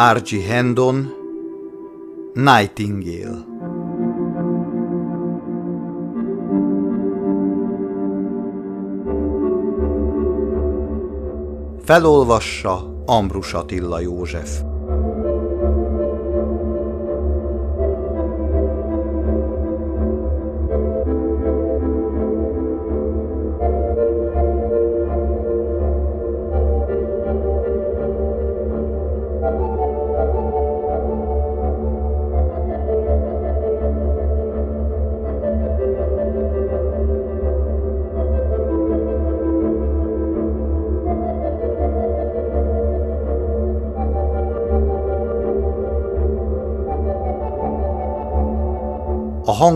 Archie Hendon Nightingale. Felolvassa Ambrus Attila József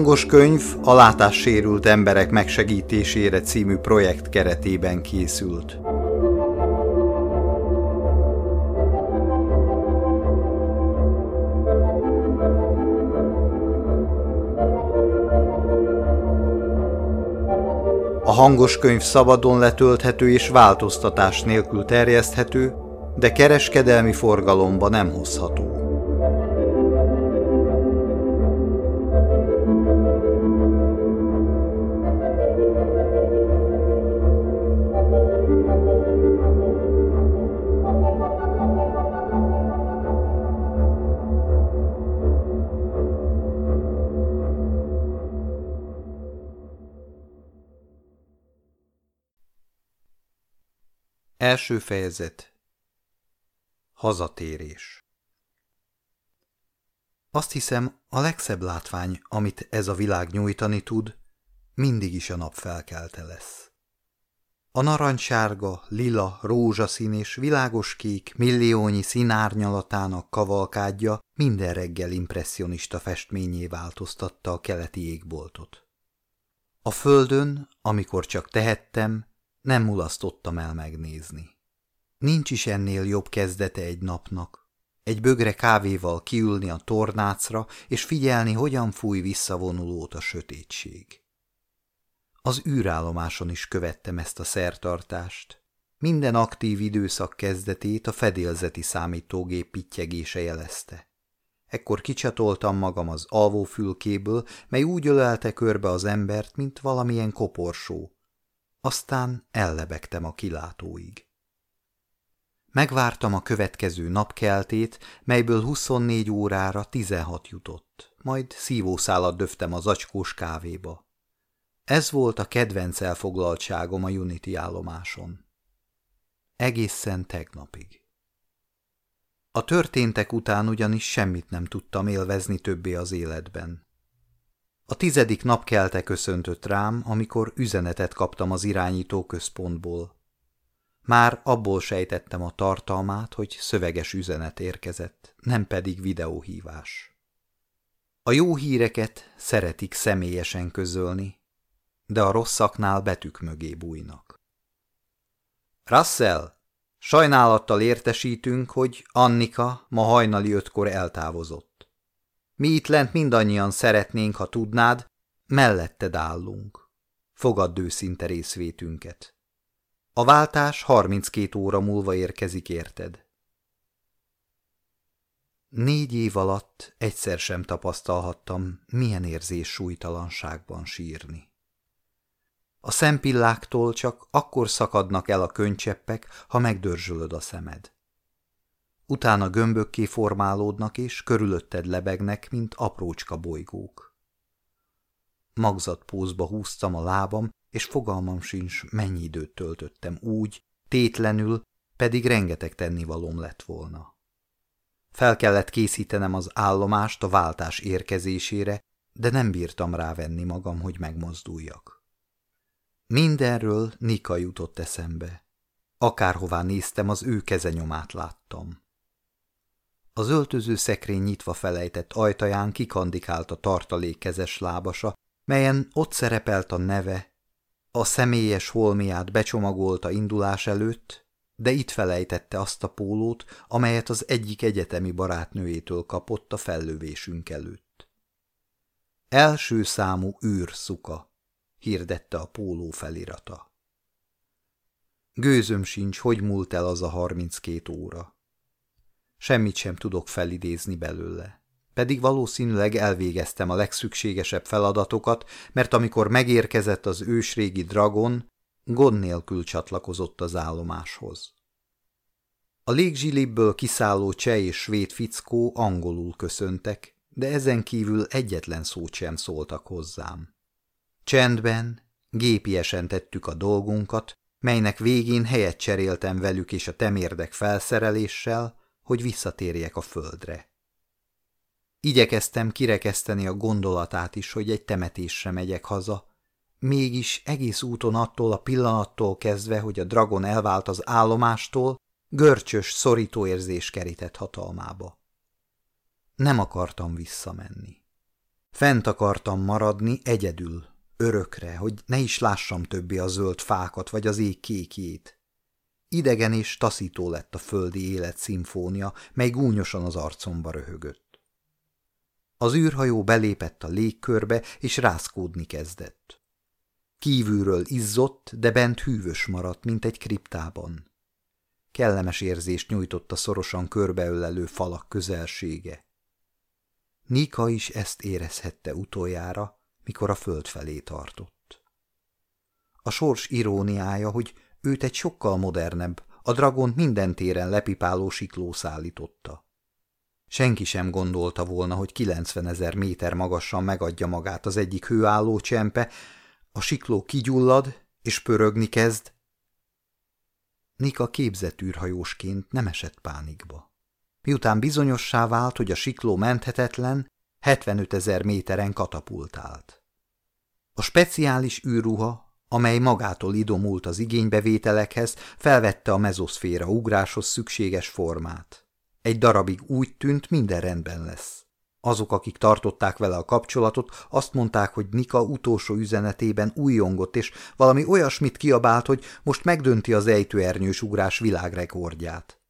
hangos könyv a látássérült emberek megsegítésére című projekt keretében készült. A hangos könyv szabadon letölthető és változtatás nélkül terjeszthető, de kereskedelmi forgalomba nem hozható. Fejezet Hazatérés Azt hiszem, a legszebb látvány, amit ez a világ nyújtani tud, mindig is a nap felkelte lesz. A narancssárga, lila, rózsaszín és világos kék milliónyi színárnyalatának kavalkádja minden reggel impressionista festményé változtatta a keleti égboltot. A földön, amikor csak tehettem, nem mulasztottam el megnézni. Nincs is ennél jobb kezdete egy napnak. Egy bögre kávéval kiülni a tornácra, és figyelni, hogyan fúj visszavonulót a sötétség. Az űrállomáson is követtem ezt a szertartást. Minden aktív időszak kezdetét a fedélzeti számítógép pittyegése jelezte. Ekkor kicsatoltam magam az alvófülkéből, mely úgy ölelte körbe az embert, mint valamilyen koporsó, aztán ellebegtem a kilátóig. Megvártam a következő napkeltét, melyből 24 órára 16 jutott, majd szívószálat döftem az acskós kávéba. Ez volt a kedvenc elfoglaltságom a Unity állomáson. Egészen tegnapig. A történtek után ugyanis semmit nem tudtam élvezni többé az életben. A tizedik nap kelte köszöntött rám, amikor üzenetet kaptam az irányító központból. Már abból sejtettem a tartalmát, hogy szöveges üzenet érkezett, nem pedig videóhívás. A jó híreket szeretik személyesen közölni, de a rosszaknál betűk mögé bújnak. Russell, sajnálattal értesítünk, hogy Annika ma hajnali ötkor eltávozott. Mi itt lent mindannyian szeretnénk, ha tudnád, melletted állunk. Fogadd őszinte részvétünket. A váltás 32 óra múlva érkezik érted. Négy év alatt egyszer sem tapasztalhattam, milyen érzés súlytalanságban sírni. A szempilláktól csak akkor szakadnak el a könycseppek, ha megdörzsölöd a szemed utána gömbökké formálódnak és körülötted lebegnek, mint aprócska bolygók. Magzatpózba húztam a lábam, és fogalmam sincs, mennyi időt töltöttem úgy, tétlenül, pedig rengeteg tennivalóm lett volna. Fel kellett készítenem az állomást a váltás érkezésére, de nem bírtam rávenni magam, hogy megmozduljak. Mindenről Nika jutott eszembe. Akárhová néztem, az ő kezenyomát láttam. Az öltöző szekrény nyitva felejtett ajtaján kikandikált a tartalékezes lábasa, melyen ott szerepelt a neve, a személyes holmiát becsomagolta indulás előtt, de itt felejtette azt a pólót, amelyet az egyik egyetemi barátnőjétől kapott a fellövésünk előtt. Első számú űrszuka, hirdette a póló felirata. Gőzöm sincs, hogy múlt el az a harminckét óra. Semmit sem tudok felidézni belőle. Pedig valószínűleg elvégeztem a legszükségesebb feladatokat, mert amikor megérkezett az ősrégi dragon, gond nélkül csatlakozott az állomáshoz. A légzsilibből kiszálló cseh és svéd fickó angolul köszöntek, de ezen kívül egyetlen szót sem szóltak hozzám. Csendben, gépiesen tettük a dolgunkat, melynek végén helyet cseréltem velük és a temérdek felszereléssel, hogy visszatérjek a földre. Igyekeztem kirekeszteni a gondolatát is, hogy egy temetésre megyek haza, mégis egész úton attól a pillanattól kezdve, hogy a dragon elvált az állomástól, görcsös, szorító érzés kerített hatalmába. Nem akartam visszamenni. Fent akartam maradni egyedül, örökre, hogy ne is lássam többé a zöld fákat vagy az ég kékjét. Idegen és taszító lett a földi élet szimfónia, mely gúnyosan az arcomba röhögött. Az űrhajó belépett a légkörbe, és rászkódni kezdett. Kívülről izzott, de bent hűvös maradt, mint egy kriptában. Kellemes érzést nyújtott a szorosan körbeölelő falak közelsége. Nika is ezt érezhette utoljára, mikor a föld felé tartott. A sors iróniája, hogy őt egy sokkal modernebb, a dragont minden téren lepipáló sikló szállította. Senki sem gondolta volna, hogy 90 ezer méter magasan megadja magát az egyik hőálló csempe, a sikló kigyullad és pörögni kezd. Nika képzett űrhajósként nem esett pánikba. Miután bizonyossá vált, hogy a sikló menthetetlen, 75 ezer méteren katapultált. A speciális űrruha, amely magától idomult az igénybevételekhez, felvette a mezoszféra ugráshoz szükséges formát. Egy darabig úgy tűnt, minden rendben lesz. Azok, akik tartották vele a kapcsolatot, azt mondták, hogy Nika utolsó üzenetében újongott, és valami olyasmit kiabált, hogy most megdönti az ejtőernyős ugrás világrekordját.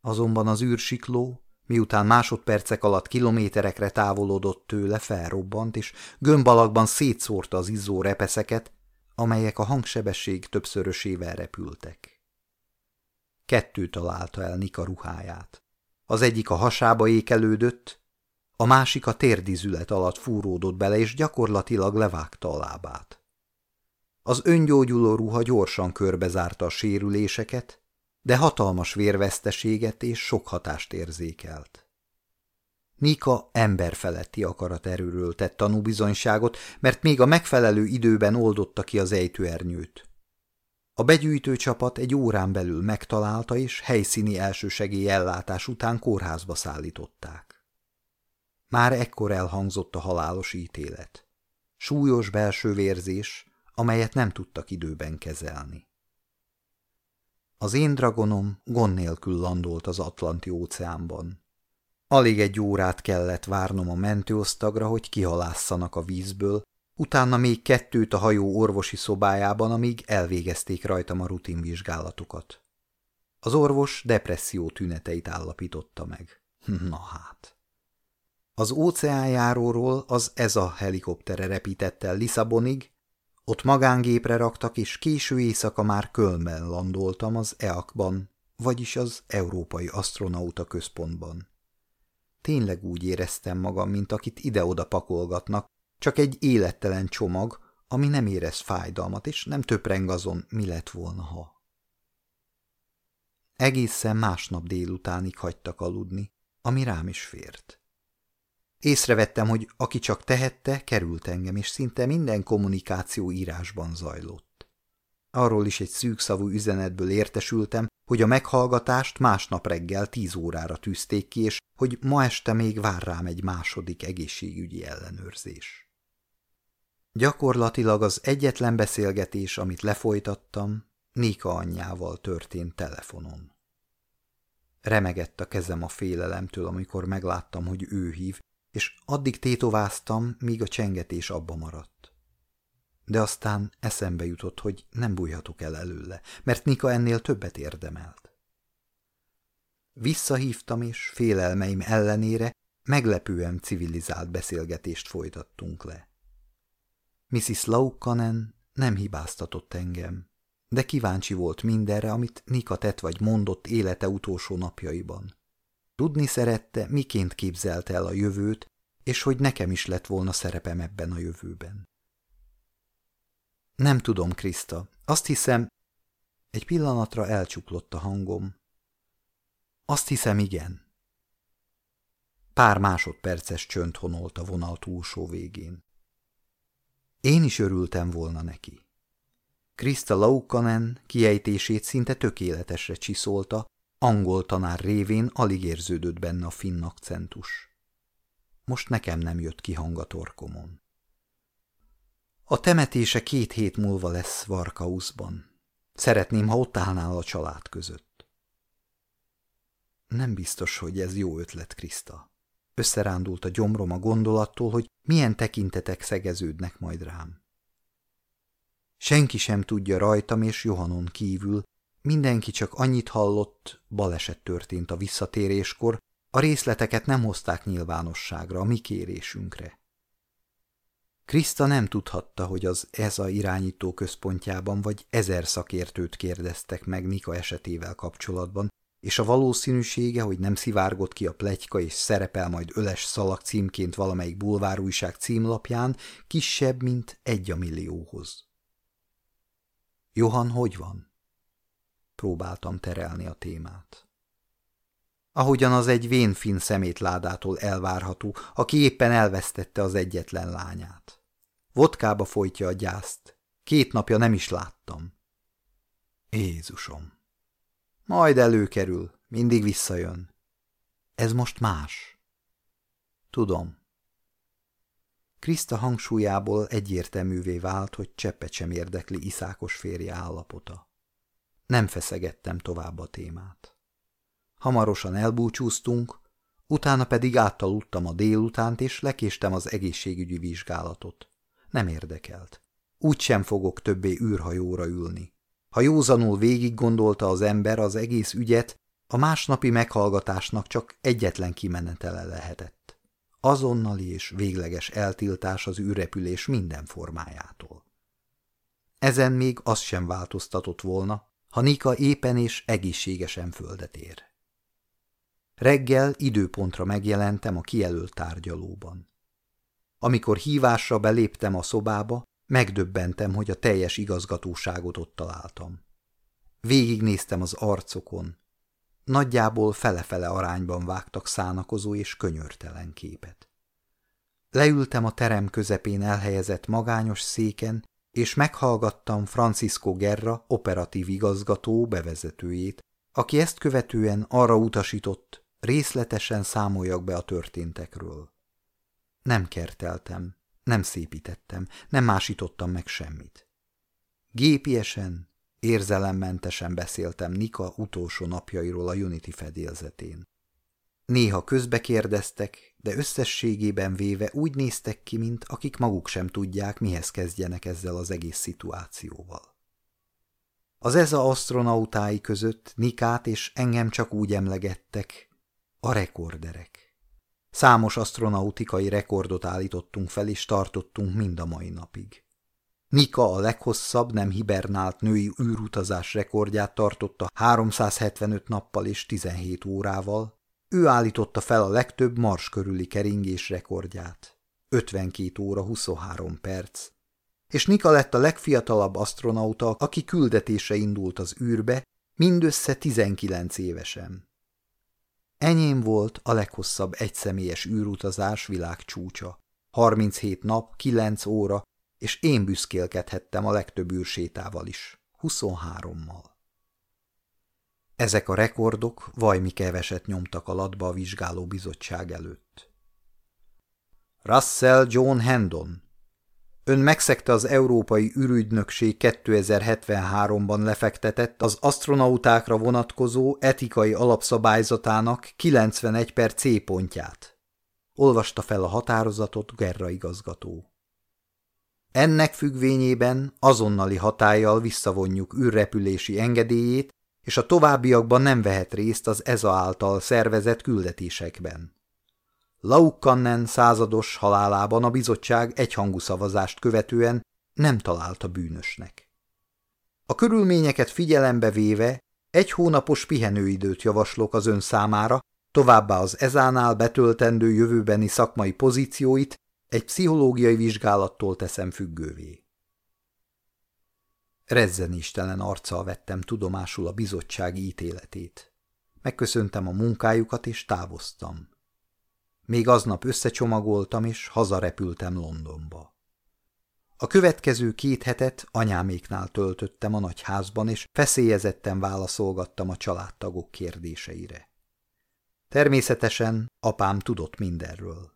Azonban az űrsikló, miután másodpercek alatt kilométerekre távolodott tőle, felrobbant, és gömbalakban szétszórta az izzó repeszeket, amelyek a hangsebesség többszörösével repültek. Kettő találta el Nika ruháját. Az egyik a hasába ékelődött, a másik a térdizület alatt fúródott bele, és gyakorlatilag levágta a lábát. Az öngyógyuló ruha gyorsan körbezárta a sérüléseket, de hatalmas vérveszteséget és sok hatást érzékelt. Nika emberfeletti akaraterőről tett tanúbizonyságot, mert még a megfelelő időben oldotta ki az ejtőernyőt. A begyűjtő csapat egy órán belül megtalálta, és helyszíni elsősegély ellátás után kórházba szállították. Már ekkor elhangzott a halálos ítélet. Súlyos belső vérzés, amelyet nem tudtak időben kezelni. Az én dragonom gond nélkül landolt az Atlanti óceánban. Alig egy órát kellett várnom a mentőosztagra, hogy kihalásszanak a vízből, utána még kettőt a hajó orvosi szobájában, amíg elvégezték rajtam a rutinvizsgálatokat. Az orvos depresszió tüneteit állapította meg. Na hát. Az óceánjáróról az ez a helikoptere repített el Lisszabonig, ott magángépre raktak, és késő éjszaka már Kölnben landoltam az EAK-ban, vagyis az Európai Astronauta Központban. Tényleg úgy éreztem magam, mint akit ide-oda pakolgatnak, csak egy élettelen csomag, ami nem érez fájdalmat, és nem töpreng azon, mi lett volna, ha. Egészen másnap délutánig hagytak aludni, ami rám is fért. Észrevettem, hogy aki csak tehette, került engem, és szinte minden kommunikáció írásban zajlott. Arról is egy szűkszavú üzenetből értesültem, hogy a meghallgatást másnap reggel tíz órára tűzték ki, és hogy ma este még vár rám egy második egészségügyi ellenőrzés. Gyakorlatilag az egyetlen beszélgetés, amit lefolytattam, Nika anyjával történt telefonon. Remegett a kezem a félelemtől, amikor megláttam, hogy ő hív, és addig tétováztam, míg a csengetés abba maradt. De aztán eszembe jutott, hogy nem bújhatok el előle, mert Nika ennél többet érdemelt. Visszahívtam, és félelmeim ellenére meglepően civilizált beszélgetést folytattunk le. Mrs. Laukanen nem hibáztatott engem, de kíváncsi volt mindenre, amit Nika tett vagy mondott élete utolsó napjaiban. Tudni szerette, miként képzelte el a jövőt, és hogy nekem is lett volna szerepem ebben a jövőben. Nem tudom, Kriszta. Azt hiszem... Egy pillanatra elcsuklott a hangom. Azt hiszem, igen. Pár másodperces csönd honolt a vonal túlsó végén. Én is örültem volna neki. Krista Laukanen kiejtését szinte tökéletesre csiszolta, angol tanár révén alig érződött benne a finn akcentus. Most nekem nem jött ki hang a torkomon. A temetése két hét múlva lesz Varkauszban. Szeretném, ha ott állnál a család között. Nem biztos, hogy ez jó ötlet, Krista. Összerándult a gyomrom a gondolattól, hogy milyen tekintetek szegeződnek majd rám. Senki sem tudja rajtam és Johanon kívül, mindenki csak annyit hallott, baleset történt a visszatéréskor, a részleteket nem hozták nyilvánosságra, a mi kérésünkre. Kriszta nem tudhatta, hogy az EZA irányító központjában vagy ezer szakértőt kérdeztek meg Nika esetével kapcsolatban, és a valószínűsége, hogy nem szivárgott ki a plegyka és szerepel majd öles szalag címként valamelyik bulvárújság címlapján, kisebb, mint egy a millióhoz. Johan hogy van? Próbáltam terelni a témát. Ahogyan az egy vénfin szemétládától elvárható, aki éppen elvesztette az egyetlen lányát. Vodkába folytja a gyászt. Két napja nem is láttam. Jézusom! Majd előkerül, mindig visszajön. Ez most más. Tudom. Kriszta hangsúlyából egyértelművé vált, hogy cseppet sem érdekli iszákos férje állapota. Nem feszegettem tovább a témát. Hamarosan elbúcsúztunk, utána pedig áttaludtam a délutánt, és lekéstem az egészségügyi vizsgálatot. Nem érdekelt. Úgy sem fogok többé űrhajóra ülni. Ha józanul végig gondolta az ember az egész ügyet, a másnapi meghallgatásnak csak egyetlen kimenetele lehetett. Azonnali és végleges eltiltás az űrrepülés minden formájától. Ezen még az sem változtatott volna, ha Nika éppen és egészségesen földet ér. Reggel időpontra megjelentem a kijelölt tárgyalóban. Amikor hívásra beléptem a szobába, Megdöbbentem, hogy a teljes igazgatóságot ott találtam. Végignéztem az arcokon. Nagyjából fele-fele arányban vágtak szánakozó és könyörtelen képet. Leültem a terem közepén elhelyezett magányos széken, és meghallgattam Francisco Guerra operatív igazgató bevezetőjét, aki ezt követően arra utasított, részletesen számoljak be a történtekről. Nem kerteltem, nem szépítettem, nem másítottam meg semmit. Gépiesen, érzelemmentesen beszéltem Nika utolsó napjairól a Unity fedélzetén. Néha közbe kérdeztek, de összességében véve úgy néztek ki, mint akik maguk sem tudják, mihez kezdjenek ezzel az egész szituációval. Az EZA astronautái között Nikát és engem csak úgy emlegettek, a rekorderek. Számos astronautikai rekordot állítottunk fel, és tartottunk mind a mai napig. Nika a leghosszabb, nem hibernált női űrutazás rekordját tartotta 375 nappal és 17 órával, ő állította fel a legtöbb mars körüli keringés rekordját. 52 óra 23 perc. És Nika lett a legfiatalabb astronauta, aki küldetése indult az űrbe, mindössze 19 évesen. Enyém volt a leghosszabb egyszemélyes űrutazás világcsúcsa. 37 nap, 9 óra, és én büszkélkedhettem a legtöbb űrsétával is. 23-mal. Ezek a rekordok vajmi keveset nyomtak alatba a vizsgáló bizottság előtt. Russell John Hendon Ön megszegte az Európai űrügynökség 2073-ban lefektetett az astronautákra vonatkozó etikai alapszabályzatának 91 per C pontját. Olvasta fel a határozatot Gerra igazgató. Ennek függvényében azonnali hatállyal visszavonjuk űrrepülési engedélyét, és a továbbiakban nem vehet részt az EZA által szervezett küldetésekben. Laukkannen százados halálában a bizottság egyhangú szavazást követően nem találta bűnösnek. A körülményeket figyelembe véve egy hónapos pihenőidőt javaslok az ön számára, továbbá az ezánál betöltendő jövőbeni szakmai pozícióit egy pszichológiai vizsgálattól teszem függővé. Rezzenéstelen arccal vettem tudomásul a bizottsági ítéletét. Megköszöntem a munkájukat, és távoztam. Még aznap összecsomagoltam, és hazarepültem Londonba. A következő két hetet anyáméknál töltöttem a nagyházban, és feszélyezetten válaszolgattam a családtagok kérdéseire. Természetesen apám tudott mindenről.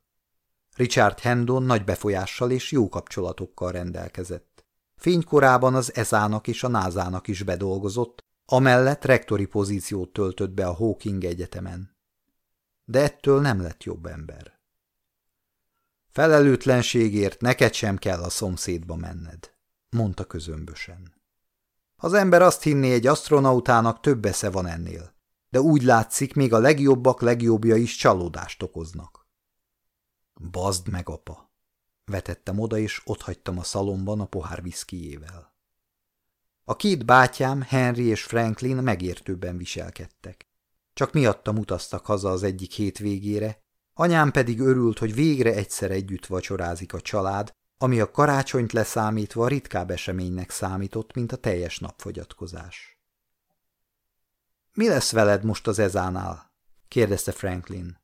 Richard Hendon nagy befolyással és jó kapcsolatokkal rendelkezett. Fénykorában az ezának és a názának is bedolgozott, amellett rektori pozíciót töltött be a Hawking Egyetemen. De ettől nem lett jobb ember. Felelőtlenségért neked sem kell a szomszédba menned, mondta közömbösen. Az ember azt hinné, egy astronautának több esze van ennél, de úgy látszik, még a legjobbak legjobbja is csalódást okoznak. Bazd meg, apa! Vetettem oda, és otthagytam a szalomban a pohár viszkijével. A két bátyám, Henry és Franklin megértőben viselkedtek. Csak miattam utaztak haza az egyik hétvégére, anyám pedig örült, hogy végre egyszer együtt vacsorázik a család, ami a karácsonyt leszámítva ritkább eseménynek számított, mint a teljes napfogyatkozás. – Mi lesz veled most az ezánál? – kérdezte Franklin.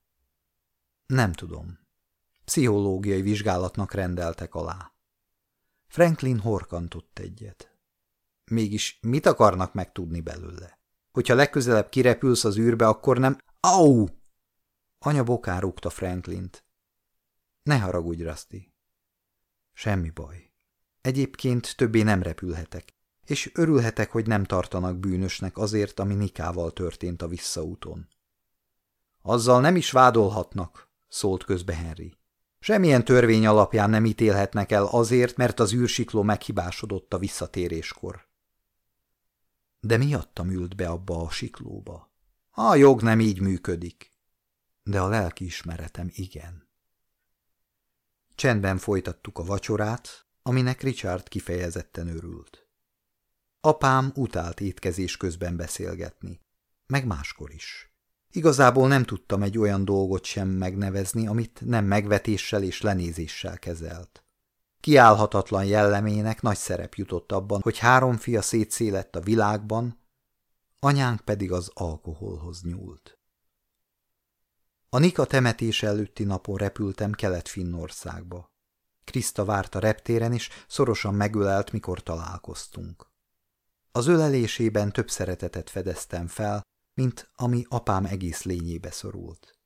– Nem tudom. Pszichológiai vizsgálatnak rendeltek alá. Franklin horkantott egyet. Mégis mit akarnak megtudni belőle? Hogyha legközelebb kirepülsz az űrbe, akkor nem... Au! Anya bokán rúgta Franklint. Ne haragudj, Rusty. Semmi baj. Egyébként többé nem repülhetek, és örülhetek, hogy nem tartanak bűnösnek azért, ami Nikával történt a visszaúton. Azzal nem is vádolhatnak, szólt közbe Henry. Semmilyen törvény alapján nem ítélhetnek el azért, mert az űrsikló meghibásodott a visszatéréskor. De miattam ült be abba a siklóba? A jog nem így működik. De a lelkiismeretem igen. Csendben folytattuk a vacsorát, aminek Richard kifejezetten örült. Apám utált étkezés közben beszélgetni, meg máskor is. Igazából nem tudtam egy olyan dolgot sem megnevezni, amit nem megvetéssel és lenézéssel kezelt. Kiállhatatlan jellemének nagy szerep jutott abban, hogy három fia szétszélett a világban, anyánk pedig az alkoholhoz nyúlt. A Nika temetés előtti napon repültem Kelet-Finnországba. Kriszta várt a reptéren, és szorosan megölelt, mikor találkoztunk. Az ölelésében több szeretetet fedeztem fel, mint ami apám egész lényébe szorult.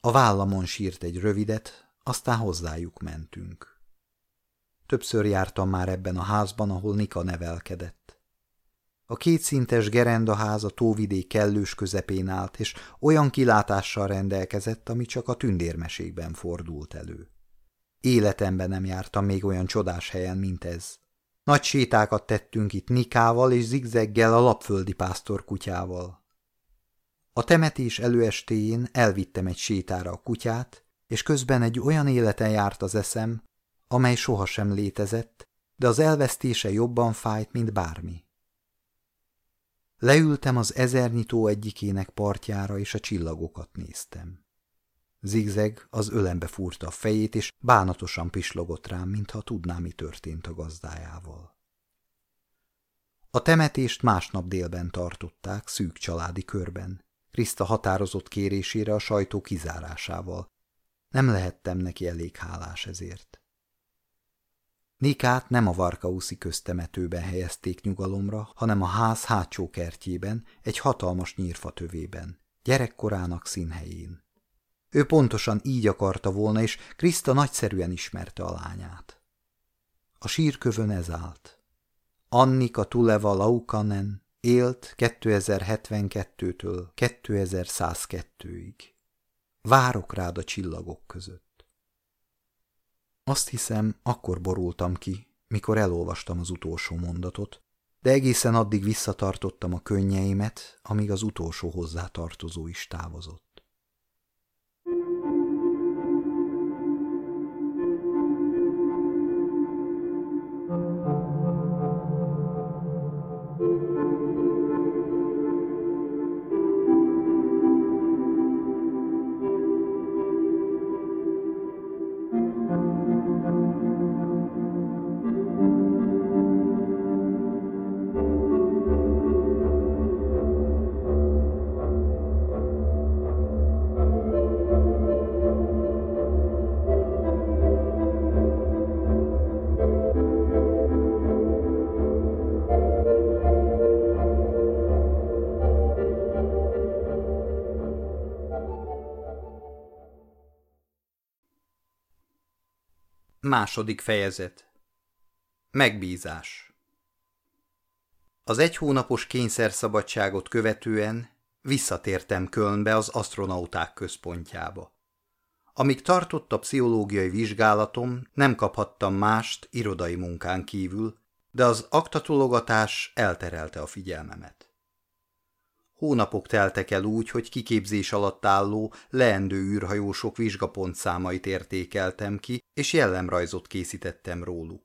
A vállamon sírt egy rövidet, aztán hozzájuk mentünk. Többször jártam már ebben a házban, ahol Nika nevelkedett. A kétszintes gerendaház a tóvidék kellős közepén állt, és olyan kilátással rendelkezett, ami csak a tündérmesékben fordult elő. Életemben nem jártam még olyan csodás helyen, mint ez. Nagy sétákat tettünk itt Nikával és zigzeggel a lapföldi pásztor kutyával. A temetés előestéjén elvittem egy sétára a kutyát, és közben egy olyan életen járt az eszem, amely sohasem létezett, de az elvesztése jobban fájt, mint bármi. Leültem az ezernyitó egyikének partjára, és a csillagokat néztem. Zigzeg az ölembe fúrta a fejét, és bánatosan pislogott rám, mintha tudná, mi történt a gazdájával. A temetést másnap délben tartották, szűk családi körben. Kriszta határozott kérésére a sajtó kizárásával. Nem lehettem neki elég hálás ezért. Nikát nem a Varkauszi köztemetőben helyezték nyugalomra, hanem a ház hátsó kertjében, egy hatalmas nyírfatövében, gyerekkorának színhelyén. Ő pontosan így akarta volna, és Kriszta nagyszerűen ismerte a lányát. A sírkövön ez állt. Annika Tuleva Laukanen élt 2072-től 2102-ig. Várok rád a csillagok között. Azt hiszem, akkor borultam ki, mikor elolvastam az utolsó mondatot, de egészen addig visszatartottam a könnyeimet, amíg az utolsó hozzátartozó is távozott. Második fejezet Megbízás Az egy hónapos kényszerszabadságot követően visszatértem Kölnbe az asztronauták központjába. Amíg tartott a pszichológiai vizsgálatom, nem kaphattam mást irodai munkán kívül, de az aktatologatás elterelte a figyelmemet. Hónapok teltek el úgy, hogy kiképzés alatt álló, leendő űrhajósok vizsgapontszámait értékeltem ki, és jellemrajzot készítettem róluk.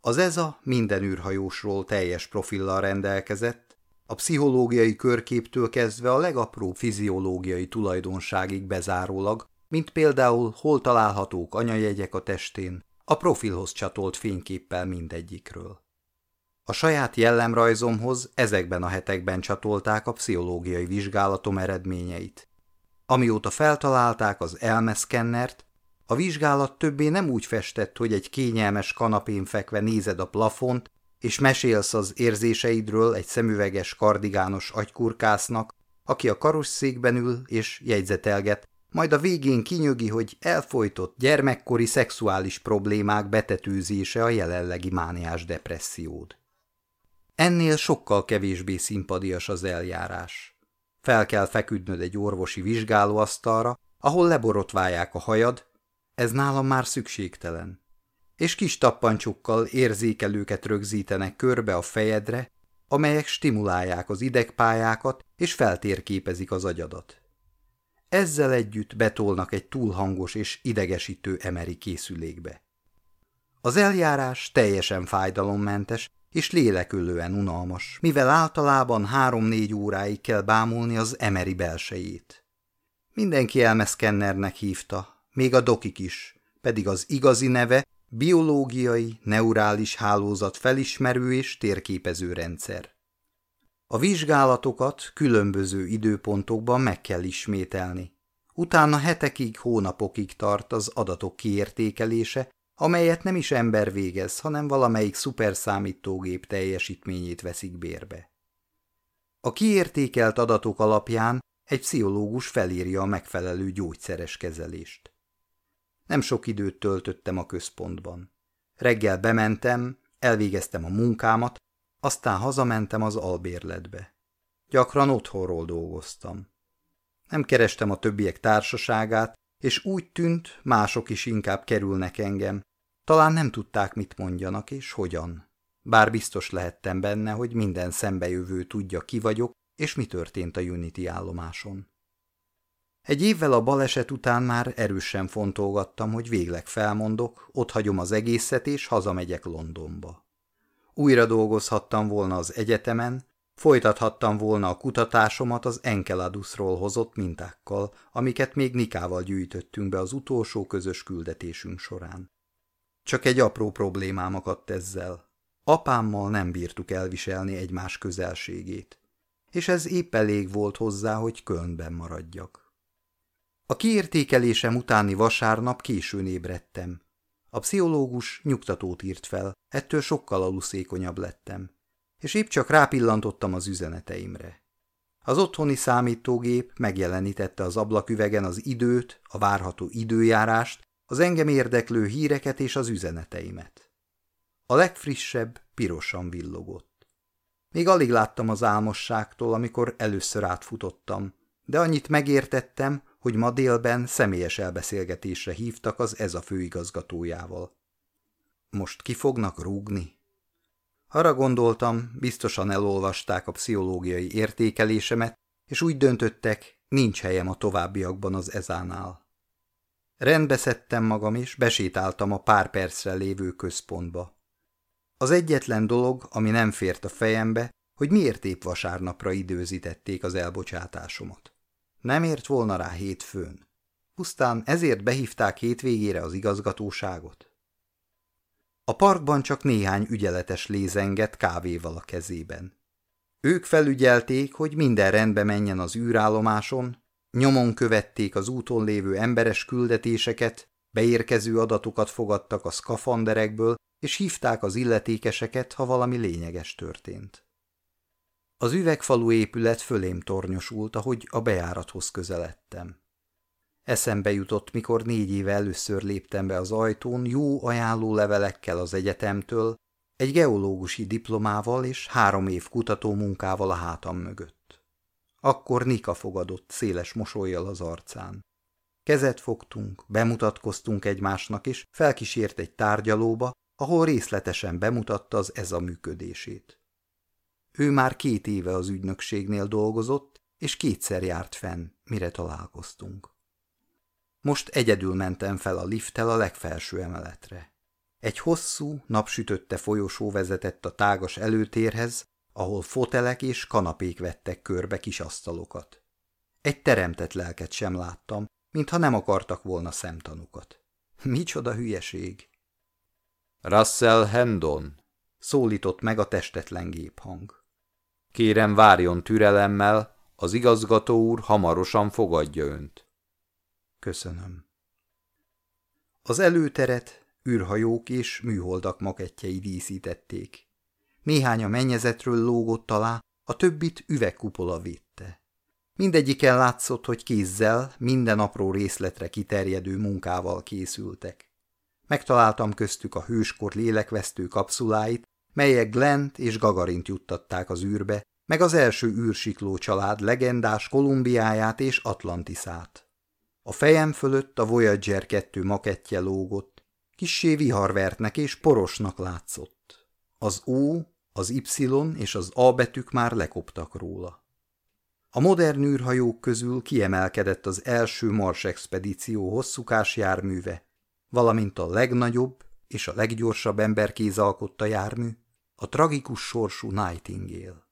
Az EZA minden űrhajósról teljes profillal rendelkezett, a pszichológiai körképtől kezdve a legapróbb fiziológiai tulajdonságig bezárólag, mint például hol találhatók anyajegyek a testén, a profilhoz csatolt fényképpel mindegyikről. A saját jellemrajzomhoz ezekben a hetekben csatolták a pszichológiai vizsgálatom eredményeit. Amióta feltalálták az elmeszkennert, a vizsgálat többé nem úgy festett, hogy egy kényelmes kanapén fekve nézed a plafont, és mesélsz az érzéseidről egy szemüveges kardigános agykurkásznak, aki a karosszékben ül és jegyzetelget, majd a végén kinyögi, hogy elfolytott gyermekkori szexuális problémák betetőzése a jelenlegi mániás depressziód. Ennél sokkal kevésbé szimpadias az eljárás. Fel kell feküdnöd egy orvosi vizsgálóasztalra, ahol leborotválják a hajad, ez nálam már szükségtelen. És kis tappancsokkal érzékelőket rögzítenek körbe a fejedre, amelyek stimulálják az idegpályákat és feltérképezik az agyadat. Ezzel együtt betolnak egy túlhangos és idegesítő emeri készülékbe. Az eljárás teljesen fájdalommentes, és lélekülően unalmas, mivel általában három-négy óráig kell bámulni az emeri belsejét. Mindenki elmeszkennernek hívta, még a dokik is, pedig az igazi neve biológiai, neurális hálózat felismerő és térképező rendszer. A vizsgálatokat különböző időpontokban meg kell ismételni. Utána hetekig, hónapokig tart az adatok kiértékelése, amelyet nem is ember végez, hanem valamelyik szuperszámítógép teljesítményét veszik bérbe. A kiértékelt adatok alapján egy pszichológus felírja a megfelelő gyógyszeres kezelést. Nem sok időt töltöttem a központban. Reggel bementem, elvégeztem a munkámat, aztán hazamentem az albérletbe. Gyakran otthonról dolgoztam. Nem kerestem a többiek társaságát, és úgy tűnt, mások is inkább kerülnek engem. Talán nem tudták, mit mondjanak és hogyan. Bár biztos lehettem benne, hogy minden szembejövő tudja, ki vagyok, és mi történt a Unity állomáson. Egy évvel a baleset után már erősen fontolgattam, hogy végleg felmondok, ott hagyom az egészet, és hazamegyek Londonba. Újra dolgozhattam volna az egyetemen, Folytathattam volna a kutatásomat az Enkeladusról hozott mintákkal, amiket még Nikával gyűjtöttünk be az utolsó közös küldetésünk során. Csak egy apró problémám akadt ezzel. Apámmal nem bírtuk elviselni egymás közelségét, és ez épp elég volt hozzá, hogy Kölnben maradjak. A kiértékelésem utáni vasárnap későn ébredtem. A pszichológus nyugtatót írt fel, ettől sokkal aluszékonyabb lettem és épp csak rápillantottam az üzeneteimre. Az otthoni számítógép megjelenítette az ablaküvegen az időt, a várható időjárást, az engem érdeklő híreket és az üzeneteimet. A legfrissebb pirosan villogott. Még alig láttam az álmosságtól, amikor először átfutottam, de annyit megértettem, hogy ma délben személyes elbeszélgetésre hívtak az ez a főigazgatójával. Most ki fognak rúgni? Arra gondoltam, biztosan elolvasták a pszichológiai értékelésemet, és úgy döntöttek, nincs helyem a továbbiakban az ezánál. Rendbe szedtem magam, és besétáltam a pár percre lévő központba. Az egyetlen dolog, ami nem fért a fejembe, hogy miért épp vasárnapra időzítették az elbocsátásomat. Nem ért volna rá hétfőn. Pusztán ezért behívták hétvégére az igazgatóságot. A parkban csak néhány ügyeletes lézengett kávéval a kezében. Ők felügyelték, hogy minden rendbe menjen az űrállomáson, nyomon követték az úton lévő emberes küldetéseket, beérkező adatokat fogadtak a szkafanderekből, és hívták az illetékeseket, ha valami lényeges történt. Az üvegfalu épület fölém tornyosult, ahogy a bejárathoz közeledtem. Eszembe jutott, mikor négy éve először léptem be az ajtón jó ajánló levelekkel az egyetemtől, egy geológusi diplomával és három év kutató munkával a hátam mögött. Akkor Nika fogadott széles mosolyjal az arcán. Kezet fogtunk, bemutatkoztunk egymásnak, és felkísért egy tárgyalóba, ahol részletesen bemutatta az ez a működését. Ő már két éve az ügynökségnél dolgozott, és kétszer járt fenn, mire találkoztunk. Most egyedül mentem fel a lifttel a legfelső emeletre. Egy hosszú, napsütötte folyosó vezetett a tágas előtérhez, ahol fotelek és kanapék vettek körbe kis asztalokat. Egy teremtett lelket sem láttam, mintha nem akartak volna szemtanukat. Micsoda hülyeség! Russell Hendon, szólított meg a testetlen géphang. Kérem várjon türelemmel, az igazgató úr hamarosan fogadja önt. Köszönöm. Az előteret űrhajók és műholdak makettjei díszítették. Néhány a mennyezetről lógott alá, a többit üvegkupola védte. Mindegyiken látszott, hogy kézzel, minden apró részletre kiterjedő munkával készültek. Megtaláltam köztük a hőskor lélekvesztő kapszuláit, melyek Glent és Gagarint juttatták az űrbe, meg az első űrsikló család legendás Kolumbiáját és Atlantiszát. A fejem fölött a Voyager 2 makettje lógott, kissé viharvertnek és porosnak látszott. Az O, az Y és az A betűk már lekoptak róla. A modern űrhajók közül kiemelkedett az első Mars expedíció hosszúkás járműve, valamint a legnagyobb és a leggyorsabb emberkéz alkotta jármű, a tragikus sorsú Nightingale.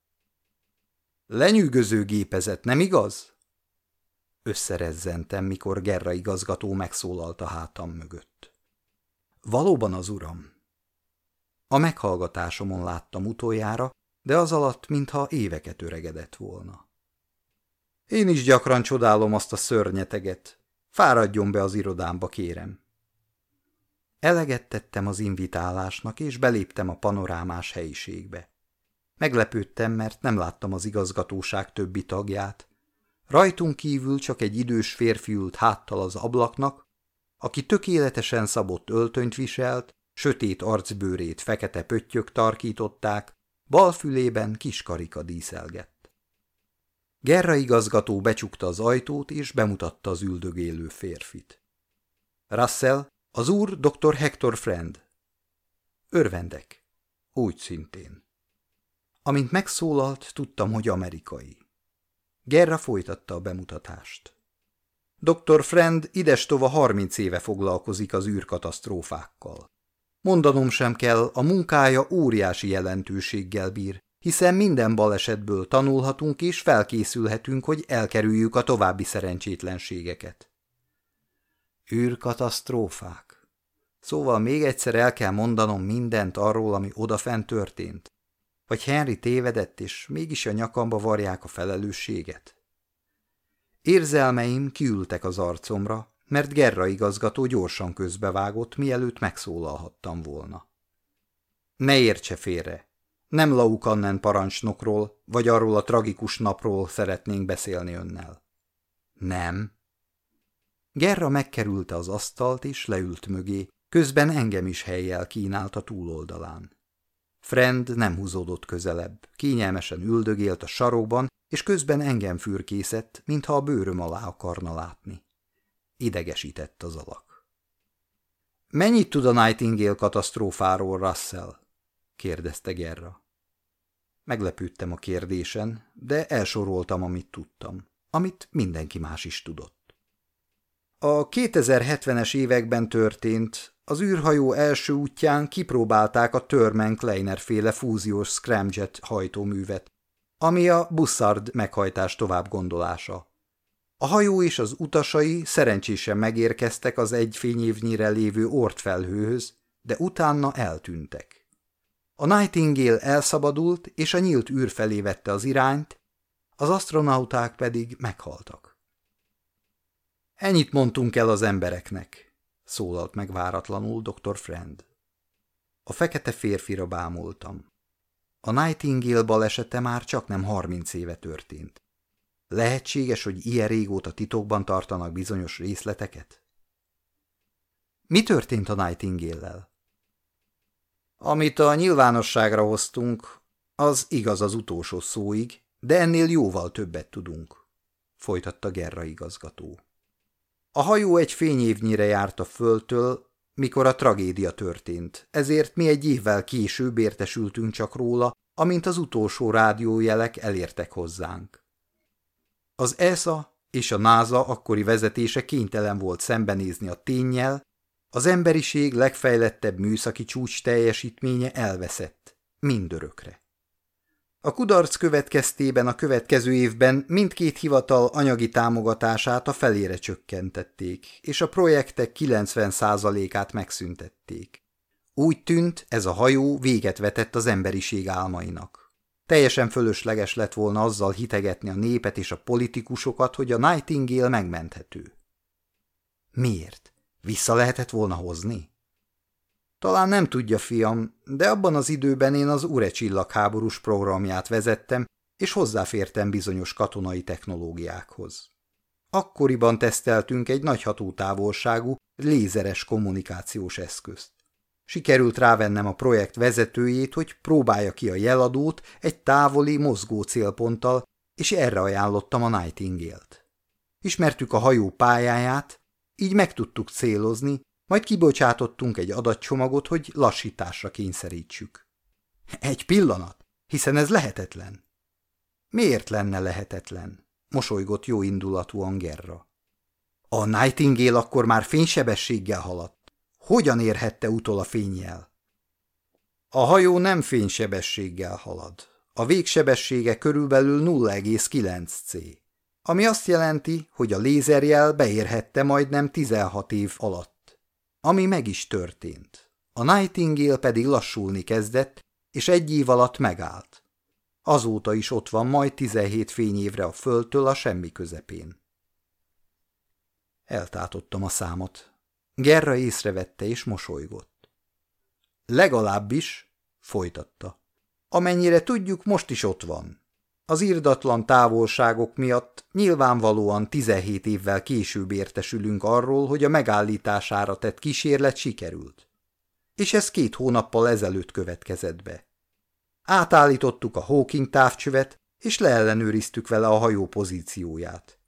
Lenyűgöző gépezet, nem igaz? Összerezzentem, mikor Gerra igazgató megszólalt a hátam mögött. Valóban az uram. A meghallgatásomon láttam utoljára, de az alatt, mintha éveket öregedett volna. Én is gyakran csodálom azt a szörnyeteget. Fáradjon be az irodámba, kérem. Eleget tettem az invitálásnak, és beléptem a panorámás helyiségbe. Meglepődtem, mert nem láttam az igazgatóság többi tagját. Rajtunk kívül csak egy idős férfi ült háttal az ablaknak, aki tökéletesen szabott öltönyt viselt, sötét arcbőrét fekete pöttyök tarkították, bal fülében kis karika díszelgett. Gerra igazgató becsukta az ajtót, és bemutatta az üldögélő férfit. Russell, az úr dr. Hector Friend. Örvendek. Úgy szintén. Amint megszólalt, tudtam, hogy amerikai. Gerra folytatta a bemutatást. Dr. Friend idestova harminc éve foglalkozik az űrkatasztrófákkal. Mondanom sem kell, a munkája óriási jelentőséggel bír, hiszen minden balesetből tanulhatunk és felkészülhetünk, hogy elkerüljük a további szerencsétlenségeket. Űrkatasztrófák. Szóval még egyszer el kell mondanom mindent arról, ami odafent történt. Vagy Henry tévedett, és mégis a nyakamba varják a felelősséget. Érzelmeim kiültek az arcomra, mert Gerra igazgató gyorsan közbevágott, mielőtt megszólalhattam volna. Ne értse félre! Nem Laukannen parancsnokról, vagy arról a tragikus napról szeretnénk beszélni önnel. Nem, Gerra megkerülte az asztalt és leült mögé, közben engem is helyjel kínált a túloldalán. Friend nem húzódott közelebb, kényelmesen üldögélt a sarokban, és közben engem fürkészett, mintha a bőröm alá akarna látni. Idegesített az alak. Mennyit tud a Nightingale katasztrófáról, Russell? kérdezte Gerra. Meglepődtem a kérdésen, de elsoroltam, amit tudtam, amit mindenki más is tudott. A 2070-es években történt, az űrhajó első útján kipróbálták a Törmen Kleiner féle fúziós scramjet hajtóművet, ami a Bussard meghajtás tovább gondolása. A hajó és az utasai szerencsésen megérkeztek az egy fényévnyire lévő ortfelhőhöz, de utána eltűntek. A Nightingale elszabadult, és a nyílt űr felé vette az irányt, az astronauták pedig meghaltak. Ennyit mondtunk el az embereknek, szólalt meg váratlanul dr. Friend. A fekete férfira bámultam. A Nightingale balesete már csak nem harminc éve történt. Lehetséges, hogy ilyen régóta titokban tartanak bizonyos részleteket? Mi történt a Nightingale-lel? Amit a nyilvánosságra hoztunk, az igaz az utolsó szóig, de ennél jóval többet tudunk, folytatta Gerra igazgató. A hajó egy fényévnyire járt a földtől, mikor a tragédia történt, ezért mi egy évvel később értesültünk csak róla, amint az utolsó rádiójelek elértek hozzánk. Az ESA és a NASA akkori vezetése kénytelen volt szembenézni a tényjel, az emberiség legfejlettebb műszaki csúcs teljesítménye elveszett, mindörökre. A kudarc következtében a következő évben mindkét hivatal anyagi támogatását a felére csökkentették, és a projektek 90%-át megszüntették. Úgy tűnt, ez a hajó véget vetett az emberiség álmainak. Teljesen fölösleges lett volna azzal hitegetni a népet és a politikusokat, hogy a Nightingale megmenthető. Miért? Vissza lehetett volna hozni? Talán nem tudja, fiam, de abban az időben én az Ure csillagháborús programját vezettem, és hozzáfértem bizonyos katonai technológiákhoz. Akkoriban teszteltünk egy nagy hatótávolságú, lézeres kommunikációs eszközt. Sikerült rávennem a projekt vezetőjét, hogy próbálja ki a jeladót egy távoli mozgó célponttal, és erre ajánlottam a Nightingale-t. Ismertük a hajó pályáját, így meg tudtuk célozni, majd kibocsátottunk egy adatcsomagot, hogy lassításra kényszerítsük. Egy pillanat, hiszen ez lehetetlen. Miért lenne lehetetlen? Mosolygott jó indulatúan Gerra. A Nightingale akkor már fénysebességgel haladt. Hogyan érhette utol a fényjel? A hajó nem fénysebességgel halad. A végsebessége körülbelül 0,9 c, ami azt jelenti, hogy a lézerjel beérhette majdnem 16 év alatt ami meg is történt. A Nightingale pedig lassulni kezdett, és egy év alatt megállt. Azóta is ott van majd 17 fényévre a földtől a semmi közepén. Eltátottam a számot. Gerra észrevette és mosolygott. Legalábbis, folytatta, amennyire tudjuk, most is ott van. Az irdatlan távolságok miatt nyilvánvalóan 17 évvel később értesülünk arról, hogy a megállítására tett kísérlet sikerült. És ez két hónappal ezelőtt következett be. Átállítottuk a Hawking távcsövet, és leellenőriztük vele a hajó pozícióját.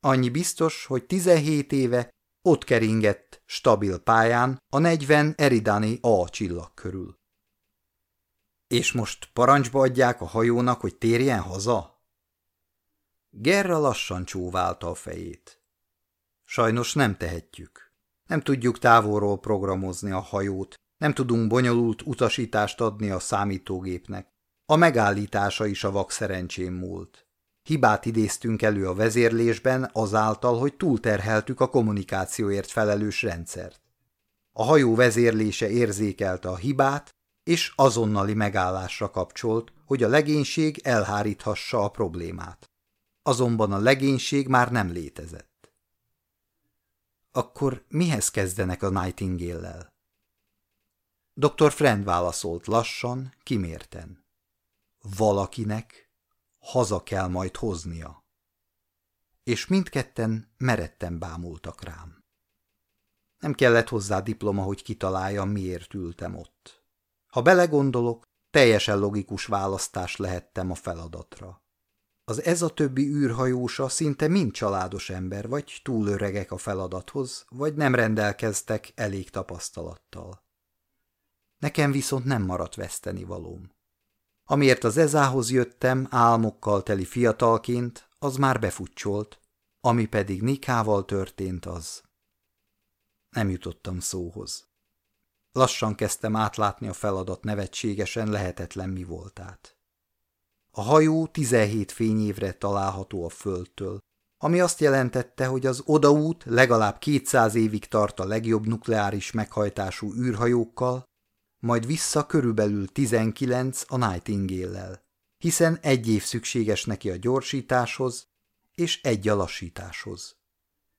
Annyi biztos, hogy 17 éve ott keringett, stabil pályán a 40 Eridani A csillag körül. És most parancsba adják a hajónak, hogy térjen haza? Gerra lassan csóválta a fejét. Sajnos nem tehetjük. Nem tudjuk távolról programozni a hajót, nem tudunk bonyolult utasítást adni a számítógépnek. A megállítása is a vak szerencsém múlt. Hibát idéztünk elő a vezérlésben azáltal, hogy túlterheltük a kommunikációért felelős rendszert. A hajó vezérlése érzékelte a hibát, és azonnali megállásra kapcsolt, hogy a legénység elháríthassa a problémát. Azonban a legénység már nem létezett. Akkor mihez kezdenek a Nightingale-lel? Dr. Friend válaszolt lassan, kimérten. Valakinek haza kell majd hoznia. És mindketten meretten bámultak rám. Nem kellett hozzá diploma, hogy kitaláljam, miért ültem ott. Ha belegondolok, teljesen logikus választás lehettem a feladatra. Az ez a többi űrhajósa szinte mind családos ember, vagy túl öregek a feladathoz, vagy nem rendelkeztek elég tapasztalattal. Nekem viszont nem maradt veszteni valóm. Amiért az ezához jöttem álmokkal teli fiatalként, az már befutcsolt, ami pedig Nikával történt az. Nem jutottam szóhoz. Lassan kezdtem átlátni a feladat nevetségesen lehetetlen mi voltát. A hajó 17 fényévre található a földtől, ami azt jelentette, hogy az odaút legalább 200 évig tart a legjobb nukleáris meghajtású űrhajókkal, majd vissza körülbelül 19 a Nightingale-lel, hiszen egy év szükséges neki a gyorsításhoz és egy a lassításhoz.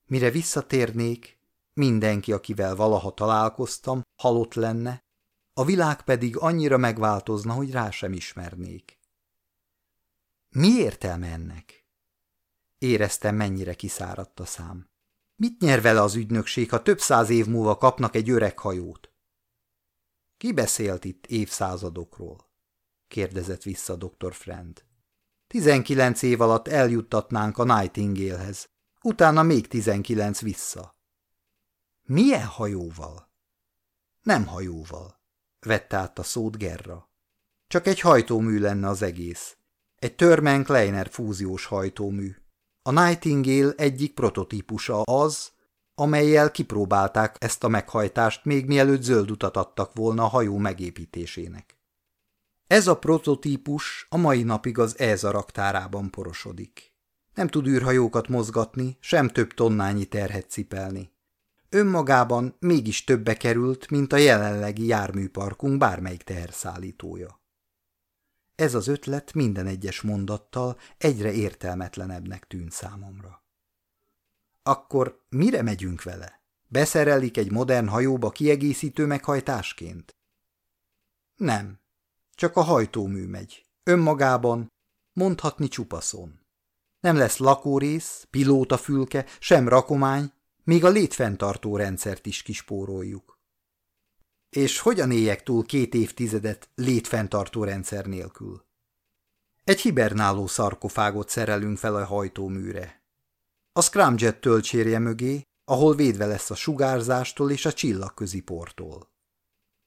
Mire visszatérnék, Mindenki, akivel valaha találkoztam, halott lenne, a világ pedig annyira megváltozna, hogy rá sem ismernék. Mi értelme ennek? Éreztem, mennyire kiszáradt a szám. Mit nyer vele az ügynökség, ha több száz év múlva kapnak egy öreg hajót? Ki beszélt itt évszázadokról? kérdezett vissza dr. Friend. Tizenkilenc év alatt eljuttatnánk a Nightingalehez, utána még tizenkilenc vissza. Milyen hajóval? Nem hajóval, vette át a szót Gerra. Csak egy hajtómű lenne az egész. Egy Törmen Kleiner fúziós hajtómű. A Nightingale egyik prototípusa az, amelyel kipróbálták ezt a meghajtást még mielőtt zöld utat adtak volna a hajó megépítésének. Ez a prototípus a mai napig az ESA raktárában porosodik. Nem tud űrhajókat mozgatni, sem több tonnányi terhet cipelni. Önmagában mégis többe került, mint a jelenlegi járműparkunk bármelyik teherszállítója. Ez az ötlet minden egyes mondattal egyre értelmetlenebbnek tűnt számomra. Akkor mire megyünk vele? Beszerelik egy modern hajóba kiegészítő meghajtásként? Nem, csak a hajtómű megy. Önmagában, mondhatni csupaszon. Nem lesz lakórész, pilótafülke, sem rakomány, még a létfenntartó rendszert is kispóroljuk. És hogyan éljek túl két évtizedet létfenntartó rendszer nélkül? Egy hibernáló szarkofágot szerelünk fel a hajtóműre. A scramjet töltsérje mögé, ahol védve lesz a sugárzástól és a csillagközi portól.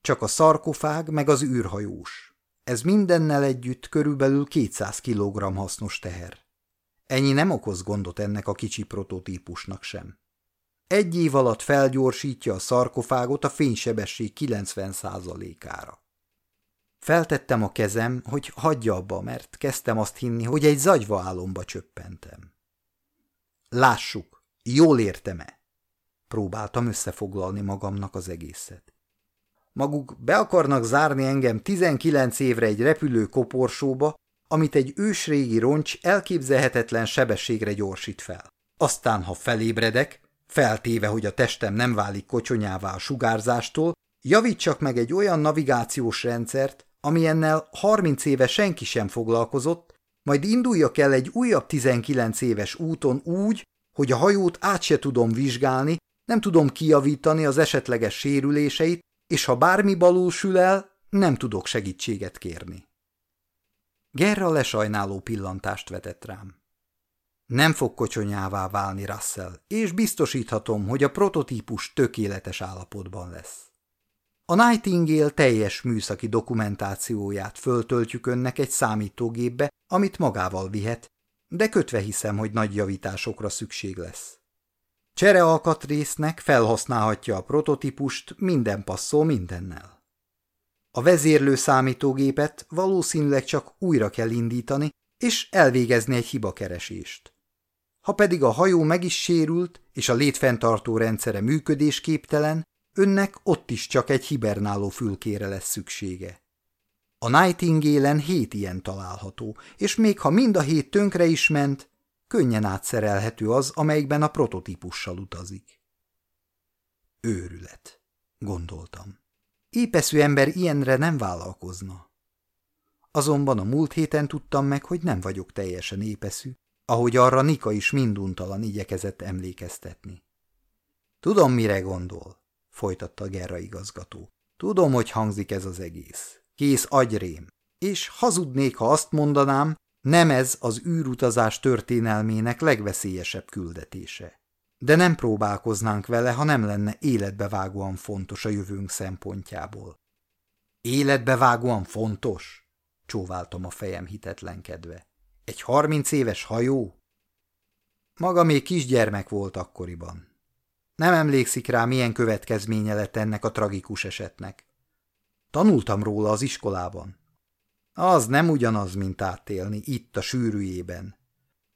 Csak a szarkofág meg az űrhajós. Ez mindennel együtt körülbelül 200 kg hasznos teher. Ennyi nem okoz gondot ennek a kicsi prototípusnak sem. Egy év alatt felgyorsítja a szarkofágot a fénysebesség 90%-ára. Feltettem a kezem, hogy hagyja abba, mert kezdtem azt hinni, hogy egy zagyva álomba csöppentem. Lássuk, jól értem-e? Próbáltam összefoglalni magamnak az egészet. Maguk be akarnak zárni engem 19 évre egy repülő koporsóba, amit egy ősrégi roncs elképzelhetetlen sebességre gyorsít fel. Aztán, ha felébredek, feltéve, hogy a testem nem válik kocsonyává a sugárzástól, javítsak meg egy olyan navigációs rendszert, amilyennel 30 éve senki sem foglalkozott, majd induljak el egy újabb 19 éves úton úgy, hogy a hajót át se tudom vizsgálni, nem tudom kijavítani az esetleges sérüléseit, és ha bármi balul sül el, nem tudok segítséget kérni. Gerra lesajnáló pillantást vetett rám. Nem fog kocsonyává válni Russell, és biztosíthatom, hogy a prototípus tökéletes állapotban lesz. A Nightingale teljes műszaki dokumentációját föltöltjük önnek egy számítógépbe, amit magával vihet, de kötve hiszem, hogy nagy javításokra szükség lesz. Csere alkatrésznek felhasználhatja a prototípust, minden passzol mindennel. A vezérlő számítógépet valószínűleg csak újra kell indítani, és elvégezni egy hibakeresést. Ha pedig a hajó meg is sérült, és a létfenntartó rendszere működésképtelen, önnek ott is csak egy hibernáló fülkére lesz szüksége. A Nightingale-en hét ilyen található, és még ha mind a hét tönkre is ment, könnyen átszerelhető az, amelyikben a prototípussal utazik. Őrület, gondoltam. Épeszű ember ilyenre nem vállalkozna. Azonban a múlt héten tudtam meg, hogy nem vagyok teljesen épeszű, ahogy arra Nika is minduntalan igyekezett emlékeztetni. Tudom, mire gondol, folytatta Gerra igazgató. Tudom, hogy hangzik ez az egész. Kész agyrém. És hazudnék, ha azt mondanám, nem ez az űrutazás történelmének legveszélyesebb küldetése. De nem próbálkoznánk vele, ha nem lenne életbevágóan fontos a jövőnk szempontjából. Életbevágóan fontos? Csóváltam a fejem hitetlenkedve. Egy harminc éves hajó? Maga még kisgyermek volt akkoriban. Nem emlékszik rá, milyen következménye lett ennek a tragikus esetnek. Tanultam róla az iskolában. Az nem ugyanaz, mint átélni itt a sűrűjében.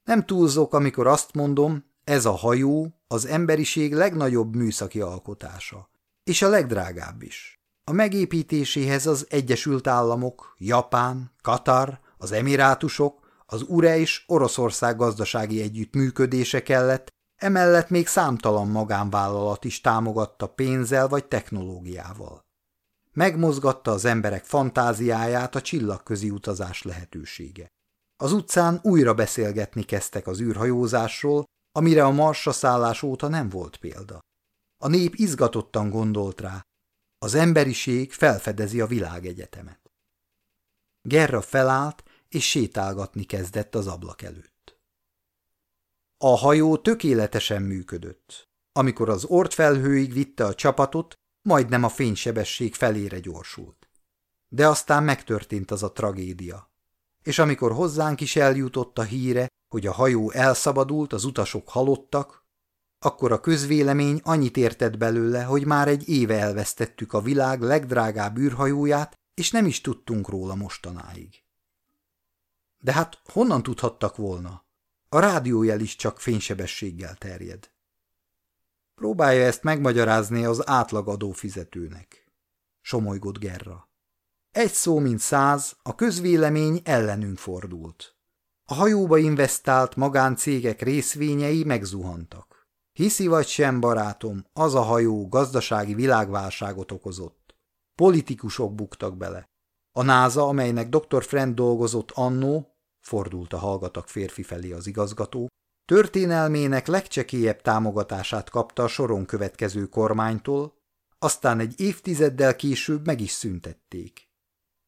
Nem túlzok, amikor azt mondom, ez a hajó az emberiség legnagyobb műszaki alkotása, és a legdrágább is. A megépítéséhez az Egyesült Államok, Japán, Katar, az Emirátusok, az URE és Oroszország gazdasági együttműködése kellett, emellett még számtalan magánvállalat is támogatta pénzzel vagy technológiával. Megmozgatta az emberek fantáziáját a csillagközi utazás lehetősége. Az utcán újra beszélgetni kezdtek az űrhajózásról, amire a marsra szállás óta nem volt példa. A nép izgatottan gondolt rá. Az emberiség felfedezi a világegyetemet. Gerra felállt, és sétálgatni kezdett az ablak előtt. A hajó tökéletesen működött. Amikor az ortfelhőig vitte a csapatot, majdnem a fénysebesség felére gyorsult. De aztán megtörtént az a tragédia. És amikor hozzánk is eljutott a híre, hogy a hajó elszabadult, az utasok halottak, akkor a közvélemény annyit értett belőle, hogy már egy éve elvesztettük a világ legdrágább űrhajóját, és nem is tudtunk róla mostanáig. De hát honnan tudhattak volna? A rádiójel is csak fénysebességgel terjed. Próbálja ezt megmagyarázni az átlag adófizetőnek. Somolygott Gerra. Egy szó mint száz, a közvélemény ellenünk fordult. A hajóba investált magáncégek részvényei megzuhantak. Hiszi vagy sem, barátom, az a hajó gazdasági világválságot okozott. Politikusok buktak bele. A náza, amelynek dr. Friend dolgozott annó, fordult a hallgatak férfi felé az igazgató, történelmének legcsekélyebb támogatását kapta a soron következő kormánytól, aztán egy évtizeddel később meg is szüntették.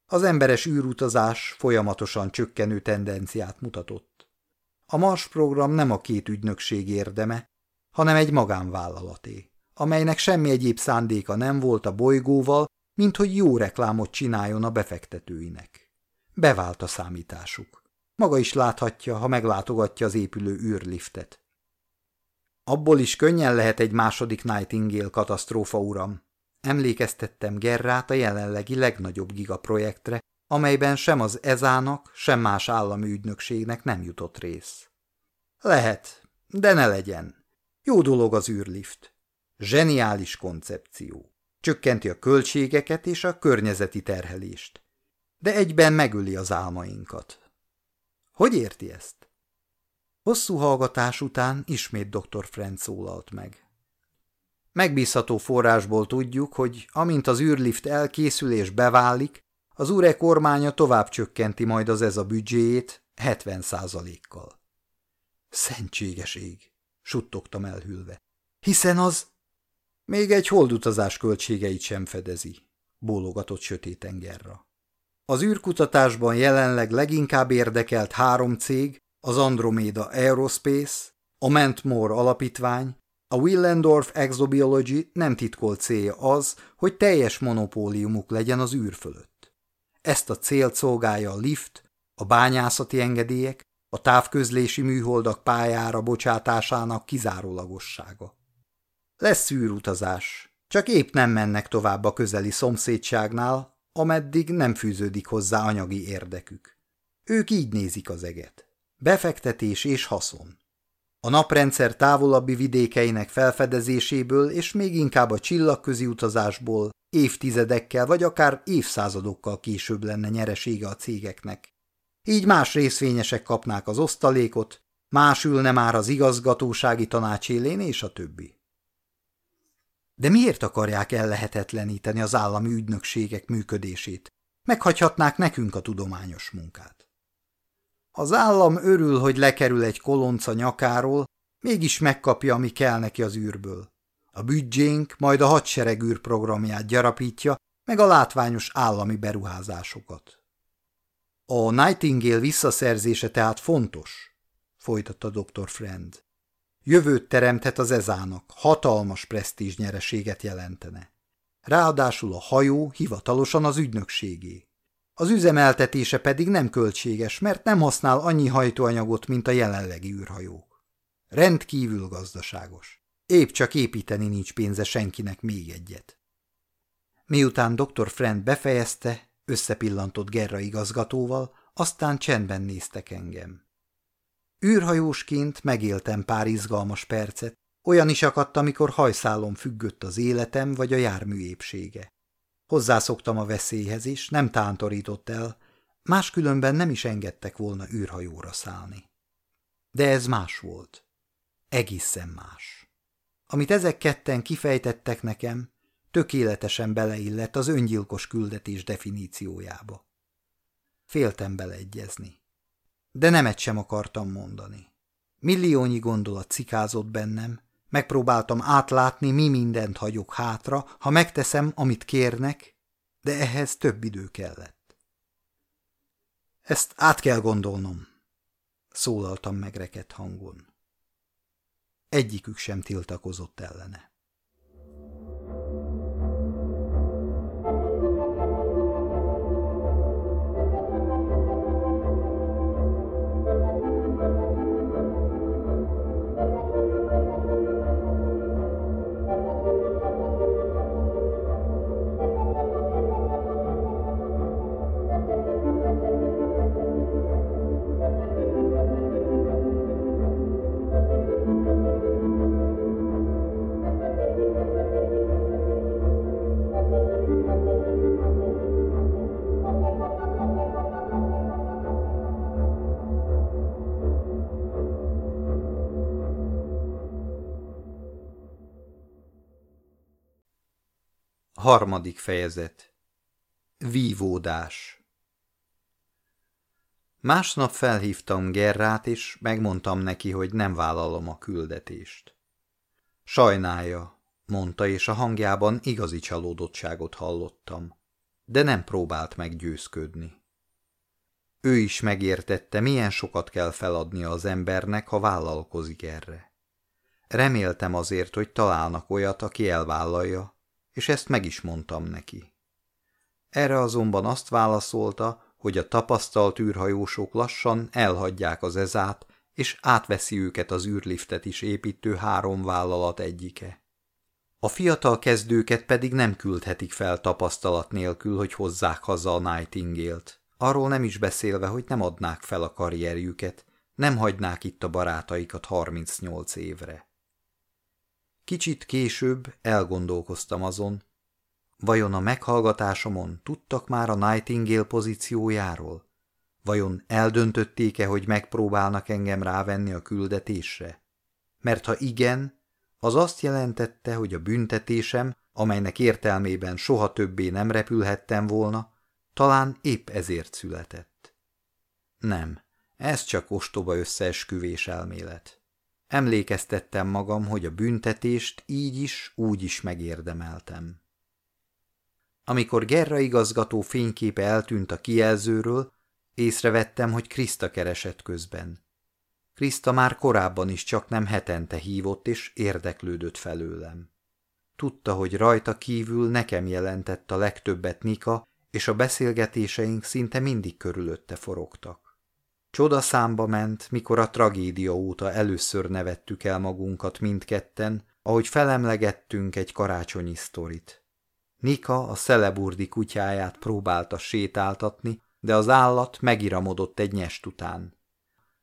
Az emberes űrutazás folyamatosan csökkenő tendenciát mutatott. A Mars program nem a két ügynökség érdeme, hanem egy magánvállalaté, amelynek semmi egyéb szándéka nem volt a bolygóval, mint hogy jó reklámot csináljon a befektetőinek. Bevált a számításuk. Maga is láthatja, ha meglátogatja az épülő űrliftet. Abból is könnyen lehet egy második Nightingale katasztrófa, uram, Emlékeztettem Gerrát a jelenlegi legnagyobb gigaprojektre, amelyben sem az ezának, sem más állami ügynökségnek nem jutott rész. Lehet, de ne legyen. Jó dolog az űrlift. Zseniális koncepció. Csökkenti a költségeket és a környezeti terhelést. De egyben megöli az álmainkat. Hogy érti ezt? Hosszú hallgatás után ismét dr. Friend szólalt meg. Megbízható forrásból tudjuk, hogy amint az űrlift elkészül és beválik, az URE kormánya tovább csökkenti majd az ez a büdzséjét 70 százalékkal. Szentséges ég, suttogtam elhülve. Hiszen az... Még egy holdutazás költségeit sem fedezi, bólogatott sötét tengerra. Az űrkutatásban jelenleg leginkább érdekelt három cég, az Andromeda Aerospace, a Mentmore alapítvány a Willendorf Exobiology nem titkolt célja az, hogy teljes monopóliumuk legyen az űr fölött. Ezt a célt szolgálja a lift, a bányászati engedélyek, a távközlési műholdak pályára bocsátásának kizárólagossága. Lesz űrutazás, csak épp nem mennek tovább a közeli szomszédságnál, ameddig nem fűződik hozzá anyagi érdekük. Ők így nézik az eget. Befektetés és haszon a naprendszer távolabbi vidékeinek felfedezéséből és még inkább a csillagközi utazásból évtizedekkel vagy akár évszázadokkal később lenne nyeresége a cégeknek. Így más részvényesek kapnák az osztalékot, más ülne már az igazgatósági tanács élén, és a többi. De miért akarják ellehetetleníteni az állami ügynökségek működését? Meghagyhatnák nekünk a tudományos munkát. Az állam örül, hogy lekerül egy kolonca nyakáról, mégis megkapja, ami kell neki az űrből. A büdzsénk majd a hadsereg űrprogramját gyarapítja, meg a látványos állami beruházásokat. A Nightingale visszaszerzése tehát fontos, folytatta dr. Friend. Jövőt teremthet az ezának, hatalmas presztízs nyereséget jelentene. Ráadásul a hajó hivatalosan az ügynökségé. Az üzemeltetése pedig nem költséges, mert nem használ annyi hajtóanyagot, mint a jelenlegi űrhajók. Rendkívül gazdaságos. Épp csak építeni nincs pénze senkinek még egyet. Miután dr. Friend befejezte, összepillantott Gerra igazgatóval, aztán csendben néztek engem. Űrhajósként megéltem pár izgalmas percet, olyan is akadt, amikor hajszálom függött az életem vagy a jármű épsége. Hozzászoktam a veszélyhez is, nem tántorított el, máskülönben nem is engedtek volna űrhajóra szállni. De ez más volt. Egészen más. Amit ezek ketten kifejtettek nekem, tökéletesen beleillett az öngyilkos küldetés definíciójába. Féltem beleegyezni. De nemet sem akartam mondani. Milliónyi gondolat cikázott bennem, megpróbáltam átlátni, mi mindent hagyok hátra, ha megteszem, amit kérnek, de ehhez több idő kellett. Ezt át kell gondolnom, szólaltam megreket hangon. Egyikük sem tiltakozott ellene. Harmadik fejezet Vívódás Másnap felhívtam Gerrát, és megmondtam neki, hogy nem vállalom a küldetést. Sajnálja, mondta, és a hangjában igazi csalódottságot hallottam, de nem próbált meggyőzködni. Ő is megértette, milyen sokat kell feladnia az embernek, ha vállalkozik erre. Reméltem azért, hogy találnak olyat, aki elvállalja, és ezt meg is mondtam neki. Erre azonban azt válaszolta, hogy a tapasztalt űrhajósok lassan elhagyják az ezát, és átveszi őket az űrliftet is építő három vállalat egyike. A fiatal kezdőket pedig nem küldhetik fel tapasztalat nélkül, hogy hozzák haza a Nightingale-t. Arról nem is beszélve, hogy nem adnák fel a karrierjüket, nem hagynák itt a barátaikat 38 évre. Kicsit később elgondolkoztam azon, vajon a meghallgatásomon tudtak már a Nightingale pozíciójáról? Vajon eldöntötték-e, hogy megpróbálnak engem rávenni a küldetésre? Mert ha igen, az azt jelentette, hogy a büntetésem, amelynek értelmében soha többé nem repülhettem volna, talán épp ezért született. Nem, ez csak ostoba összeesküvés elmélet. Emlékeztettem magam, hogy a büntetést így is, úgy is megérdemeltem. Amikor Gerra igazgató fényképe eltűnt a kijelzőről, észrevettem, hogy Kriszta keresett közben. Kriszta már korábban is csak nem hetente hívott és érdeklődött felőlem. Tudta, hogy rajta kívül nekem jelentett a legtöbbet Nika, és a beszélgetéseink szinte mindig körülötte forogtak. Csoda számba ment, mikor a tragédia óta először nevettük el magunkat mindketten, ahogy felemlegettünk egy karácsonyi sztorit. Nika a szeleburdi kutyáját próbálta sétáltatni, de az állat megiramodott egy nyest után.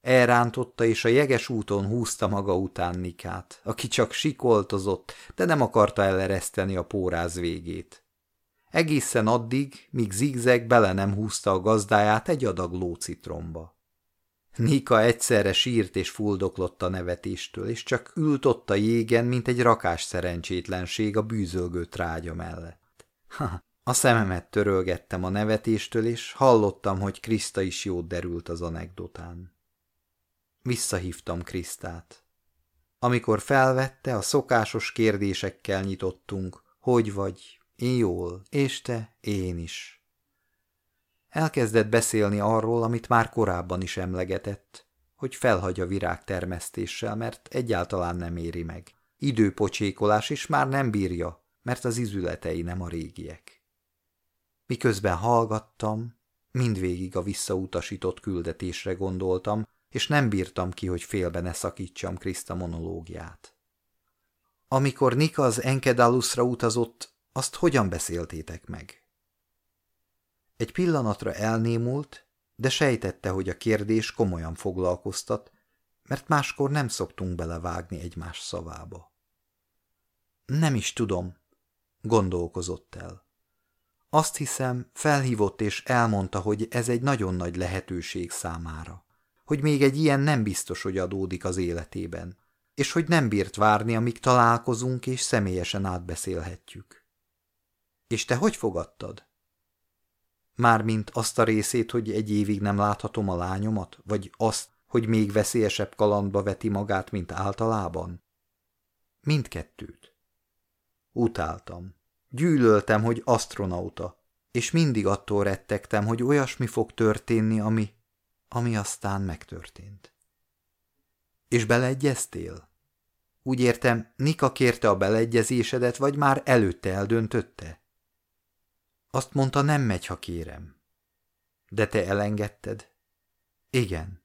Elrántotta, és a jeges úton húzta maga után Nikát, aki csak sikoltozott, de nem akarta elereszteni a póráz végét. Egészen addig, míg zigzeg bele nem húzta a gazdáját egy adag lócitromba. Nika egyszerre sírt és fuldoklott a nevetéstől, és csak ült ott a jégen, mint egy rakás szerencsétlenség a bűzölgő trágya mellett. Ha, a szememet törölgettem a nevetéstől, és hallottam, hogy Kriszta is jót derült az anekdotán. Visszahívtam Krisztát. Amikor felvette, a szokásos kérdésekkel nyitottunk, hogy vagy, én jól, és te, én is. Elkezdett beszélni arról, amit már korábban is emlegetett, hogy felhagy a virágtermesztéssel, mert egyáltalán nem éri meg. Időpocsékolás is már nem bírja, mert az izületei nem a régiek. Miközben hallgattam, mindvégig a visszautasított küldetésre gondoltam, és nem bírtam ki, hogy félbe ne szakítsam Kriszta monológiát. Amikor Nika az Enkedalusra utazott, azt hogyan beszéltétek meg? Egy pillanatra elnémult, de sejtette, hogy a kérdés komolyan foglalkoztat, mert máskor nem szoktunk belevágni egymás szavába. Nem is tudom, gondolkozott el. Azt hiszem, felhívott és elmondta, hogy ez egy nagyon nagy lehetőség számára, hogy még egy ilyen nem biztos, hogy adódik az életében, és hogy nem bírt várni, amíg találkozunk és személyesen átbeszélhetjük. És te hogy fogadtad? Mármint azt a részét, hogy egy évig nem láthatom a lányomat, vagy azt, hogy még veszélyesebb kalandba veti magát, mint általában? Mindkettőt. Utáltam. Gyűlöltem, hogy astronauta, és mindig attól rettegtem, hogy olyasmi fog történni, ami, ami aztán megtörtént. És beleegyeztél? Úgy értem, Nika kérte a beleegyezésedet, vagy már előtte eldöntötte? Azt mondta, nem megy, ha kérem. De te elengedted? Igen.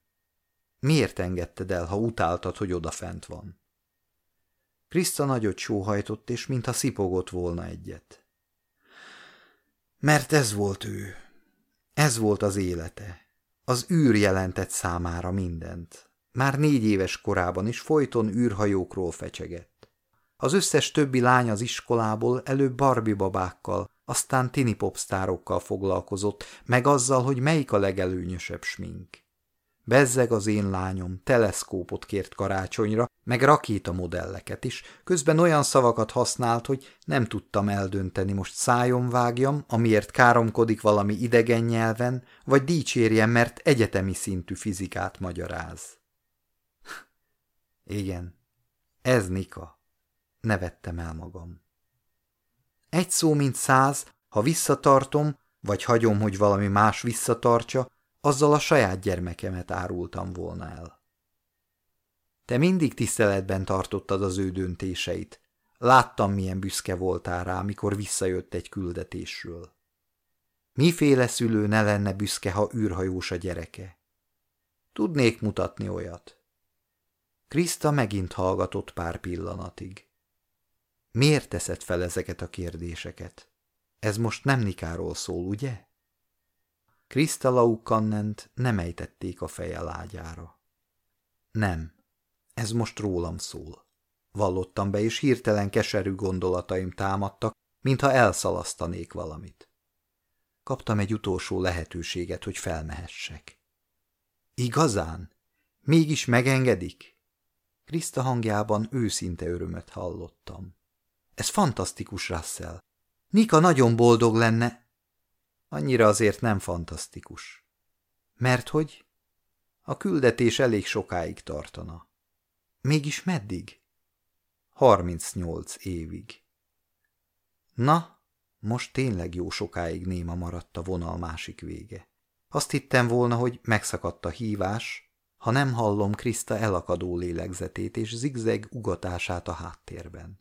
Miért engedted el, ha utáltad, hogy odafent van? Kriszta nagyot sóhajtott, és mintha szipogott volna egyet. Mert ez volt ő. Ez volt az élete. Az űr jelentett számára mindent. Már négy éves korában is folyton űrhajókról fecsegett. Az összes többi lány az iskolából előbb Barbie babákkal, aztán tini popstárokkal foglalkozott, meg azzal, hogy melyik a legelőnyösebb smink. Bezzeg az én lányom, teleszkópot kért karácsonyra, meg rakéta modelleket is, közben olyan szavakat használt, hogy nem tudtam eldönteni, most szájon vágjam, amiért káromkodik valami idegen nyelven, vagy dicsérjem, mert egyetemi szintű fizikát magyaráz. Igen, ez Nika. Nevettem el magam. Egy szó, mint száz, ha visszatartom, vagy hagyom, hogy valami más visszatartsa, azzal a saját gyermekemet árultam volna el. Te mindig tiszteletben tartottad az ő döntéseit. Láttam, milyen büszke voltál rá, mikor visszajött egy küldetésről. Miféle szülő ne lenne büszke, ha űrhajós a gyereke? Tudnék mutatni olyat. Kriszta megint hallgatott pár pillanatig. Miért teszed fel ezeket a kérdéseket? Ez most nem Nikáról szól, ugye? Krista Laukannent nem ejtették a feje lágyára. Nem, ez most rólam szól. Vallottam be, és hirtelen keserű gondolataim támadtak, mintha elszalasztanék valamit. Kaptam egy utolsó lehetőséget, hogy felmehessek. Igazán? Mégis megengedik? Krista hangjában őszinte örömet hallottam. Ez fantasztikus, Russell. Nika nagyon boldog lenne, Annyira azért nem fantasztikus. Mert hogy? A küldetés elég sokáig tartana. Mégis meddig? 38 évig. Na, most tényleg jó sokáig néma maradt a vonal másik vége. Azt hittem volna, hogy megszakadt a hívás, ha nem hallom Kriszta elakadó lélegzetét és zigzeg ugatását a háttérben.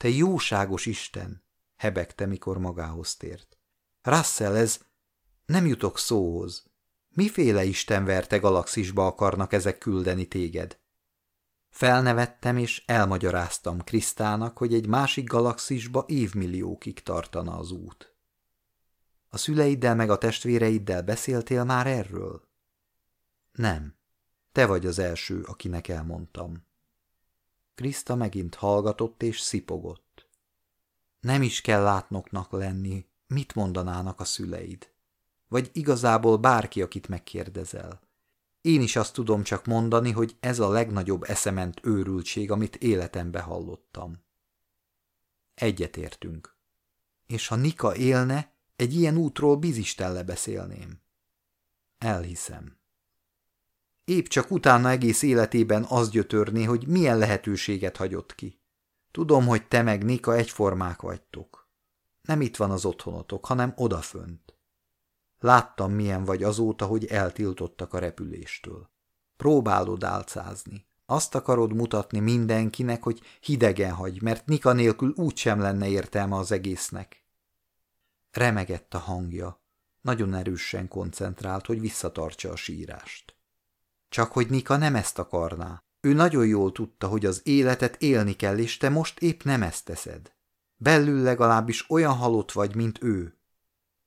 Te jóságos Isten! hebegte, mikor magához tért. Russell, ez... Nem jutok szóhoz. Miféle istenverte galaxisba akarnak ezek küldeni téged? Felnevettem és elmagyaráztam Krisztának, hogy egy másik galaxisba évmilliókig tartana az út. A szüleiddel meg a testvéreiddel beszéltél már erről? Nem. Te vagy az első, akinek elmondtam. Kriszta megint hallgatott és szipogott. Nem is kell látnoknak lenni, Mit mondanának a szüleid? Vagy igazából bárki, akit megkérdezel? Én is azt tudom csak mondani, hogy ez a legnagyobb eszement őrültség, amit életembe hallottam. Egyetértünk. És ha Nika élne, egy ilyen útról bizistelle beszélném. Elhiszem. Épp csak utána egész életében az gyötörné, hogy milyen lehetőséget hagyott ki. Tudom, hogy te meg Nika egyformák vagytok. Nem itt van az otthonotok, hanem odafönt. Láttam, milyen vagy azóta, hogy eltiltottak a repüléstől. Próbálod álcázni. Azt akarod mutatni mindenkinek, hogy hidegen hagy, mert Nika nélkül úgysem lenne értelme az egésznek. Remegett a hangja. Nagyon erősen koncentrált, hogy visszatartsa a sírást. Csak hogy Nika nem ezt akarná. Ő nagyon jól tudta, hogy az életet élni kell, és te most épp nem ezt teszed. Belül legalábbis olyan halott vagy, mint ő.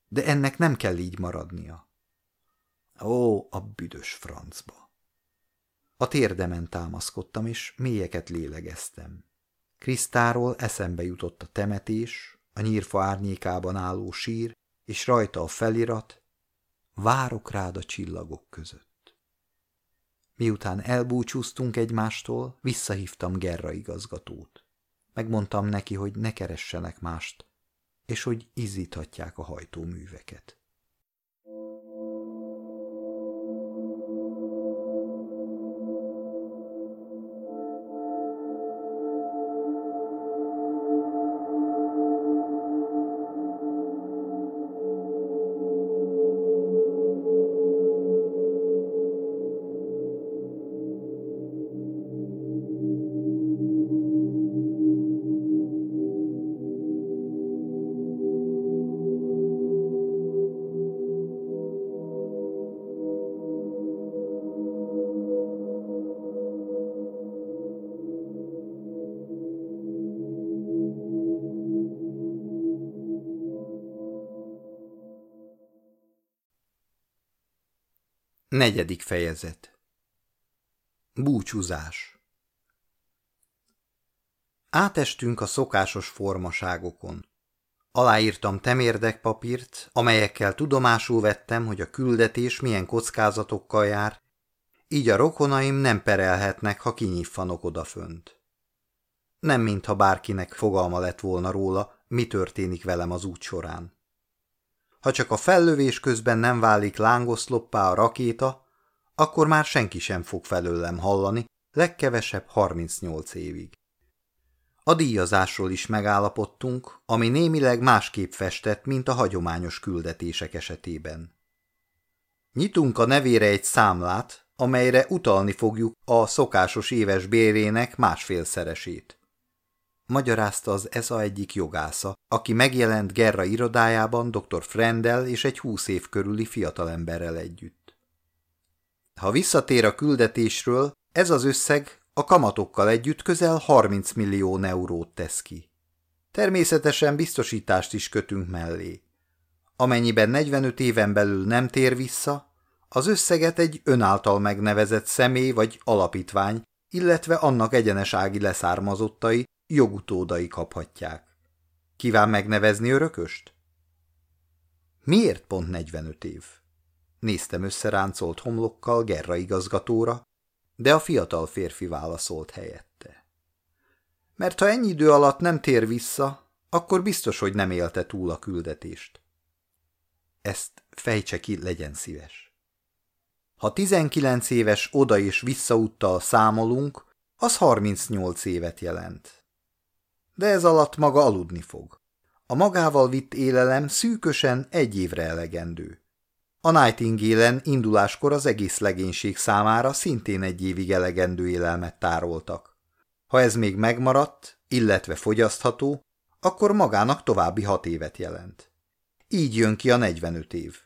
De ennek nem kell így maradnia. Ó, a büdös francba. A térdemen támaszkodtam, és mélyeket lélegeztem. Krisztáról eszembe jutott a temetés, a nyírfa árnyékában álló sír, és rajta a felirat, várok rád a csillagok között. Miután elbúcsúztunk egymástól, visszahívtam Gerra igazgatót. Megmondtam neki, hogy ne keressenek mást. és hogy izzíthatják a hajtóműveket. Negyedik fejezet Búcsúzás Átestünk a szokásos formaságokon. Aláírtam temérdek papírt, amelyekkel tudomásul vettem, hogy a küldetés milyen kockázatokkal jár, így a rokonaim nem perelhetnek, ha kinyiffanok odafönt. Nem mintha bárkinek fogalma lett volna róla, mi történik velem az út során. Ha csak a fellövés közben nem válik lángoszloppá a rakéta, akkor már senki sem fog felőlem hallani, legkevesebb 38 évig. A díjazásról is megállapodtunk, ami némileg másképp festett, mint a hagyományos küldetések esetében. Nyitunk a nevére egy számlát, amelyre utalni fogjuk a szokásos éves bérének másfélszeresét magyarázta az ESA egyik jogásza, aki megjelent Gerra irodájában dr. Frendel és egy húsz év körüli fiatalemberrel együtt. Ha visszatér a küldetésről, ez az összeg a kamatokkal együtt közel 30 millió eurót tesz ki. Természetesen biztosítást is kötünk mellé. Amennyiben 45 éven belül nem tér vissza, az összeget egy önáltal megnevezett személy vagy alapítvány, illetve annak egyenesági leszármazottai jogutódai kaphatják. Kíván megnevezni örököst? Miért pont 45 év? Néztem összeráncolt homlokkal Gerra igazgatóra, de a fiatal férfi válaszolt helyette. Mert ha ennyi idő alatt nem tér vissza, akkor biztos, hogy nem élte túl a küldetést. Ezt fejtse ki, legyen szíves. Ha 19 éves oda és visszaúttal számolunk, az 38 évet jelent de ez alatt maga aludni fog. A magával vitt élelem szűkösen egy évre elegendő. A Nightingale-en induláskor az egész legénység számára szintén egy évig elegendő élelmet tároltak. Ha ez még megmaradt, illetve fogyasztható, akkor magának további hat évet jelent. Így jön ki a 45 év.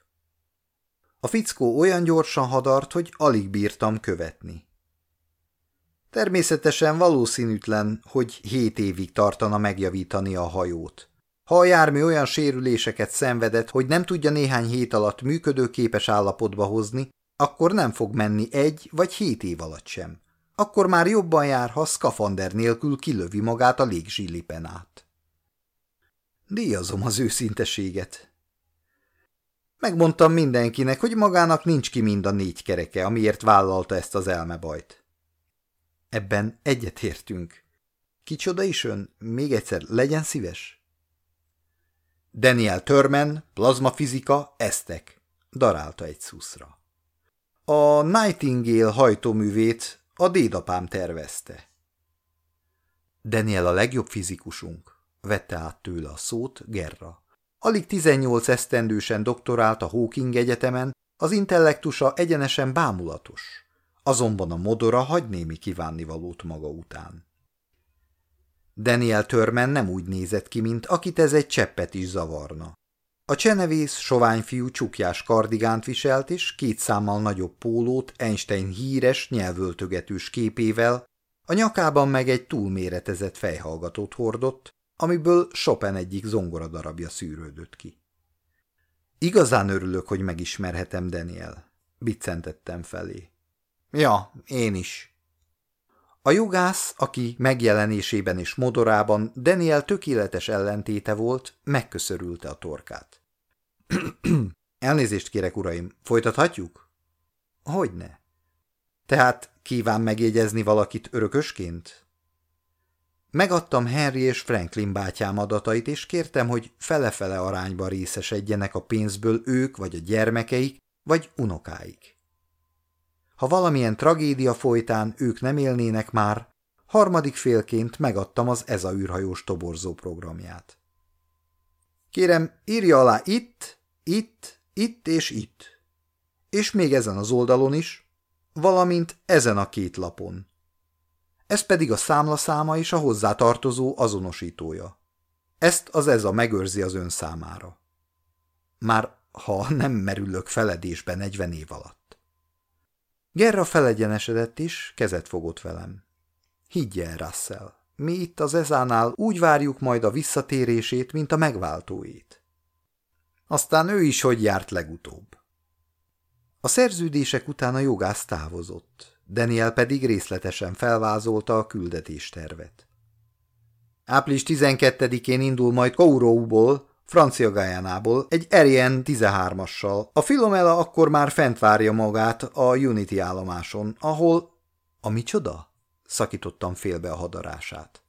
A fickó olyan gyorsan hadart, hogy alig bírtam követni. Természetesen valószínűtlen, hogy hét évig tartana megjavítani a hajót. Ha a jármű olyan sérüléseket szenvedett, hogy nem tudja néhány hét alatt működőképes állapotba hozni, akkor nem fog menni egy vagy hét év alatt sem. Akkor már jobban jár, ha szkafander nélkül kilövi magát a légzsillipen át. Díjazom az őszinteséget. Megmondtam mindenkinek, hogy magának nincs ki mind a négy kereke, amiért vállalta ezt az elmebajt. Ebben egyetértünk. Kicsoda is ön? Még egyszer, legyen szíves. Daniel Törmen, plazmafizika, eztek, darálta egy szuszra. A Nightingale hajtóművét a dédapám tervezte. Daniel a legjobb fizikusunk, vette át tőle a szót Gerra. Alig 18 esztendősen doktorált a Hawking Egyetemen, az intellektusa egyenesen bámulatos. Azonban a modora hagy némi kívánnivalót maga után. Daniel Törmen nem úgy nézett ki, mint akit ez egy cseppet is zavarna. A csenevész sovány fiú csukjás kardigánt viselt, és két számmal nagyobb pólót Einstein híres, nyelvöltögetős képével, a nyakában meg egy túlméretezett fejhallgatót hordott, amiből Chopin egyik zongoradarabja szűrődött ki. Igazán örülök, hogy megismerhetem Daniel, biccentettem felé. Ja, én is. A jogász, aki megjelenésében és modorában Daniel tökéletes ellentéte volt, megköszörülte a torkát. Elnézést kérek, uraim, folytathatjuk? Hogyne. Tehát kíván megjegyezni valakit örökösként? Megadtam Henry és Franklin bátyám adatait, és kértem, hogy fele-fele arányban részesedjenek a pénzből ők, vagy a gyermekeik, vagy unokáik. Ha valamilyen tragédia folytán ők nem élnének már, harmadik félként megadtam az ez a űrhajós toborzó programját. Kérem, írja alá itt, itt, itt és itt. És még ezen az oldalon is, valamint ezen a két lapon. Ez pedig a számlaszáma és a hozzátartozó azonosítója. Ezt az ez a megőrzi az ön számára. Már ha nem merülök feledésbe 40 év alatt. Gerra felegyenesedett is, kezet fogott velem. Higgye el, Russell, mi itt az ezánál úgy várjuk majd a visszatérését, mint a megváltóét. Aztán ő is hogy járt legutóbb. A szerződések után a jogász távozott, Daniel pedig részletesen felvázolta a küldetéstervet. Április 12-én indul majd Kourouból, Francia Gajánából, egy Ariane 13-assal. A Filomela akkor már fent várja magát a Unity állomáson, ahol... A micsoda? Szakítottam félbe a hadarását.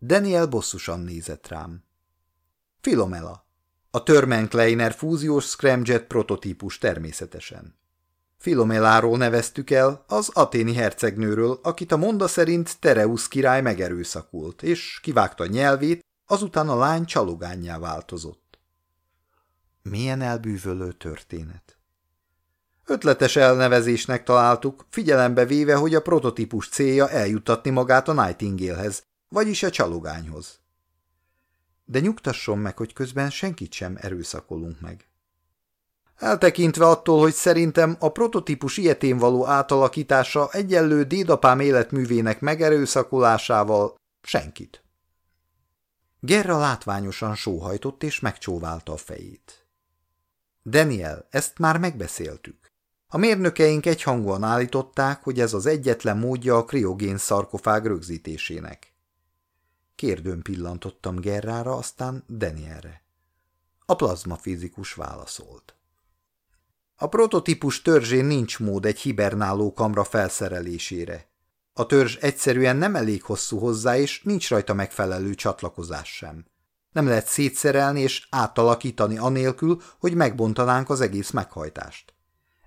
Daniel bosszusan nézett rám. Filomela. A Törmen Kleiner fúziós scramjet prototípus természetesen. Filomeláról neveztük el, az aténi hercegnőről, akit a monda szerint Tereusz király megerőszakult, és kivágta nyelvét, azután a lány csalogányjá változott. Milyen elbűvölő történet. Ötletes elnevezésnek találtuk, figyelembe véve, hogy a prototípus célja eljutatni magát a Nightingalehez, vagyis a csalogányhoz. De nyugtasson meg, hogy közben senkit sem erőszakolunk meg. Eltekintve attól, hogy szerintem a prototípus ilyetén való átalakítása egyenlő dédapám életművének megerőszakolásával senkit. Gerra látványosan sóhajtott és megcsóválta a fejét. Daniel, ezt már megbeszéltük. A mérnökeink egyhangúan állították, hogy ez az egyetlen módja a kriogén szarkofág rögzítésének. Kérdőn pillantottam Gerrára, aztán Danielre. A plazmafizikus válaszolt. A prototípus törzsén nincs mód egy hibernáló kamra felszerelésére. A törzs egyszerűen nem elég hosszú hozzá, és nincs rajta megfelelő csatlakozás sem. Nem lehet szétszerelni és átalakítani anélkül, hogy megbontanánk az egész meghajtást.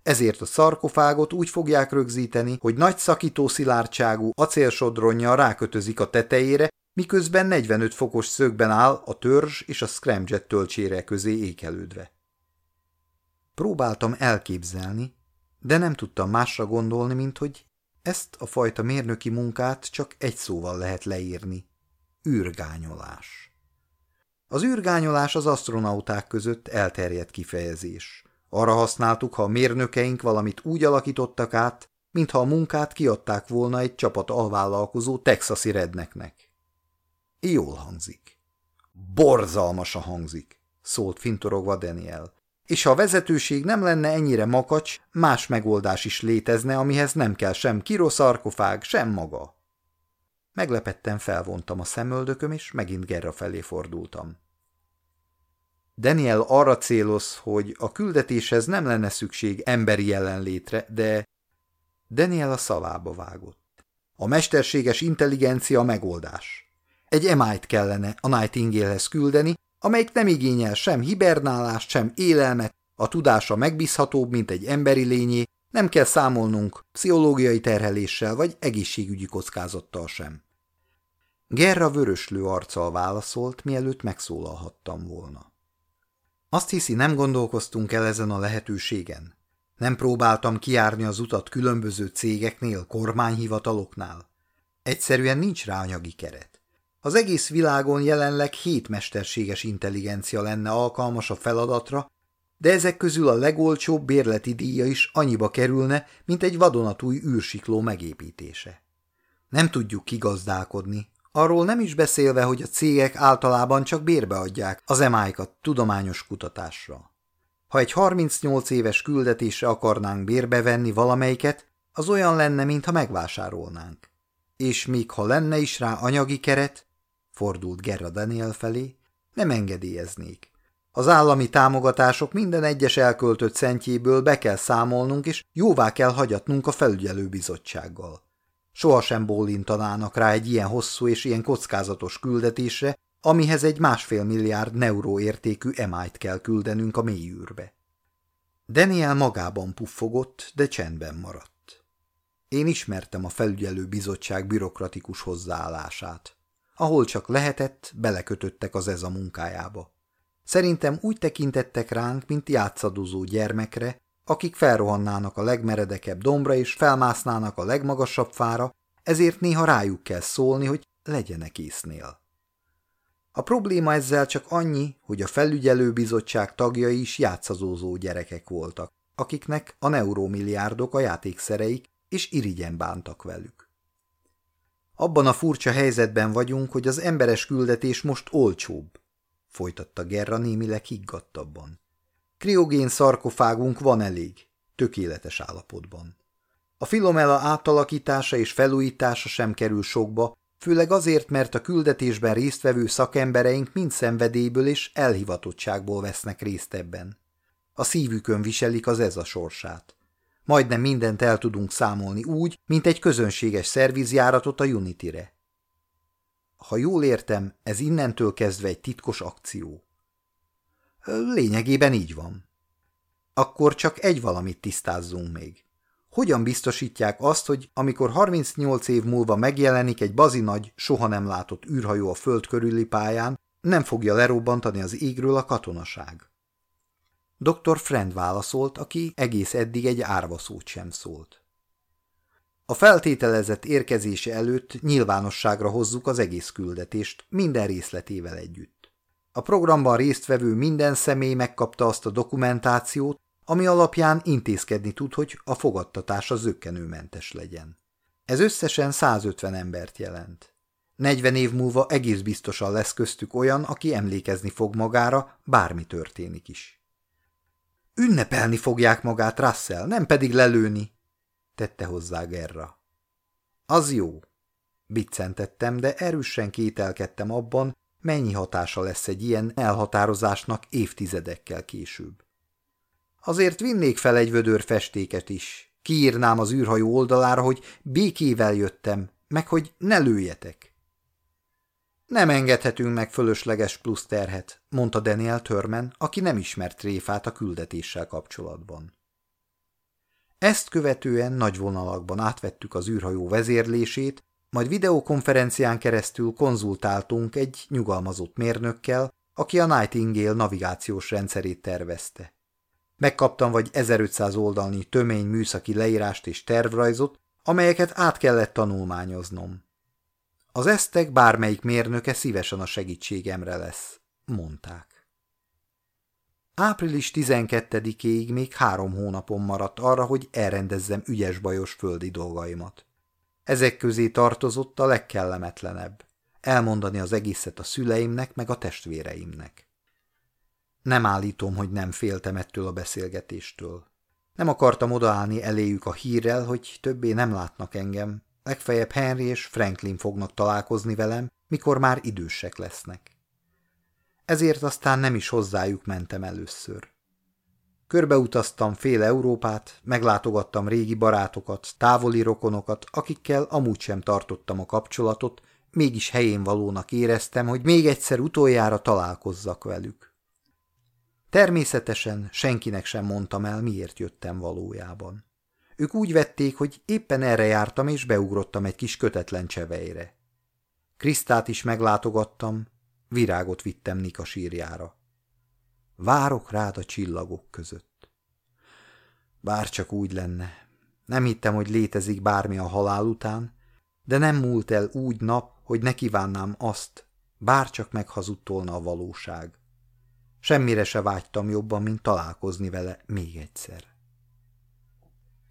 Ezért a szarkofágot úgy fogják rögzíteni, hogy nagy szakító szilárdságú acélsodronja rákötözik a tetejére, miközben 45 fokos szögben áll a törzs és a scramjet töltsére közé ékelődve. Próbáltam elképzelni, de nem tudtam másra gondolni, mint hogy ezt a fajta mérnöki munkát csak egy szóval lehet leírni. űrgányolás. Az űrgányolás az asztronauták között elterjedt kifejezés. Arra használtuk, ha a mérnökeink valamit úgy alakítottak át, mintha a munkát kiadták volna egy csapat alvállalkozó texasi redneknek. Jól hangzik. Borzalmasan hangzik, szólt fintorogva Daniel. És ha a vezetőség nem lenne ennyire makacs, más megoldás is létezne, amihez nem kell sem kiroszarkofág, sem maga. Meglepetten felvontam a szemöldököm, és megint Gerra felé fordultam. Daniel arra céloz, hogy a küldetéshez nem lenne szükség emberi jelenlétre, de Daniel a szavába vágott. A mesterséges intelligencia megoldás. Egy emájt kellene a Nightingalehez küldeni, amelyik nem igényel sem hibernálást, sem élelmet, a tudása megbízhatóbb, mint egy emberi lényé, nem kell számolnunk pszichológiai terheléssel vagy egészségügyi kockázattal sem. Gerra vöröslő arccal válaszolt, mielőtt megszólalhattam volna. Azt hiszi, nem gondolkoztunk el ezen a lehetőségen? Nem próbáltam kiárni az utat különböző cégeknél, kormányhivataloknál? Egyszerűen nincs rá anyagi keret. Az egész világon jelenleg hét mesterséges intelligencia lenne alkalmas a feladatra, de ezek közül a legolcsóbb bérleti díja is annyiba kerülne, mint egy vadonatúj űrsikló megépítése. Nem tudjuk kigazdálkodni, Arról nem is beszélve, hogy a cégek általában csak bérbeadják az emáikat tudományos kutatásra. Ha egy 38 éves küldetésre akarnánk bérbevenni valamelyiket, az olyan lenne, mintha megvásárolnánk. És még ha lenne is rá anyagi keret, fordult Gerra Daniel felé, nem engedélyeznék. Az állami támogatások minden egyes elköltött centjéből be kell számolnunk, és jóvá kell hagyatnunk a felügyelőbizottsággal. Sohasem bólintanának rá egy ilyen hosszú és ilyen kockázatos küldetésre, amihez egy másfél milliárd neuró értékű emájt kell küldenünk a mélyűrbe. Daniel magában puffogott, de csendben maradt. Én ismertem a felügyelő bizottság bürokratikus hozzáállását. Ahol csak lehetett, belekötöttek az ez a munkájába. Szerintem úgy tekintettek ránk, mint játszadozó gyermekre, akik felrohannának a legmeredekebb dombra és felmásznának a legmagasabb fára, ezért néha rájuk kell szólni, hogy legyenek észnél. A probléma ezzel csak annyi, hogy a felügyelőbizottság tagjai is játszazózó gyerekek voltak, akiknek a neuromilliárdok a játékszereik, és irigyen bántak velük. Abban a furcsa helyzetben vagyunk, hogy az emberes küldetés most olcsóbb, folytatta Gerra némileg higgadtabban. Kriogén szarkofágunk van elég, tökéletes állapotban. A Filomela átalakítása és felújítása sem kerül sokba, főleg azért, mert a küldetésben résztvevő szakembereink mind szenvedélyből és elhivatottságból vesznek részt ebben. A szívükön viselik az ez a sorsát. Majdnem mindent el tudunk számolni úgy, mint egy közönséges szervizjáratot a Unity-re. Ha jól értem, ez innentől kezdve egy titkos akció. Lényegében így van. Akkor csak egy valamit tisztázzunk még. Hogyan biztosítják azt, hogy amikor 38 év múlva megjelenik egy bazinagy, soha nem látott űrhajó a föld körüli pályán, nem fogja lerobbantani az égről a katonaság? Dr. Friend válaszolt, aki egész eddig egy árva szót sem szólt. A feltételezett érkezése előtt nyilvánosságra hozzuk az egész küldetést, minden részletével együtt. A programban résztvevő minden személy megkapta azt a dokumentációt, ami alapján intézkedni tud, hogy a fogadtatása zöggenőmentes legyen. Ez összesen 150 embert jelent. 40 év múlva egész biztosan lesz köztük olyan, aki emlékezni fog magára, bármi történik is. Ünnepelni fogják magát Russell, nem pedig lelőni, tette hozzá Gerra. Az jó. Biccentettem, de erősen kételkedtem abban, mennyi hatása lesz egy ilyen elhatározásnak évtizedekkel később. Azért vinnék fel egy vödör festéket is. Kiírnám az űrhajó oldalára, hogy békével jöttem, meg hogy ne lőjetek. Nem engedhetünk meg fölösleges plusz terhet, mondta Daniel Törmen, aki nem ismert tréfát a küldetéssel kapcsolatban. Ezt követően nagy vonalakban átvettük az űrhajó vezérlését, majd videokonferencián keresztül konzultáltunk egy nyugalmazott mérnökkel, aki a Nightingale navigációs rendszerét tervezte. Megkaptam vagy 1500 oldalnyi tömény műszaki leírást és tervrajzot, amelyeket át kellett tanulmányoznom. Az esztek bármelyik mérnöke szívesen a segítségemre lesz, mondták. Április 12-éig még három hónapon maradt arra, hogy elrendezzem ügyes-bajos földi dolgaimat. Ezek közé tartozott a legkellemetlenebb, elmondani az egészet a szüleimnek meg a testvéreimnek. Nem állítom, hogy nem féltem ettől a beszélgetéstől. Nem akartam odaállni eléjük a hírrel, hogy többé nem látnak engem, legfeljebb Henry és Franklin fognak találkozni velem, mikor már idősek lesznek. Ezért aztán nem is hozzájuk mentem először. Körbeutaztam fél Európát, meglátogattam régi barátokat, távoli rokonokat, akikkel amúgy sem tartottam a kapcsolatot, mégis helyén valónak éreztem, hogy még egyszer utoljára találkozzak velük. Természetesen senkinek sem mondtam el, miért jöttem valójában. Ők úgy vették, hogy éppen erre jártam, és beugrottam egy kis kötetlen csevejre. Krisztát is meglátogattam, virágot vittem Nika sírjára. Várok rád a csillagok között. Bár csak úgy lenne. Nem hittem, hogy létezik bármi a halál után, de nem múlt el úgy nap, hogy ne kívánnám azt, bár csak meghazudtolna a valóság. Semmire se vágytam jobban, mint találkozni vele még egyszer.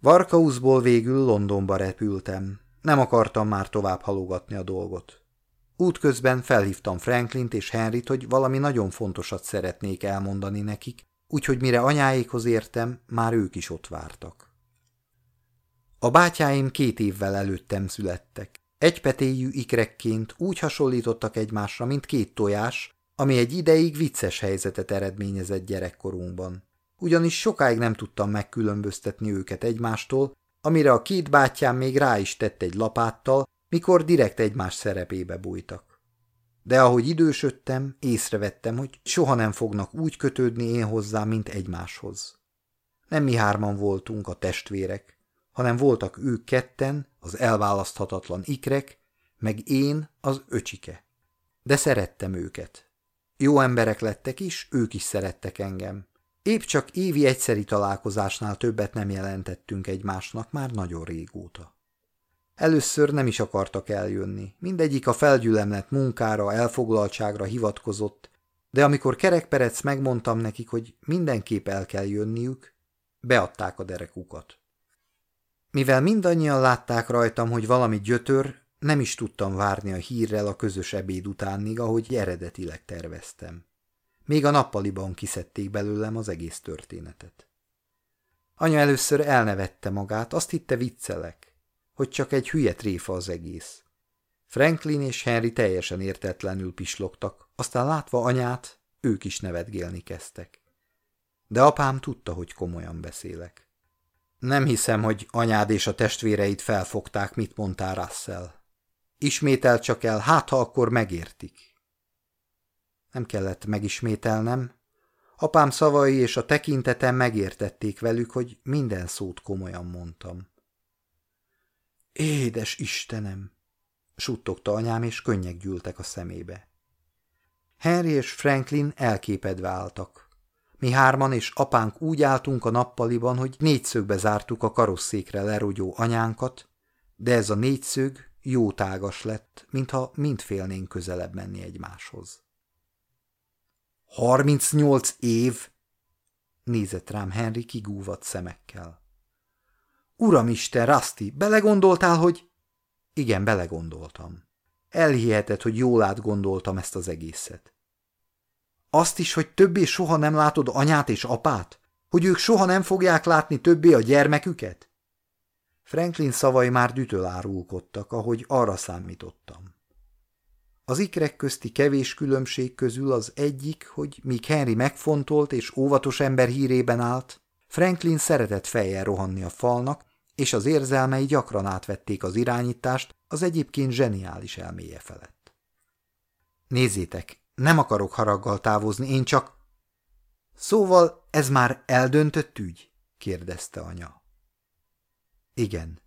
Varkauszból végül Londonba repültem. Nem akartam már tovább halogatni a dolgot. Útközben felhívtam Franklint és Henryt, hogy valami nagyon fontosat szeretnék elmondani nekik, úgyhogy mire anyáékhoz értem, már ők is ott vártak. A bátyáim két évvel előttem születtek. Egypetéjű ikrekként úgy hasonlítottak egymásra, mint két tojás, ami egy ideig vicces helyzetet eredményezett gyerekkorunkban. Ugyanis sokáig nem tudtam megkülönböztetni őket egymástól, amire a két bátyám még rá is tett egy lapáttal, mikor direkt egymás szerepébe bújtak. De ahogy idősödtem, észrevettem, hogy soha nem fognak úgy kötődni én hozzá, mint egymáshoz. Nem mi hárman voltunk a testvérek, hanem voltak ők ketten, az elválaszthatatlan ikrek, meg én, az öcsike. De szerettem őket. Jó emberek lettek is, ők is szerettek engem. Épp csak évi egyszeri találkozásnál többet nem jelentettünk egymásnak már nagyon régóta. Először nem is akartak eljönni, mindegyik a felgyülemlett munkára, elfoglaltságra hivatkozott, de amikor kerekperec megmondtam nekik, hogy mindenképp el kell jönniük, beadták a derekukat. Mivel mindannyian látták rajtam, hogy valami gyötör, nem is tudtam várni a hírrel a közös ebéd utánig, ahogy eredetileg terveztem. Még a nappaliban kiszedték belőlem az egész történetet. Anya először elnevette magát, azt hitte viccelek, hogy csak egy hülye tréfa az egész. Franklin és Henry teljesen értetlenül pislogtak, aztán látva anyát, ők is nevetgélni kezdtek. De apám tudta, hogy komolyan beszélek. Nem hiszem, hogy anyád és a testvéreit felfogták, mit mondtál Russell. Ismétel csak el, hát ha akkor megértik. Nem kellett megismételnem. Apám szavai és a tekintetem megértették velük, hogy minden szót komolyan mondtam. Édes Istenem! suttogta anyám, és könnyek gyűltek a szemébe. Henry és Franklin elképedve álltak. Mi hárman és apánk úgy álltunk a nappaliban, hogy négyszögbe zártuk a karosszékre lerogyó anyánkat, de ez a négyszög jó tágas lett, mintha mind félnénk közelebb menni egymáshoz. Harmincnyolc év! Nézett rám Henry kigúvat szemekkel. Uramisten, Rasti, belegondoltál, hogy... Igen, belegondoltam. Elhihetett, hogy jól átgondoltam ezt az egészet. Azt is, hogy többé soha nem látod anyát és apát? Hogy ők soha nem fogják látni többé a gyermeküket? Franklin szavai már dütöl árulkodtak, ahogy arra számítottam. Az ikrek közti kevés különbség közül az egyik, hogy míg Henry megfontolt és óvatos ember hírében állt, Franklin szeretett fejjel rohanni a falnak, és az érzelmei gyakran átvették az irányítást az egyébként zseniális elméje felett. Nézzétek, nem akarok haraggal távozni, én csak... Szóval ez már eldöntött ügy? kérdezte anya. Igen,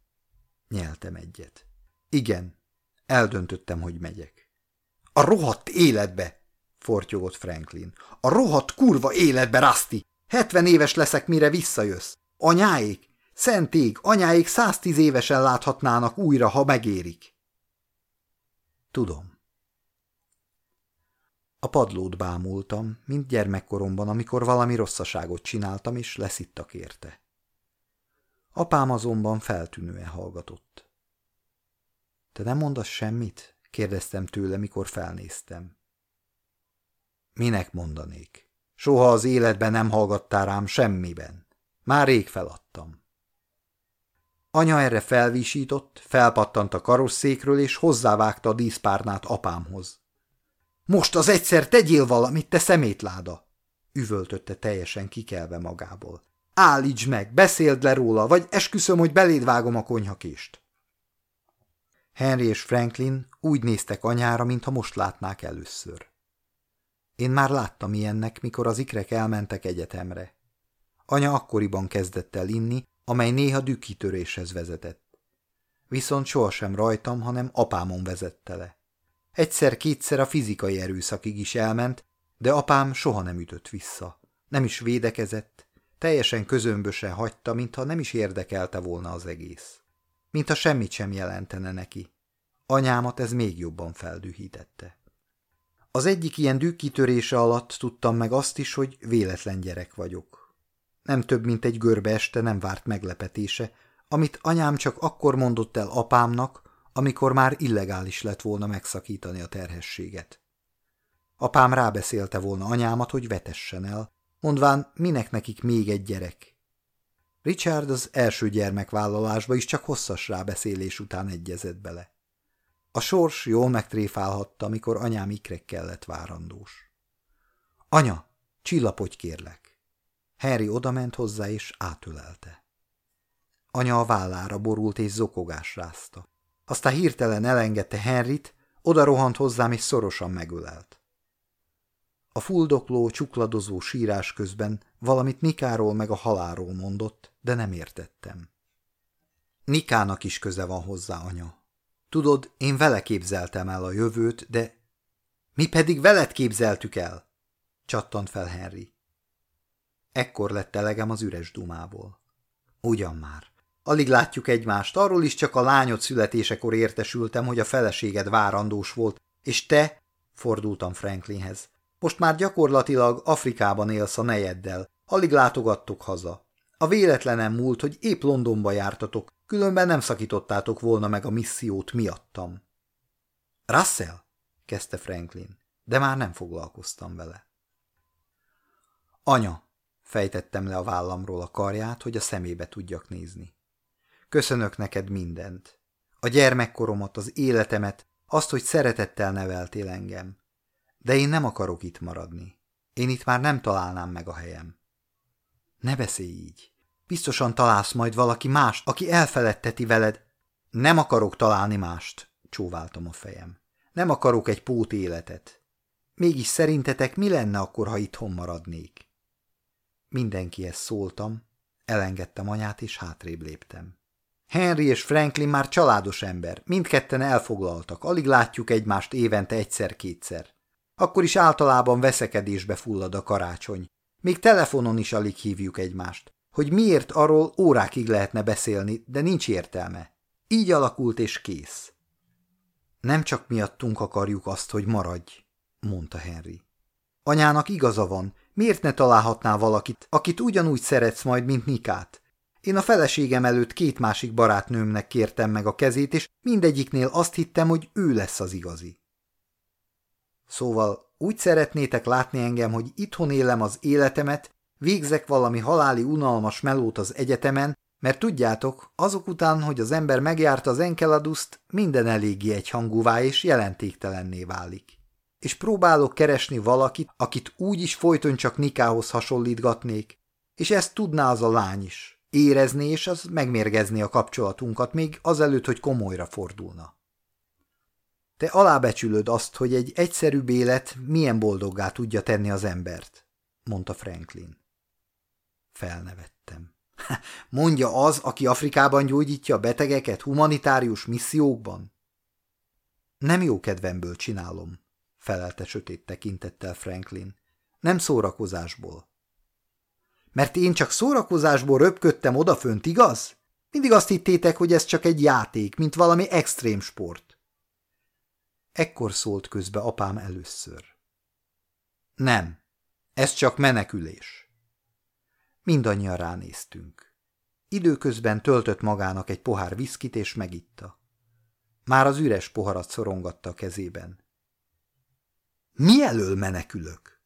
nyeltem egyet. Igen, eldöntöttem, hogy megyek. A rohadt életbe! fortyogott Franklin. A rohadt kurva életbe, Rasti! Hetven éves leszek, mire visszajössz. Anyáék, szent ég, anyáék száztíz évesen láthatnának újra, ha megérik. Tudom. A padlót bámultam, mint gyermekkoromban, amikor valami rosszaságot csináltam, és leszittak érte. Apám azonban feltűnően hallgatott. – Te nem mondasz semmit? – kérdeztem tőle, mikor felnéztem. – Minek mondanék? Soha az életben nem hallgattál rám semmiben. Már rég feladtam. Anya erre felvisított, felpattant a karosszékről, és hozzávágta a díszpárnát apámhoz. – Most az egyszer tegyél valamit, te szemétláda! – üvöltötte teljesen kikelve magából. Állíts meg, beszéld le róla, vagy esküszöm, hogy beléd vágom a konyhakést. Henry és Franklin úgy néztek anyára, mintha most látnák először. Én már láttam ilyennek, mikor az ikrek elmentek egyetemre. Anya akkoriban kezdett el inni, amely néha dükkitöréshez vezetett. Viszont sohasem rajtam, hanem apámon vezette le. Egyszer-kétszer a fizikai erőszakig is elment, de apám soha nem ütött vissza. Nem is védekezett, Teljesen közömbösen hagyta, mintha nem is érdekelte volna az egész. Mintha semmit sem jelentene neki. Anyámat ez még jobban feldühítette. Az egyik ilyen dükkítörése alatt tudtam meg azt is, hogy véletlen gyerek vagyok. Nem több, mint egy görbe este nem várt meglepetése, amit anyám csak akkor mondott el apámnak, amikor már illegális lett volna megszakítani a terhességet. Apám rábeszélte volna anyámat, hogy vetessen el, mondván minek nekik még egy gyerek. Richard az első gyermekvállalásba is csak hosszas rábeszélés után egyezett bele. A sors jól megtréfálhatta, amikor anyám ikrekkel lett várandós. Anya, csillapodj kérlek! Harry odament hozzá és átölelte. Anya a vállára borult és zokogás rázta. Aztán hirtelen elengedte Henryt, oda rohant hozzám és szorosan megölelt. A fuldokló, csukladozó sírás közben valamit Nikáról meg a haláról mondott, de nem értettem. Nikának is köze van hozzá, anya. Tudod, én vele képzeltem el a jövőt, de... Mi pedig veled képzeltük el, csattant fel Henry. Ekkor lett elegem az üres dumából. Ugyan már. Alig látjuk egymást, arról is csak a lányod születésekor értesültem, hogy a feleséged várandós volt, és te, fordultam Franklinhez, most már gyakorlatilag Afrikában élsz a nejeddel, alig látogattok haza. A véletlenem múlt, hogy épp Londonba jártatok, különben nem szakítottátok volna meg a missziót miattam. Russell? kezdte Franklin, de már nem foglalkoztam vele. Anya, fejtettem le a vállamról a karját, hogy a szemébe tudjak nézni. Köszönök neked mindent. A gyermekkoromat, az életemet, azt, hogy szeretettel neveltél engem. De én nem akarok itt maradni. Én itt már nem találnám meg a helyem. Ne beszélj így. Biztosan találsz majd valaki mást, aki elfeledteti veled. Nem akarok találni mást, csóváltam a fejem. Nem akarok egy pót életet. Mégis szerintetek mi lenne akkor, ha itthon maradnék? Mindenkihez szóltam, elengedtem anyát és hátrébb léptem. Henry és Franklin már családos ember, mindketten elfoglaltak, alig látjuk egymást évente egyszer-kétszer. Akkor is általában veszekedésbe fullad a karácsony. Még telefonon is alig hívjuk egymást. Hogy miért arról órákig lehetne beszélni, de nincs értelme. Így alakult és kész. Nem csak miattunk akarjuk azt, hogy maradj, mondta Henry. Anyának igaza van, miért ne találhatnál valakit, akit ugyanúgy szeretsz majd, mint Nikát? Én a feleségem előtt két másik barátnőmnek kértem meg a kezét, és mindegyiknél azt hittem, hogy ő lesz az igazi. Szóval úgy szeretnétek látni engem, hogy itthon élem az életemet, végzek valami haláli unalmas melót az egyetemen, mert tudjátok, azok után, hogy az ember megjárta az enkeladuszt, minden eléggé egyhangúvá és jelentéktelenné válik. És próbálok keresni valakit, akit úgy is folyton csak Nikához hasonlítgatnék, és ezt tudná az a lány is. Érezni, és az megmérgezni a kapcsolatunkat, még azelőtt, hogy komolyra fordulna. Te alábecsülöd azt, hogy egy egyszerűbb élet milyen boldoggá tudja tenni az embert, mondta Franklin. Felnevettem. Mondja az, aki Afrikában gyógyítja a betegeket humanitárius missziókban? Nem jó kedvemből csinálom, felelte sötét tekintettel Franklin. Nem szórakozásból. Mert én csak szórakozásból röpködtem odafönt, igaz? Mindig azt hittétek, hogy ez csak egy játék, mint valami extrém sport. Ekkor szólt közbe apám először. Nem, ez csak menekülés. Mindannyian ránéztünk. Időközben töltött magának egy pohár viszkit és megitta. Már az üres poharat szorongatta a kezében. Mi elől menekülök?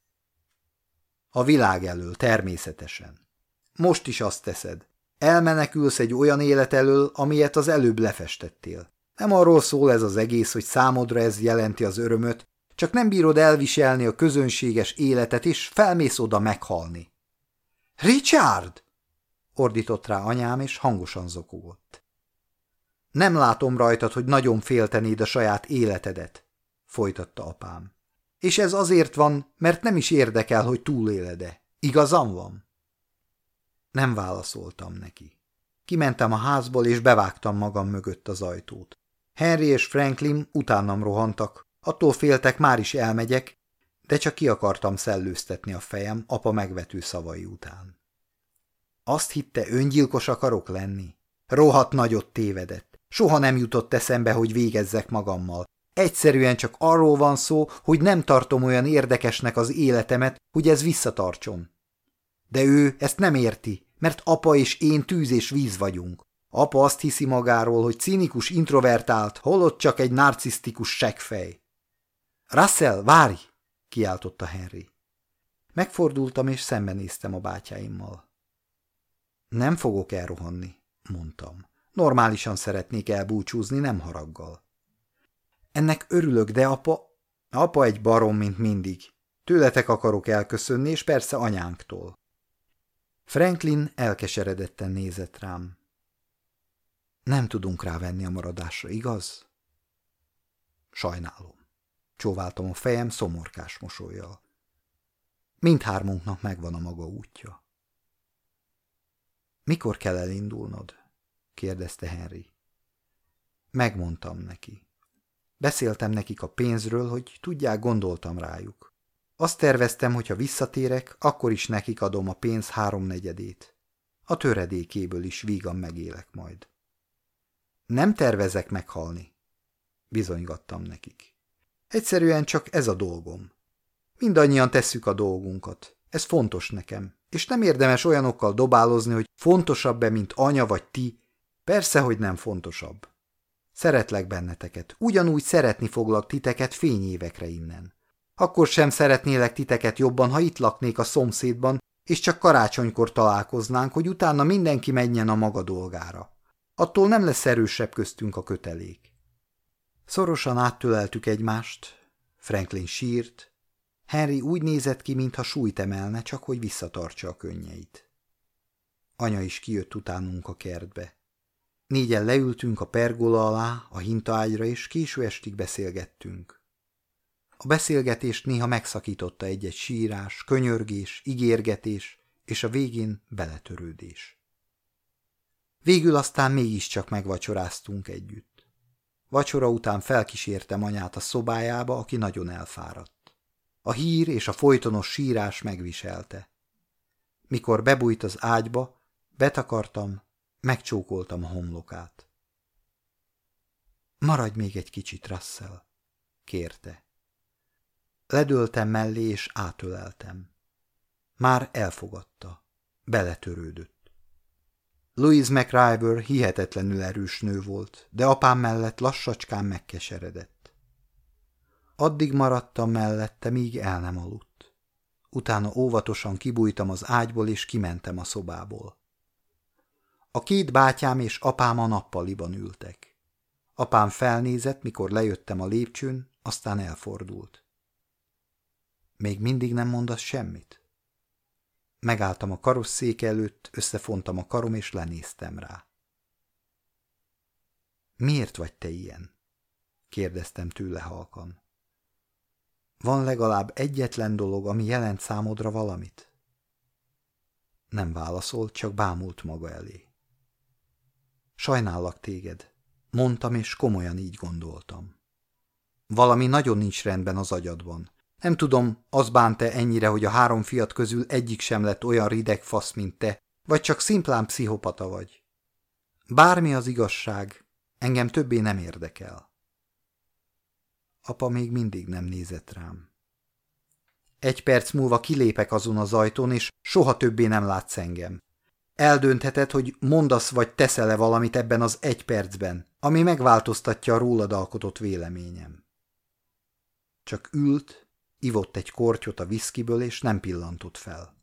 A világ elől, természetesen. Most is azt teszed. Elmenekülsz egy olyan élet elől, amilyet az előbb lefestettél. Nem arról szól ez az egész, hogy számodra ez jelenti az örömöt, csak nem bírod elviselni a közönséges életet, és felmész oda meghalni. – Richard! – ordított rá anyám, és hangosan zokogott. – Nem látom rajtad, hogy nagyon féltenéd a saját életedet – folytatta apám. – És ez azért van, mert nem is érdekel, hogy túléled-e. Igazam van? Nem válaszoltam neki. Kimentem a házból, és bevágtam magam mögött az ajtót. Henry és Franklin utánam rohantak, attól féltek, már is elmegyek, de csak ki akartam szellőztetni a fejem apa megvető szavai után. Azt hitte, öngyilkos akarok lenni? Rohadt nagyot tévedett. Soha nem jutott eszembe, hogy végezzek magammal. Egyszerűen csak arról van szó, hogy nem tartom olyan érdekesnek az életemet, hogy ez visszatartson. De ő ezt nem érti, mert apa és én tűz és víz vagyunk. Apa azt hiszi magáról, hogy cínikus introvertált, holott csak egy narcisztikus seggfej. Russell, várj! Kiáltotta Henry. Megfordultam és szembenéztem a bátyáimmal. Nem fogok elrohanni, mondtam. Normálisan szeretnék elbúcsúzni, nem haraggal. Ennek örülök, de apa... Apa egy barom, mint mindig. Tőletek akarok elköszönni, és persze anyánktól. Franklin elkeseredetten nézett rám. Nem tudunk rávenni a maradásra, igaz? Sajnálom. Csóváltam a fejem szomorkás mosolyjal. Mindhármunknak megvan a maga útja. Mikor kell elindulnod? kérdezte Henry. Megmondtam neki. Beszéltem nekik a pénzről, hogy tudják, gondoltam rájuk. Azt terveztem, hogy ha visszatérek, akkor is nekik adom a pénz háromnegyedét. A töredékéből is vígan megélek majd. Nem tervezek meghalni, bizonygattam nekik. Egyszerűen csak ez a dolgom. Mindannyian tesszük a dolgunkat. Ez fontos nekem. És nem érdemes olyanokkal dobálozni, hogy fontosabb-e, mint anya vagy ti. Persze, hogy nem fontosabb. Szeretlek benneteket. Ugyanúgy szeretni foglak titeket fényévekre innen. Akkor sem szeretnélek titeket jobban, ha itt laknék a szomszédban, és csak karácsonykor találkoznánk, hogy utána mindenki menjen a maga dolgára. Attól nem lesz erősebb köztünk a kötelék. Szorosan áttöleltük egymást, Franklin sírt, Henry úgy nézett ki, mintha súlyt emelne, csak hogy visszatartsa a könnyeit. Anya is kijött utánunk a kertbe. Négyen leültünk a pergola alá, a hintaágyra, és késő estig beszélgettünk. A beszélgetést néha megszakította egy-egy sírás, könyörgés, ígérgetés, és a végén beletörődés. Végül aztán mégiscsak megvacsoráztunk együtt. Vacsora után felkísértem anyát a szobájába, aki nagyon elfáradt. A hír és a folytonos sírás megviselte. Mikor bebújt az ágyba, betakartam, megcsókoltam a homlokát. Maradj még egy kicsit, Russell, kérte. Ledöltem mellé, és átöleltem. Már elfogadta. Beletörődött. Louise McRiver hihetetlenül erős nő volt, de apám mellett lassacskán megkeseredett. Addig maradtam mellette, míg el nem aludt. Utána óvatosan kibújtam az ágyból, és kimentem a szobából. A két bátyám és apám a nappaliban ültek. Apám felnézett, mikor lejöttem a lépcsőn, aztán elfordult. Még mindig nem mondasz semmit? Megálltam a karosszék előtt, összefontam a karom, és lenéztem rá. Miért vagy te ilyen? kérdeztem tőle halkan. Van legalább egyetlen dolog, ami jelent számodra valamit? Nem válaszolt, csak bámult maga elé. Sajnállak téged, mondtam, és komolyan így gondoltam. Valami nagyon nincs rendben az agyadban. Nem tudom, az bánt-e ennyire, hogy a három fiat közül egyik sem lett olyan rideg fasz, mint te, vagy csak szimplán pszichopata vagy. Bármi az igazság, engem többé nem érdekel. Apa még mindig nem nézett rám. Egy perc múlva kilépek azon az ajtón, és soha többé nem látsz engem. Eldöntheted, hogy mondasz vagy teszel-e valamit ebben az egy percben, ami megváltoztatja a rólad alkotott véleményem. Csak ült, ivott egy kortyot a viszkiből, és nem pillantott fel.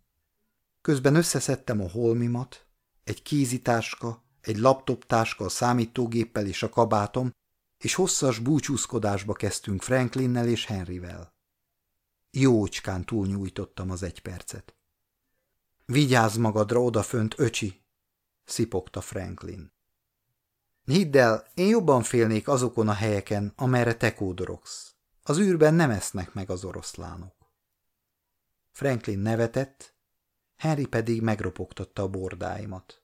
Közben összeszedtem a holmimat, egy kézitáska, egy laptoptáska a számítógéppel és a kabátom, és hosszas búcsúzkodásba kezdtünk Franklinnel és Henryvel. Jócskán túlnyújtottam az egy percet. Vigyázz magadra odafönt, öcsi, szipogta Franklin. Hidd el, én jobban félnék azokon a helyeken, amerre te kódorogsz. Az űrben nem esznek meg az oroszlánok. Franklin nevetett, Henry pedig megropogtatta a bordáimat.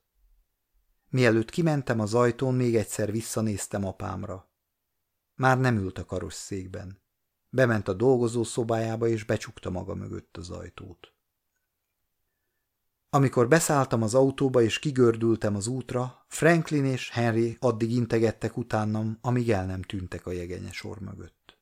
Mielőtt kimentem az ajtón, még egyszer visszanéztem apámra. Már nem ült a karosszékben. Bement a dolgozó szobájába, és becsukta maga mögött az ajtót. Amikor beszálltam az autóba és kigördültem az útra, Franklin és Henry addig integettek utánam, amíg el nem tűntek a jegenyesor mögött.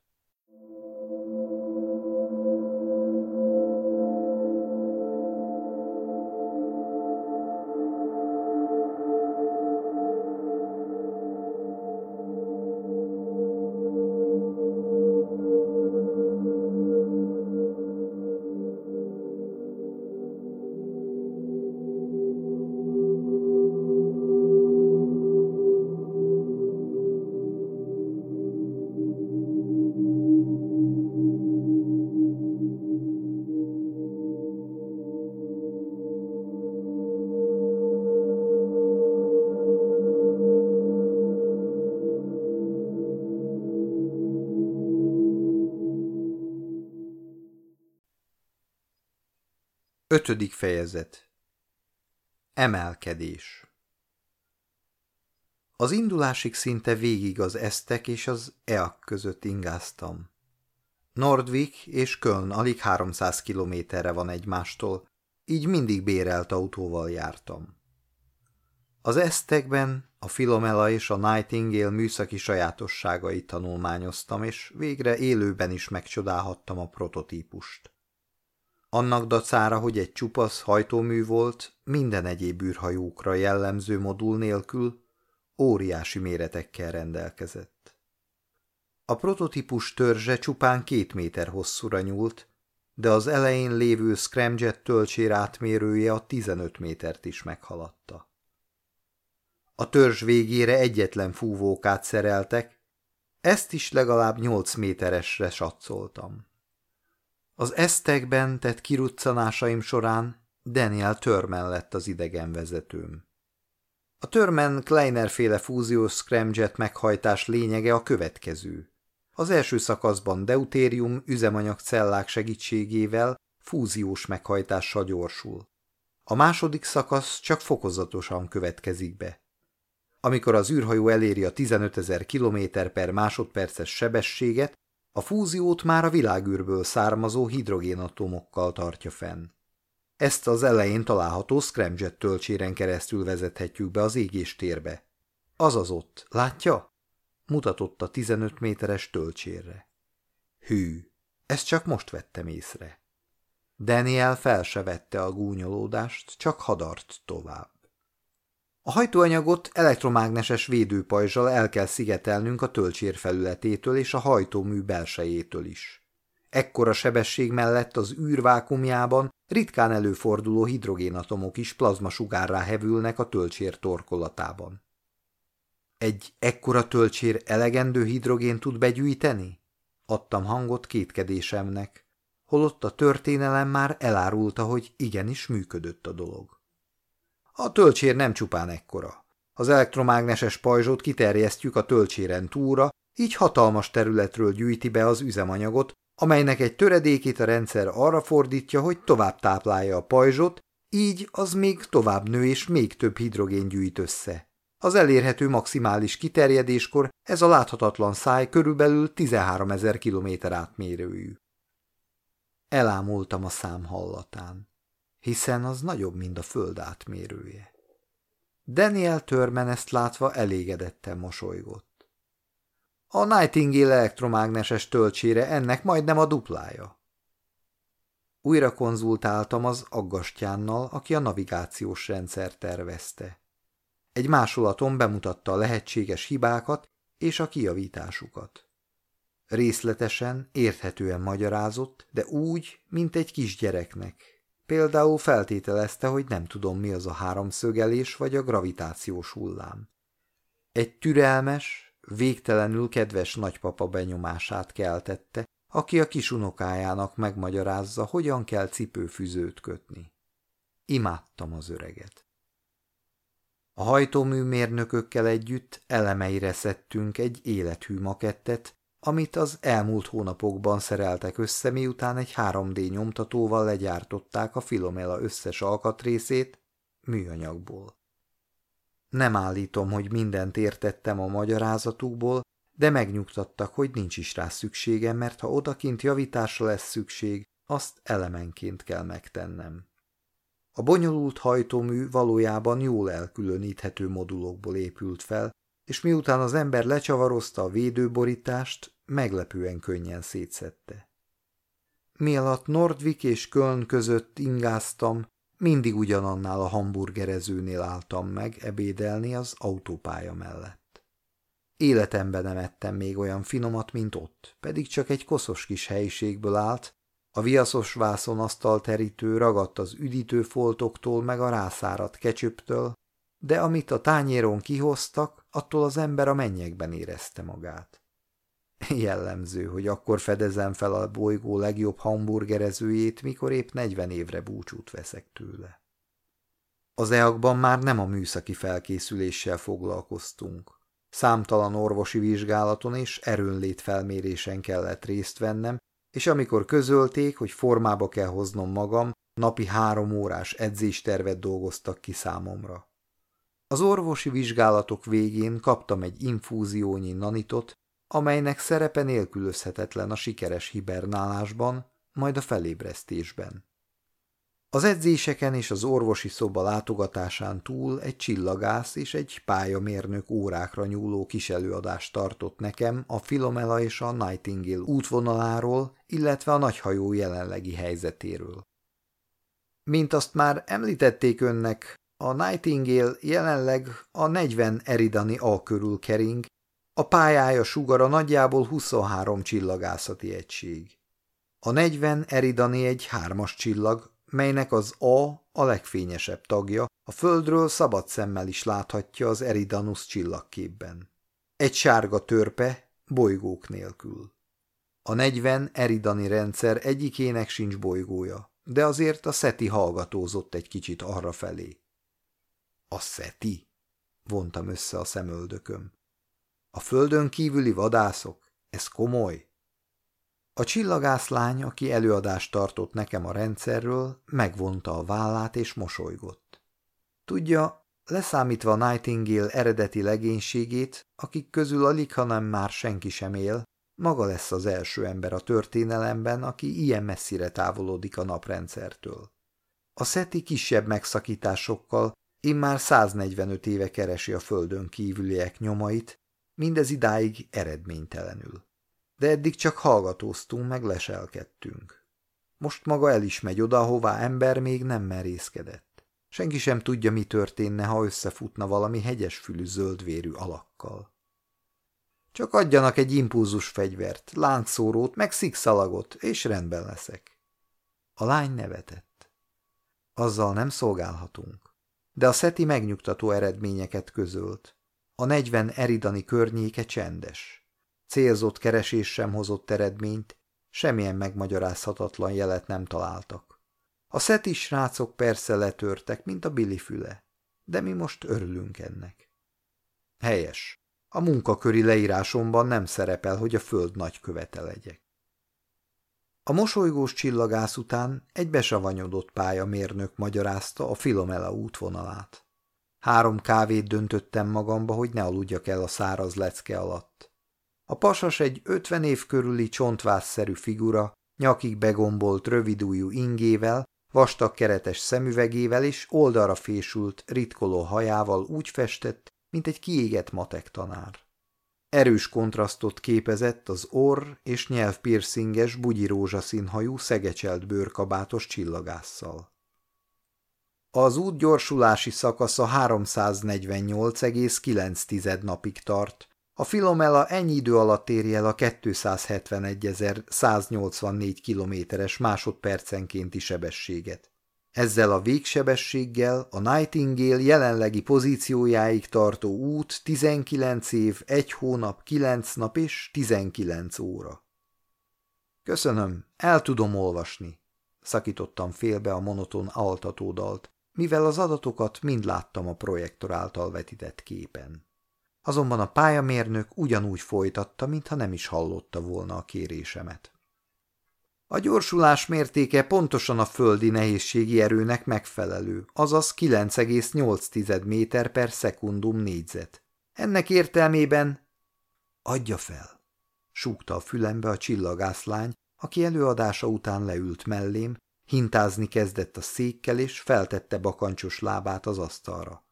Ötödik fejezet Emelkedés Az indulásig szinte végig az Esztek és az Eak között ingáztam. Nordvik és Köln alig 300 kilométerre van egymástól, így mindig bérelt autóval jártam. Az Esztekben a Filomela és a Nightingale műszaki sajátosságait tanulmányoztam, és végre élőben is megcsodálhattam a prototípust. Annak dacára, hogy egy csupasz hajtómű volt, minden egyéb űrhajókra jellemző modul nélkül óriási méretekkel rendelkezett. A prototípus törzse csupán két méter hosszúra nyúlt, de az elején lévő scramjet tölcsér átmérője a 15 métert is meghaladta. A törzs végére egyetlen fúvókát szereltek, ezt is legalább 8 méteresre satszoltam. Az esztekben tett kiruccanásaim során Daniel Törmen lett az idegenvezetőm. A Törmen Kleiner féle fúziós scramjet meghajtás lényege a következő. Az első szakaszban deutérium üzemanyagcellák segítségével fúziós meghajtással gyorsul. A második szakasz csak fokozatosan következik be. Amikor az űrhajó eléri a 15 ezer km per másodperces sebességet, a fúziót már a világűrből származó hidrogénatomokkal tartja fenn. Ezt az elején található scramjet tölcséren keresztül vezethetjük be az égéstérbe. Azaz ott, látja? Mutatott a 15 méteres tölcsérre. Hű, ezt csak most vettem észre. Daniel fel se vette a gúnyolódást, csak hadart tovább. A hajtóanyagot elektromágneses védőpajzsal el kell szigetelnünk a tölcsér felületétől és a hajtómű belsejétől is. Ekkora sebesség mellett az űrvákumjában ritkán előforduló hidrogénatomok is plazmasugárrá hevülnek a tölcsér torkolatában. Egy ekkora tölcsér elegendő hidrogén tud begyűjteni? Adtam hangot kétkedésemnek, holott a történelem már elárulta, hogy igenis működött a dolog. A tölcsér nem csupán ekkora. Az elektromágneses pajzsot kiterjesztjük a tölcséren túlra, így hatalmas területről gyűjti be az üzemanyagot, amelynek egy töredékét a rendszer arra fordítja, hogy tovább táplálja a pajzsot, így az még tovább nő és még több hidrogén gyűjt össze. Az elérhető maximális kiterjedéskor ez a láthatatlan száj körülbelül 13 ezer kilométer átmérőjű. Elámultam a szám hallatán hiszen az nagyobb, mint a föld átmérője. Daniel Törmen ezt látva elégedetten mosolygott. A Nightingale elektromágneses töltsére ennek majdnem a duplája. Újra konzultáltam az aggastyánnal, aki a navigációs rendszer tervezte. Egy másolaton bemutatta a lehetséges hibákat és a kiavításukat. Részletesen, érthetően magyarázott, de úgy, mint egy kisgyereknek, Például feltételezte, hogy nem tudom, mi az a háromszögelés vagy a gravitációs hullám. Egy türelmes, végtelenül kedves nagypapa benyomását keltette, aki a kisunokájának megmagyarázza, hogyan kell cipőfüzőt kötni. Imádtam az öreget. A hajtómű mérnökökkel együtt elemeire szedtünk egy élethű makettet, amit az elmúlt hónapokban szereltek össze, miután egy 3D nyomtatóval legyártották a Filomela összes alkatrészét műanyagból. Nem állítom, hogy mindent értettem a magyarázatukból, de megnyugtattak, hogy nincs is rá szükségem, mert ha odakint javításra lesz szükség, azt elemenként kell megtennem. A bonyolult hajtómű valójában jól elkülöníthető modulokból épült fel, és miután az ember lecsavarozta a védőborítást, meglepően könnyen szétszette. Mi alatt Nordvik és Köln között ingáztam, mindig ugyanannál a hamburgerezőnél álltam meg ebédelni az autópálya mellett. Életemben nem ettem még olyan finomat, mint ott, pedig csak egy koszos kis helyiségből állt, a viaszos asztal terítő ragadt az üdítőfoltoktól meg a rászáradt kecsöptől, de amit a tányéron kihoztak, attól az ember a mennyekben érezte magát. Jellemző, hogy akkor fedezem fel a bolygó legjobb hamburgerezőjét, mikor épp 40 évre búcsút veszek tőle. Az EAK-ban már nem a műszaki felkészüléssel foglalkoztunk. Számtalan orvosi vizsgálaton és erőnlét felmérésen kellett részt vennem, és amikor közölték, hogy formába kell hoznom magam, napi három órás edzéstervet dolgoztak ki számomra. Az orvosi vizsgálatok végén kaptam egy infúziónyi nanitot, amelynek szerepe nélkülözhetetlen a sikeres hibernálásban, majd a felébresztésben. Az edzéseken és az orvosi szoba látogatásán túl egy csillagász és egy pályamérnök órákra nyúló kiselőadást tartott nekem a Filomela és a Nightingale útvonaláról, illetve a nagyhajó jelenlegi helyzetéről. Mint azt már említették önnek, a Nightingale jelenleg a 40 eridani A körül kering, a pályája sugara nagyjából 23 csillagászati egység. A 40 eridani egy hármas csillag, melynek az A a legfényesebb tagja, a Földről szabad szemmel is láthatja az Eridanus csillagképben. Egy sárga törpe, bolygók nélkül. A 40 eridani rendszer egyikének sincs bolygója, de azért a SETI hallgatózott egy kicsit arra felé. A SETI? vontam össze a szemöldököm. A földön kívüli vadászok? Ez komoly? A csillagászlány, aki előadást tartott nekem a rendszerről, megvonta a vállát és mosolygott. Tudja, leszámítva Nightingale eredeti legénységét, akik közül alig, hanem már senki sem él, maga lesz az első ember a történelemben, aki ilyen messzire távolodik a naprendszertől. A SETI kisebb megszakításokkal immár 145 éve keresi a földön kívüliek nyomait, mindez idáig eredménytelenül de eddig csak hallgatóztunk, meg leselkedtünk. Most maga el is megy oda, hová ember még nem merészkedett. Senki sem tudja, mi történne, ha összefutna valami hegyesfülű zöldvérű alakkal. Csak adjanak egy impulzus fegyvert, láncszórót, meg szikszalagot, és rendben leszek. A lány nevetett. Azzal nem szolgálhatunk. De a szeti megnyugtató eredményeket közölt. A negyven eridani környéke csendes. Célzott keresés sem hozott eredményt, semmilyen megmagyarázhatatlan jelet nem találtak. A szeti srácok persze letörtek, mint a Billy füle, de mi most örülünk ennek. Helyes. A munkaköri leírásomban nem szerepel, hogy a föld nagykövete legyek. A mosolygós csillagász után egy besavanyodott pályamérnök magyarázta a Filomela útvonalát. Három kávét döntöttem magamba, hogy ne aludjak el a száraz lecke alatt. A pasas egy ötven év körüli csontvázszerű figura, nyakig begombolt rövidújú ingével, vastag keretes szemüvegével és oldalra fésült, ritkoló hajával úgy festett, mint egy kiégett matek tanár. Erős kontrasztot képezett az orr és nyelvpiercinges bugyi rózsaszínhajú szegecselt bőrkabátos csillagásszal. Az út gyorsulási szakasza 348,9 napig tart, a Filomela ennyi idő alatt éri el a 271.184 kilométeres másodpercenkénti sebességet. Ezzel a végsebességgel a Nightingale jelenlegi pozíciójáig tartó út 19 év, 1 hónap, 9 nap és 19 óra. Köszönöm, el tudom olvasni, szakítottam félbe a monoton altatódalt, mivel az adatokat mind láttam a projektor által vetített képen. Azonban a pályamérnök ugyanúgy folytatta, mintha nem is hallotta volna a kérésemet. A gyorsulás mértéke pontosan a földi nehézségi erőnek megfelelő, azaz 9,8 méter per szekundum négyzet. Ennek értelmében adja fel, súgta a fülembe a csillagászlány, aki előadása után leült mellém, hintázni kezdett a székkel, és feltette bakancsos lábát az asztalra.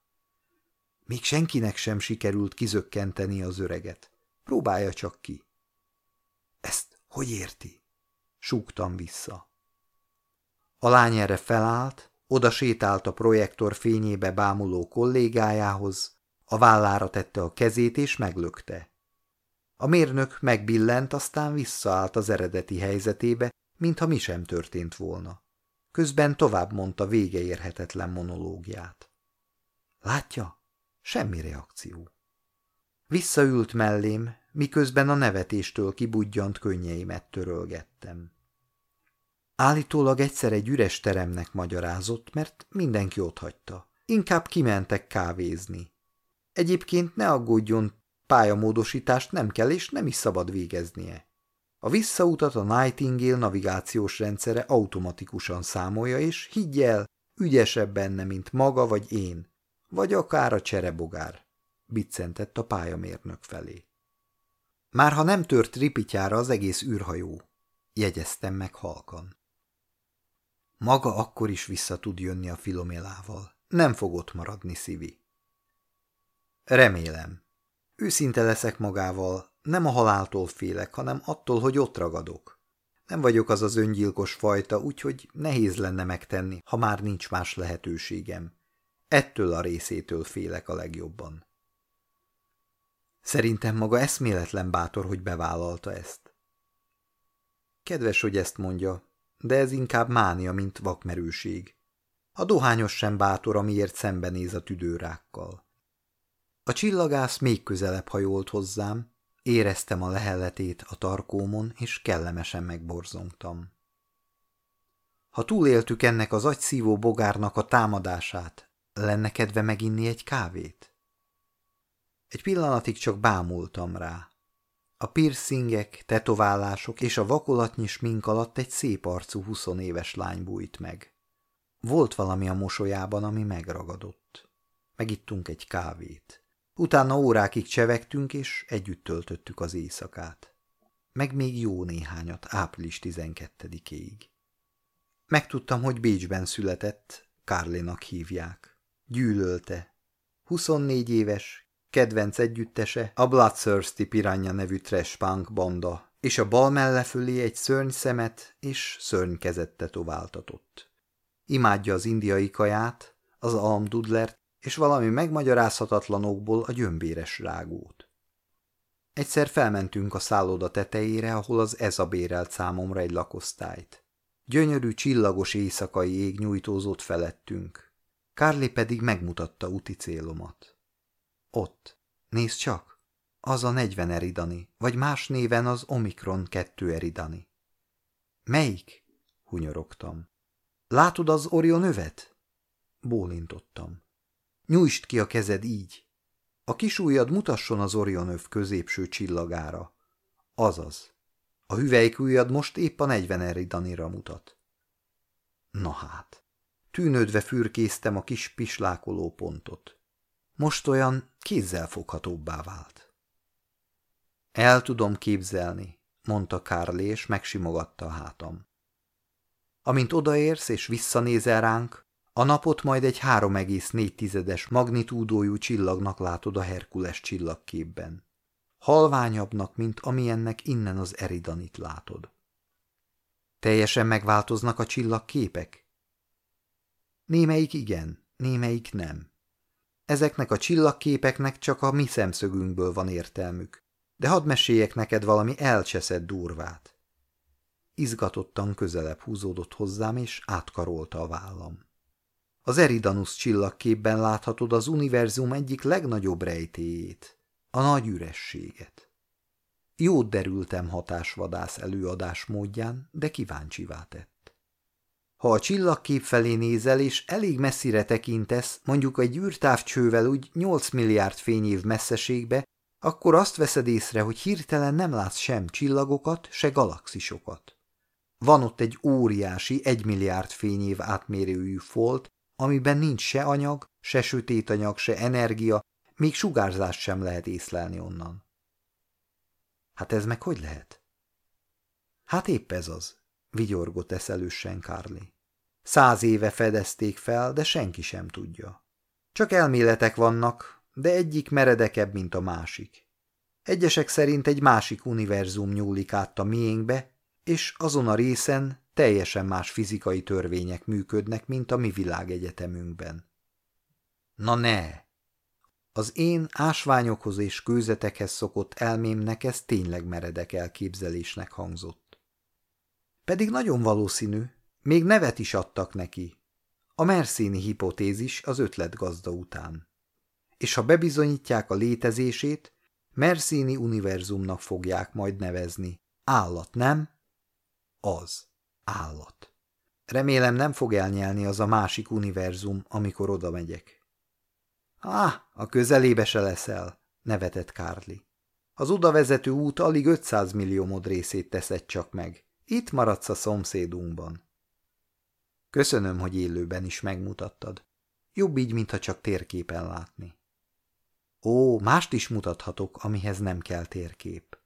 Még senkinek sem sikerült kizökkenteni az öreget. Próbálja csak ki. Ezt hogy érti? Súgtam vissza. A lány erre felállt, oda sétált a projektor fényébe bámuló kollégájához, a vállára tette a kezét és meglökte. A mérnök megbillent, aztán visszaállt az eredeti helyzetébe, mintha mi sem történt volna. Közben tovább mondta végeérhetetlen monológiát. Látja? Semmi reakció. Visszaült mellém, miközben a nevetéstől kibudjant könnyeimet törölgettem. Állítólag egyszer egy üres teremnek magyarázott, mert mindenki hagyta. Inkább kimentek kávézni. Egyébként ne aggódjon, pályamódosítást nem kell és nem is szabad végeznie. A visszautat a Nightingale navigációs rendszere automatikusan számolja, és higgyel, ügyesebb benne, mint maga vagy én, vagy akár a cserebogár, biccentett a pályamérnök felé. Már ha nem tört ripityára az egész űrhajó, jegyeztem meg halkan. Maga akkor is vissza tud jönni a filomélával. Nem fog ott maradni, Szivi. Remélem. Őszinte leszek magával, nem a haláltól félek, hanem attól, hogy ott ragadok. Nem vagyok az az öngyilkos fajta, úgyhogy nehéz lenne megtenni, ha már nincs más lehetőségem. Ettől a részétől félek a legjobban. Szerintem maga eszméletlen bátor, hogy bevállalta ezt. Kedves, hogy ezt mondja, de ez inkább mánia, mint vakmerőség. A dohányos sem bátor, amiért szembenéz a tüdőrákkal. A csillagász még közelebb hajolt hozzám, éreztem a lehelletét a tarkómon, és kellemesen megborzongtam. Ha túléltük ennek az agyszívó bogárnak a támadását, lenne kedve meginni egy kávét? Egy pillanatig csak bámultam rá. A piercingek, tetoválások és a vakolatnyi smink alatt egy szép arcú huszonéves lány bújt meg. Volt valami a mosolyában, ami megragadott. Megittunk egy kávét. Utána órákig csevegtünk, és együtt töltöttük az éjszakát. Meg még jó néhányat, április 12-ig. Megtudtam, hogy Bécsben született, Kárlénak hívják. Gyűlölte. 24 éves, kedvenc együttese a Bloodthirsty Piranha nevű trash punk banda, és a bal melle fölé egy szörny szemet és szörny kezet tetováltatott. Imádja az indiai kaját, az almdudlert, és valami megmagyarázhatatlanokból a gyömbéres rágót. Egyszer felmentünk a szálloda tetejére, ahol az Eza bérelt számomra egy lakosztályt. Gyönyörű, csillagos éjszakai ég nyújtózott felettünk. Kárli pedig megmutatta úti célomat. Ott. Nézd csak! Az a 40 eridani, vagy más néven az Omikron 2 eridani. Melyik? hunyorogtam. Látod az Orion övet? Bólintottam. Nyújtsd ki a kezed így. A kis ujjad mutasson az Orion öv középső csillagára. Azaz. A hüvelykujjad most épp a 40 eridanira mutat. Na hát. Tűnődve fürkésztem a kis pislákoló pontot. Most olyan kézzelfoghatóbbá vált. El tudom képzelni, mondta Kárli, és megsimogatta a hátam. Amint odaérsz és visszanézel ránk, a napot majd egy 3,4 tizedes magnitúdójú csillagnak látod a Herkules csillagképben. Halványabbnak, mint amilyennek innen az Eridanit látod. Teljesen megváltoznak a csillagképek? Némelyik igen, némelyik nem. Ezeknek a csillagképeknek csak a mi szemszögünkből van értelmük, de hadd meséljek neked valami elcseszett durvát. Izgatottan közelebb húzódott hozzám, és átkarolta a vállam. Az Eridanus csillagképben láthatod az univerzum egyik legnagyobb rejtéjét, a nagy ürességet. Jót derültem hatásvadász előadás módján, de kíváncsivá tett. Ha a csillagkép felé nézel, és elég messzire tekintesz, mondjuk egy űrtávcsővel úgy 8 milliárd fényév messzeségbe, akkor azt veszed észre, hogy hirtelen nem látsz sem csillagokat, se galaxisokat. Van ott egy óriási, egy milliárd fényév átmérőjű folt, amiben nincs se anyag, se sötét anyag, se energia, még sugárzást sem lehet észlelni onnan. Hát ez meg hogy lehet? Hát épp ez az, vigyorgott eszelősen Kárli. Száz éve fedezték fel, de senki sem tudja. Csak elméletek vannak, de egyik meredekebb, mint a másik. Egyesek szerint egy másik univerzum nyúlik át a miénkbe, és azon a részen teljesen más fizikai törvények működnek, mint a mi világegyetemünkben. Na ne! Az én ásványokhoz és kőzetekhez szokott elmémnek ez tényleg meredek elképzelésnek hangzott. Pedig nagyon valószínű, még nevet is adtak neki. A Merszéni hipotézis az ötletgazda után. És ha bebizonyítják a létezését, Merszéni univerzumnak fogják majd nevezni. Állat, nem? Az. Állat. Remélem nem fog elnyelni az a másik univerzum, amikor oda megyek. Ah, a közelébe se leszel, nevetett Kárli. Az odavezető út alig 500 millió mod részét teszed csak meg. Itt maradsz a szomszédunkban. Köszönöm, hogy élőben is megmutattad. Jobb így, mintha csak térképen látni. Ó, mást is mutathatok, amihez nem kell térkép.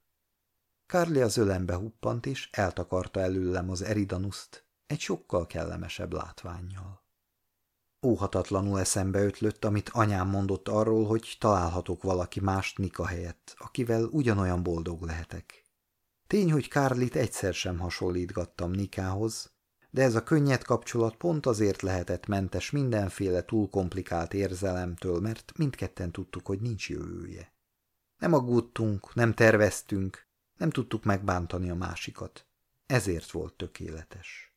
Carly az ölembe huppant, és eltakarta előlem az Eridanuszt egy sokkal kellemesebb látványjal. Óhatatlanul eszembe ötlött, amit anyám mondott arról, hogy találhatok valaki mást Nika helyett, akivel ugyanolyan boldog lehetek. Tény, hogy Kárlit egyszer sem hasonlítgattam Nikához, de ez a könnyed kapcsolat pont azért lehetett mentes mindenféle túl komplikált érzelemtől, mert mindketten tudtuk, hogy nincs jövője. Nem aggódtunk, nem terveztünk, nem tudtuk megbántani a másikat. Ezért volt tökéletes.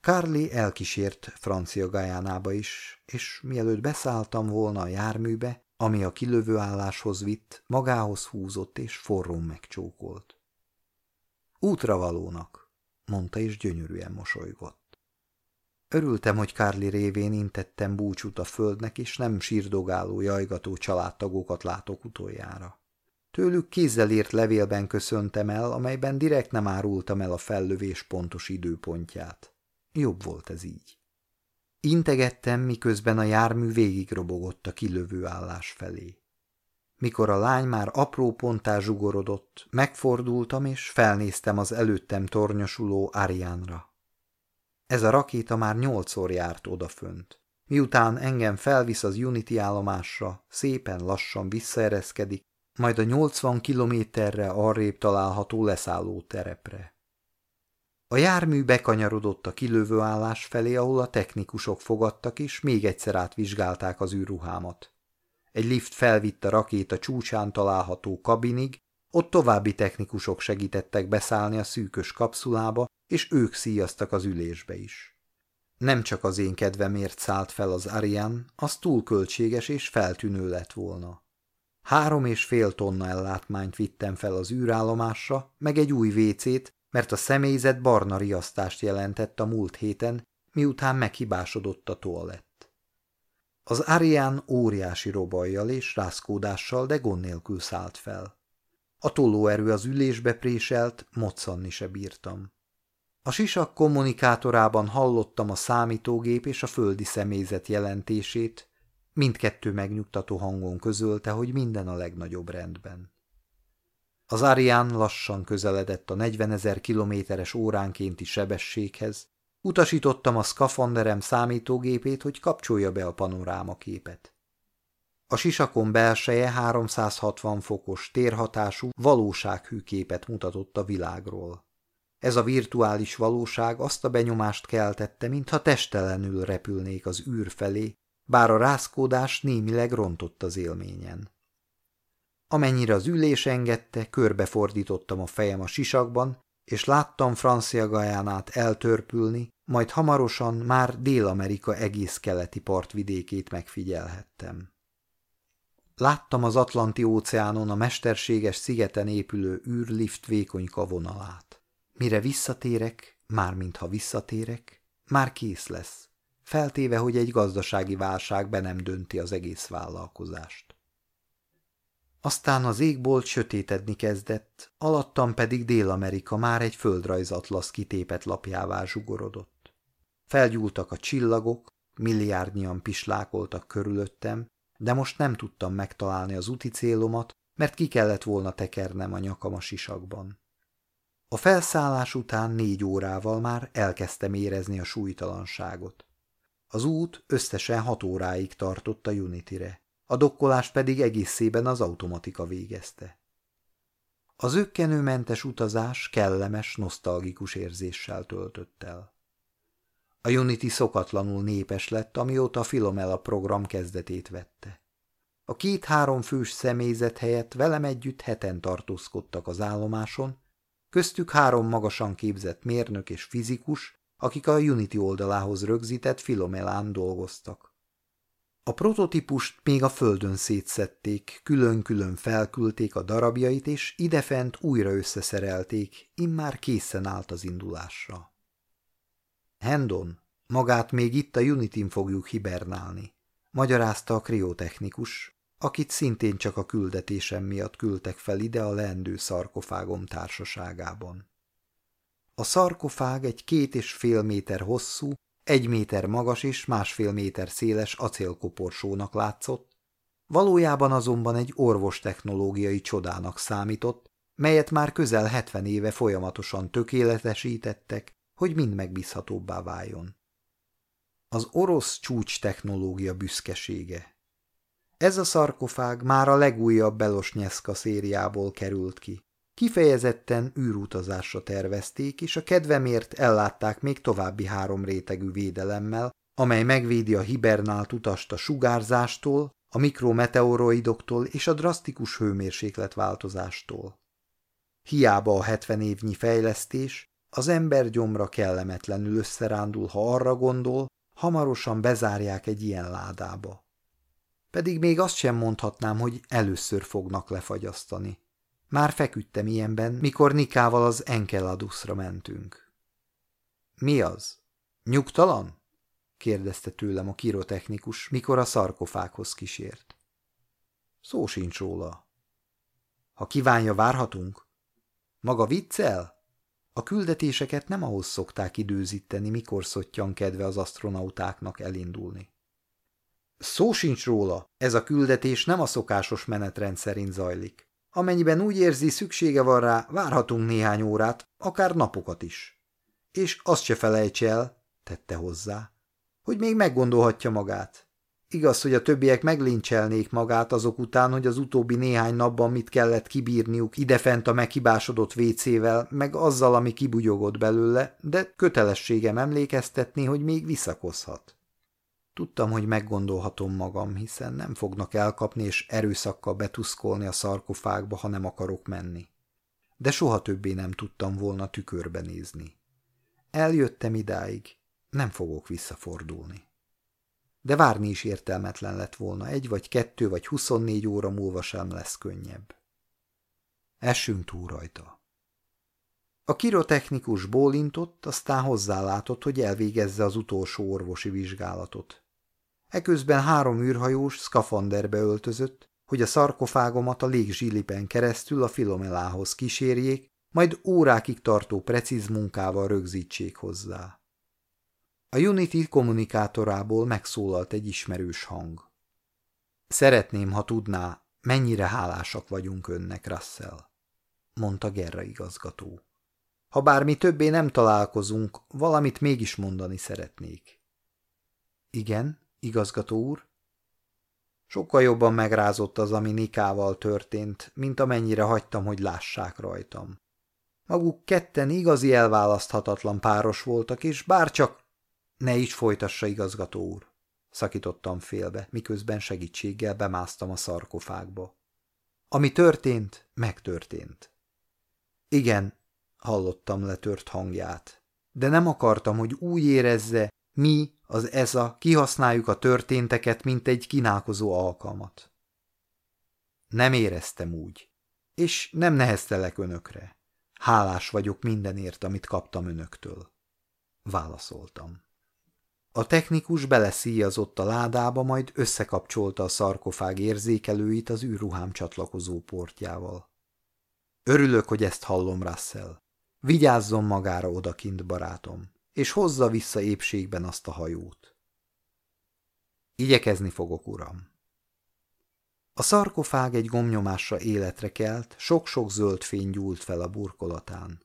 Carly elkísért Francia Gajánába is, és mielőtt beszálltam volna a járműbe, ami a kilövő álláshoz vitt, magához húzott és forrón megcsókolt. Útra valónak, mondta és gyönyörűen mosolygott. Örültem, hogy Kárli révén intettem búcsút a földnek, és nem sírdogáló, jajgató családtagokat látok utoljára. Tőlük kézzel írt levélben köszöntem el, amelyben direkt nem árultam el a fellövés pontos időpontját. Jobb volt ez így. Integettem, miközben a jármű végigrobogott a kilövő állás felé. Mikor a lány már apró pontá zsugorodott, megfordultam és felnéztem az előttem tornyosuló Ariánra. Ez a rakéta már nyolcszor járt odafönt. Miután engem felvisz az Unity állomásra, szépen lassan visszaereszkedik, majd a 80 kilométerre arrébb található leszálló terepre. A jármű bekanyarodott a kilövő állás felé, ahol a technikusok fogadtak, és még egyszer átvizsgálták az űrruhámat. Egy lift felvitt a rakéta csúcsán található kabinig, ott további technikusok segítettek beszállni a szűkös kapszulába, és ők szíjaztak az ülésbe is. Nem csak az én kedvemért szállt fel az Ariane, az túl költséges és feltűnő lett volna. Három és fél tonna ellátmányt vittem fel az űrállomásra, meg egy új vécét, mert a személyzet barna riasztást jelentett a múlt héten, miután meghibásodott a toalett. Az Arián óriási robajjal és rászkódással, de gond nélkül szállt fel. A tolóerő az ülésbe préselt, moccanni se bírtam. A sisak kommunikátorában hallottam a számítógép és a földi személyzet jelentését, mindkettő megnyugtató hangon közölte, hogy minden a legnagyobb rendben. Az Arián lassan közeledett a 40 ezer kilométeres óránkénti sebességhez. Utasítottam a szkafanderem számítógépét, hogy kapcsolja be a panorámaképet. A sisakon belseje 360 fokos térhatású valósághű képet mutatott a világról. Ez a virtuális valóság azt a benyomást keltette, mintha testelenül repülnék az űr felé, bár a rázkódás némileg rontott az élményen. Amennyire az ülés engedte, körbefordítottam a fejem a sisakban, és láttam Francia Gajánát eltörpülni, majd hamarosan már Dél-Amerika egész keleti partvidékét megfigyelhettem. Láttam az Atlanti óceánon a mesterséges szigeten épülő űrlift vékony vonalát. Mire visszatérek, mármint ha visszatérek, már kész lesz, feltéve, hogy egy gazdasági válság be nem dönti az egész vállalkozást. Aztán az égbolt sötétedni kezdett, alattam pedig Dél-Amerika már egy földrajzatlasz kitépet lapjává zsugorodott. Felgyúltak a csillagok, milliárdnyian pislákoltak körülöttem, de most nem tudtam megtalálni az úti célomat, mert ki kellett volna tekernem a nyakam a sisakban. A felszállás után négy órával már elkezdtem érezni a súlytalanságot. Az út összesen hat óráig tartott a Unity-re a dokkolást pedig egészében az automatika végezte. Az ökkenőmentes utazás kellemes, nosztalgikus érzéssel töltött el. A Unity szokatlanul népes lett, amióta a Filomela program kezdetét vette. A két-három fős személyzet helyett velem együtt heten tartózkodtak az állomáson, köztük három magasan képzett mérnök és fizikus, akik a Unity oldalához rögzített Filomelán dolgoztak. A prototípust még a földön szétszették, külön-külön felküldték a darabjait, és idefent újra összeszerelték, immár készen állt az indulásra. Hendon, magát még itt a Unitin fogjuk hibernálni, magyarázta a kriotechnikus, akit szintén csak a küldetésem miatt küldtek fel ide a leendő szarkofágom társaságában. A szarkofág egy két és fél méter hosszú, egy méter magas és másfél méter széles acélkoporsónak látszott, valójában azonban egy orvostechnológiai csodának számított, melyet már közel 70 éve folyamatosan tökéletesítettek, hogy mind megbízhatóbbá váljon. Az orosz csúcs technológia büszkesége. Ez a szarkofág már a legújabb Belosnyeszka szériából került ki. Kifejezetten űrutazásra tervezték, és a kedvemért ellátták még további három rétegű védelemmel, amely megvédi a hibernált utast a sugárzástól, a mikrometeoroidoktól és a drasztikus hőmérsékletváltozástól. Hiába a 70 évnyi fejlesztés, az ember gyomra kellemetlenül összerándul, ha arra gondol, hamarosan bezárják egy ilyen ládába. Pedig még azt sem mondhatnám, hogy először fognak lefagyasztani. Már feküdtem ilyenben, mikor Nikával az Enkeladusra mentünk. Mi az? Nyugtalan? kérdezte tőlem a kirotechnikus, mikor a szarkofákhoz kísért. Szó sincs róla. Ha kívánja, várhatunk? Maga viccel? A küldetéseket nem ahhoz szokták időzíteni, mikor szottyan kedve az astronautáknak elindulni. Szó sincs róla, ez a küldetés nem a szokásos menetrend szerint zajlik. Amennyiben úgy érzi, szüksége van rá, várhatunk néhány órát, akár napokat is. És azt se felejts el, tette hozzá, hogy még meggondolhatja magát. Igaz, hogy a többiek meglincselnék magát azok után, hogy az utóbbi néhány napban mit kellett kibírniuk idefent a meghibásodott vécével, meg azzal, ami kibugyogott belőle, de kötelességem emlékeztetni, hogy még visszakozhat. Tudtam, hogy meggondolhatom magam, hiszen nem fognak elkapni és erőszakkal betuszkolni a szarkofágba, ha nem akarok menni. De soha többé nem tudtam volna tükörbe nézni. Eljöttem idáig, nem fogok visszafordulni. De várni is értelmetlen lett volna, egy vagy kettő vagy huszonnégy óra múlva sem lesz könnyebb. Essünk túl rajta. A kirotechnikus bólintott, aztán hozzálátott, hogy elvégezze az utolsó orvosi vizsgálatot. Eközben három űrhajós szkafanderbe öltözött, hogy a szarkofágomat a légzsilipen keresztül a filomelához kísérjék, majd órákig tartó precíz munkával rögzítsék hozzá. A Unity kommunikátorából megszólalt egy ismerős hang. Szeretném, ha tudná, mennyire hálásak vagyunk önnek, Russell, mondta Gerra igazgató. Ha bármi többé nem találkozunk, valamit mégis mondani szeretnék. Igen, igazgató úr? Sokkal jobban megrázott az, ami Nikával történt, mint amennyire hagytam, hogy lássák rajtam. Maguk ketten igazi elválaszthatatlan páros voltak, és bárcsak ne is folytassa, igazgató úr, szakítottam félbe, miközben segítséggel bemásztam a szarkofágba. Ami történt, megtörtént. Igen, hallottam letört hangját, de nem akartam, hogy úgy érezze, mi, az ESA, kihasználjuk a történteket, mint egy kínálkozó alkalmat. Nem éreztem úgy, és nem neheztelek önökre. Hálás vagyok mindenért, amit kaptam önöktől. Válaszoltam. A technikus beleszíjazott a ládába, majd összekapcsolta a szarkofág érzékelőit az űrruhám csatlakozó portjával. Örülök, hogy ezt hallom, Russell. Vigyázzon magára odakint, barátom, és hozza vissza épségben azt a hajót. Igyekezni fogok, uram. A szarkofág egy gomnyomásra életre kelt, sok-sok zöld fény gyúlt fel a burkolatán.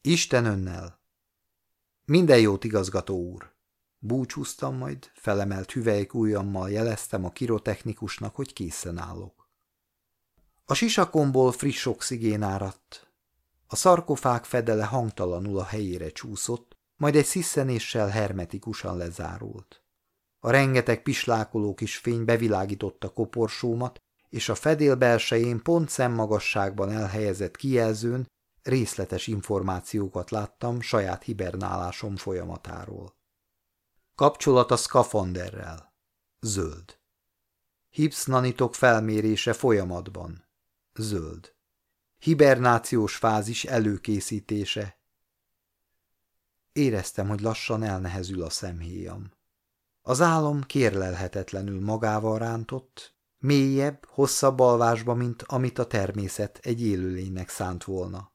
Isten önnel! Minden jót, igazgató úr! Búcsúztam, majd felemelt hüvelyk ujjammal jeleztem a kirotechnikusnak, hogy készen állok. A sisakomból friss oxigén áradt. A szarkofág fedele hangtalanul a helyére csúszott, majd egy sziszenéssel hermetikusan lezárult. A rengeteg pislákoló kis fény bevilágította koporsómat, és a fedél belsején pont szemmagasságban elhelyezett kijelzőn részletes információkat láttam saját hibernálásom folyamatáról. Kapcsolat a szkafanderrel. Zöld. Hipsznanitok felmérése folyamatban. Zöld. Hibernációs fázis előkészítése. Éreztem, hogy lassan elnehezül a szemhéjam. Az álom kérlelhetetlenül magával rántott, mélyebb, hosszabb alvásba, mint amit a természet egy élőlénynek szánt volna.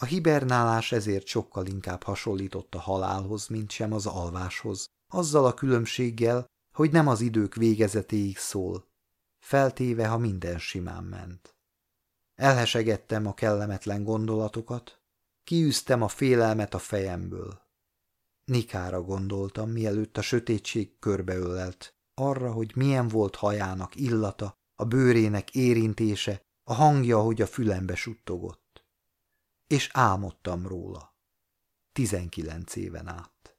A hibernálás ezért sokkal inkább hasonlított a halálhoz, mint sem az alváshoz, azzal a különbséggel, hogy nem az idők végezetéig szól, feltéve, ha minden simán ment. Elhesegettem a kellemetlen gondolatokat, kiűztem a félelmet a fejemből. Nikára gondoltam, mielőtt a sötétség körbeölelt, arra, hogy milyen volt hajának illata, a bőrének érintése, a hangja, hogy a fülembe suttogott. És álmodtam róla. Tizenkilenc éven át.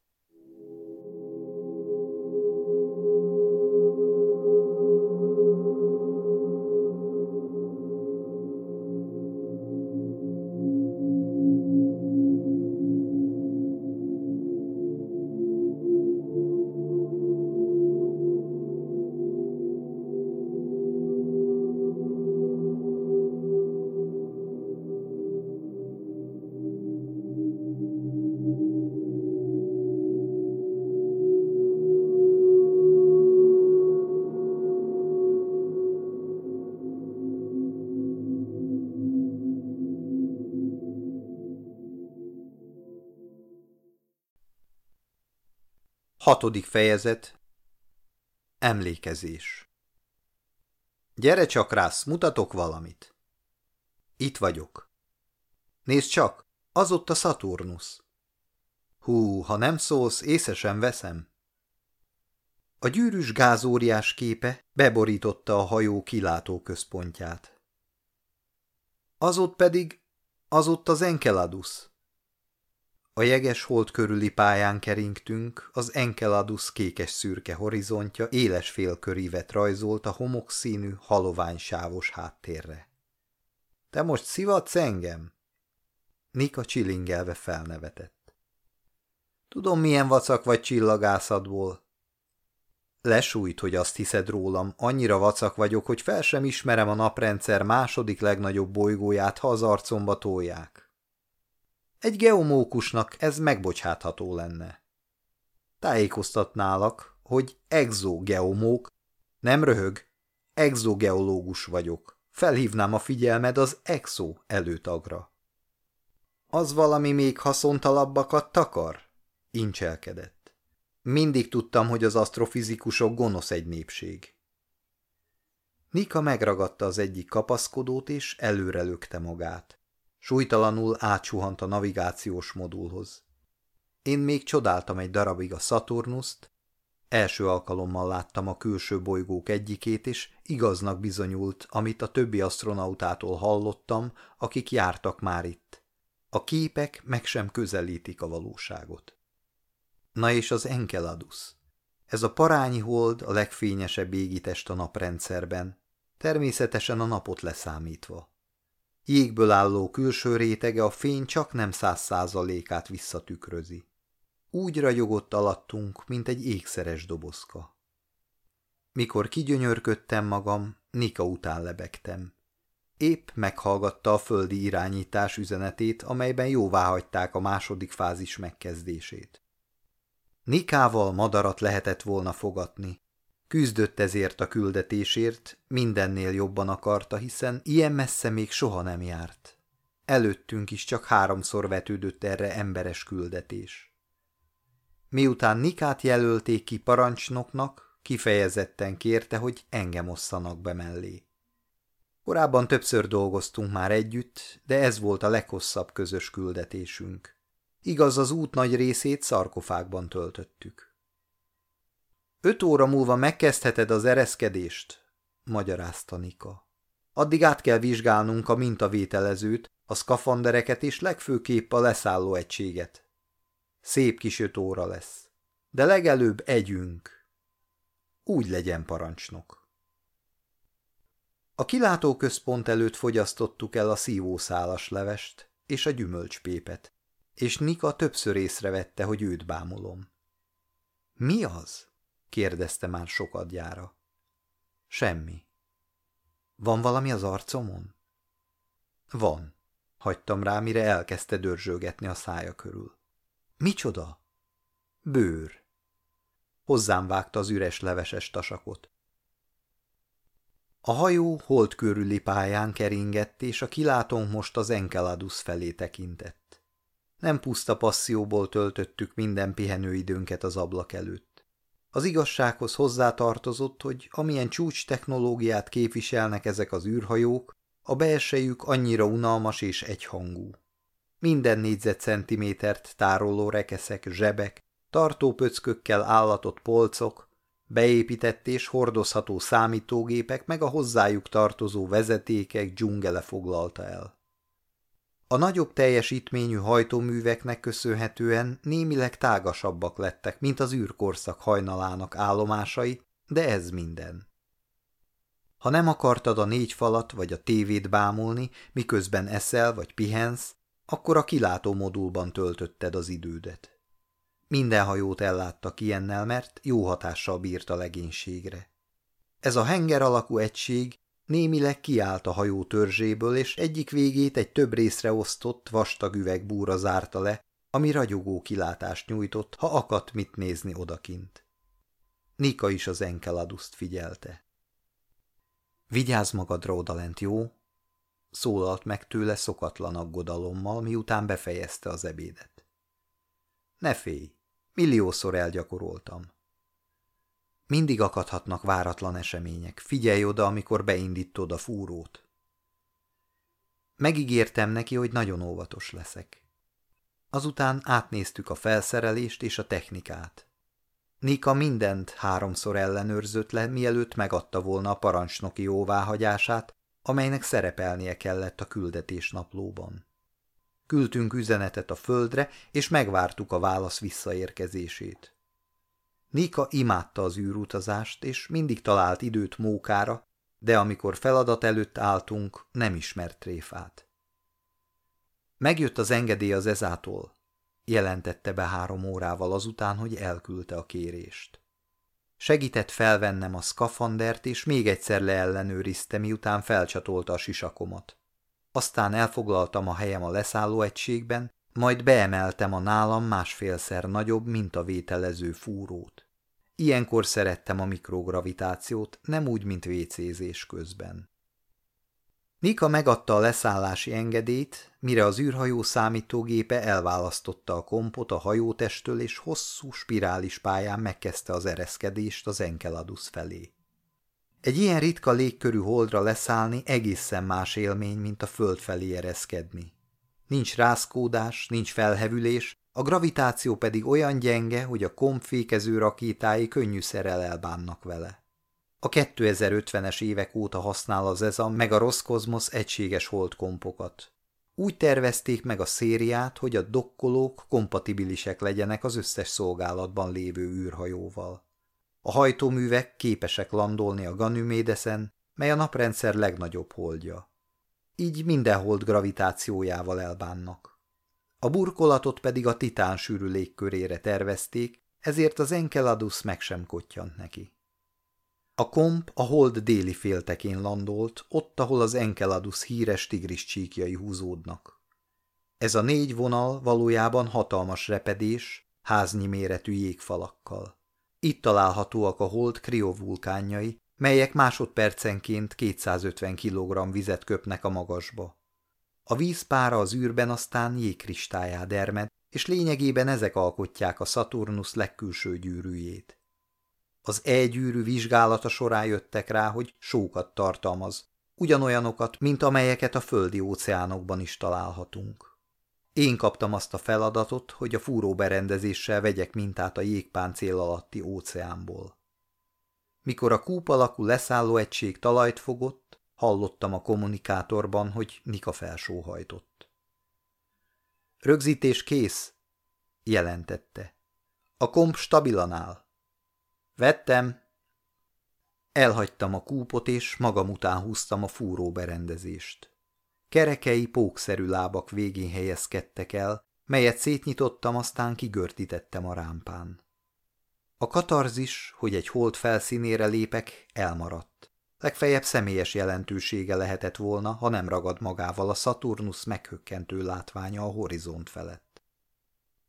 Hatodik fejezet Emlékezés Gyere csak, rász, mutatok valamit. Itt vagyok. Nézd csak, az ott a Saturnus. Hú, ha nem szólsz, észesen veszem. A gyűrűs gázóriás képe beborította a hajó kilátó központját. Az ott pedig, az ott az Enceladus. A jeges hold körüli pályán keringtünk, az Enceladus kékes-szürke horizontja éles félkörívet rajzolt a homokszínű, haloványsávos háttérre. – Te most szivatsz engem? Nika csilingelve felnevetett. – Tudom, milyen vacak vagy csillagászatból. Lesújt, hogy azt hiszed rólam, annyira vacak vagyok, hogy fel sem ismerem a naprendszer második legnagyobb bolygóját, ha az arcomba tolják. Egy geomókusnak ez megbocsátható lenne. Tájékoztatnálak, hogy exogeomók, nem röhög, exogeológus vagyok. Felhívnám a figyelmed az exo előtagra. Az valami még haszontalabbakat takar? Incselkedett. Mindig tudtam, hogy az asztrofizikusok gonosz egy népség. Nika megragadta az egyik kapaszkodót, és előre lökte magát. Súlytalanul átsuhant a navigációs modulhoz. Én még csodáltam egy darabig a Saturnust, első alkalommal láttam a külső bolygók egyikét, és igaznak bizonyult, amit a többi astronautától hallottam, akik jártak már itt. A képek meg sem közelítik a valóságot. Na és az Enceladus. Ez a parányi hold a legfényesebb égitest a naprendszerben, természetesen a napot leszámítva. Jégből álló külső rétege a fény csak nem száz százalékát visszatükrözi. Úgy ragyogott alattunk, mint egy ékszeres dobozka. Mikor kigyönyörködtem magam, Nika után lebegtem. Épp meghallgatta a földi irányítás üzenetét, amelyben jóváhagyták a második fázis megkezdését. Nikával madarat lehetett volna fogatni, Küzdött ezért a küldetésért, mindennél jobban akarta, hiszen ilyen messze még soha nem járt. Előttünk is csak háromszor vetődött erre emberes küldetés. Miután Nikát jelölték ki parancsnoknak, kifejezetten kérte, hogy engem osszanak be mellé. Korábban többször dolgoztunk már együtt, de ez volt a leghosszabb közös küldetésünk. Igaz, az út nagy részét szarkofágban töltöttük. Öt óra múlva megkezdheted az ereszkedést, magyarázta Nika. Addig át kell vizsgálnunk a mintavételezőt, a szkafandereket és legfőképp a leszálló egységet. Szép kis öt óra lesz, de legelőbb együnk. Úgy legyen parancsnok. A kilátóközpont előtt fogyasztottuk el a szívószálas levest és a gyümölcspépet, és Nika többször észrevette, hogy őt bámulom. Mi az? Kérdezte már sokadjára. Semmi. Van valami az arcomon? Van. Hagytam rá, mire elkezdte dörzsölgetni a szája körül. Micsoda? Bőr. Hozzám vágta az üres leveses tasakot. A hajó hold körüli pályán keringett, és a kilátónk most az Enceladus felé tekintett. Nem puszta passzióból töltöttük minden pihenőidőnket az ablak előtt. Az igazsághoz hozzátartozott, hogy amilyen csúcs technológiát képviselnek ezek az űrhajók, a belsejük annyira unalmas és egyhangú. Minden négyzetcentimétert tároló rekeszek, zsebek, tartópöckökkel állatott polcok, beépített és hordozható számítógépek meg a hozzájuk tartozó vezetékek dzsungele foglalta el. A nagyobb teljesítményű hajtóműveknek köszönhetően némileg tágasabbak lettek, mint az űrkorszak hajnalának állomásai, de ez minden. Ha nem akartad a négy falat vagy a tévét bámulni, miközben eszel vagy pihensz, akkor a kilátó modulban töltötted az idődet. Minden hajót elláttak ilyennel, mert jó hatással bírt a legénységre. Ez a henger alakú egység némileg kiállt a hajó törzséből, és egyik végét egy több részre osztott vastag üvegbúra zárta le, ami ragyogó kilátást nyújtott, ha akadt mit nézni odakint. Nika is az Enkeladuszt figyelte. Vigyázz magadra odalent, jó? Szólalt meg tőle szokatlan aggodalommal, miután befejezte az ebédet. Ne félj, milliószor elgyakoroltam. Mindig akadhatnak váratlan események, figyelj oda, amikor beindítod a fúrót. Megígértem neki, hogy nagyon óvatos leszek. Azután átnéztük a felszerelést és a technikát. Nika mindent háromszor ellenőrzött le, mielőtt megadta volna a parancsnoki jóváhagyását, amelynek szerepelnie kellett a küldetés naplóban. Küldtünk üzenetet a földre, és megvártuk a válasz visszaérkezését. Nika imádta az űrutazást, és mindig talált időt mókára, de amikor feladat előtt álltunk, nem ismert tréfát. Megjött az engedély az ezától, jelentette be három órával azután, hogy elküldte a kérést. Segített felvennem a szkafandert, és még egyszer leellenőrizte, miután felcsatolta a sisakomat. Aztán elfoglaltam a helyem a leszálló egységben, majd beemeltem a nálam másfélszer nagyobb, mint a vételező fúrót. Ilyenkor szerettem a mikrogravitációt, nem úgy, mint vécézés közben. Nika megadta a leszállási engedélyt, mire az űrhajó számítógépe elválasztotta a kompot a hajótestől, és hosszú spirális pályán megkezdte az ereszkedést az Enceladus felé. Egy ilyen ritka légkörű holdra leszállni egészen más élmény, mint a föld felé ereszkedni. Nincs rázkódás, nincs felhevülés, a gravitáció pedig olyan gyenge, hogy a komp fékező rakétái könnyűszerrel elbánnak vele. A 2050-es évek óta használ az ESA meg a Roszkozmosz egységes holdkompokat. Úgy tervezték meg a szériát, hogy a dokkolók kompatibilisek legyenek az összes szolgálatban lévő űrhajóval. A hajtóművek képesek landolni a Ganymédeszen, mely a naprendszer legnagyobb holdja. Így minden hold gravitációjával elbánnak. A burkolatot pedig a titán sűrű légkörére tervezték, ezért az Enceladus meg sem kottyant neki. A komp a hold déli féltekén landolt, ott, ahol az Enceladus híres tigris csíkjai húzódnak. Ez a négy vonal valójában hatalmas repedés, háznyi méretű jégfalakkal. Itt találhatóak a hold kriovulkánjai, melyek másodpercenként 250 kg vizet köpnek a magasba. A vízpára az űrben aztán jégkristályá dermed, és lényegében ezek alkotják a Saturnus legkülső gyűrűjét. Az E-gyűrű vizsgálata során jöttek rá, hogy sókat tartalmaz, ugyanolyanokat, mint amelyeket a földi óceánokban is találhatunk. Én kaptam azt a feladatot, hogy a fúróberendezéssel vegyek mintát a jégpáncél alatti óceánból. Mikor a kúp alakú leszálló egység talajt fogott, hallottam a kommunikátorban, hogy Nika felsóhajtott. Rögzítés kész, jelentette. A komp stabilan áll. Vettem. Elhagytam a kúpot, és magam után húztam a fúróberendezést. Kerekei pókszerű lábak végén helyezkedtek el, melyet szétnyitottam, aztán kigördítettem a rámpán. A katarzis, hogy egy hold felszínére lépek, elmaradt. Legfeljebb személyes jelentősége lehetett volna, ha nem ragad magával a Saturnus meghökkentő látványa a horizont felett.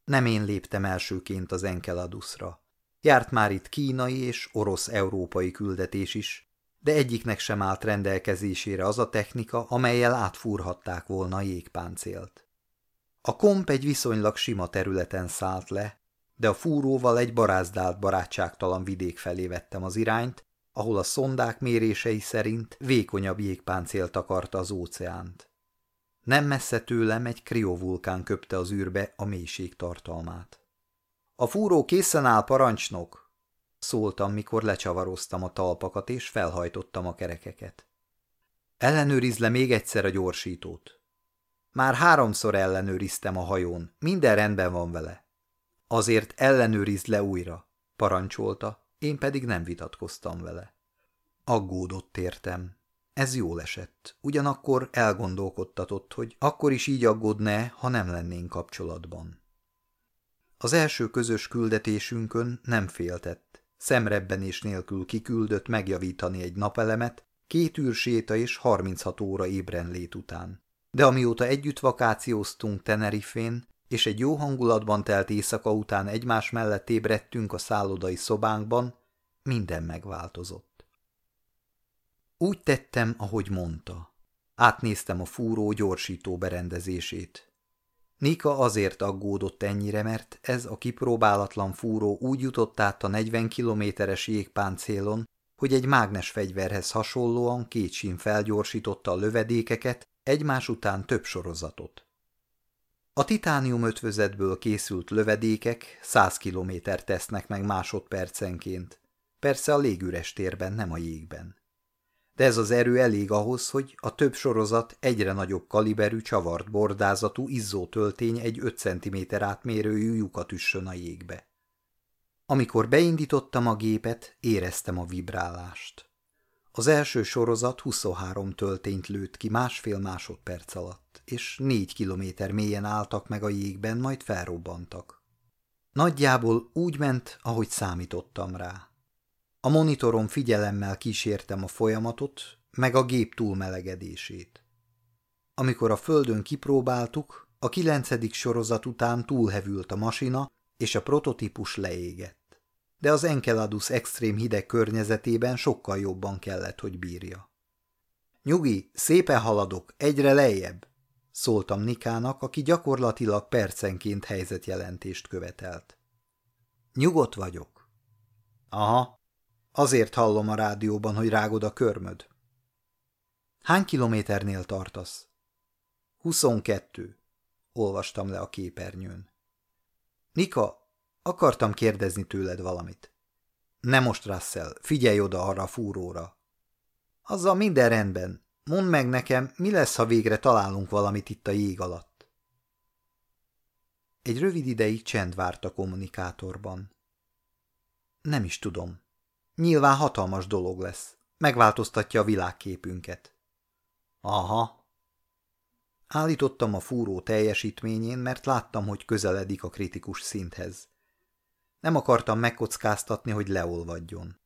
Nem én léptem elsőként az Enceladusra. Járt már itt kínai és orosz-európai küldetés is, de egyiknek sem állt rendelkezésére az a technika, amelyel átfúrhatták volna a jégpáncélt. A komp egy viszonylag sima területen szállt le, de a fúróval egy barázdált barátságtalan vidék felé vettem az irányt, ahol a szondák mérései szerint vékonyabb jégpáncél takarta az óceánt. Nem messze tőlem egy kriovulkán köpte az űrbe a mélység tartalmát. A fúró készen áll, parancsnok! Szóltam, mikor lecsavaroztam a talpakat és felhajtottam a kerekeket. Ellenőrizd le még egyszer a gyorsítót. Már háromszor ellenőriztem a hajón, minden rendben van vele. Azért ellenőrizd le újra, parancsolta, én pedig nem vitatkoztam vele. Aggódott értem. Ez jól esett, ugyanakkor elgondolkodtatott, hogy akkor is így aggódne, ha nem lennénk kapcsolatban. Az első közös küldetésünkön nem féltett. Szemrebbenés nélkül kiküldött megjavítani egy napelemet, két űrséta és 36 óra ébrenlét után. De amióta együtt vakációztunk Tenerifén, és egy jó hangulatban telt éjszaka után egymás mellett ébredtünk a szállodai szobánkban, minden megváltozott. Úgy tettem, ahogy mondta. Átnéztem a fúró gyorsító berendezését. Nika azért aggódott ennyire, mert ez a kipróbálatlan fúró úgy jutott át a 40 kilométeres jégpáncélon, hogy egy mágnes fegyverhez hasonlóan két sín felgyorsította a lövedékeket, egymás után több sorozatot. A titánium ötvözetből készült lövedékek 100 kilométer tesznek meg másodpercenként, persze a légüres térben, nem a jégben. De ez az erő elég ahhoz, hogy a több sorozat egyre nagyobb kaliberű, csavart bordázatú izzó töltény egy 5 cm átmérőjű lyukat üssön a jégbe. Amikor beindítottam a gépet, éreztem a vibrálást. Az első sorozat 23 töltényt lőtt ki másfél másodperc alatt, és négy kilométer mélyen álltak meg a jégben, majd felrobbantak. Nagyjából úgy ment, ahogy számítottam rá. A monitoron figyelemmel kísértem a folyamatot, meg a gép túlmelegedését. Amikor a földön kipróbáltuk, a kilencedik sorozat után túlhevült a masina, és a prototípus leégett de az Enceladus extrém hideg környezetében sokkal jobban kellett, hogy bírja. Nyugi, szépen haladok, egyre lejjebb, szóltam Nikának, aki gyakorlatilag percenként helyzetjelentést követelt. Nyugodt vagyok. Aha, azért hallom a rádióban, hogy rágod a körmöd. Hány kilométernél tartasz? Huszonkettő, olvastam le a képernyőn. Nika, Akartam kérdezni tőled valamit. Ne most, Russell, figyelj oda arra a fúróra. Azzal minden rendben. Mondd meg nekem, mi lesz, ha végre találunk valamit itt a jég alatt. Egy rövid ideig csend várt a kommunikátorban. Nem is tudom. Nyilván hatalmas dolog lesz. Megváltoztatja a világképünket. Aha. Állítottam a fúró teljesítményén, mert láttam, hogy közeledik a kritikus szinthez. Nem akartam megkockáztatni, hogy leolvadjon.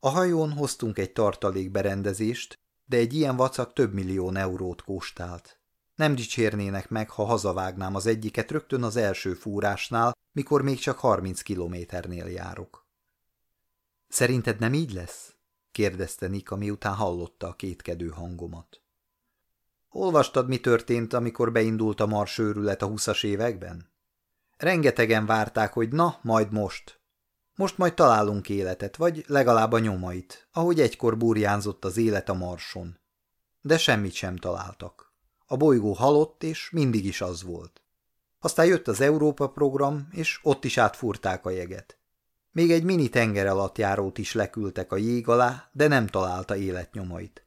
A hajón hoztunk egy tartalékberendezést, de egy ilyen vacak több millió eurót kóstált. Nem dicsérnének meg, ha hazavágnám az egyiket rögtön az első fúrásnál, mikor még csak 30 kilométernél járok. Szerinted nem így lesz? kérdezte Nika, miután hallotta a kétkedő hangomat. Olvastad, mi történt, amikor beindult a marsőrület a huszas években? Rengetegen várták, hogy na, majd most. Most majd találunk életet, vagy legalább a nyomait, ahogy egykor burjánzott az élet a marson. De semmit sem találtak. A bolygó halott, és mindig is az volt. Aztán jött az Európa program, és ott is átfúrták a jeget. Még egy mini tenger alatt járót is leküldtek a jég alá, de nem találta életnyomait.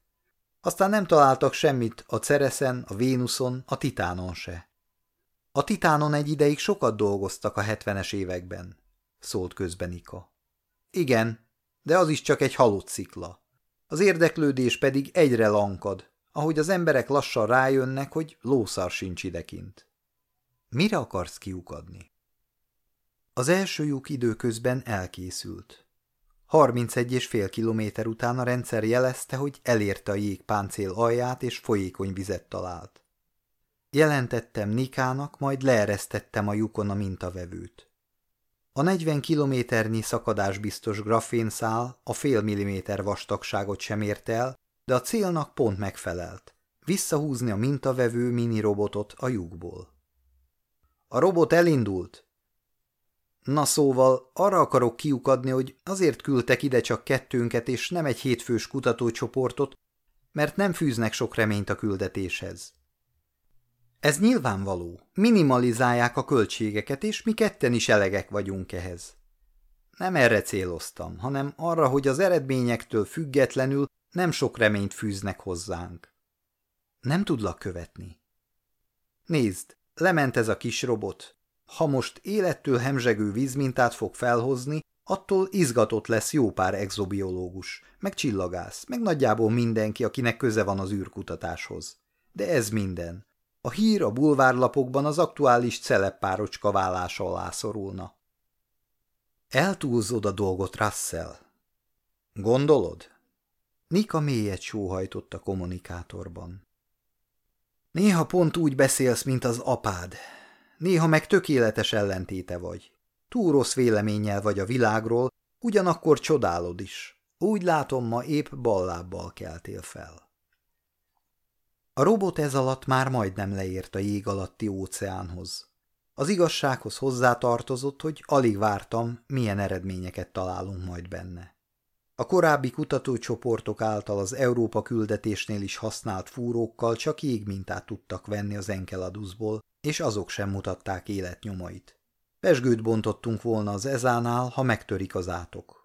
Aztán nem találtak semmit a Cereszen, a Vénuszon, a Titánon se. A Titánon egy ideig sokat dolgoztak a hetvenes években, szólt közben Ika. Igen, de az is csak egy halott szikla. Az érdeklődés pedig egyre lankad, ahogy az emberek lassan rájönnek, hogy lószar sincs idekint. Mire akarsz kiukadni? Az első lyuk időközben elkészült. 31 és fél kilométer után a rendszer jelezte, hogy elérte a jégpáncél alját és folyékony vizet talált. Jelentettem Nikának, majd leeresztettem a lyukon a mintavevőt. A 40 kilométernyi szakadásbiztos grafénszál a fél milliméter vastagságot sem ért el, de a célnak pont megfelelt. Visszahúzni a mintavevő mini robotot a lyukból. A robot elindult. Na szóval arra akarok kiukadni, hogy azért küldtek ide csak kettőnket és nem egy hétfős kutatócsoportot, mert nem fűznek sok reményt a küldetéshez. Ez nyilvánvaló. Minimalizálják a költségeket, és mi ketten is elegek vagyunk ehhez. Nem erre céloztam, hanem arra, hogy az eredményektől függetlenül nem sok reményt fűznek hozzánk. Nem tudlak követni. Nézd, lement ez a kis robot. Ha most élettől hemzsegő vízmintát fog felhozni, attól izgatott lesz jó pár exobiológus, meg csillagász, meg nagyjából mindenki, akinek köze van az űrkutatáshoz. De ez minden. A hír a bulvárlapokban az aktuális celeppárocska vállása alá szorulna. Eltúlzod a dolgot, Russell. Gondolod? Nika mélyet sóhajtott a kommunikátorban. Néha pont úgy beszélsz, mint az apád. Néha meg tökéletes ellentéte vagy. Túl rossz véleménnyel vagy a világról, ugyanakkor csodálod is. Úgy látom, ma épp ballábbal keltél fel. A robot ez alatt már majdnem leért a jég alatti óceánhoz. Az igazsághoz hozzátartozott, hogy alig vártam, milyen eredményeket találunk majd benne. A korábbi kutatócsoportok által az Európa küldetésnél is használt fúrókkal csak jégmintát tudtak venni az Enkeladusból, és azok sem mutatták életnyomait. Pesgőt bontottunk volna az ezánál, ha megtörik az átok.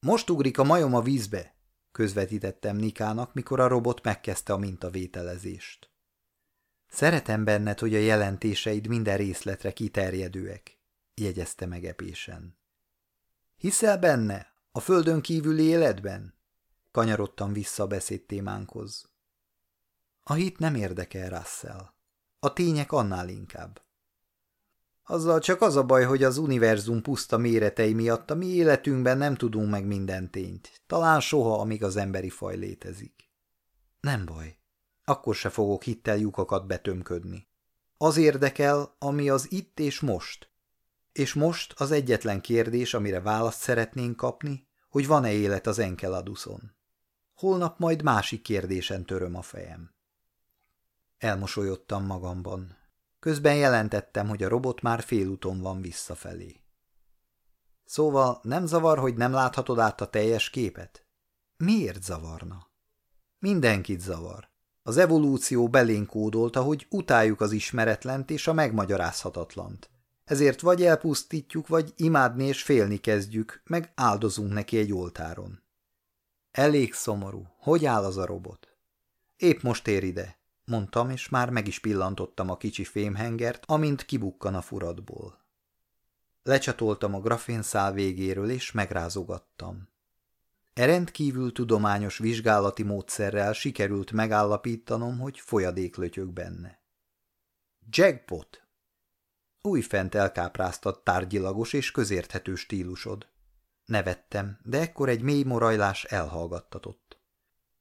Most ugrik a majom a vízbe, közvetítettem Nikának, mikor a robot megkezdte a mintavételezést. Szeretem benned, hogy a jelentéseid minden részletre kiterjedőek, jegyezte megepésen. Hiszel benne, a földön kívüli életben? Kanyarodtam vissza a beszédtémánkhoz. A hit nem érdekel, Russell. A tények annál inkább. Azzal csak az a baj, hogy az univerzum puszta méretei miatt a mi életünkben nem tudunk meg minden tényt. Talán soha, amíg az emberi faj létezik. Nem baj. Akkor se fogok hittel lyukakat betömködni. Az érdekel, ami az itt és most. És most az egyetlen kérdés, amire választ szeretnénk kapni, hogy van-e élet az Enkeladuson. Holnap majd másik kérdésen töröm a fejem. Elmosolyodtam magamban. Közben jelentettem, hogy a robot már félúton van visszafelé. Szóval nem zavar, hogy nem láthatod át a teljes képet? Miért zavarna? Mindenkit zavar. Az evolúció belénk kódolta, hogy utáljuk az ismeretlent és a megmagyarázhatatlant. Ezért vagy elpusztítjuk, vagy imádni és félni kezdjük, meg áldozunk neki egy oltáron. Elég szomorú. Hogy áll az a robot? Épp most ér ide, mondtam, és már meg is pillantottam a kicsi fémhengert, amint kibukkan a furatból. Lecsatoltam a grafénszál végéről, és megrázogattam. E rendkívül tudományos vizsgálati módszerrel sikerült megállapítanom, hogy folyadék lötyög benne. Jackpot! Újfent elkápráztat tárgyilagos és közérthető stílusod. Nevettem, de ekkor egy mély morajlás elhallgattatott.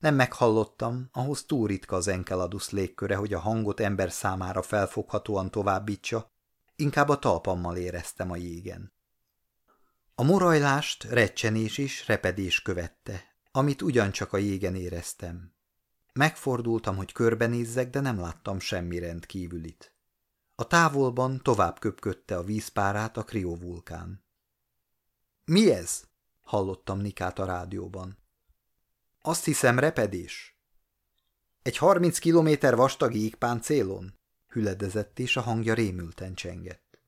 Nem meghallottam, ahhoz túl ritka az Enceladus légköre, hogy a hangot ember számára felfoghatóan továbbítsa, inkább a talpammal éreztem a jégen. A morajlást recsenés és repedés követte, amit ugyancsak a jégen éreztem. Megfordultam, hogy körbenézzek, de nem láttam semmi rendkívülit. A távolban tovább köpködte a vízpárát a kriovulkán. – Mi ez? – hallottam Nikát a rádióban. – Azt hiszem repedés. – Egy harminc kilométer vastag célon? hüledezett, és a hangja rémülten csengett.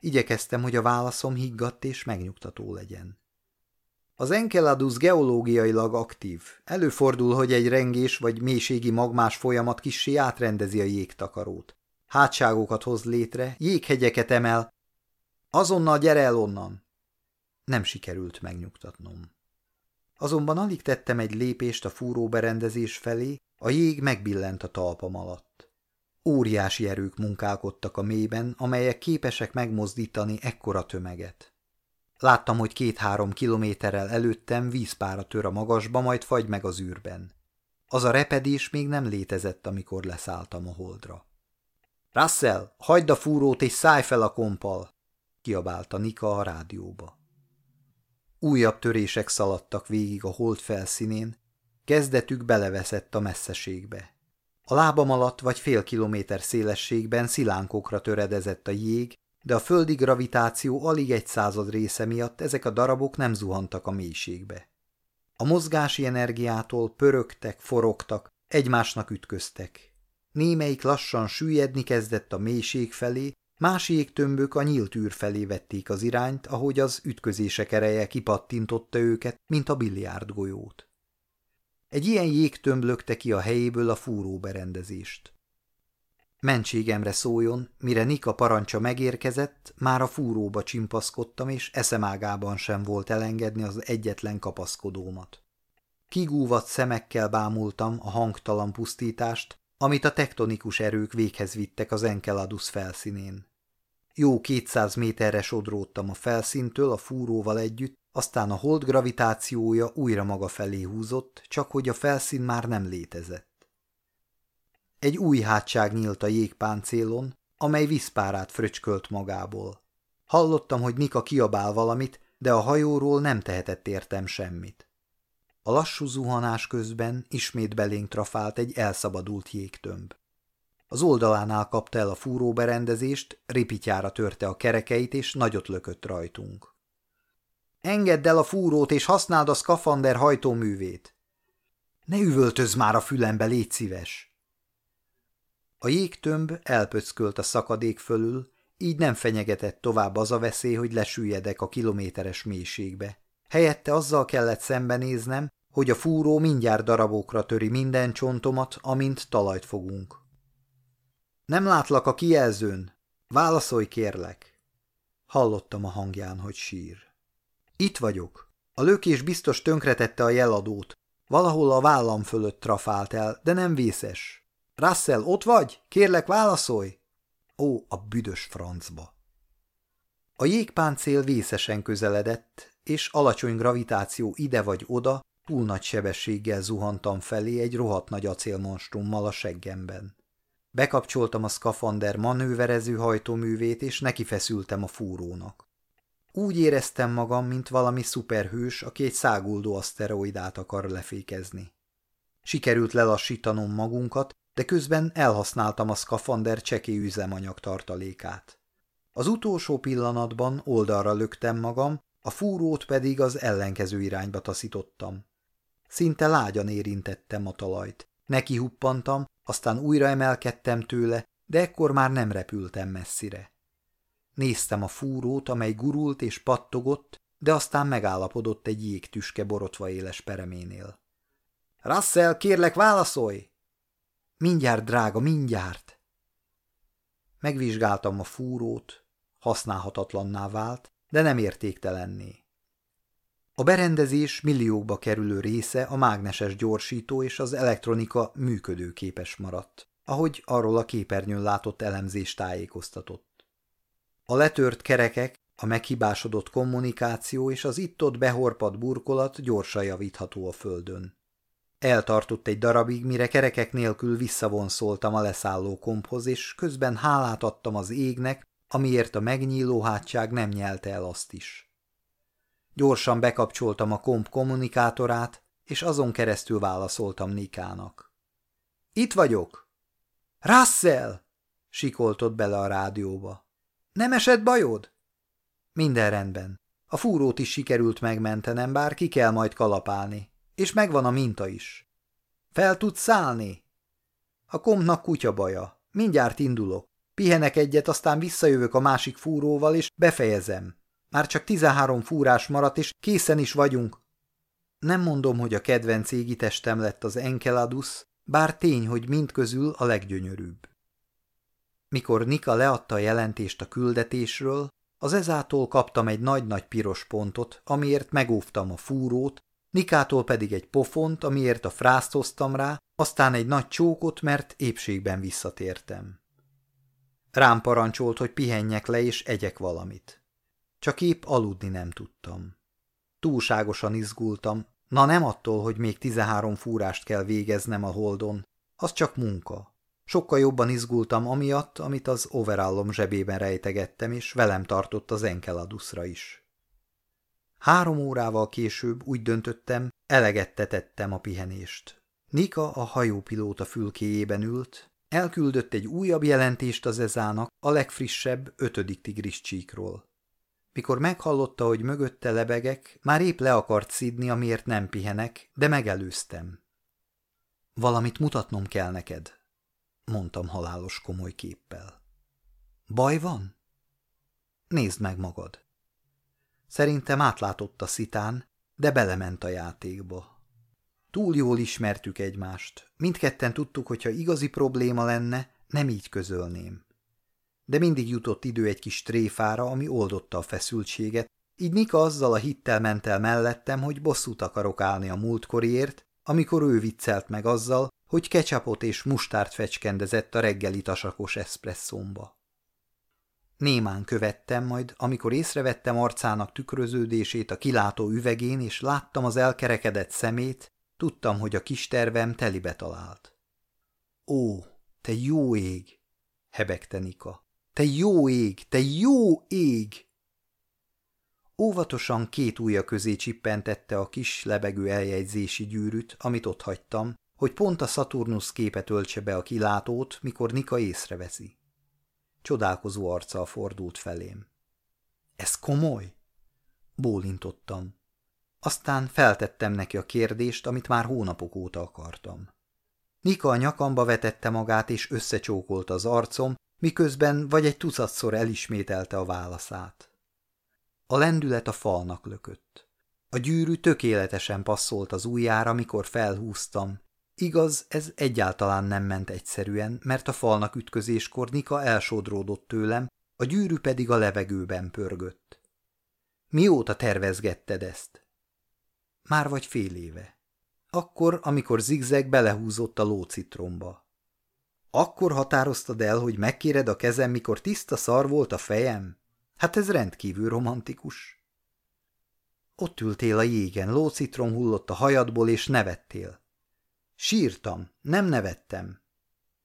Igyekeztem, hogy a válaszom higgadt és megnyugtató legyen. Az Enceladus geológiailag aktív. Előfordul, hogy egy rengés vagy mélységi magmás folyamat kissé átrendezi a jégtakarót hátságokat hoz létre, jéghegyeket emel. Azonnal gyere el onnan! Nem sikerült megnyugtatnom. Azonban alig tettem egy lépést a fúróberendezés felé, a jég megbillent a talpam alatt. Óriási erők munkálkodtak a mélyben, amelyek képesek megmozdítani ekkora tömeget. Láttam, hogy két-három kilométerrel előttem vízpára tör a magasba, majd fagy meg az űrben. Az a repedés még nem létezett, amikor leszálltam a holdra. Russell, hagyd a fúrót és szállj fel a kompal! kiabálta Nika a rádióba. Újabb törések szaladtak végig a hold felszínén, kezdetük beleveszett a messzeségbe. A lábam alatt vagy fél kilométer szélességben szilánkokra töredezett a jég, de a földi gravitáció alig egy század része miatt ezek a darabok nem zuhantak a mélységbe. A mozgási energiától pörögtek, forogtak, egymásnak ütköztek. Némelyik lassan süllyedni kezdett a mélység felé, más jégtömbök a nyílt űr felé vették az irányt, ahogy az ütközések ereje kipattintotta őket, mint a biliárdgolyót. Egy ilyen jégtömb lökte ki a helyéből a fúróberendezést. Mentségemre szóljon, mire Nika parancsa megérkezett, már a fúróba csimpaszkodtam, és eszemágában sem volt elengedni az egyetlen kapaszkodómat. Kigúvat szemekkel bámultam a hangtalan pusztítást, amit a tektonikus erők véghez vittek az Enceladus felszínén. Jó kétszáz méterre sodródtam a felszíntől a fúróval együtt, aztán a hold gravitációja újra maga felé húzott, csak hogy a felszín már nem létezett. Egy új hátság nyílt a jégpáncélon, amely vízpárát fröcskölt magából. Hallottam, hogy Nika kiabál valamit, de a hajóról nem tehetett értem semmit. A lassú zuhanás közben ismét belénk trafált egy elszabadult jégtömb. Az oldalánál kapta el a fúróberendezést, ripityára törte a kerekeit, és nagyot lökött rajtunk. Engedd el a fúrót, és használd a szkafander hajtóművét. Ne üvöltöz már a fülembe, légy szíves! A jégtömb elpöckölt a szakadék fölül, így nem fenyegetett tovább az a veszély, hogy lesüljedek a kilométeres mélységbe. Helyette azzal kellett szembenéznem, hogy a fúró mindjárt darabokra töri minden csontomat, amint talajt fogunk. Nem látlak a kijelzőn. Válaszolj, kérlek. Hallottam a hangján, hogy sír. Itt vagyok. A lökés biztos tönkretette a jeladót. Valahol a vállam fölött trafált el, de nem vészes. Russell, ott vagy? Kérlek, válaszolj! Ó, a büdös francba! A jégpáncél vészesen közeledett, és alacsony gravitáció ide vagy oda, túl nagy sebességgel zuhantam felé egy rohadt nagy acélmonstrummal a seggemben. Bekapcsoltam a szkafander manőverező hajtóművét, és nekifeszültem a fúrónak. Úgy éreztem magam, mint valami szuperhős, aki egy száguldó aszteroidát akar lefékezni. Sikerült lelassítanom magunkat, de közben elhasználtam a szkafander csekély üzemanyag tartalékát. Az utolsó pillanatban oldalra löktem magam, a fúrót pedig az ellenkező irányba taszítottam. Szinte lágyan érintettem a talajt. Neki huppantam, aztán újra emelkedtem tőle, de ekkor már nem repültem messzire. Néztem a fúrót, amely gurult és pattogott, de aztán megállapodott egy jégtüske borotva éles pereménél. – Russell, kérlek, válaszolj! – Mindjárt, drága, mindjárt! Megvizsgáltam a fúrót, használhatatlanná vált, de nem értéktelenné. A berendezés milliókba kerülő része a mágneses gyorsító és az elektronika működőképes maradt, ahogy arról a képernyőn látott elemzés tájékoztatott. A letört kerekek, a meghibásodott kommunikáció és az itt-ott behorpat burkolat gyorsan javítható a földön. Eltartott egy darabig, mire kerekek nélkül visszavonszoltam a leszálló komphoz, és közben hálát adtam az égnek, amiért a megnyíló hátság nem nyelte el azt is. Gyorsan bekapcsoltam a komp kommunikátorát, és azon keresztül válaszoltam Nikának. Itt vagyok! Russell! sikoltott bele a rádióba. Nem esett bajod? Minden rendben. A fúrót is sikerült megmentenem, bár ki kell majd kalapálni. És megvan a minta is. Fel tudsz szállni? A kompnak kutya baja. Mindjárt indulok. Pihenek egyet, aztán visszajövök a másik fúróval, és befejezem. Már csak 13 fúrás maradt, és készen is vagyunk. Nem mondom, hogy a kedvenc égitestem lett az Enceladus, bár tény, hogy mindközül a leggyönyörűbb. Mikor Nika leadta a jelentést a küldetésről, az ezától kaptam egy nagy-nagy piros pontot, amiért megóvtam a fúrót, Nikától pedig egy pofont, amiért a frászt hoztam rá, aztán egy nagy csókot, mert épségben visszatértem. Rám parancsolt, hogy pihenjek le és egyek valamit. Csak épp aludni nem tudtam. Túlságosan izgultam, na nem attól, hogy még tizenhárom fúrást kell végeznem a holdon, az csak munka. Sokkal jobban izgultam amiatt, amit az overallom zsebében rejtegettem, és velem tartott az Enkeladusra is. Három órával később úgy döntöttem, eleget tetettem a pihenést. Nika a hajópilóta fülkéjében ült, elküldött egy újabb jelentést az ezának a legfrissebb ötödik tigris csíkról. Mikor meghallotta, hogy mögötte lebegek, már épp le akart szidni, amiért nem pihenek, de megelőztem. Valamit mutatnom kell neked, mondtam halálos komoly képpel. Baj van? Nézd meg magad. Szerintem átlátott a szitán, de belement a játékba. Túl jól ismertük egymást. Mindketten tudtuk, hogyha igazi probléma lenne, nem így közölném. De mindig jutott idő egy kis tréfára, ami oldotta a feszültséget, így Nika azzal a hittel ment el mellettem, hogy bosszút akarok állni a múltkoriért, amikor ő viccelt meg azzal, hogy kecsapot és mustárt fecskendezett a reggeli tasakos eszpresszomba. Némán követtem, majd amikor észrevettem arcának tükröződését a kilátó üvegén, és láttam az elkerekedett szemét, tudtam, hogy a kis tervem telibe talált. Ó, te jó ég! hebegte Nika. Te jó ég, te jó ég! Óvatosan két ujja közé csippentette a kis lebegő eljegyzési gyűrűt, amit ott hagytam, hogy pont a Saturnus képet öltse be a kilátót, mikor Nika észreveszi. Csodálkozó arccal fordult felém. Ez komoly? Bólintottam. Aztán feltettem neki a kérdést, amit már hónapok óta akartam. Nika a nyakamba vetette magát és összecsókolta az arcom, miközben vagy egy tucatszor elismételte a válaszát. A lendület a falnak lökött. A gyűrű tökéletesen passzolt az ujjára, mikor felhúztam, Igaz, ez egyáltalán nem ment egyszerűen, mert a falnak ütközéskor Nika elsodródott tőlem, a gyűrű pedig a levegőben pörgött. Mióta tervezgetted ezt? Már vagy fél éve. Akkor, amikor zigzeg belehúzott a lócitromba. Akkor határoztad el, hogy megkéred a kezem, mikor tiszta szar volt a fejem? Hát ez rendkívül romantikus. Ott ültél a jégen, lócitrom hullott a hajadból, és nevettél. Sírtam, nem nevettem.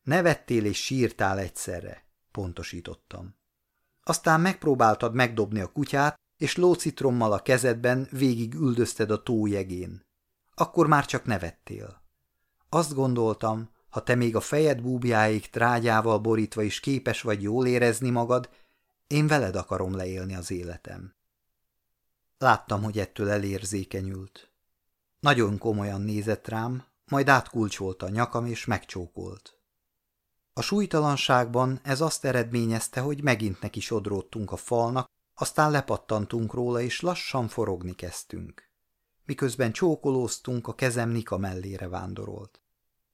Nevettél és sírtál egyszerre, pontosítottam. Aztán megpróbáltad megdobni a kutyát, és lócitrommal a kezedben végig üldözted a tójegén. Akkor már csak nevettél. Azt gondoltam, ha te még a fejed búbjáig trágyával borítva is képes vagy jól érezni magad, én veled akarom leélni az életem. Láttam, hogy ettől elérzékenyült. Nagyon komolyan nézett rám, majd átkulcsolta a nyakam és megcsókolt. A súlytalanságban ez azt eredményezte, hogy megint neki sodródtunk a falnak, aztán lepattantunk róla, és lassan forogni kezdtünk. Miközben csókolóztunk, a kezem Nika mellére vándorolt.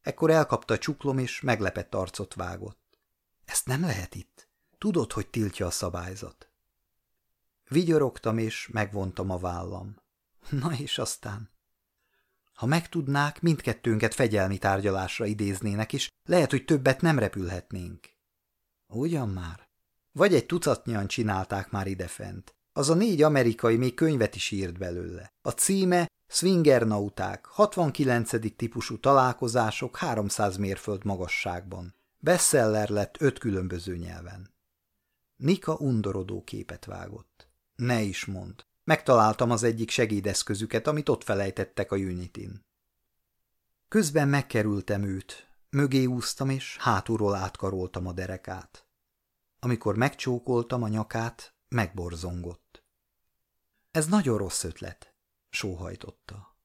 Ekkor elkapta a csuklom, és meglepett arcot vágott. Ezt nem lehet itt. Tudod, hogy tiltja a szabályzat. Vigyorogtam, és megvontam a vállam. Na és aztán? Ha megtudnák, mindkettőnket fegyelmi tárgyalásra idéznének, és lehet, hogy többet nem repülhetnénk. Ugyan már? Vagy egy tucatnyian csinálták már idefent. Az a négy amerikai még könyvet is írt belőle. A címe Swingernauták, 69. típusú találkozások 300 mérföld magasságban. Bestseller lett öt különböző nyelven. Nika undorodó képet vágott. Ne is mond. Megtaláltam az egyik segédeszközüket, amit ott felejtettek a Unitin. Közben megkerültem őt, mögé úsztam, és hátulról átkaroltam a derekát. Amikor megcsókoltam a nyakát, megborzongott. Ez nagyon rossz ötlet, sóhajtotta.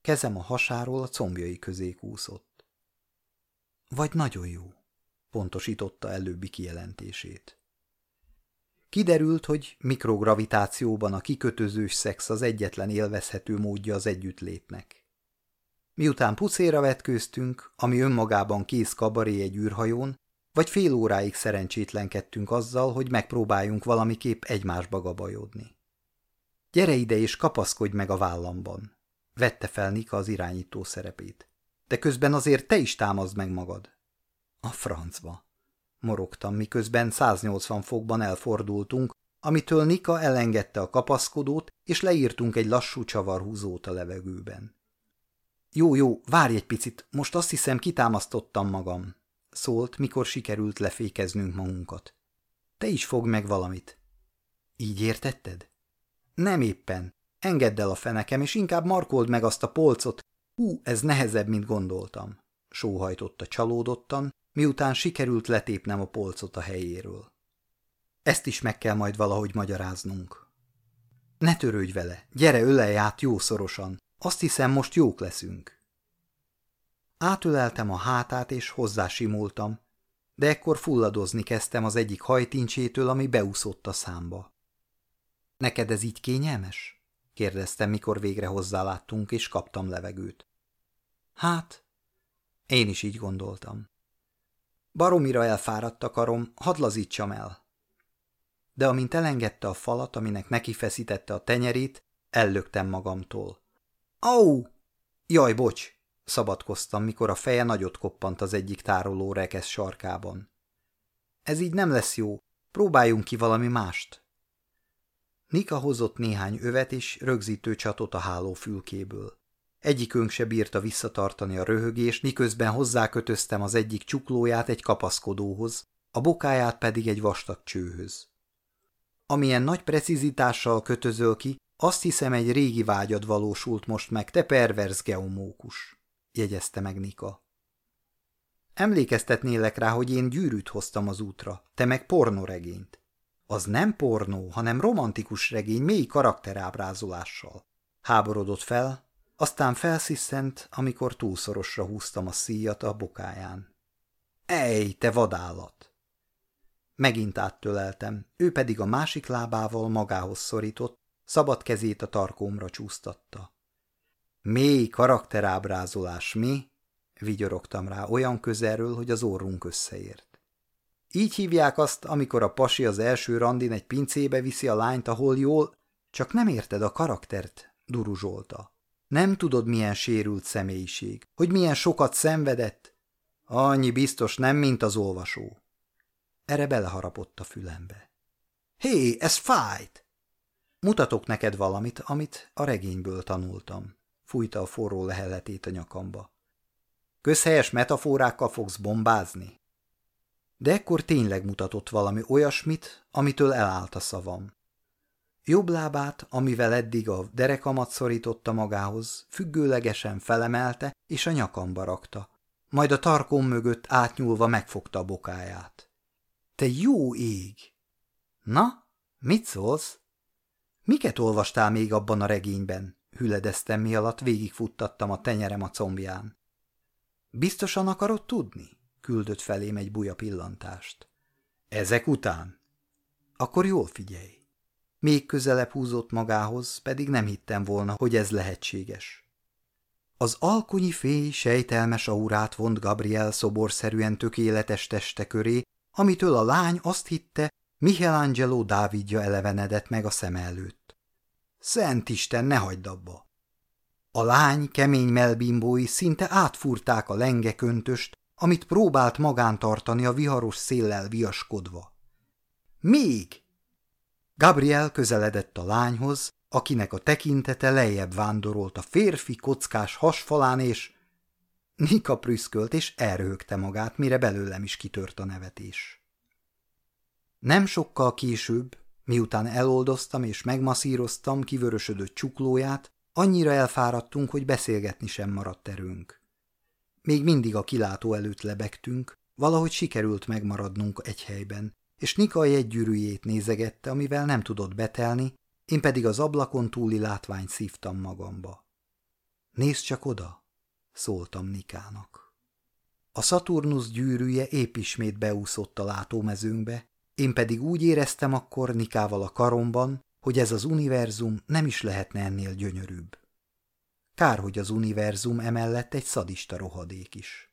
Kezem a hasáról a combjai közé kúszott. Vagy nagyon jó, pontosította előbbi kijelentését. Kiderült, hogy mikrogravitációban a kikötözős szex az egyetlen élvezhető módja az együttlétnek. Miután puszéra vetkőztünk, ami önmagában kész kabaré egy űrhajón, vagy fél óráig szerencsétlenkedtünk azzal, hogy megpróbáljunk valamiképp egymásba gabajodni. Gyere ide és kapaszkodj meg a vállamban, vette fel Nika az irányító szerepét. De közben azért te is támazd meg magad. A francba morogtam, miközben 180 fokban elfordultunk, amitől Nika elengedte a kapaszkodót, és leírtunk egy lassú csavarhúzót a levegőben. Jó, jó, várj egy picit, most azt hiszem kitámasztottam magam. szólt, mikor sikerült lefékeznünk magunkat. Te is fog meg valamit. Így értetted? Nem éppen. Engedd el a fenekem, és inkább markold meg azt a polcot. Hú, ez nehezebb, mint gondoltam. Sóhajtotta csalódottan, miután sikerült letépnem a polcot a helyéről. Ezt is meg kell majd valahogy magyaráznunk. Ne törődj vele, gyere ölelj át jószorosan, azt hiszem most jók leszünk. Átöleltem a hátát és hozzásimultam, de ekkor fulladozni kezdtem az egyik hajtincsétől, ami beúszott a számba. Neked ez így kényelmes? kérdeztem, mikor végre hozzáláttunk, és kaptam levegőt. Hát, én is így gondoltam. Baromira elfáradt a karom, hadd lazítsam el. De amint elengedte a falat, aminek neki a tenyerét, ellöktem magamtól. Au! Jaj, bocs! szabadkoztam, mikor a feje nagyot koppant az egyik tároló rekesz sarkában. Ez így nem lesz jó, próbáljunk ki valami mást. Nika hozott néhány övet és rögzítő csatot a hálófülkéből. Egyikünk se bírta visszatartani a röhögést, miközben hozzákötöztem az egyik csuklóját egy kapaszkodóhoz, a bokáját pedig egy vastag csőhöz. Amilyen nagy precizitással kötözöl ki, azt hiszem egy régi vágyad valósult most meg, te perverz geomókus, jegyezte meg Nika. Emlékeztetnélek rá, hogy én gyűrűt hoztam az útra, te meg pornoregényt. Az nem pornó, hanem romantikus regény mély karakterábrázolással. Háborodott fel, aztán felsziszent, amikor túlszorosra húztam a szíjat a bokáján. Ej, te vadállat! Megint áttöleltem, ő pedig a másik lábával magához szorított, szabad kezét a tarkómra csúsztatta. Mély karakterábrázolás, mi? Vigyorogtam rá olyan közelről, hogy az orrunk összeért. Így hívják azt, amikor a pasi az első randin egy pincébe viszi a lányt, ahol jól... Csak nem érted a karaktert, duruzsolta. Nem tudod, milyen sérült személyiség, hogy milyen sokat szenvedett. Annyi biztos nem, mint az olvasó. Erre beleharapott a fülembe. Hé, ez fájt! Mutatok neked valamit, amit a regényből tanultam. Fújta a forró leheletét a nyakamba. Közhelyes metaforákkal fogsz bombázni? De ekkor tényleg mutatott valami olyasmit, amitől elállt a szavam. Jobb lábát, amivel eddig a derekamat szorította magához, függőlegesen felemelte és a nyakamba rakta, majd a tarkom mögött átnyúlva megfogta a bokáját. Te jó ég! Na, mit szólsz? Miket olvastál még abban a regényben? Hüledeztem mi alatt végigfuttattam a tenyerem a combján. Biztosan akarod tudni? Küldött felém egy buja pillantást. Ezek után? Akkor jól figyelj. Még közelebb húzott magához, pedig nem hittem volna, hogy ez lehetséges. Az alkonyi fény sejtelmes aurát vont Gabriel szoborszerűen tökéletes teste köré, amitől a lány azt hitte, Michelangelo Dávidja elevenedett meg a szem előtt. Szent Isten, ne hagyd abba! A lány kemény melbimbói szinte átfúrták a lengeköntöst, amit próbált magán tartani a viharos széllel viaskodva. Még! Gabriel közeledett a lányhoz, akinek a tekintete lejjebb vándorolt a férfi kockás hasfalán, és Nika prüszkölt, és elröhögte magát, mire belőlem is kitört a nevetés. Nem sokkal később, miután eloldoztam és megmaszíroztam kivörösödött csuklóját, annyira elfáradtunk, hogy beszélgetni sem maradt erőnk. Még mindig a kilátó előtt lebegtünk, valahogy sikerült megmaradnunk egy helyben, és Nika jegygyűrűjét nézegette, amivel nem tudott betelni, én pedig az ablakon túli látványt szívtam magamba. Nézd csak oda, szóltam Nikának. A Szaturnusz gyűrűje épp ismét beúszott a látómezőnkbe, én pedig úgy éreztem akkor Nikával a karomban, hogy ez az univerzum nem is lehetne ennél gyönyörűbb. Kár, hogy az univerzum emellett egy szadista rohadék is.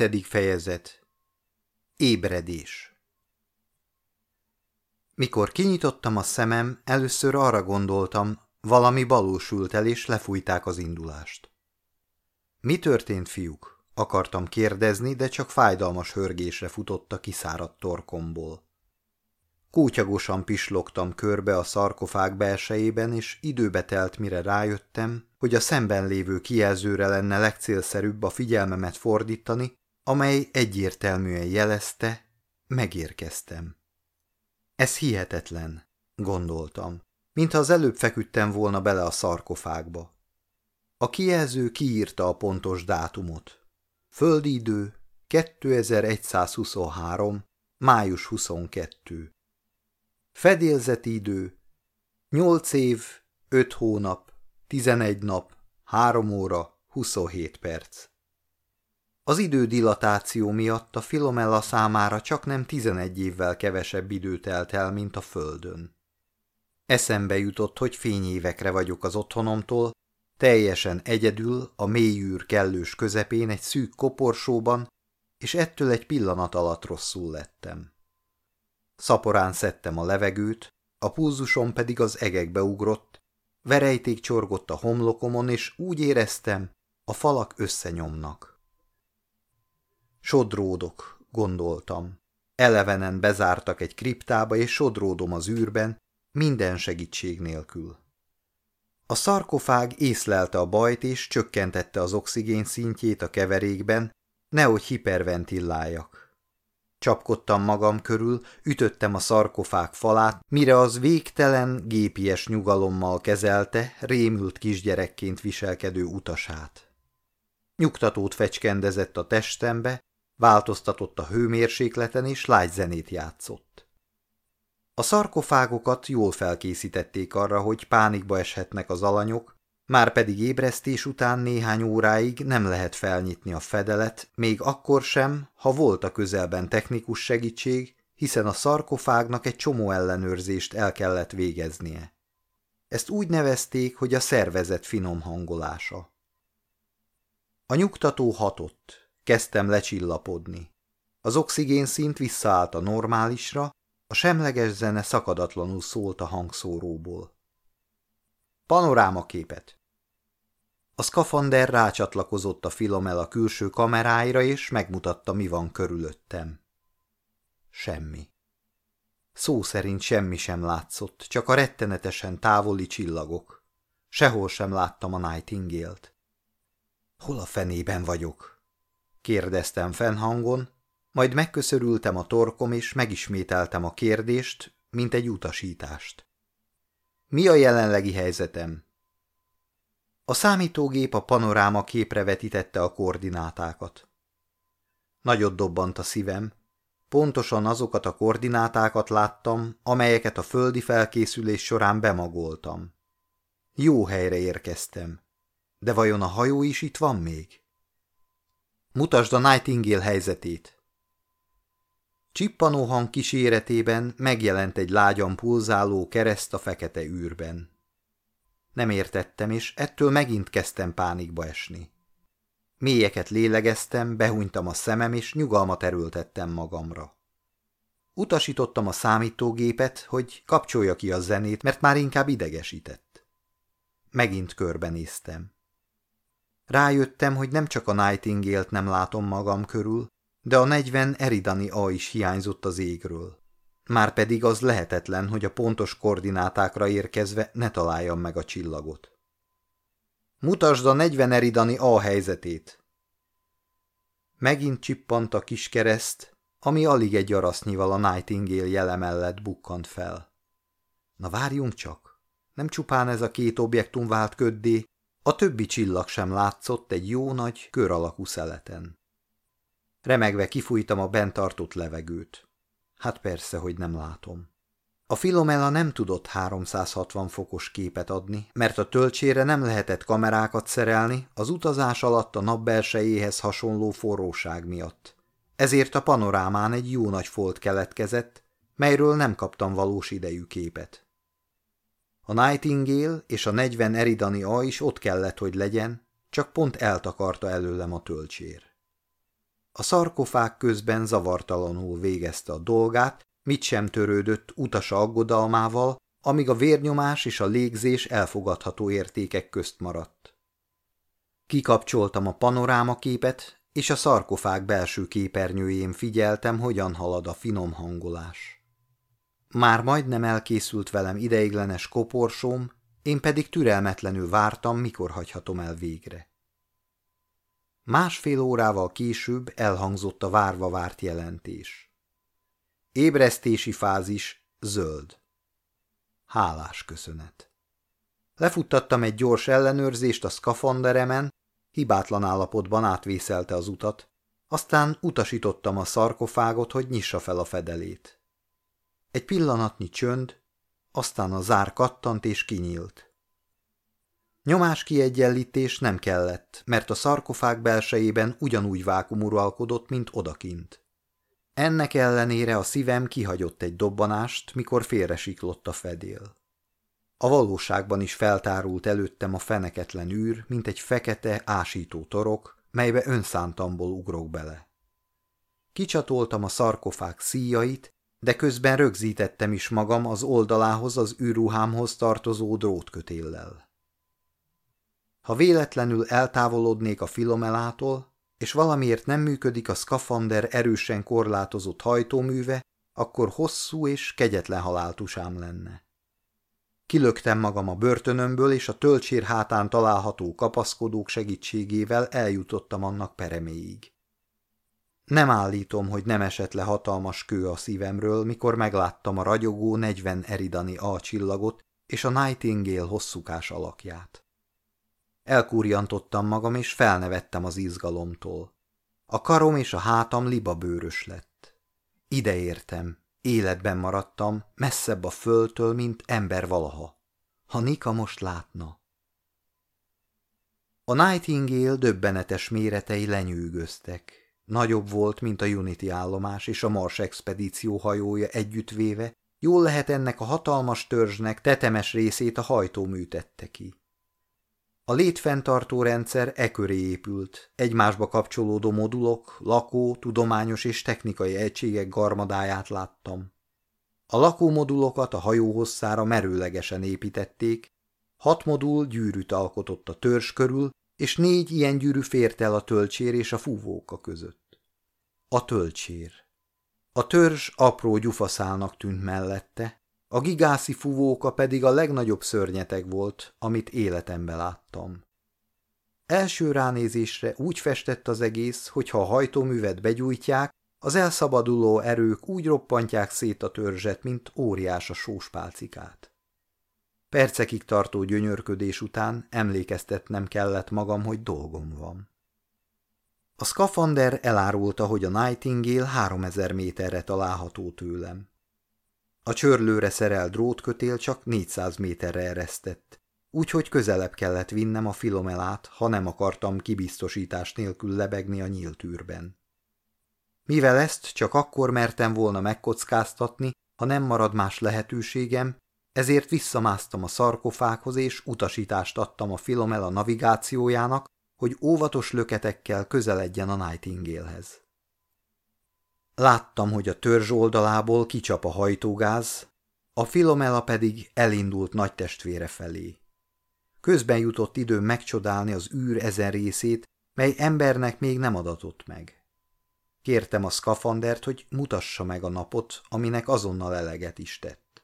Hetedik fejezet Ébredés Mikor kinyitottam a szemem, először arra gondoltam, valami balósült el, és lefújták az indulást. Mi történt, fiúk? Akartam kérdezni, de csak fájdalmas hörgésre futott a kiszáradt torkomból. Kútyagosan pislogtam körbe a szarkofág belsejében, és időbe telt, mire rájöttem, hogy a szemben lévő kijelzőre lenne legcélszerűbb a figyelmemet fordítani, amely egyértelműen jelezte, megérkeztem. Ez hihetetlen, gondoltam, mintha az előbb feküdtem volna bele a szarkofágba. A kijelző kiírta a pontos dátumot. Földi idő 2123. május 22. Fedélzeti idő 8 év, 5 hónap, 11 nap, 3 óra, 27 perc. Az idő dilatáció miatt a Filomella számára csak nem 11 évvel kevesebb idő telt el, mint a Földön. Eszembe jutott, hogy fényévekre vagyok az otthonomtól, teljesen egyedül a mélyűr kellős közepén egy szűk koporsóban, és ettől egy pillanat alatt rosszul lettem. Szaporán szedtem a levegőt, a pulzusom pedig az egekbe ugrott, verejték csorgott a homlokomon, és úgy éreztem, a falak összenyomnak. Sodródok, gondoltam. Elevenen bezártak egy kriptába, és sodródom az űrben, minden segítség nélkül. A szarkofág észlelte a bajt, és csökkentette az oxigén szintjét a keverékben, nehogy hiperventilláljak. Csapkodtam magam körül, ütöttem a szarkofág falát, mire az végtelen, gépies nyugalommal kezelte rémült kisgyerekként viselkedő utasát. Nyugtatót fecskendezett a testembe, változtatott a hőmérsékleten és lágy zenét játszott. A szarkofágokat jól felkészítették arra, hogy pánikba eshetnek az alanyok, már pedig ébresztés után néhány óráig nem lehet felnyitni a fedelet, még akkor sem, ha volt a közelben technikus segítség, hiszen a szarkofágnak egy csomó ellenőrzést el kellett végeznie. Ezt úgy nevezték, hogy a szervezet finom hangolása. A nyugtató hatott. Kezdtem lecsillapodni. Az oxigén szint visszaállt a normálisra, a semleges zene szakadatlanul szólt a hangszóróból. Panorámaképet a szkafander rácsatlakozott a filomel a külső kameráira, és megmutatta, mi van körülöttem. Semmi. Szó szerint semmi sem látszott, csak a rettenetesen távoli csillagok. Sehol sem láttam a Nightingale-t. Hol a fenében vagyok? Kérdeztem fennhangon, majd megköszörültem a torkom, és megismételtem a kérdést, mint egy utasítást. Mi a jelenlegi helyzetem? A számítógép a panoráma képre vetítette a koordinátákat. Nagyot dobbant a szívem. Pontosan azokat a koordinátákat láttam, amelyeket a földi felkészülés során bemagoltam. Jó helyre érkeztem. De vajon a hajó is itt van még? Mutasd a Nightingale helyzetét. Csippanó hang kíséretében megjelent egy lágyan pulzáló kereszt a fekete űrben. Nem értettem, és ettől megint kezdtem pánikba esni. Mélyeket lélegeztem, behunytam a szemem, és nyugalmat erőltettem magamra. Utasítottam a számítógépet, hogy kapcsolja ki a zenét, mert már inkább idegesített. Megint körbenéztem. Rájöttem, hogy nem csak a Nightingale-t nem látom magam körül, de a 40 Eridani A is hiányzott az égről. Márpedig az lehetetlen, hogy a pontos koordinátákra érkezve ne találjam meg a csillagot. Mutasd a 40 eridani A helyzetét. Megint csippant a kis kereszt, ami alig egy arasznyival a Nightingale jele mellett bukkant fel. Na várjunk csak, nem csupán ez a két objektum vált köddé, a többi csillag sem látszott egy jó nagy, kör alakú szeleten. Remegve kifújtam a bent tartott levegőt. Hát persze, hogy nem látom. A Filomela nem tudott 360 fokos képet adni, mert a töltsére nem lehetett kamerákat szerelni az utazás alatt a nap belsejéhez hasonló forróság miatt. Ezért a panorámán egy jó nagy folt keletkezett, melyről nem kaptam valós idejű képet. A Nightingale és a 40 Eridani A is ott kellett, hogy legyen, csak pont eltakarta előlem a töltsér. A szarkofág közben zavartalanul végezte a dolgát, mit sem törődött utasa aggodalmával, amíg a vérnyomás és a légzés elfogadható értékek közt maradt. Kikapcsoltam a panorámaképet, és a szarkofág belső képernyőjén figyeltem, hogyan halad a finom hangolás. Már majdnem elkészült velem ideiglenes koporsóm, én pedig türelmetlenül vártam, mikor hagyhatom el végre. Másfél órával később elhangzott a várva várt jelentés. Ébresztési fázis zöld. Hálás köszönet. Lefuttattam egy gyors ellenőrzést a szkafanderemen, hibátlan állapotban átvészelte az utat, aztán utasítottam a szarkofágot, hogy nyissa fel a fedelét. Egy pillanatnyi csönd, aztán a zár kattant és kinyílt. Nyomás kiegyenlítés nem kellett, mert a szarkofág belsejében ugyanúgy vákum uralkodott, mint odakint. Ennek ellenére a szívem kihagyott egy dobbanást, mikor félresiklott a fedél. A valóságban is feltárult előttem a feneketlen űr, mint egy fekete, ásító torok, melybe önszántamból ugrok bele. Kicsatoltam a szarkofág szíjait, de közben rögzítettem is magam az oldalához az űrruhámhoz tartozó drótkötéllel. Ha véletlenül eltávolodnék a filomelától, és valamiért nem működik a szkafander erősen korlátozott hajtóműve, akkor hosszú és kegyetlen haláltusám lenne. Kilöktem magam a börtönömből, és a töltsér hátán található kapaszkodók segítségével eljutottam annak pereméig. Nem állítom, hogy nem esett le hatalmas kő a szívemről, mikor megláttam a ragyogó 40 eridani A csillagot és a Nightingale hosszúkás alakját. Elkúrjantottam magam, és felnevettem az izgalomtól. A karom és a hátam libabőrös lett. Ide értem, életben maradtam, messzebb a földtől, mint ember valaha. Ha Nika most látna. A Nightingale döbbenetes méretei lenyűgöztek. Nagyobb volt, mint a Unity állomás és a Mars expedíció hajója együttvéve, jól lehet ennek a hatalmas törzsnek tetemes részét a hajtó műtette ki. A létfenntartó rendszer e köré épült, egymásba kapcsolódó modulok, lakó, tudományos és technikai egységek garmadáját láttam. A lakómodulokat a hajó hosszára merőlegesen építették, hat modul gyűrűt alkotott a törzs körül, és négy ilyen gyűrű fért el a tölcsér és a fúvóka között. A tölcsér. A törzs apró gyufaszálnak tűnt mellette, a gigászi fuvóka pedig a legnagyobb szörnyeteg volt, amit életemben láttam. Első ránézésre úgy festett az egész, hogy ha a hajtóművet begyújtják, az elszabaduló erők úgy roppantják szét a törzset, mint óriás a sóspálcikát. Percekig tartó gyönyörködés után emlékeztetnem kellett magam, hogy dolgom van. A szkafander elárulta, hogy a Nightingale 3000 méterre található tőlem. A csörlőre szerelt drótkötél csak 400 méterre eresztett, úgyhogy közelebb kellett vinnem a filomelát, ha nem akartam kibiztosítás nélkül lebegni a nyílt űrben. Mivel ezt csak akkor mertem volna megkockáztatni, ha nem marad más lehetőségem, ezért visszamásztam a szarkofákhoz és utasítást adtam a Filomela navigációjának, hogy óvatos löketekkel közeledjen a Nightingalehez. Láttam, hogy a törzs oldalából kicsap a hajtógáz, a Filomela pedig elindult nagy testvére felé. Közben jutott időm megcsodálni az űr ezen részét, mely embernek még nem adatott meg. Kértem a szkafandert, hogy mutassa meg a napot, aminek azonnal eleget is tett.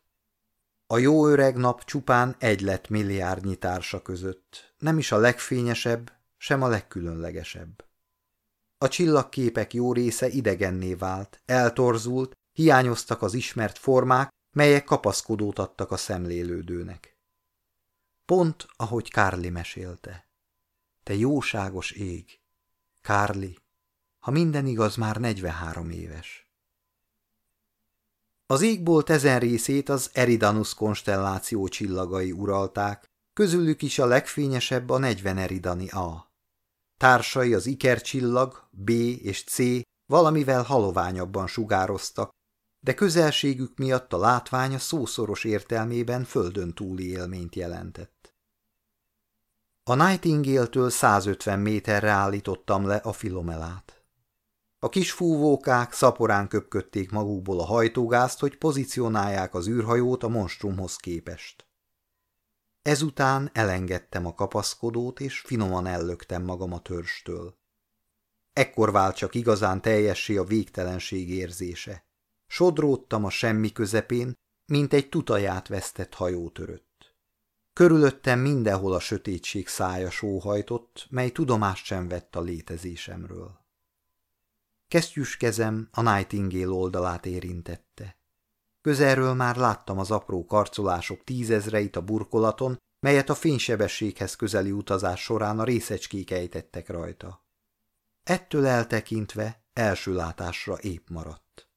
A jó öreg nap csupán egy lett milliárdnyi társa között, nem is a legfényesebb, sem a legkülönlegesebb. A csillagképek jó része idegenné vált, eltorzult, hiányoztak az ismert formák, melyek kapaszkodót adtak a szemlélődőnek. Pont, ahogy Kárli mesélte. Te jóságos ég! Kárli, ha minden igaz, már 43 éves. Az égbolt ezen részét az Eridanus konstelláció csillagai uralták, közülük is a legfényesebb a 40 Eridani A. Társai az ikercsillag, B és C valamivel haloványabban sugároztak, de közelségük miatt a látványa szószoros értelmében földön túli élményt jelentett. A Nightingale-től 150 méterre állítottam le a filomelát. A kis fúvókák szaporán köpködték magukból a hajtógázt, hogy pozícionálják az űrhajót a monstrumhoz képest. Ezután elengedtem a kapaszkodót, és finoman ellöktem magam a törstől. Ekkor vált csak igazán teljessé a végtelenség érzése. Sodródtam a semmi közepén, mint egy tutaját vesztett hajótörött. Körülöttem mindenhol a sötétség szája sóhajtott, mely tudomást sem vett a létezésemről. Kesztyűs kezem a Nightingale oldalát érintette. Közelről már láttam az apró karcolások tízezreit a burkolaton, melyet a fénysebességhez közeli utazás során a részecskék ejtettek rajta. Ettől eltekintve első látásra épp maradt.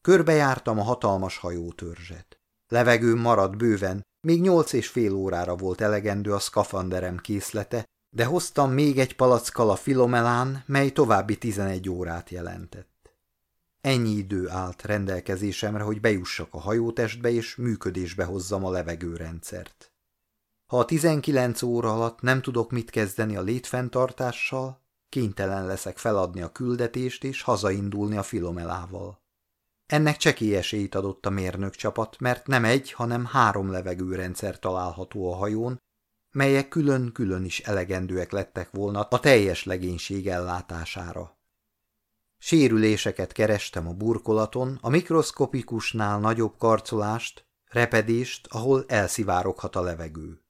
Körbejártam a hatalmas hajótörzset. Levegőm maradt bőven, még nyolc és fél órára volt elegendő a szkafanderem készlete, de hoztam még egy palackkal a filomelán, mely további tizenegy órát jelentett. Ennyi idő állt rendelkezésemre, hogy bejussak a hajótestbe és működésbe hozzam a levegőrendszert. Ha a tizenkilenc óra alatt nem tudok mit kezdeni a létfenntartással, kénytelen leszek feladni a küldetést és hazaindulni a filomelával. Ennek csekély esélyt adott a mérnök csapat, mert nem egy, hanem három levegőrendszer található a hajón, melyek külön-külön is elegendőek lettek volna a teljes legénység ellátására. Sérüléseket kerestem a burkolaton, a mikroszkopikusnál nagyobb karcolást, repedést, ahol elszivároghat a levegő.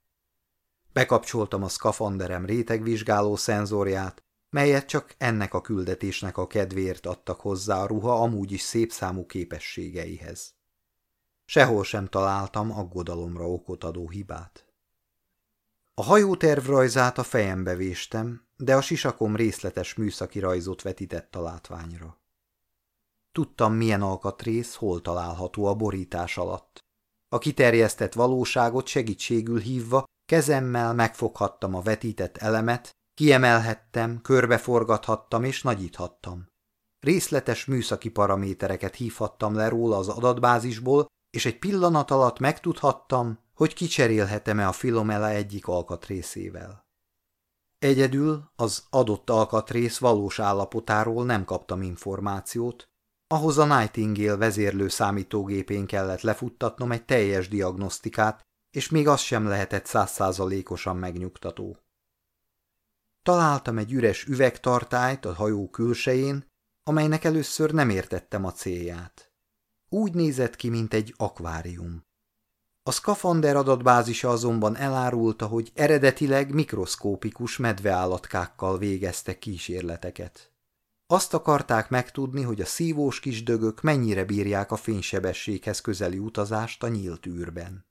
Bekapcsoltam a szkafanderem rétegvizsgáló szenzorját, melyet csak ennek a küldetésnek a kedvéért adtak hozzá a ruha amúgy is szép számú képességeihez. Sehol sem találtam aggodalomra okot adó hibát. A hajó tervrajzát a fejembe véstem, de a sisakom részletes műszaki rajzot vetített a látványra. Tudtam, milyen alkatrész hol található a borítás alatt. A kiterjesztett valóságot segítségül hívva kezemmel megfoghattam a vetített elemet, Kiemelhettem, körbeforgathattam és nagyíthattam. Részletes műszaki paramétereket hívhattam le róla az adatbázisból, és egy pillanat alatt megtudhattam, hogy kicserélhetem-e a filomela egyik alkatrészével. Egyedül az adott alkatrész valós állapotáról nem kaptam információt, ahhoz a Nightingale vezérlő számítógépén kellett lefuttatnom egy teljes diagnosztikát, és még az sem lehetett százszázalékosan megnyugtató. Találtam egy üres üvegtartályt a hajó külsején, amelynek először nem értettem a célját. Úgy nézett ki, mint egy akvárium. A szkafander adatbázisa azonban elárulta, hogy eredetileg mikroszkópikus medveállatkákkal végeztek kísérleteket. Azt akarták megtudni, hogy a szívós kis dögök mennyire bírják a fénysebességhez közeli utazást a nyílt űrben.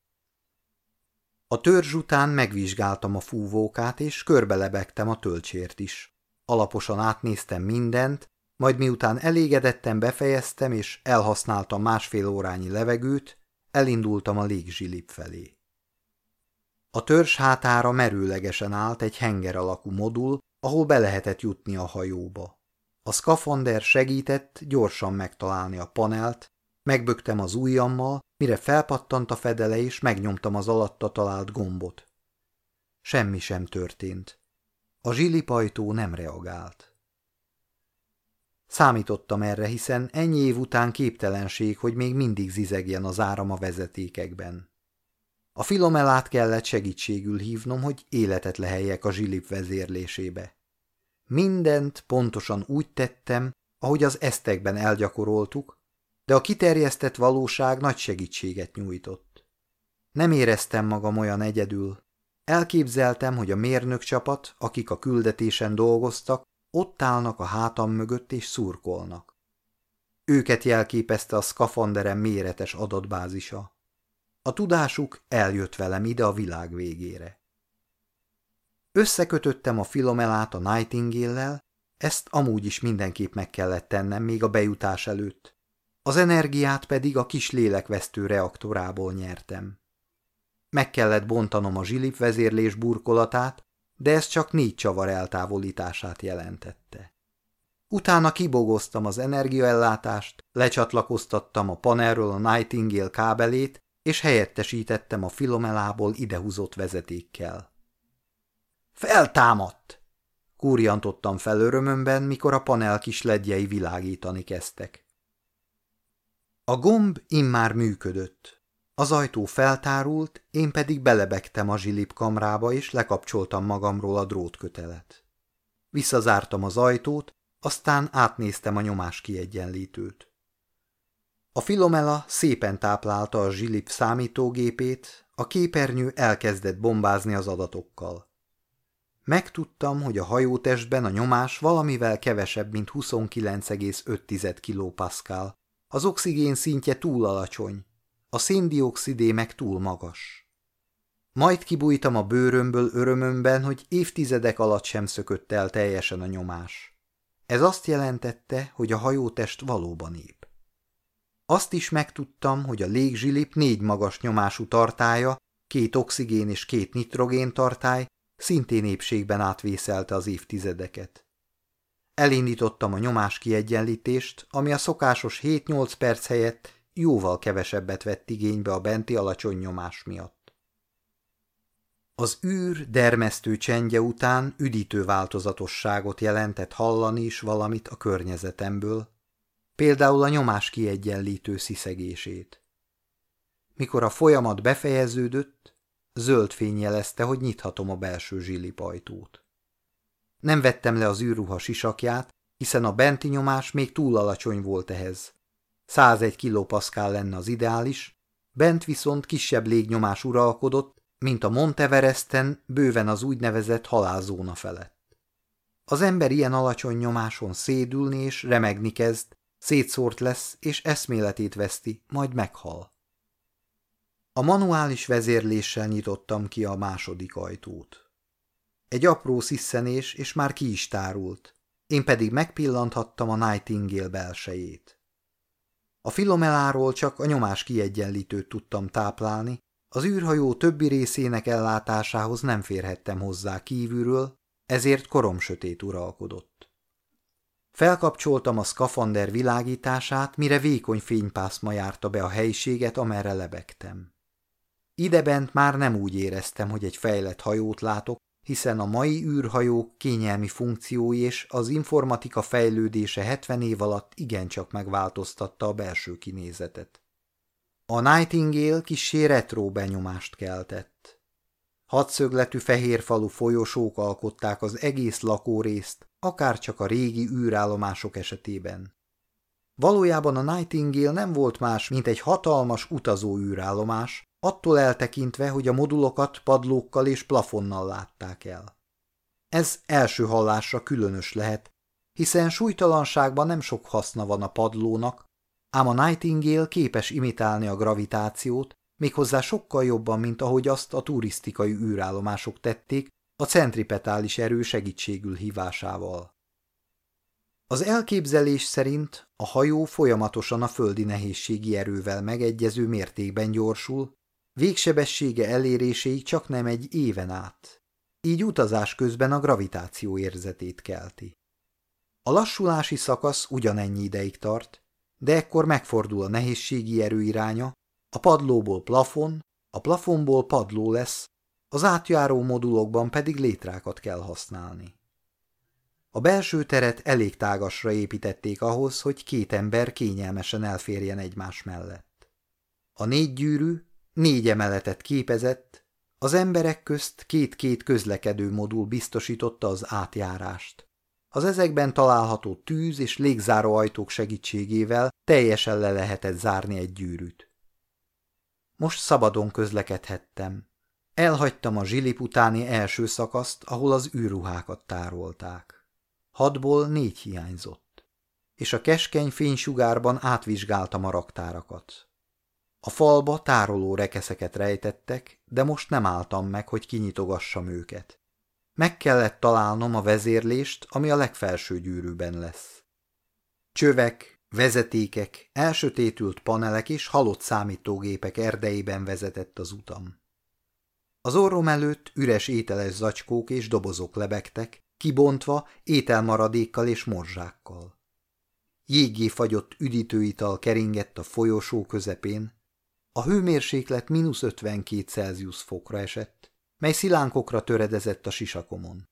A törzs után megvizsgáltam a fúvókát, és körbelebegtem a töltsért is. Alaposan átnéztem mindent, majd miután elégedetten befejeztem, és elhasználtam másfél órányi levegőt, elindultam a légzsilip felé. A törzs hátára merőlegesen állt egy henger alakú modul, ahol be lehetett jutni a hajóba. A szkafander segített gyorsan megtalálni a panelt, megböktem az ujjammal, mire felpattant a fedele, és megnyomtam az alatta talált gombot. Semmi sem történt. A zsilipajtó nem reagált. Számítottam erre, hiszen ennyi év után képtelenség, hogy még mindig zizegjen az áram a vezetékekben. A filomelát kellett segítségül hívnom, hogy életet leheljek a zsilip vezérlésébe. Mindent pontosan úgy tettem, ahogy az esztekben elgyakoroltuk, de a kiterjesztett valóság nagy segítséget nyújtott. Nem éreztem magam olyan egyedül. Elképzeltem, hogy a mérnök csapat, akik a küldetésen dolgoztak, ott állnak a hátam mögött és szurkolnak. Őket jelképezte a szkafanderem méretes adatbázisa. A tudásuk eljött velem ide a világ végére. Összekötöttem a filomelát a Nightingale-lel, ezt amúgy is mindenképp meg kellett tennem még a bejutás előtt az energiát pedig a kis lélekvesztő reaktorából nyertem. Meg kellett bontanom a zsilip vezérlés burkolatát, de ez csak négy csavar eltávolítását jelentette. Utána kibogoztam az energiaellátást, lecsatlakoztattam a panelről a Nightingale kábelét, és helyettesítettem a filomelából idehúzott vezetékkel. Feltámadt! Kúriantottam fel örömömben, mikor a panel kis ledjei világítani kezdtek. A gomb immár működött. Az ajtó feltárult, én pedig belebegtem a zsilip kamrába, és lekapcsoltam magamról a drótkötelet. Visszazártam az ajtót, aztán átnéztem a nyomás kiegyenlítőt. A Filomela szépen táplálta a zsilip számítógépét, a képernyő elkezdett bombázni az adatokkal. Megtudtam, hogy a hajótestben a nyomás valamivel kevesebb, mint 29,5 kilopaszkál. Az oxigén szintje túl alacsony, a széndiokszidé meg túl magas. Majd kibújtam a bőrömből örömömben, hogy évtizedek alatt sem szökött el teljesen a nyomás. Ez azt jelentette, hogy a hajótest valóban épp. Azt is megtudtam, hogy a légzsilip négy magas nyomású tartája, két oxigén és két nitrogén tartály szintén épségben átvészelte az évtizedeket. Elindítottam a nyomás kiegyenlítést, ami a szokásos 7-8 perc helyett jóval kevesebbet vett igénybe a benti alacsony nyomás miatt. Az űr dermesztő csendje után üdítő változatosságot jelentett hallani is valamit a környezetemből, például a nyomás kiegyenlítő sziszegését. Mikor a folyamat befejeződött, zöld fény jelezte, hogy nyithatom a belső zsillipajtót. Nem vettem le az űrruha sisakját, hiszen a benti nyomás még túl alacsony volt ehhez. 101 kilopaszkál lenne az ideális, bent viszont kisebb légnyomás uralkodott, mint a Monteveresten bőven az úgynevezett halálzóna felett. Az ember ilyen alacsony nyomáson szédülni és remegni kezd, szétszórt lesz és eszméletét veszti, majd meghal. A manuális vezérléssel nyitottam ki a második ajtót. Egy apró sziszenés, és már ki is tárult, én pedig megpillanthattam a Nightingale belsejét. A filomeláról csak a nyomás kiegyenlítőt tudtam táplálni, az űrhajó többi részének ellátásához nem férhettem hozzá kívülről, ezért korom sötét uralkodott. Felkapcsoltam a szkafander világítását, mire vékony fénypászma járta be a helyiséget, amerre lebegtem. Idebent már nem úgy éreztem, hogy egy fejlett hajót látok, hiszen a mai űrhajók kényelmi funkciói és az informatika fejlődése 70 év alatt igencsak megváltoztatta a belső kinézetet. A Nightingale kissé retro benyomást keltett. Hadszögletű fehérfalú folyosók alkották az egész lakórészt, akár csak a régi űrállomások esetében. Valójában a Nightingale nem volt más, mint egy hatalmas utazó űrállomás, attól eltekintve, hogy a modulokat padlókkal és plafonnal látták el. Ez első hallásra különös lehet, hiszen súlytalanságban nem sok haszna van a padlónak, ám a Nightingale képes imitálni a gravitációt, méghozzá sokkal jobban, mint ahogy azt a turisztikai űrállomások tették, a centripetális erő segítségül hívásával. Az elképzelés szerint a hajó folyamatosan a földi nehézségi erővel megegyező mértékben gyorsul, Végsebessége eléréséig csak nem egy éven át. Így utazás közben a gravitáció érzetét kelti. A lassulási szakasz ugyanennyi ideig tart, de ekkor megfordul a nehézségi erő iránya, a padlóból plafon, a plafonból padló lesz, az átjáró modulokban pedig létrákat kell használni. A belső teret elég tágasra építették ahhoz, hogy két ember kényelmesen elférjen egymás mellett. A négy gyűrű Négy emeletet képezett, az emberek közt két-két közlekedő modul biztosította az átjárást. Az ezekben található tűz és légzáró ajtók segítségével teljesen le lehetett zárni egy gyűrűt. Most szabadon közlekedhettem. Elhagytam a zsilip utáni első szakaszt, ahol az űrruhákat tárolták. Hatból négy hiányzott, és a keskeny fénysugárban átvizsgáltam a raktárakat. A falba tároló rekeszeket rejtettek, de most nem álltam meg, hogy kinyitogassam őket. Meg kellett találnom a vezérlést, ami a legfelső gyűrűben lesz. Csövek, vezetékek, elsötétült panelek és halott számítógépek erdeiben vezetett az utam. Az orrom előtt üres ételes zacskók és dobozok lebegtek, kibontva ételmaradékkal és morzsákkal. Jégé fagyott üdítőital keringett a folyosó közepén, a hőmérséklet mínusz 52 Celsius fokra esett, mely szilánkokra töredezett a sisakomon.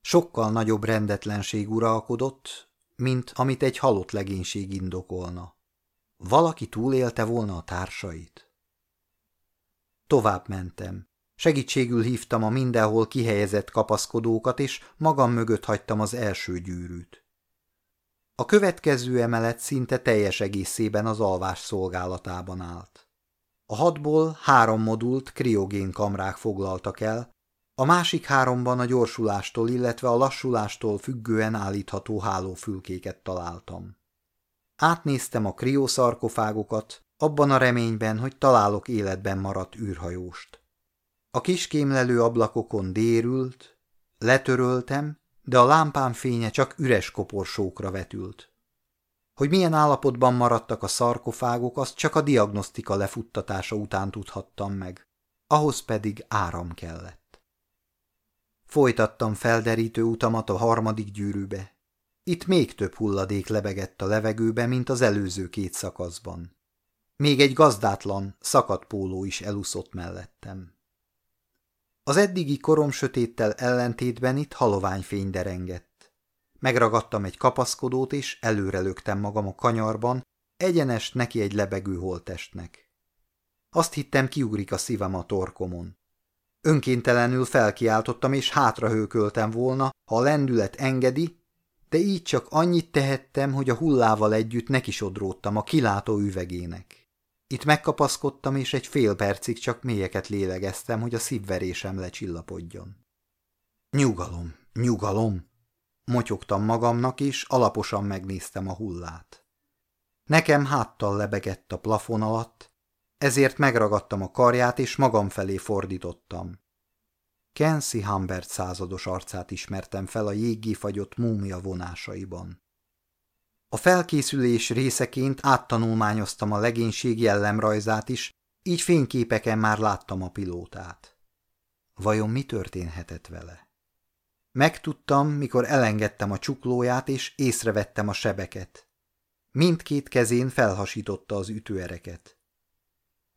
Sokkal nagyobb rendetlenség uralkodott, mint amit egy halott legénység indokolna. Valaki túlélte volna a társait? Tovább mentem. Segítségül hívtam a mindenhol kihelyezett kapaszkodókat, és magam mögött hagytam az első gyűrűt. A következő emelet szinte teljes egészében az alvás szolgálatában állt. A hatból három modult kriogén kamrák foglaltak el, a másik háromban a gyorsulástól, illetve a lassulástól függően állítható hálófülkéket találtam. Átnéztem a kriószarkofágokat, abban a reményben, hogy találok életben maradt űrhajóst. A kis kémlelő ablakokon dérült, letöröltem, de a lámpám fénye csak üres koporsókra vetült. Hogy milyen állapotban maradtak a szarkofágok, azt csak a diagnosztika lefuttatása után tudhattam meg. Ahhoz pedig áram kellett. Folytattam felderítő utamat a harmadik gyűrűbe. Itt még több hulladék lebegett a levegőbe, mint az előző két szakaszban. Még egy gazdátlan, szakadt póló is eluszott mellettem. Az eddigi korom sötéttel ellentétben itt haloványfény derengett. Megragadtam egy kapaszkodót, és előrelögtem magam a kanyarban, egyenes neki egy lebegő holtestnek. Azt hittem, kiugrik a szívem a torkomon. Önkéntelenül felkiáltottam, és hátrahőköltem volna, ha a lendület engedi, de így csak annyit tehettem, hogy a hullával együtt nekisodródtam a kilátó üvegének. Itt megkapaszkodtam, és egy fél percig csak mélyeket lélegeztem, hogy a szívverésem lecsillapodjon. Nyugalom, nyugalom! Motyogtam magamnak, és alaposan megnéztem a hullát. Nekem háttal lebegett a plafon alatt, ezért megragadtam a karját, és magam felé fordítottam. Kensi Humbert százados arcát ismertem fel a jéggé fagyott múmia vonásaiban. A felkészülés részeként áttanulmányoztam a legénység jellemrajzát is, így fényképeken már láttam a pilótát. Vajon mi történhetett vele? Megtudtam, mikor elengedtem a csuklóját, és észrevettem a sebeket. Mindkét kezén felhasította az ütőereket.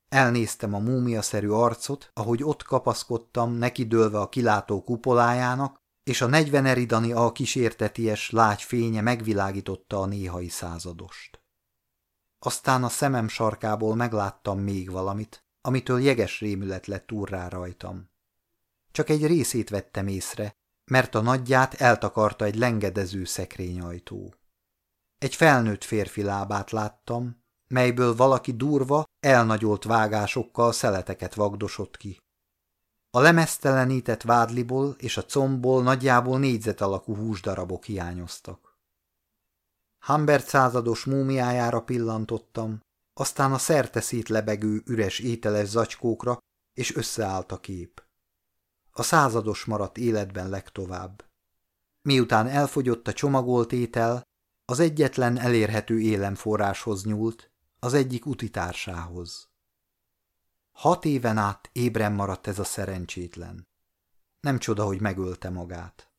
Elnéztem a múmiaszerű arcot, ahogy ott kapaszkodtam, nekidőlve a kilátó kupolájának, és a negyven eridani a kísérteties lágy fénye megvilágította a néhai századost. Aztán a szemem sarkából megláttam még valamit, amitől jeges rémület lett úrrá rajtam. Csak egy részét vettem észre, mert a nagyját eltakarta egy lengedező szekrényajtó. Egy felnőtt férfi lábát láttam, melyből valaki durva, elnagyolt vágásokkal szeleteket vagdosott ki. A lemeztelenített vádliból és a combból nagyjából négyzet alakú húsdarabok hiányoztak. Humbert százados múmiájára pillantottam, aztán a szerteszét lebegő üres ételes zacskókra, és összeállt a kép. A százados maradt életben legtovább. Miután elfogyott a csomagolt étel, az egyetlen elérhető élemforráshoz nyúlt, az egyik utitársához. Hat éven át ébren maradt ez a szerencsétlen. Nem csoda, hogy megölte magát.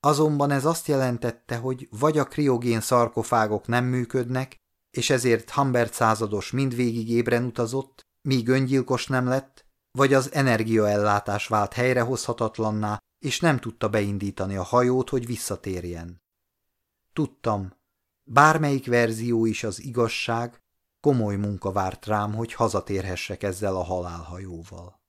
Azonban ez azt jelentette, hogy vagy a kriogén szarkofágok nem működnek, és ezért Humbert százados mindvégig ébren utazott, míg öngyilkos nem lett, vagy az energiaellátás vált helyrehozhatatlanná, és nem tudta beindítani a hajót, hogy visszatérjen. Tudtam, bármelyik verzió is az igazság, Komoly munka várt rám, hogy hazatérhessek ezzel a halálhajóval.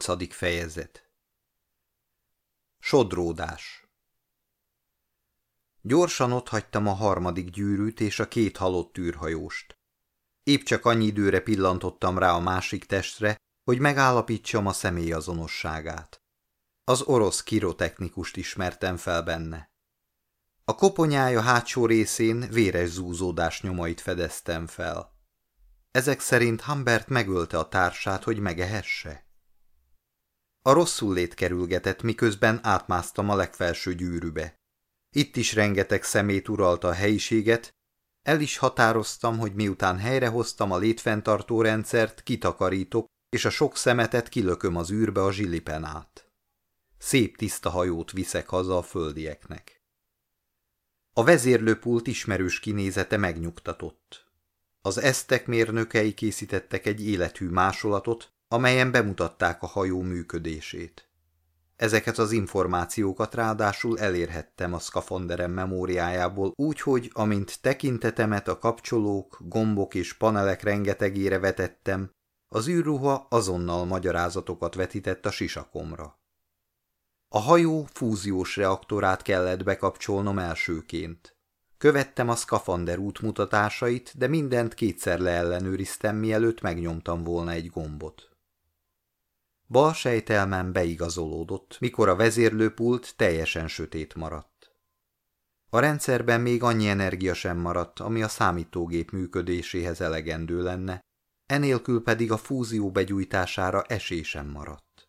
Nyolcadik fejezet Sodródás Gyorsan otthagytam a harmadik gyűrűt és a két halott űrhajóst. Épp csak annyi időre pillantottam rá a másik testre, hogy megállapítsam a személyazonosságát. Az orosz kirotechnikust ismertem fel benne. A koponyája hátsó részén véres zúzódás nyomait fedeztem fel. Ezek szerint Humbert megölte a társát, hogy megehesse. A rosszul lét kerülgetett, miközben átmásztam a legfelső gyűrűbe. Itt is rengeteg szemét uralta a helyiséget, el is határoztam, hogy miután helyrehoztam a létfenntartó rendszert, kitakarítok, és a sok szemetet kilököm az űrbe a zsilipen át. Szép tiszta hajót viszek haza a földieknek. A vezérlőpult ismerős kinézete megnyugtatott. Az esztek mérnökei készítettek egy élethű másolatot, amelyen bemutatták a hajó működését. Ezeket az információkat ráadásul elérhettem a szkafanderem memóriájából úgy, hogy amint tekintetemet a kapcsolók, gombok és panelek rengetegére vetettem, az űrruha azonnal magyarázatokat vetített a sisakomra. A hajó fúziós reaktorát kellett bekapcsolnom elsőként. Követtem a szkafander útmutatásait, de mindent kétszer leellenőriztem, mielőtt megnyomtam volna egy gombot. Bal sejtelmem beigazolódott, mikor a vezérlőpult teljesen sötét maradt. A rendszerben még annyi energia sem maradt, ami a számítógép működéséhez elegendő lenne, enélkül pedig a fúzió begyújtására esésem maradt.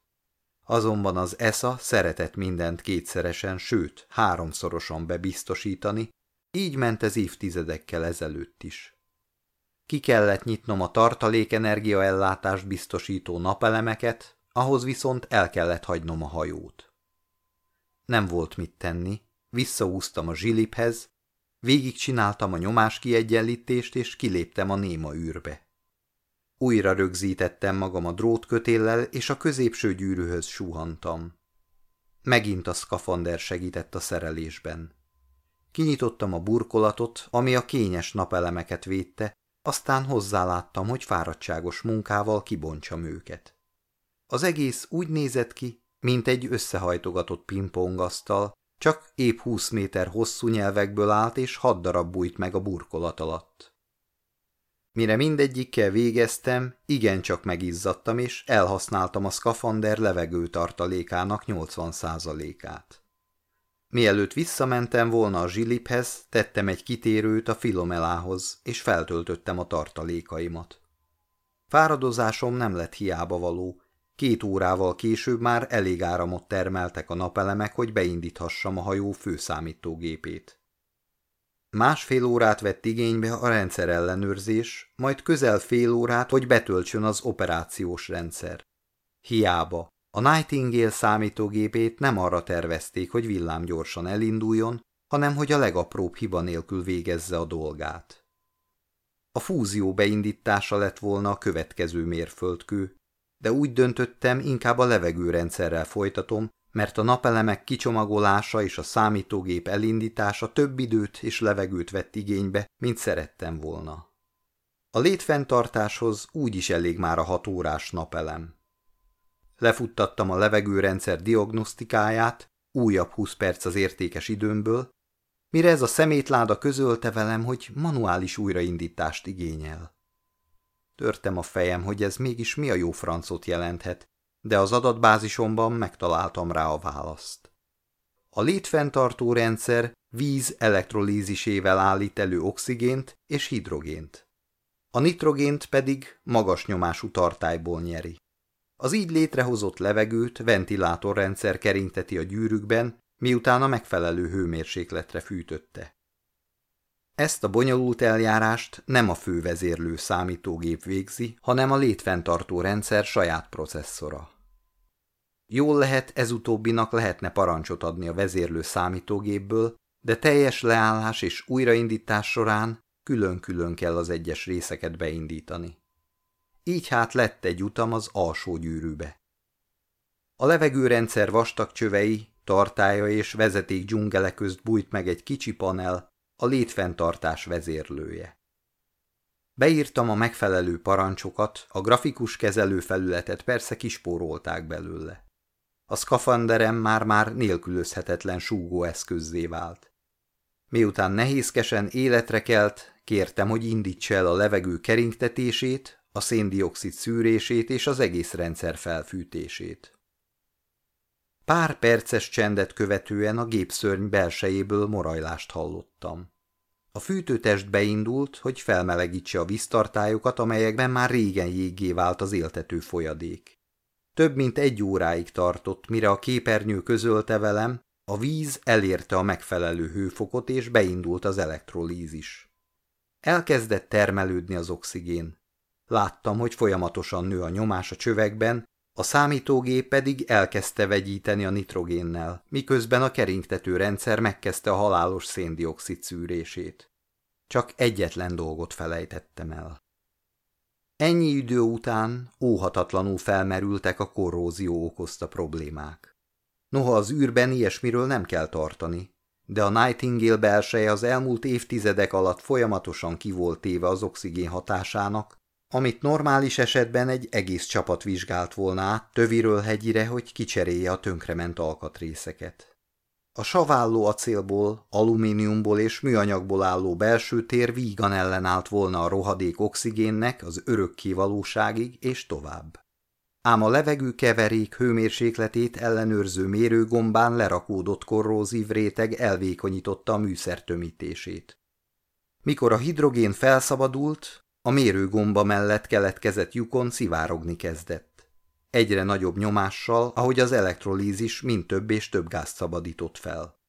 Azonban az ESA szeretett mindent kétszeresen, sőt, háromszorosan bebiztosítani, így ment ez évtizedekkel ezelőtt is. Ki kellett nyitnom a tartalékenergia ellátást biztosító napelemeket, ahhoz viszont el kellett hagynom a hajót. Nem volt mit tenni, visszaúztam a zsiliphez, végigcsináltam a nyomás kiegyenlítést, és kiléptem a néma űrbe. Újra rögzítettem magam a drótkötéllel, és a középső gyűrűhöz suhantam. Megint a szkafander segített a szerelésben. Kinyitottam a burkolatot, ami a kényes napelemeket védte, aztán hozzáláttam, hogy fáradtságos munkával kibontsam őket. Az egész úgy nézett ki, mint egy összehajtogatott pingpongasztal, csak épp húsz méter hosszú nyelvekből állt, és hat darab bújt meg a burkolat alatt. Mire mindegyikkel végeztem, igencsak megizzadtam, és elhasználtam a szkafander levegő tartalékának 80%-át. Mielőtt visszamentem volna a zsiliphez, tettem egy kitérőt a filomelához, és feltöltöttem a tartalékaimat. Fáradozásom nem lett hiába való, Két órával később már elég áramot termeltek a napelemek, hogy beindíthassam a hajó főszámítógépét. Másfél órát vett igénybe a rendszer ellenőrzés, majd közel fél órát, hogy betöltsön az operációs rendszer. Hiába. A Nightingale számítógépét nem arra tervezték, hogy villámgyorsan elinduljon, hanem hogy a legapróbb hiba nélkül végezze a dolgát. A fúzió beindítása lett volna a következő mérföldkő, de úgy döntöttem, inkább a levegőrendszerrel folytatom, mert a napelemek kicsomagolása és a számítógép elindítása több időt és levegőt vett igénybe, mint szerettem volna. A létfenntartáshoz úgy is elég már a hat órás napelem. Lefuttattam a levegőrendszer diagnosztikáját, újabb 20 perc az értékes időmből, mire ez a szemétláda közölte velem, hogy manuális újraindítást igényel. Törtem a fejem, hogy ez mégis mi a jó francot jelenthet, de az adatbázisomban megtaláltam rá a választ. A létfenntartó rendszer víz elektrolízisével állít elő oxigént és hidrogént. A nitrogént pedig magas nyomású tartályból nyeri. Az így létrehozott levegőt ventilátorrendszer keringteti a gyűrűkben, miután a megfelelő hőmérsékletre fűtötte. Ezt a bonyolult eljárást nem a fővezérlő számítógép végzi, hanem a létfenntartó rendszer saját processzora. Jól lehet, ez utóbbinak lehetne parancsot adni a vezérlő számítógépből, de teljes leállás és újraindítás során külön-külön kell az egyes részeket beindítani. Így hát lett egy utam az alsó gyűrűbe. A levegőrendszer vastag csövei, tartája és vezeték dzsungele közt bújt meg egy kicsi panel, a létfenntartás vezérlője. Beírtam a megfelelő parancsokat, a grafikus kezelőfelületet persze kispórolták belőle. A szkafanderem már-már nélkülözhetetlen súgóeszközzé vált. Miután nehézkesen életre kelt, kértem, hogy indítsa el a levegő keringtetését, a széndiokszid szűrését és az egész rendszer felfűtését. Pár perces csendet követően a gépszörny belsejéből morajlást hallottam. A fűtőtest beindult, hogy felmelegítse a víztartályokat, amelyekben már régen jéggé vált az éltető folyadék. Több mint egy óráig tartott, mire a képernyő közölte velem, a víz elérte a megfelelő hőfokot, és beindult az elektrolízis. Elkezdett termelődni az oxigén. Láttam, hogy folyamatosan nő a nyomás a csövekben, a számítógép pedig elkezdte vegyíteni a nitrogénnel, miközben a keringtető rendszer megkezdte a halálos széndiokszid szűrését. Csak egyetlen dolgot felejtettem el. Ennyi idő után óhatatlanul felmerültek a korrózió okozta problémák. Noha az űrben ilyesmiről nem kell tartani, de a Nightingale belseje az elmúlt évtizedek alatt folyamatosan kivolt téve az oxigén hatásának, amit normális esetben egy egész csapat vizsgált volna át töviről hegyire, hogy kicserélje a tönkrement alkatrészeket. A saválló acélból, alumíniumból és műanyagból álló belső tér vígan ellenállt volna a rohadék oxigénnek az örökké valóságig és tovább. Ám a levegő keverék hőmérsékletét ellenőrző mérőgombán lerakódott korrózív réteg elvékonyította a műszer tömítését. Mikor a hidrogén felszabadult, a mérőgomba mellett keletkezett lyukon szivárogni kezdett. Egyre nagyobb nyomással, ahogy az elektrolízis mind több és több gázt szabadított fel.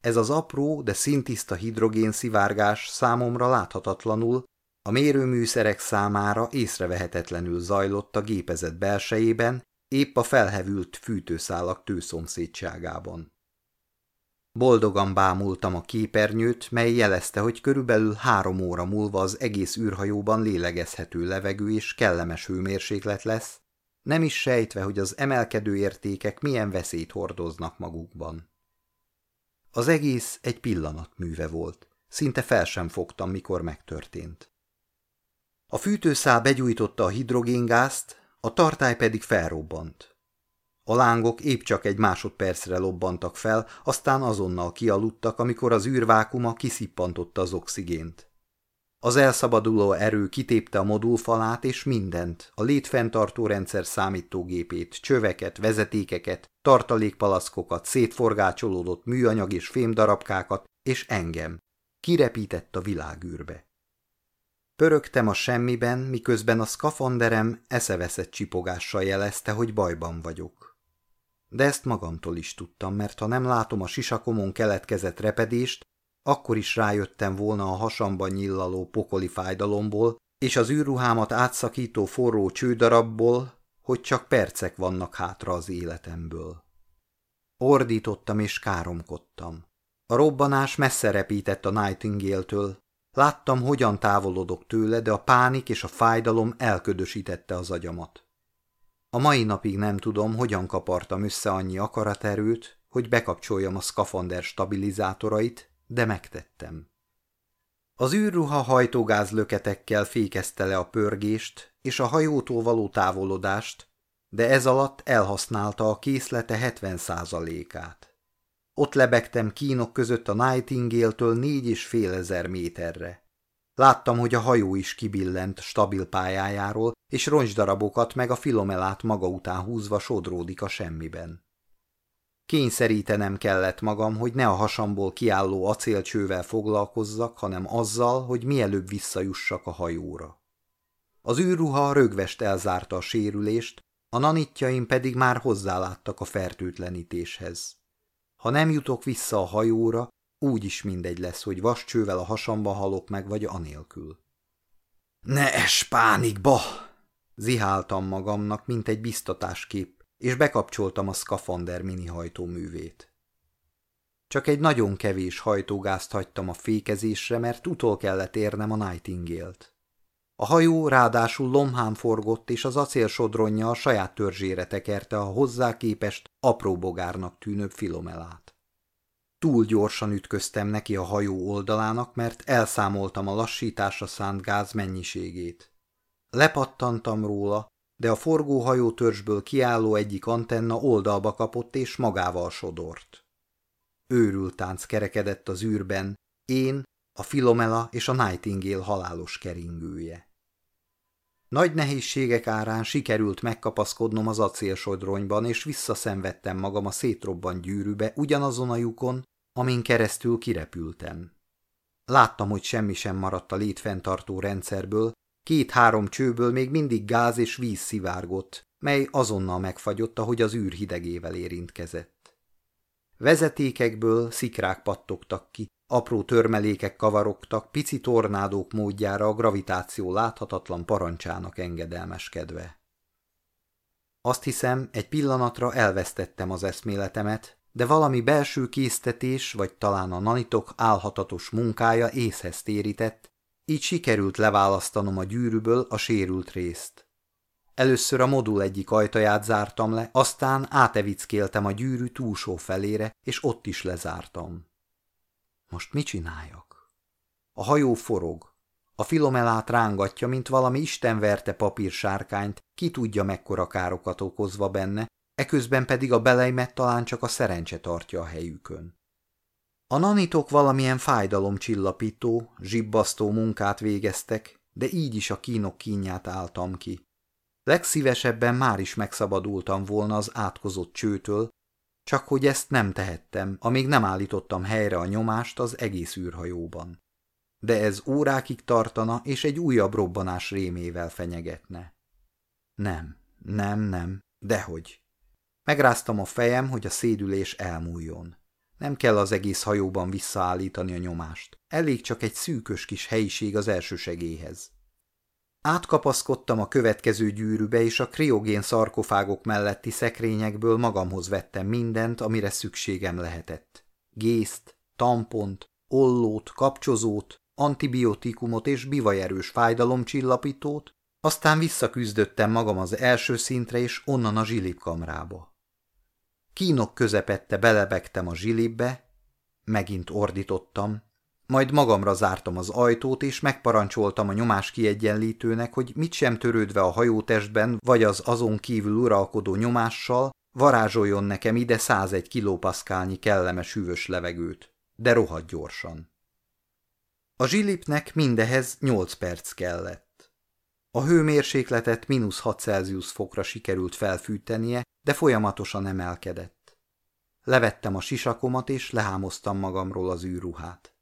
Ez az apró, de szintiszta hidrogén szivárgás számomra láthatatlanul, a mérőműszerek számára észrevehetetlenül zajlott a gépezet belsejében, épp a felhevült fűtőszálak tőszomszédságában. Boldogan bámultam a képernyőt, mely jelezte, hogy körülbelül három óra múlva az egész űrhajóban lélegezhető levegő és kellemes hőmérséklet lesz, nem is sejtve, hogy az emelkedő értékek milyen veszélyt hordoznak magukban. Az egész egy pillanat műve volt. Szinte fel sem fogtam, mikor megtörtént. A fűtőszál begyújtotta a hidrogéngázt, a tartály pedig felrobbant. A lángok épp csak egy másodpercre lobbantak fel, aztán azonnal kialudtak, amikor az űrvákuma kiszippantotta az oxigént. Az elszabaduló erő kitépte a modulfalát és mindent, a létfenntartó rendszer számítógépét, csöveket, vezetékeket, tartalékpalaszkokat, szétforgácsolódott műanyag és fémdarabkákat, és engem. Kirepített a világűrbe. Pörögtem a semmiben, miközben a szkafanderem eszeveszett csipogással jelezte, hogy bajban vagyok. De ezt magamtól is tudtam, mert ha nem látom a sisakomon keletkezett repedést, akkor is rájöttem volna a hasamban nyillaló pokoli fájdalomból, és az űrruhámat átszakító forró csődarabból, hogy csak percek vannak hátra az életemből. Ordítottam és káromkodtam. A robbanás messze repített a Nightingale-től. Láttam, hogyan távolodok tőle, de a pánik és a fájdalom elködösítette az agyamat. A mai napig nem tudom, hogyan kapartam össze annyi akaraterőt, hogy bekapcsoljam a szkafander stabilizátorait, de megtettem. Az űrruha hajtógázlöketekkel fékezte le a pörgést és a hajótól való távolodást, de ez alatt elhasználta a készlete 70% át Ott lebegtem kínok között a Nightingale-től négy és fél ezer méterre. Láttam, hogy a hajó is kibillent stabil pályájáról, és roncsdarabokat meg a filomelát maga után húzva sodródik a semmiben. Kényszerítenem kellett magam, hogy ne a hasamból kiálló acélcsővel foglalkozzak, hanem azzal, hogy mielőbb visszajussak a hajóra. Az űrruha rögvest elzárta a sérülést, a nanitjaim pedig már hozzáláttak a fertőtlenítéshez. Ha nem jutok vissza a hajóra, úgy is mindegy lesz, hogy vascsővel a hasamba halok meg, vagy anélkül. Ne es pánikba! Ziháltam magamnak, mint egy biztatáskép, és bekapcsoltam a szkafander mini hajtóművét. Csak egy nagyon kevés hajtógázt hagytam a fékezésre, mert utol kellett érnem a Nightingale-t. A hajó ráadásul lomhán forgott, és az acélsodronja a saját törzsére tekerte a hozzá képest apró bogárnak tűnő filomelát. Túl gyorsan ütköztem neki a hajó oldalának, mert elszámoltam a lassításra szánt gáz mennyiségét. Lepattantam róla, de a forgóhajó törzsből kiálló egyik antenna oldalba kapott és magával sodort. Őrült tánc kerekedett az űrben, én, a Filomela és a Nightingale halálos keringője. Nagy nehézségek árán sikerült megkapaszkodnom az acélsodronyban, és visszaszenvedtem magam a szétrobbant gyűrűbe ugyanazon a lyukon, amin keresztül kirepültem. Láttam, hogy semmi sem maradt a létfenntartó rendszerből, két-három csőből még mindig gáz és víz szivárgott, mely azonnal megfagyott, ahogy az űr hidegével érintkezett. Vezetékekből szikrák pattogtak ki, apró törmelékek kavarogtak, pici tornádók módjára a gravitáció láthatatlan parancsának engedelmeskedve. Azt hiszem, egy pillanatra elvesztettem az eszméletemet, de valami belső késztetés, vagy talán a nanitok álhatatos munkája észhez térített, így sikerült leválasztanom a gyűrűből a sérült részt. Először a modul egyik ajtaját zártam le, aztán átevickéltem a gyűrű túlsó felére, és ott is lezártam. Most mit csináljak? A hajó forog. A filomelát rángatja, mint valami istenverte papírsárkányt, ki tudja mekkora károkat okozva benne, eközben pedig a beleimet talán csak a szerencse tartja a helyükön. A nanitok valamilyen fájdalomcsillapító, zsibbasztó munkát végeztek, de így is a kínok kínját álltam ki. Legszívesebben már is megszabadultam volna az átkozott csőtől, csak hogy ezt nem tehettem, amíg nem állítottam helyre a nyomást az egész űrhajóban. De ez órákig tartana, és egy újabb robbanás rémével fenyegetne. Nem, nem, nem, dehogy. Megráztam a fejem, hogy a szédülés elmúljon. Nem kell az egész hajóban visszaállítani a nyomást. Elég csak egy szűkös kis helyiség az első segélyhez. Átkapaszkodtam a következő gyűrűbe, és a kriogén szarkofágok melletti szekrényekből magamhoz vettem mindent, amire szükségem lehetett. Gészt, tampont, ollót, kapcsozót, antibiotikumot és bivajerős fájdalomcsillapítót, aztán visszaküzdöttem magam az első szintre, és onnan a zsilipkamrába. Kínok közepette belebegtem a zsilibbe, megint ordítottam, majd magamra zártam az ajtót, és megparancsoltam a nyomás kiegyenlítőnek, hogy mit sem törődve a hajótestben, vagy az azon kívül uralkodó nyomással, varázsoljon nekem ide 101 kilopaszkálnyi kellemes hűvös levegőt, de rohadt gyorsan. A zsilipnek mindehez 8 perc kellett. A hőmérsékletet mínusz 6 Celsius fokra sikerült felfűtenie, de folyamatosan emelkedett. Levettem a sisakomat, és lehámoztam magamról az űrruhát.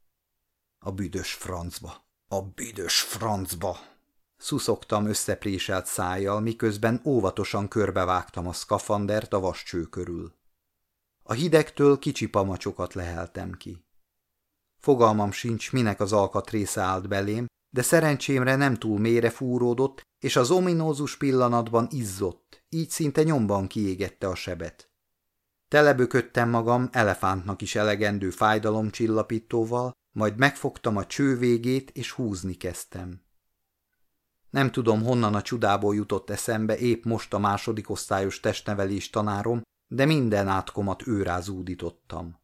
A büdös francba, a büdös francba! Szuszogtam összepréselt szájjal, miközben óvatosan körbevágtam a szkafandert a vascső körül. A hidegtől kicsi pamacsokat leheltem ki. Fogalmam sincs, minek az alkatrésze állt belém, de szerencsémre nem túl mélyre fúródott, és az ominózus pillanatban izzott, így szinte nyomban kiégette a sebet. Telebököttem magam elefántnak is elegendő fájdalomcsillapítóval, majd megfogtam a cső végét, és húzni kezdtem. Nem tudom, honnan a csudából jutott eszembe épp most a második osztályos testnevelés tanárom, de minden átkomat őrázúdítottam.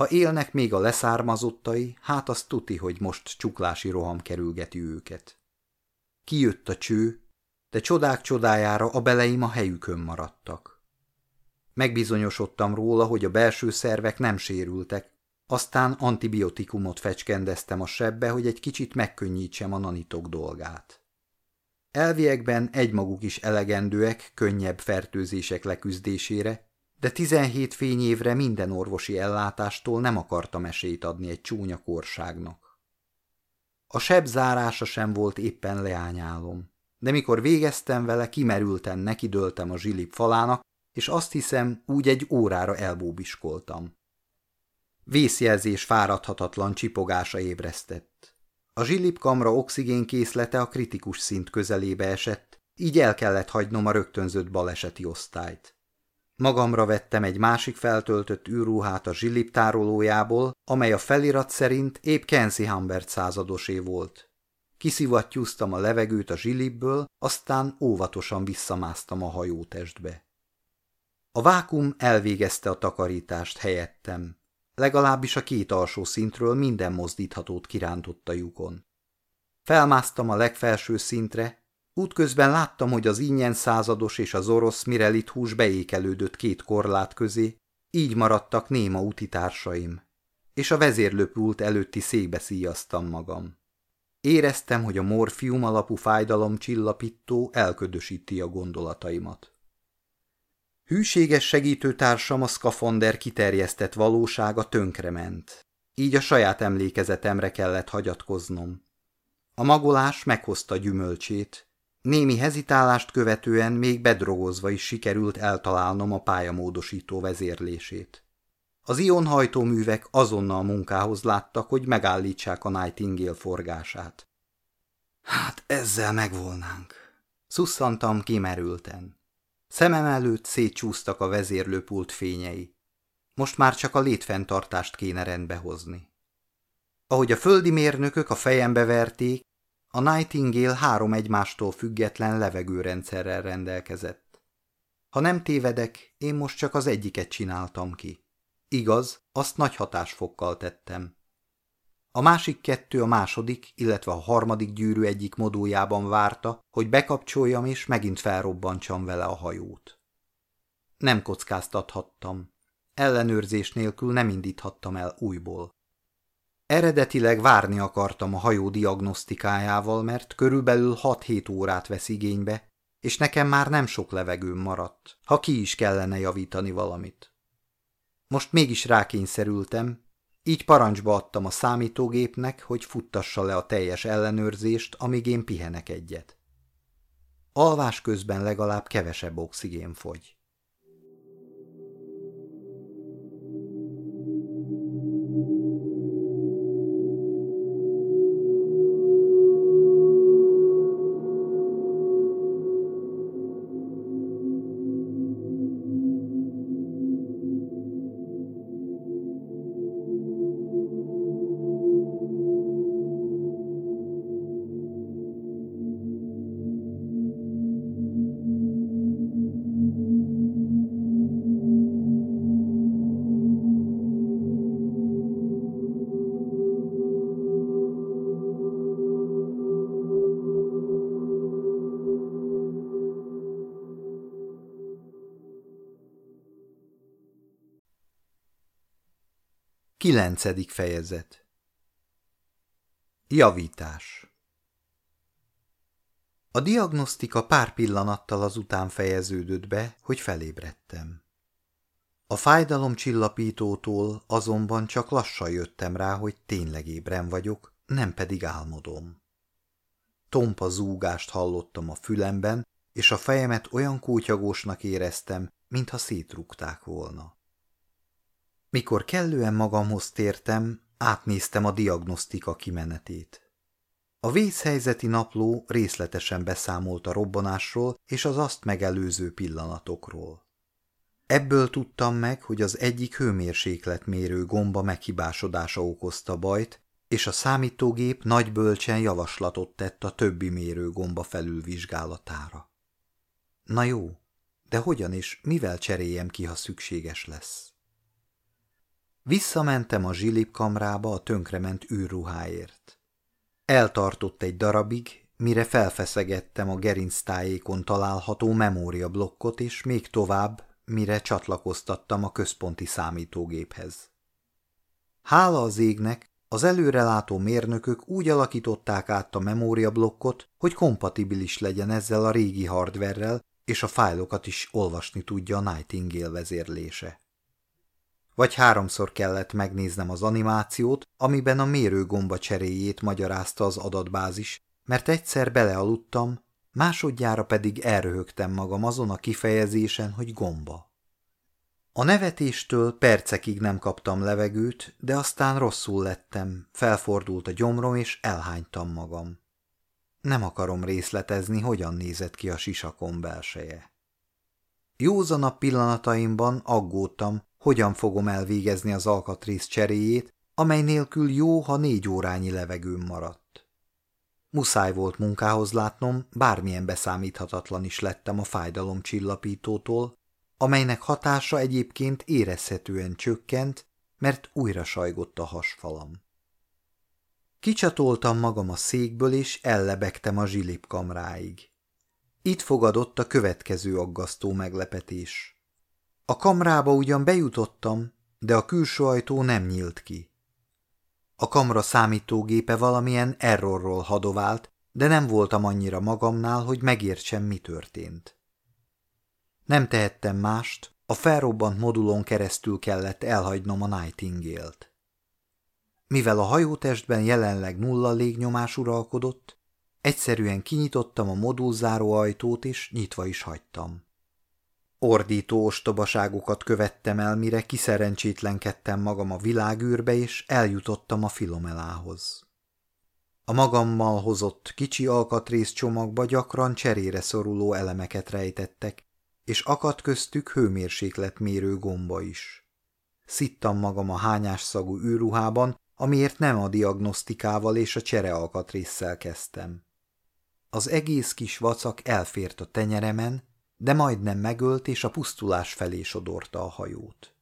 Ha élnek még a leszármazottai, hát az tuti, hogy most csuklási roham kerülgeti őket. Kijött a cső, de csodák csodájára a beleim a helyükön maradtak. Megbizonyosodtam róla, hogy a belső szervek nem sérültek, aztán antibiotikumot fecskendeztem a sebbe, hogy egy kicsit megkönnyítsem a nanitok dolgát. Elviekben egymaguk is elegendőek könnyebb fertőzések leküzdésére, de 17 fényévre minden orvosi ellátástól nem akartam esélyt adni egy csúnya korságnak. A seb zárása sem volt éppen leányálom, de mikor végeztem vele, kimerülten nekidöltem a zsilip falának, és azt hiszem, úgy egy órára elbóbiskoltam. Vészjelzés fáradhatatlan csipogása ébresztett. A zsilipkamra oxigénkészlete a kritikus szint közelébe esett, így el kellett hagynom a rögtönzött baleseti osztályt. Magamra vettem egy másik feltöltött űrruhát a zsilip tárolójából, amely a felirat szerint épp Kenzi Humbert századosé volt. Kiszivattyúztam a levegőt a zsilipből, aztán óvatosan visszamásztam a hajótestbe. A vákum elvégezte a takarítást helyettem. Legalábbis a két alsó szintről minden mozdíthatót kirántott a lyukon. Felmásztam a legfelső szintre, útközben láttam, hogy az ingyen százados és az orosz mirelit hús beékelődött két korlát közé, így maradtak néma utitársaim, és a vezérlőpult előtti székbe szíjaztam magam. Éreztem, hogy a morfium alapú fájdalomcsillapító elködösíti a gondolataimat. Hűséges segítőtársam a szkafander kiterjesztett valósága tönkrement. Így a saját emlékezetemre kellett hagyatkoznom. A magolás meghozta gyümölcsét. Némi hezitálást követően még bedrogozva is sikerült eltalálnom a pályamódosító vezérlését. Az ionhajtóművek azonnal munkához láttak, hogy megállítsák a Nightingale forgását. Hát ezzel megvolnánk. Szusszantam kimerülten. Szemem előtt szétcsúsztak a vezérlőpult fényei. Most már csak a létfenntartást kéne rendbehozni. Ahogy a földi mérnökök a fejembe verték, a Nightingale három egymástól független levegőrendszerrel rendelkezett. Ha nem tévedek, én most csak az egyiket csináltam ki. Igaz, azt nagy hatásfokkal tettem. A másik kettő a második, illetve a harmadik gyűrű egyik modójában várta, hogy bekapcsoljam és megint felrobbantsam vele a hajót. Nem kockáztathattam. Ellenőrzés nélkül nem indíthattam el újból. Eredetileg várni akartam a hajó diagnosztikájával, mert körülbelül 6-7 órát vesz igénybe, és nekem már nem sok levegőm maradt, ha ki is kellene javítani valamit. Most mégis rákényszerültem, így parancsba adtam a számítógépnek, hogy futtassa le a teljes ellenőrzést, amíg én pihenek egyet. Alvás közben legalább kevesebb oxigén fogy. Kilencedik fejezet Javítás A diagnosztika pár pillanattal azután fejeződött be, hogy felébredtem. A fájdalom csillapítótól azonban csak lassan jöttem rá, hogy tényleg ébren vagyok, nem pedig álmodom. Tompa zúgást hallottam a fülemben, és a fejemet olyan kútyagósnak éreztem, mintha szétrugták volna. Mikor kellően magamhoz tértem, átnéztem a diagnosztika kimenetét. A vészhelyzeti napló részletesen beszámolt a robbanásról és az azt megelőző pillanatokról. Ebből tudtam meg, hogy az egyik hőmérsékletmérő gomba meghibásodása okozta bajt, és a számítógép nagy bölcsen javaslatot tett a többi mérőgomba felülvizsgálatára. Na jó, de hogyan és mivel cseréljem ki, ha szükséges lesz? Visszamentem a zsilipkamrába a tönkrement űrruháért. Eltartott egy darabig, mire felfeszegettem a gerinctájékon található memóriablokkot, és még tovább, mire csatlakoztattam a központi számítógéphez. Hála az égnek, az előrelátó mérnökök úgy alakították át a memóriablokkot, hogy kompatibilis legyen ezzel a régi hardverrel, és a fájlokat is olvasni tudja a Nightingale vezérlése vagy háromszor kellett megnéznem az animációt, amiben a mérőgomba cseréjét magyarázta az adatbázis, mert egyszer belealudtam, másodjára pedig elröhögtem magam azon a kifejezésen, hogy gomba. A nevetéstől percekig nem kaptam levegőt, de aztán rosszul lettem, felfordult a gyomrom, és elhánytam magam. Nem akarom részletezni, hogyan nézett ki a sisakon belseje. Józanabb pillanataimban aggódtam, hogyan fogom elvégezni az alkatrész cseréjét, amely nélkül jó, ha négy órányi levegőm maradt. Muszáj volt munkához látnom, bármilyen beszámíthatatlan is lettem a fájdalomcsillapítótól, amelynek hatása egyébként érezhetően csökkent, mert újra sajgott a hasfalam. Kicsatoltam magam a székből, és ellebegtem a zsilipkamráig. Itt fogadott a következő aggasztó meglepetés. A kamrába ugyan bejutottam, de a külső ajtó nem nyílt ki. A kamra számítógépe valamilyen errorról hadovált, de nem voltam annyira magamnál, hogy megértsem, mi történt. Nem tehettem mást, a felrobbant modulon keresztül kellett elhagynom a Nightingale-t. Mivel a hajótestben jelenleg nulla légnyomás uralkodott, egyszerűen kinyitottam a modulzáró ajtót, és nyitva is hagytam. Ordító ostobaságokat követtem el, mire kiszerencsétlenkedtem magam a világűrbe, és eljutottam a Filomelához. A magammal hozott kicsi alkatrész csomagba gyakran cserére szoruló elemeket rejtettek, és akadt köztük hőmérsékletmérő gomba is. Szittam magam a hányás szagú amiért nem a diagnosztikával és a cserealkatrészsel kezdtem. Az egész kis vacak elfért a tenyeremen, de majdnem megölt és a pusztulás felé sodorta a hajót.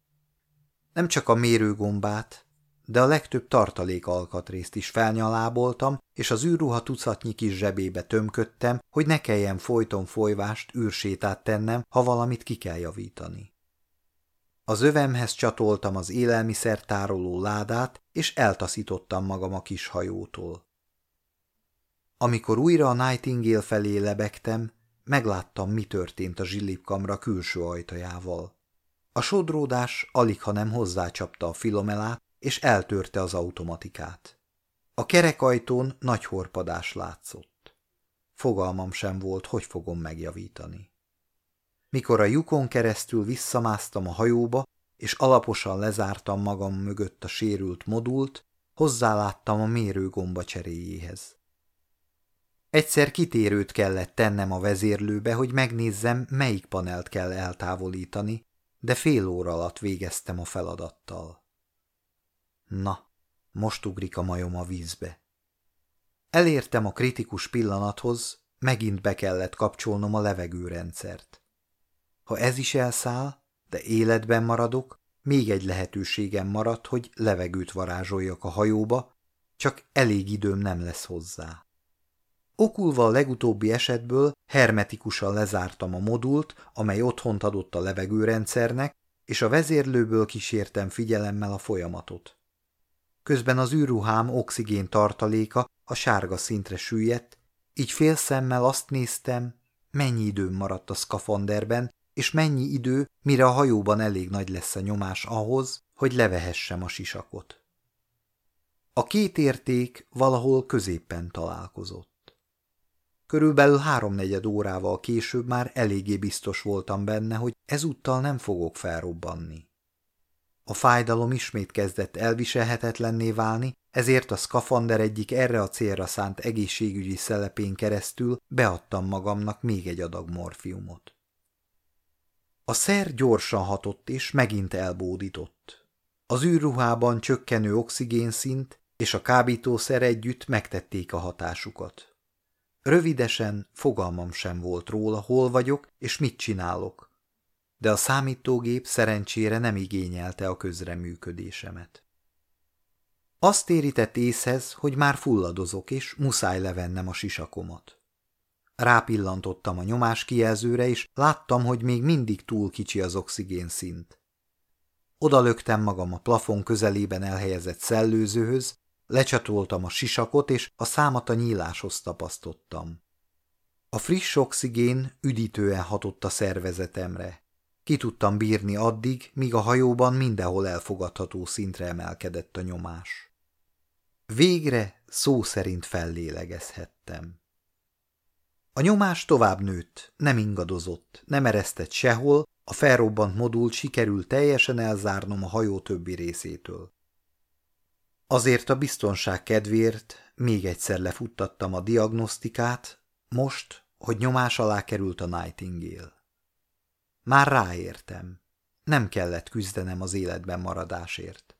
Nem csak a mérőgombát, de a legtöbb tartalék alkatrészt is felnyaláboltam, és az űrruha tucatnyi kis zsebébe tömködtem, hogy ne kelljen folyton folyvást űrsétát tennem, ha valamit ki kell javítani. Az övemhez csatoltam az élelmiszer tároló ládát, és eltaszítottam magam a kis hajótól. Amikor újra a Nightingale felé lebegtem, megláttam, mi történt a zsillipkamra külső ajtajával. A sodródás alig, ha nem hozzácsapta a filomelát, és eltörte az automatikát. A kerekajtón nagy horpadás látszott. Fogalmam sem volt, hogy fogom megjavítani. Mikor a lyukon keresztül visszamásztam a hajóba, és alaposan lezártam magam mögött a sérült modult, hozzáláttam a mérőgomba cseréjéhez. Egyszer kitérőt kellett tennem a vezérlőbe, hogy megnézzem, melyik panelt kell eltávolítani, de fél óra alatt végeztem a feladattal. Na, most ugrik a majom a vízbe. Elértem a kritikus pillanathoz, megint be kellett kapcsolnom a levegőrendszert. Ha ez is elszáll, de életben maradok, még egy lehetőségem maradt, hogy levegőt varázsoljak a hajóba, csak elég időm nem lesz hozzá. Okulva a legutóbbi esetből hermetikusan lezártam a modult, amely otthont adott a levegőrendszernek, és a vezérlőből kísértem figyelemmel a folyamatot. Közben az űrruhám oxigén tartaléka a sárga szintre süllyedt, így félszemmel azt néztem, mennyi időm maradt a szkafanderben, és mennyi idő, mire a hajóban elég nagy lesz a nyomás ahhoz, hogy levehessem a sisakot. A két érték valahol középpen találkozott. Körülbelül háromnegyed órával később már eléggé biztos voltam benne, hogy ezúttal nem fogok felrobbanni. A fájdalom ismét kezdett elviselhetetlenné válni, ezért a szkafander egyik erre a célra szánt egészségügyi szelepén keresztül beadtam magamnak még egy adag morfiumot. A szer gyorsan hatott és megint elbódított. Az űrruhában csökkenő oxigénszint és a kábítószer együtt megtették a hatásukat. Rövidesen fogalmam sem volt róla, hol vagyok és mit csinálok, de a számítógép szerencsére nem igényelte a közreműködésemet. Azt térített észhez, hogy már fulladozok, és muszáj levennem a sisakomat. Rápillantottam a nyomás kijelzőre, és láttam, hogy még mindig túl kicsi az oxigén szint. Oda löktem magam a plafon közelében elhelyezett szellőzőhöz, lecsatoltam a sisakot, és a számat a nyíláshoz tapasztottam. A friss oxigén üdítően hatott a szervezetemre. Ki tudtam bírni addig, míg a hajóban mindenhol elfogadható szintre emelkedett a nyomás. Végre szó szerint fellélegezhettem. A nyomás tovább nőtt, nem ingadozott, nem eresztett sehol, a felrobbant modult sikerült teljesen elzárnom a hajó többi részétől. Azért a biztonság kedvéért még egyszer lefuttattam a diagnosztikát, most, hogy nyomás alá került a Nightingale. Már ráértem. Nem kellett küzdenem az életben maradásért.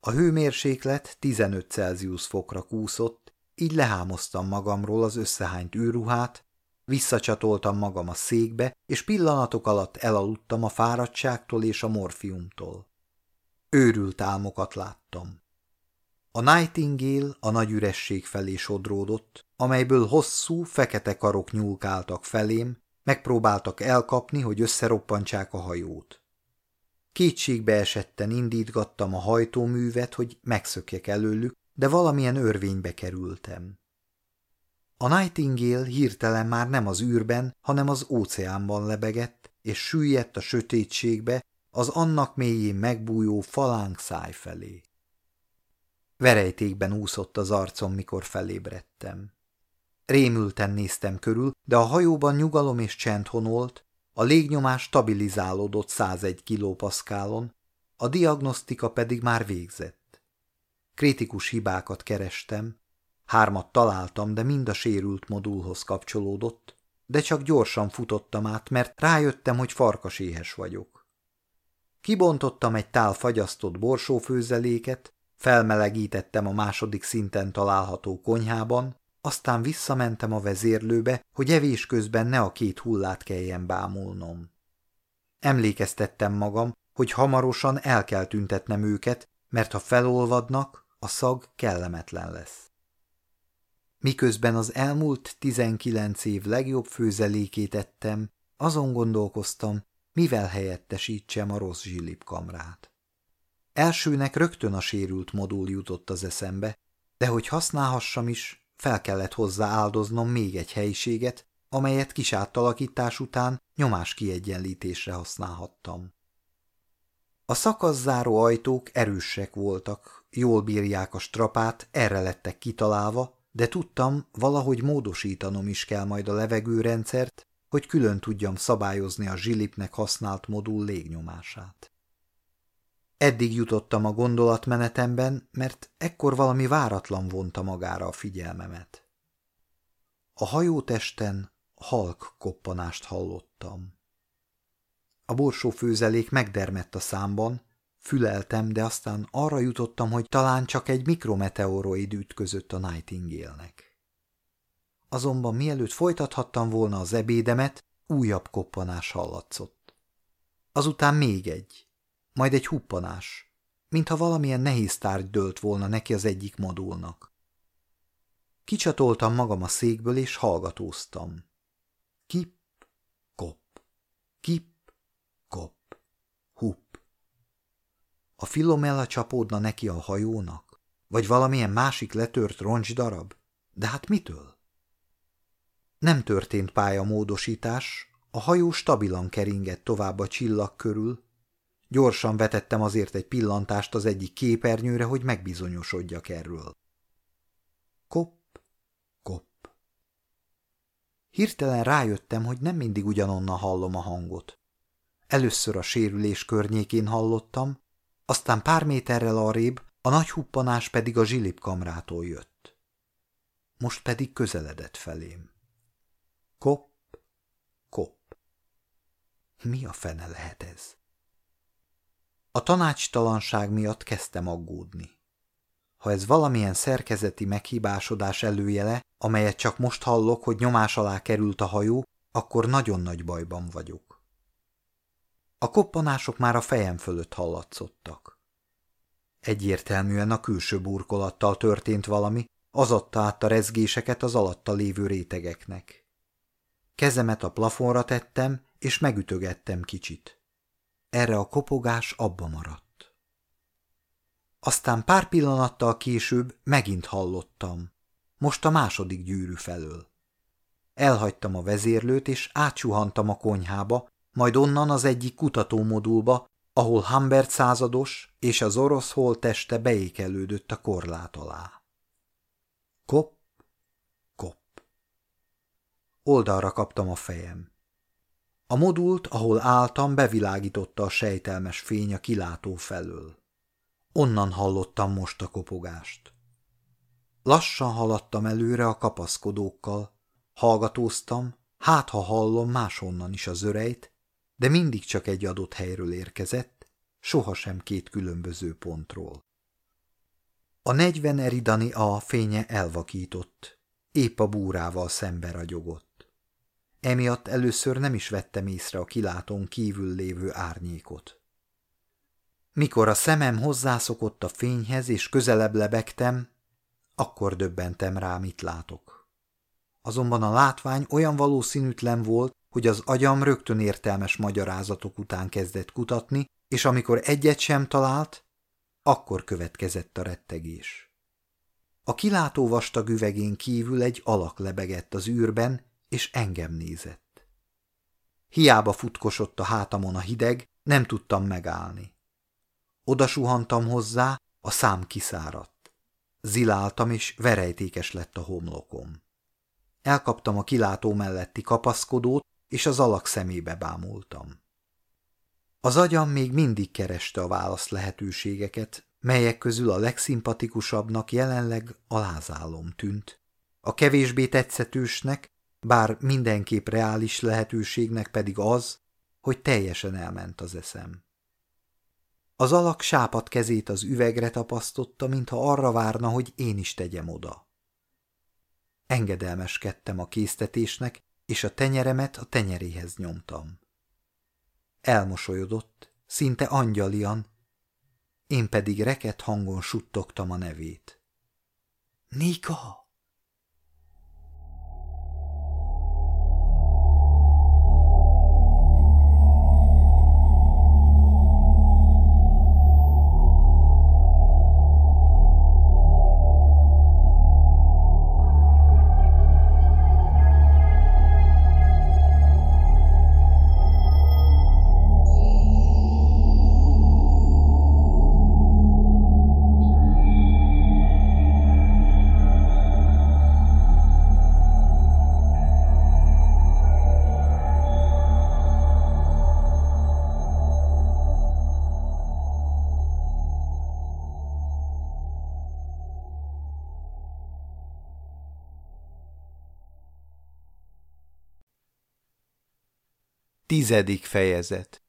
A hőmérséklet 15 Celsius fokra kúszott, így lehámoztam magamról az összehányt űrruhát, visszacsatoltam magam a székbe, és pillanatok alatt elaludtam a fáradtságtól és a morfiumtól. Őrült álmokat láttam. A Nightingale a nagy üresség felé sodródott, amelyből hosszú, fekete karok nyúlkáltak felém, Megpróbáltak elkapni, hogy összeroppantsák a hajót. Kétségbe esetten indítgattam a hajtóművet, hogy megszökjek előlük, de valamilyen örvénybe kerültem. A Nightingale hirtelen már nem az űrben, hanem az óceánban lebegett, és süllyedt a sötétségbe, az annak mélyén megbújó falánk száj felé. Verejtékben úszott az arcom, mikor felébredtem. Rémülten néztem körül, de a hajóban nyugalom és csend honolt, a légnyomás stabilizálódott 101 kilopaszkálon, a diagnosztika pedig már végzett. Kritikus hibákat kerestem, hármat találtam, de mind a sérült modulhoz kapcsolódott, de csak gyorsan futottam át, mert rájöttem, hogy farkaséhes vagyok. Kibontottam egy tál fagyasztott borsófőzeléket, felmelegítettem a második szinten található konyhában, aztán visszamentem a vezérlőbe, hogy evés közben ne a két hullát kelljen bámulnom. Emlékeztettem magam, hogy hamarosan el kell tüntetnem őket, mert ha felolvadnak, a szag kellemetlen lesz. Miközben az elmúlt tizenkilenc év legjobb főzelékét ettem, azon gondolkoztam, mivel helyettesítsem a rossz zsilipkamrát. Elsőnek rögtön a sérült modul jutott az eszembe, de hogy használhassam is, fel kellett hozzá áldoznom még egy helyiséget, amelyet kis átalakítás után nyomás kiegyenlítésre használhattam. A szakaszszáró ajtók erősek voltak, jól bírják a strapát, erre lettek kitalálva, de tudtam, valahogy módosítanom is kell majd a levegőrendszert, hogy külön tudjam szabályozni a zsilipnek használt modul légnyomását. Eddig jutottam a gondolatmenetemben, mert ekkor valami váratlan vonta magára a figyelmemet. A hajótesten halk koppanást hallottam. A borsó főzelék megdermett a számban, füleltem, de aztán arra jutottam, hogy talán csak egy mikrometeoroid ütközött a Nightingale-nek. Azonban mielőtt folytathattam volna az ebédemet, újabb koppanás hallatszott. Azután még egy, majd egy huppanás, mintha valamilyen nehéz tárgy dőlt volna neki az egyik modulnak. Kicsatoltam magam a székből, és hallgatóztam. Kip, kop, kip, kop, hup. A filomella csapódna neki a hajónak? Vagy valamilyen másik letört roncsdarab? De hát mitől? Nem történt pályamódosítás, a hajó stabilan keringett tovább a csillag körül, Gyorsan vetettem azért egy pillantást az egyik képernyőre, hogy megbizonyosodjak erről. Kop, kop. Hirtelen rájöttem, hogy nem mindig ugyanonnan hallom a hangot. Először a sérülés környékén hallottam, aztán pár méterrel arrébb, a nagy huppanás pedig a zsilipkamrától jött. Most pedig közeledett felém. Kop, kop. Mi a fene lehet ez? A tanácstalanság miatt kezdtem aggódni. Ha ez valamilyen szerkezeti meghibásodás előjele, amelyet csak most hallok, hogy nyomás alá került a hajó, akkor nagyon nagy bajban vagyok. A koppanások már a fejem fölött hallatszottak. Egyértelműen a külső burkolattal történt valami, az adta át a rezgéseket az alatta lévő rétegeknek. Kezemet a plafonra tettem, és megütögettem kicsit. Erre a kopogás abba maradt. Aztán pár pillanattal később megint hallottam. Most a második gyűrű felől. Elhagytam a vezérlőt, és átsuhantam a konyhába, majd onnan az egyik kutatómodulba, ahol Humbert százados és az orosz holteste beékelődött a korlát alá. Kop, kop. Oldalra kaptam a fejem. A modult, ahol álltam, bevilágította a sejtelmes fény a kilátó felől. Onnan hallottam most a kopogást. Lassan haladtam előre a kapaszkodókkal, hallgatóztam, hát ha hallom máshonnan is az örejt, de mindig csak egy adott helyről érkezett, sohasem két különböző pontról. A negyven eridani a fénye elvakított, épp a búrával szembe ragyogott. Emiatt először nem is vettem észre a kilátón kívül lévő árnyékot. Mikor a szemem hozzászokott a fényhez, és közelebb lebegtem, akkor döbbentem rá, mit látok. Azonban a látvány olyan valószínűtlen volt, hogy az agyam rögtön értelmes magyarázatok után kezdett kutatni, és amikor egyet sem talált, akkor következett a rettegés. A kilátó vastag üvegén kívül egy alak lebegett az űrben, és engem nézett. Hiába futkosott a hátamon a hideg, nem tudtam megállni. Oda suhantam hozzá, a szám kiszáradt. Ziláltam, és verejtékes lett a homlokom. Elkaptam a kilátó melletti kapaszkodót, és az alak szemébe bámultam. Az agyam még mindig kereste a válasz lehetőségeket, melyek közül a legszimpatikusabbnak jelenleg a lázálom tűnt. A kevésbé tetszetősnek, bár mindenképp reális lehetőségnek pedig az, hogy teljesen elment az eszem. Az alak sápat kezét az üvegre tapasztotta, mintha arra várna, hogy én is tegyem oda. Engedelmeskedtem a késztetésnek, és a tenyeremet a tenyeréhez nyomtam. Elmosolyodott, szinte angyalian, én pedig reket hangon suttogtam a nevét. Nika! Tizedik fejezet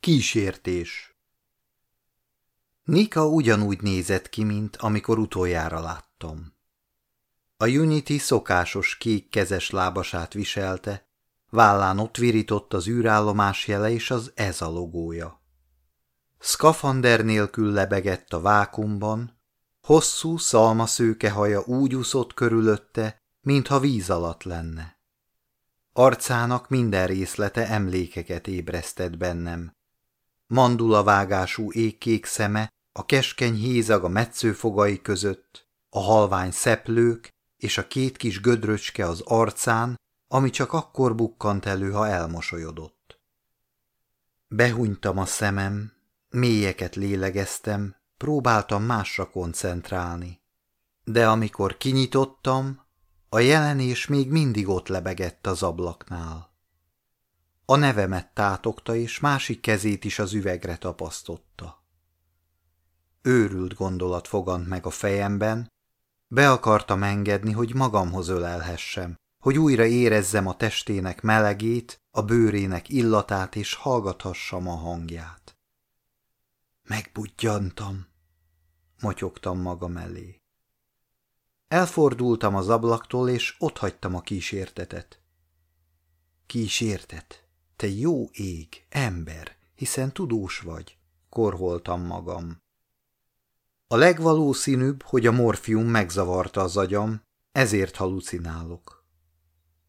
Kísértés Nika ugyanúgy nézett ki, mint amikor utoljára láttam. A Unity szokásos kék kezes lábasát viselte, vállán ott virított az űrállomás jele és az ez a logója. Skafander nélkül lebegett a vákumban, hosszú szalmaszőke haja úgy úszott körülötte, mintha víz alatt lenne. Arcának minden részlete emlékeket ébresztett bennem. Mandulavágású égkék szeme, a keskeny hézag a metszőfogai között, a halvány szeplők és a két kis gödröcske az arcán, ami csak akkor bukkant elő, ha elmosolyodott. Behunytam a szemem, mélyeket lélegeztem, próbáltam másra koncentrálni. De amikor kinyitottam, a jelenés még mindig ott lebegett az ablaknál. A nevemet tátogta, és másik kezét is az üvegre tapasztotta. Őrült gondolat fogant meg a fejemben, be akartam engedni, hogy magamhoz ölelhessem, hogy újra érezzem a testének melegét, a bőrének illatát, és hallgathassam a hangját. Megbudjantam, motyogtam magam elé. Elfordultam az ablaktól, és otthagytam a kísértetet. Kísértet? Te jó ég, ember, hiszen tudós vagy, korholtam magam. A legvalószínűbb, hogy a morfium megzavarta az agyam, ezért halucinálok.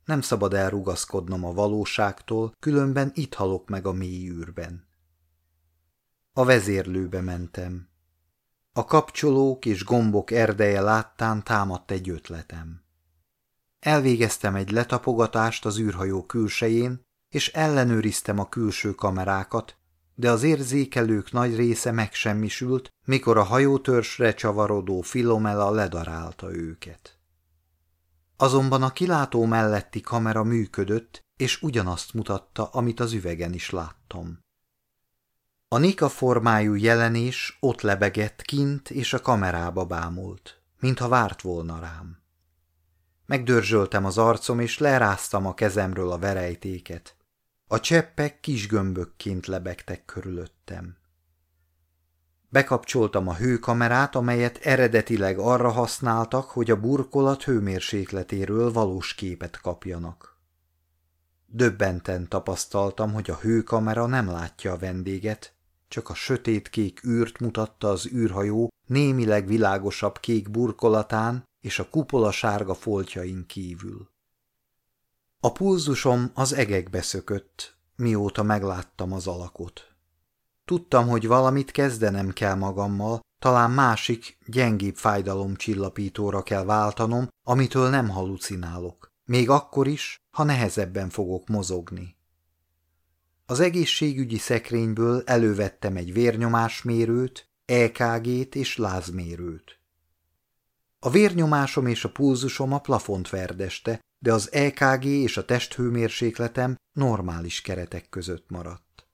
Nem szabad elrugaszkodnom a valóságtól, különben itt halok meg a mély űrben. A vezérlőbe mentem. A kapcsolók és gombok erdeje láttán támadt egy ötletem. Elvégeztem egy letapogatást az űrhajó külsején, és ellenőriztem a külső kamerákat, de az érzékelők nagy része megsemmisült, mikor a hajótörsre csavarodó Filomela ledarálta őket. Azonban a kilátó melletti kamera működött, és ugyanazt mutatta, amit az üvegen is láttam. A Nika formájú jelenés ott lebegett kint, és a kamerába bámult, mintha várt volna rám. Megdörzsöltem az arcom, és leráztam a kezemről a verejtéket. A cseppek kis gömbökként lebegtek körülöttem. Bekapcsoltam a hőkamerát, amelyet eredetileg arra használtak, hogy a burkolat hőmérsékletéről valós képet kapjanak. Döbbenten tapasztaltam, hogy a hőkamera nem látja a vendéget, csak a sötétkék űrt mutatta az űrhajó némileg világosabb kék burkolatán és a kupola sárga foltjain kívül. A pulzusom az egekbe szökött, mióta megláttam az alakot. Tudtam, hogy valamit kezdenem kell magammal, talán másik, gyengébb fájdalomcsillapítóra kell váltanom, amitől nem halucinálok. Még akkor is, ha nehezebben fogok mozogni. Az egészségügyi szekrényből elővettem egy vérnyomásmérőt, EKG-t és lázmérőt. A vérnyomásom és a pulzusom a plafont verdeste, de az EKG és a testhőmérsékletem normális keretek között maradt.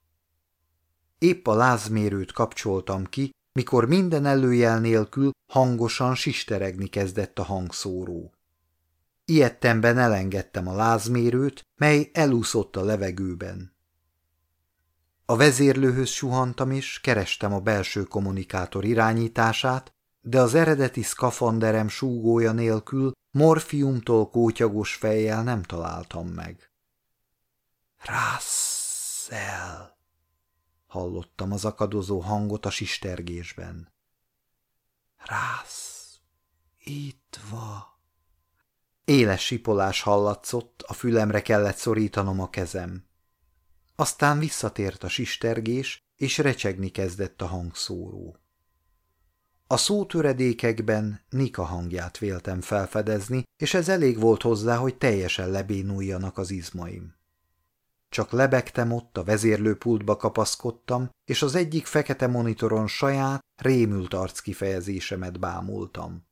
Épp a lázmérőt kapcsoltam ki, mikor minden előjel nélkül hangosan sisteregni kezdett a hangszóró. Ilyettemben elengedtem a lázmérőt, mely elúszott a levegőben. A vezérlőhöz suhantam és kerestem a belső kommunikátor irányítását, de az eredeti szkafanderem súgója nélkül morfiumtól kótyagos fejjel nem találtam meg. Russell! Hallottam az akadozó hangot a sistergésben. Rász, itt van. Éles sipolás hallatszott, a fülemre kellett szorítanom a kezem. Aztán visszatért a sistergés, és recsegni kezdett a hangszóró. A szótöredékekben Nika hangját véltem felfedezni, és ez elég volt hozzá, hogy teljesen lebénuljanak az izmaim. Csak lebegtem ott, a vezérlőpultba kapaszkodtam, és az egyik fekete monitoron saját, rémült arckifejezésemet bámultam.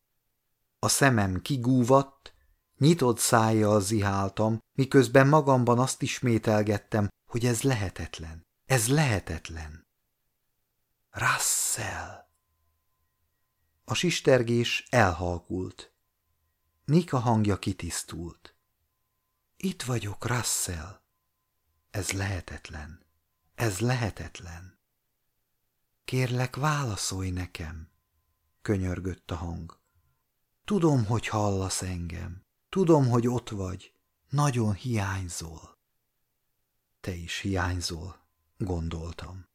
A szemem kigúvadt, nyitott szájjal ziháltam, miközben magamban azt ismételgettem, hogy ez lehetetlen, ez lehetetlen. Russell! A sistergés elhalkult. Nika hangja kitisztult. Itt vagyok, Russell. Ez lehetetlen. Ez lehetetlen. Kérlek, válaszolj nekem, könyörgött a hang. Tudom, hogy hallasz engem. Tudom, hogy ott vagy. Nagyon hiányzol. Te is hiányzol, gondoltam.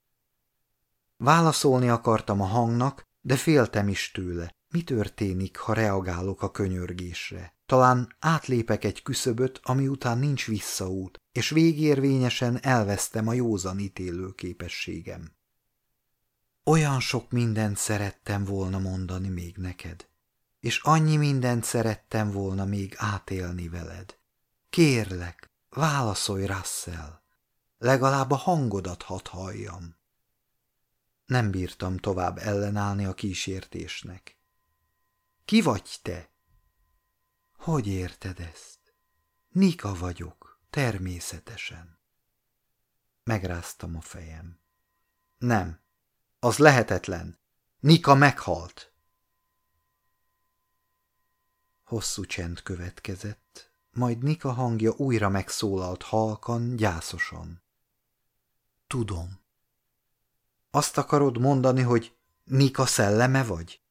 Válaszolni akartam a hangnak, de féltem is tőle. Mi történik, ha reagálok a könyörgésre? Talán átlépek egy küszöböt, ami után nincs visszaút, és végérvényesen elvesztem a józan ítélő képességem. Olyan sok mindent szerettem volna mondani még neked, és annyi mindent szerettem volna még átélni veled. Kérlek, válaszolj, Russell, legalább a hangodat hadd halljam. Nem bírtam tovább ellenállni a kísértésnek. Ki vagy te? Hogy érted ezt? Nika vagyok, természetesen. Megráztam a fejem. Nem, az lehetetlen. Nika meghalt. Hosszú csend következett, majd Nika hangja újra megszólalt halkan, gyászosan. Tudom. Azt akarod mondani, hogy Nika szelleme vagy?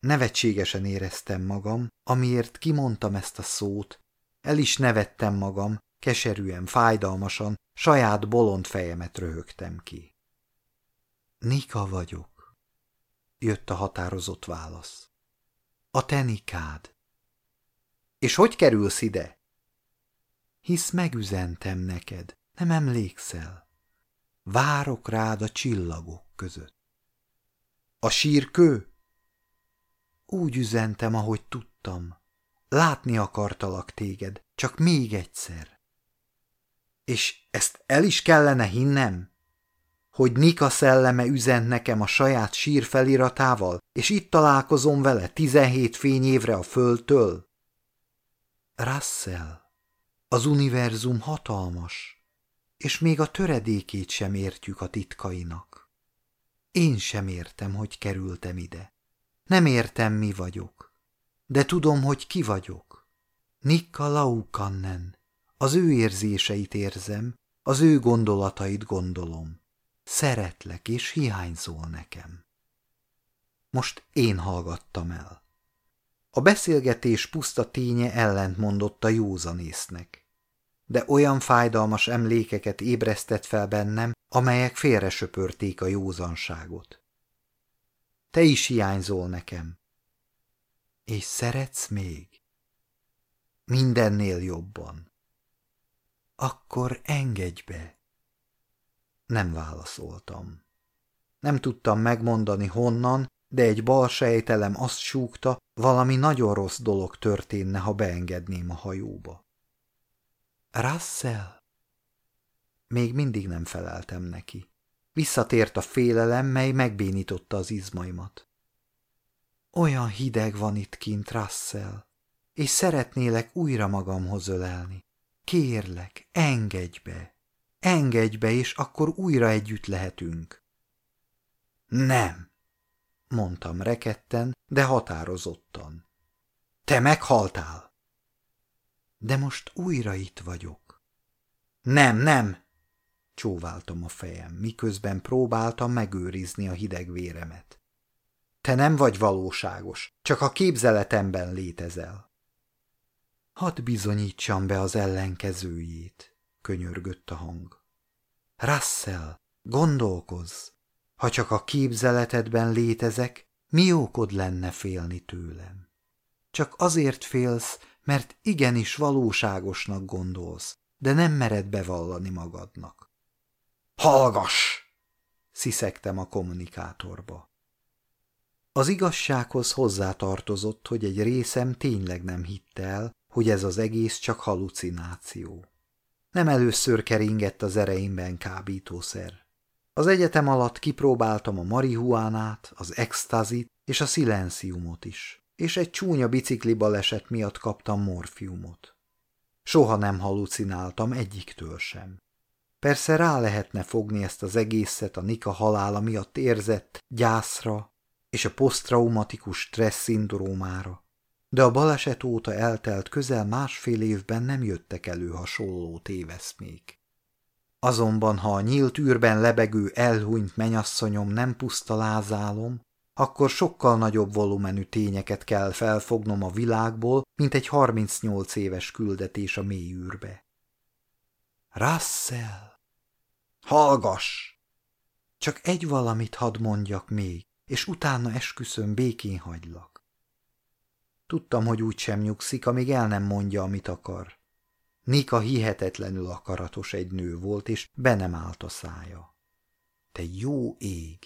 Nevetségesen éreztem magam, amiért kimondtam ezt a szót. El is nevettem magam, keserűen, fájdalmasan, saját bolond fejemet röhögtem ki. Nika vagyok, jött a határozott válasz. A te Nikád. És hogy kerülsz ide? Hisz megüzentem neked, nem emlékszel. Várok rád a csillagok között. A sírkő? Úgy üzentem, ahogy tudtam. Látni akartalak téged, csak még egyszer. És ezt el is kellene hinnem? Hogy Nika szelleme üzent nekem a saját sír feliratával, és itt találkozom vele tizenhét fényévre a földtől? Russell, az univerzum hatalmas, és még a töredékét sem értjük a titkainak. Én sem értem, hogy kerültem ide. Nem értem, mi vagyok, de tudom, hogy ki vagyok. Nikka Laukannen. Az ő érzéseit érzem, az ő gondolatait gondolom. Szeretlek, és hiányzol nekem. Most én hallgattam el. A beszélgetés puszta ténye ellentmondott a józanésznek, de olyan fájdalmas emlékeket ébresztett fel bennem, amelyek félresöpörték a józanságot. Te is hiányzol nekem. És szeretsz még? Mindennél jobban. Akkor engedj be. Nem válaszoltam. Nem tudtam megmondani honnan, de egy bal sejtelem azt súgta, valami nagyon rossz dolog történne, ha beengedném a hajóba. Russell? Még mindig nem feleltem neki. Visszatért a félelem, mely megbénította az izmaimat. Olyan hideg van itt kint, Russell, és szeretnélek újra magamhoz ölelni. Kérlek, engedj be! Engedj be, és akkor újra együtt lehetünk. Nem, mondtam reketten, de határozottan. Te meghaltál. De most újra itt vagyok. Nem, nem, csóváltam a fejem, miközben próbáltam megőrizni a hideg véremet. Te nem vagy valóságos, csak a képzeletemben létezel. Hadd bizonyítsam be az ellenkezőjét, könyörgött a hang. Russell, gondolkozz! Ha csak a képzeletedben létezek, mi okod lenne félni tőlem? Csak azért félsz, mert igenis valóságosnak gondolsz, de nem mered bevallani magadnak. Hallgass! sziszegtem a kommunikátorba. Az igazsághoz hozzátartozott, hogy egy részem tényleg nem hitte el, hogy ez az egész csak halucináció. Nem először keringett az ereimben kábítószer. Az egyetem alatt kipróbáltam a marihuánát, az extazit és a szilenciumot is, és egy csúnya bicikli baleset miatt kaptam morfiumot. Soha nem halucináltam egyiktől sem. Persze rá lehetne fogni ezt az egészet a Nika halála miatt érzett gyászra és a posztraumatikus stressz de a baleset óta eltelt közel másfél évben nem jöttek elő hasonló téveszmék. Azonban, ha a nyílt űrben lebegő elhunyt menyasszonyom nem puszta lázálom, akkor sokkal nagyobb volumenű tényeket kell felfognom a világból, mint egy 38 éves küldetés a mély űrbe. Russell! Hallgass! Csak egy valamit hadd mondjak még, és utána esküszöm békén hagylak. Tudtam, hogy úgy sem nyugszik, amíg el nem mondja, amit akar. Nika hihetetlenül akaratos egy nő volt, és be nem állt a szája. Te jó ég,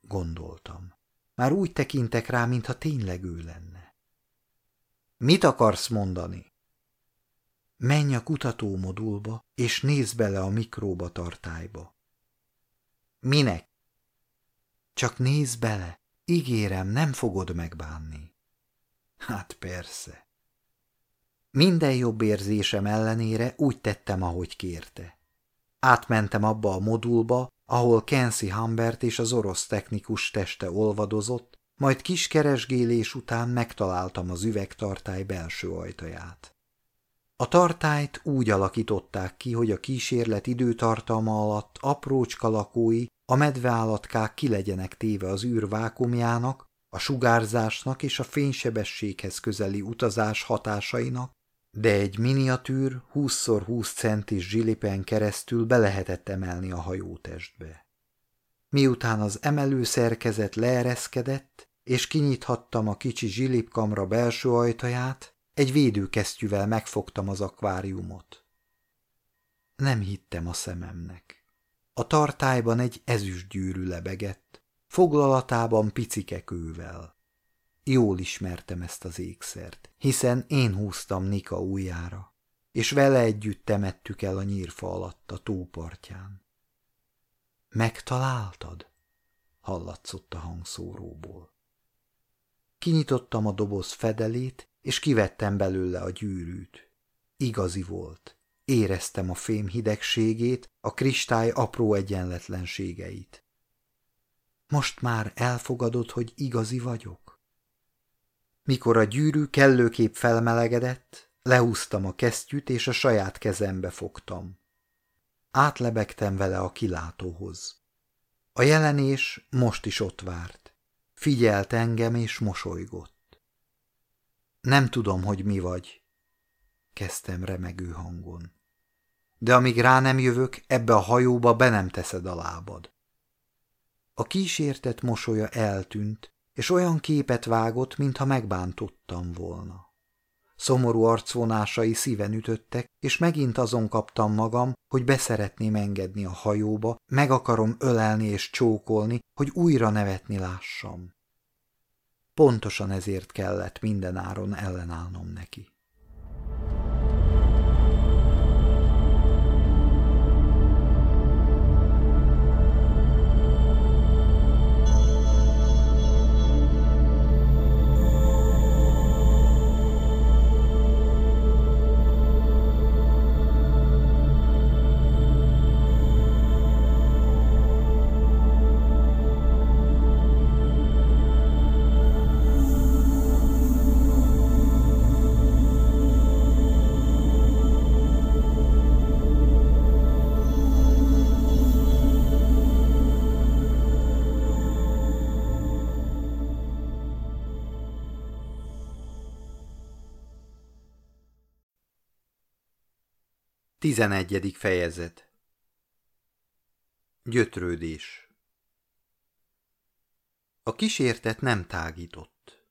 gondoltam. Már úgy tekintek rá, mintha tényleg ő lenne. Mit akarsz mondani? Menj a kutatómodulba, és nézz bele a mikróba tartályba. Minek? Csak nézz bele, ígérem, nem fogod megbánni. Hát persze. Minden jobb érzésem ellenére úgy tettem, ahogy kérte. Átmentem abba a modulba, ahol Kensi Humbert és az orosz technikus teste olvadozott, majd kis keresgélés után megtaláltam az üvegtartály belső ajtaját. A tartályt úgy alakították ki, hogy a kísérlet időtartalma alatt aprócska lakói, a medveállatkák ki legyenek téve az űr vákumjának, a sugárzásnak és a fénysebességhez közeli utazás hatásainak, de egy miniatűr 20x20 centis zsilipen keresztül be lehetett emelni a hajótestbe. Miután az emelő szerkezet leereszkedett, és kinyithattam a kicsi zsilipkamra belső ajtaját, egy védőkesztyűvel megfogtam az akváriumot. Nem hittem a szememnek. A tartályban egy ezüstgyűrű lebegett, foglalatában picike kővel. Jól ismertem ezt az ékszert, hiszen én húztam Nika ujjára, és vele együtt temettük el a nyírfa alatt a tópartján. Megtaláltad? hallatszott a hangszóróból. Kinyitottam a doboz fedelét, és kivettem belőle a gyűrűt. Igazi volt. Éreztem a fém hidegségét, a kristály apró egyenletlenségeit. Most már elfogadod, hogy igazi vagyok? Mikor a gyűrű kellőképp felmelegedett, lehúztam a kesztyűt, és a saját kezembe fogtam. Átlebegtem vele a kilátóhoz. A jelenés most is ott várt. Figyelt engem, és mosolygott. Nem tudom, hogy mi vagy, kezdtem remegő hangon. De amíg rá nem jövök, ebbe a hajóba be nem teszed a lábad. A kísértett mosolya eltűnt, és olyan képet vágott, mintha megbántottam volna. Szomorú arcvonásai szíven ütöttek, és megint azon kaptam magam, hogy beszeretném engedni a hajóba, meg akarom ölelni és csókolni, hogy újra nevetni lássam. Pontosan ezért kellett mindenáron ellenállnom neki. 11. fejezet Gyötrődés A kísértet nem tágított.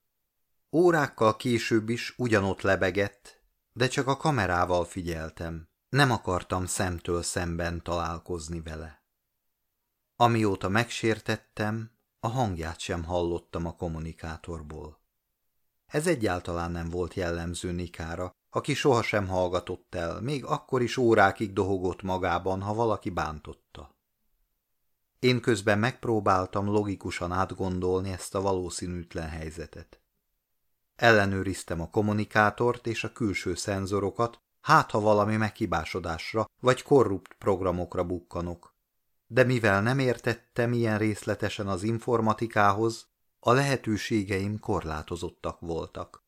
Órákkal később is ugyanott lebegett, de csak a kamerával figyeltem. Nem akartam szemtől szemben találkozni vele. Amióta megsértettem, a hangját sem hallottam a kommunikátorból. Ez egyáltalán nem volt jellemző Nikára, aki sohasem hallgatott el, még akkor is órákig dohogott magában, ha valaki bántotta. Én közben megpróbáltam logikusan átgondolni ezt a valószínűtlen helyzetet. Ellenőriztem a kommunikátort és a külső szenzorokat, hát ha valami meghibásodásra vagy korrupt programokra bukkanok. De mivel nem értettem ilyen részletesen az informatikához, a lehetőségeim korlátozottak voltak.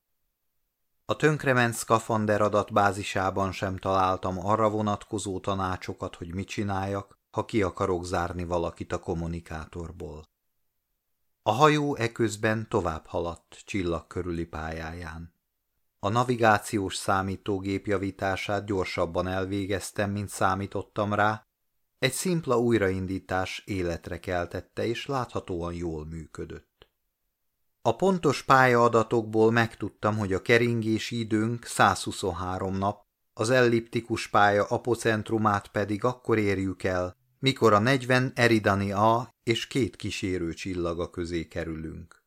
A tönkrement szkafander adatbázisában sem találtam arra vonatkozó tanácsokat, hogy mit csináljak, ha ki akarok zárni valakit a kommunikátorból. A hajó eközben tovább haladt csillag körüli pályáján. A navigációs számítógép javítását gyorsabban elvégeztem, mint számítottam rá, egy szimpla újraindítás életre keltette, és láthatóan jól működött. A pontos pályadatokból megtudtam, hogy a keringési időnk 123 nap, az elliptikus pálya apocentrumát pedig akkor érjük el, mikor a 40 Eridani A és két kísérő csillaga közé kerülünk.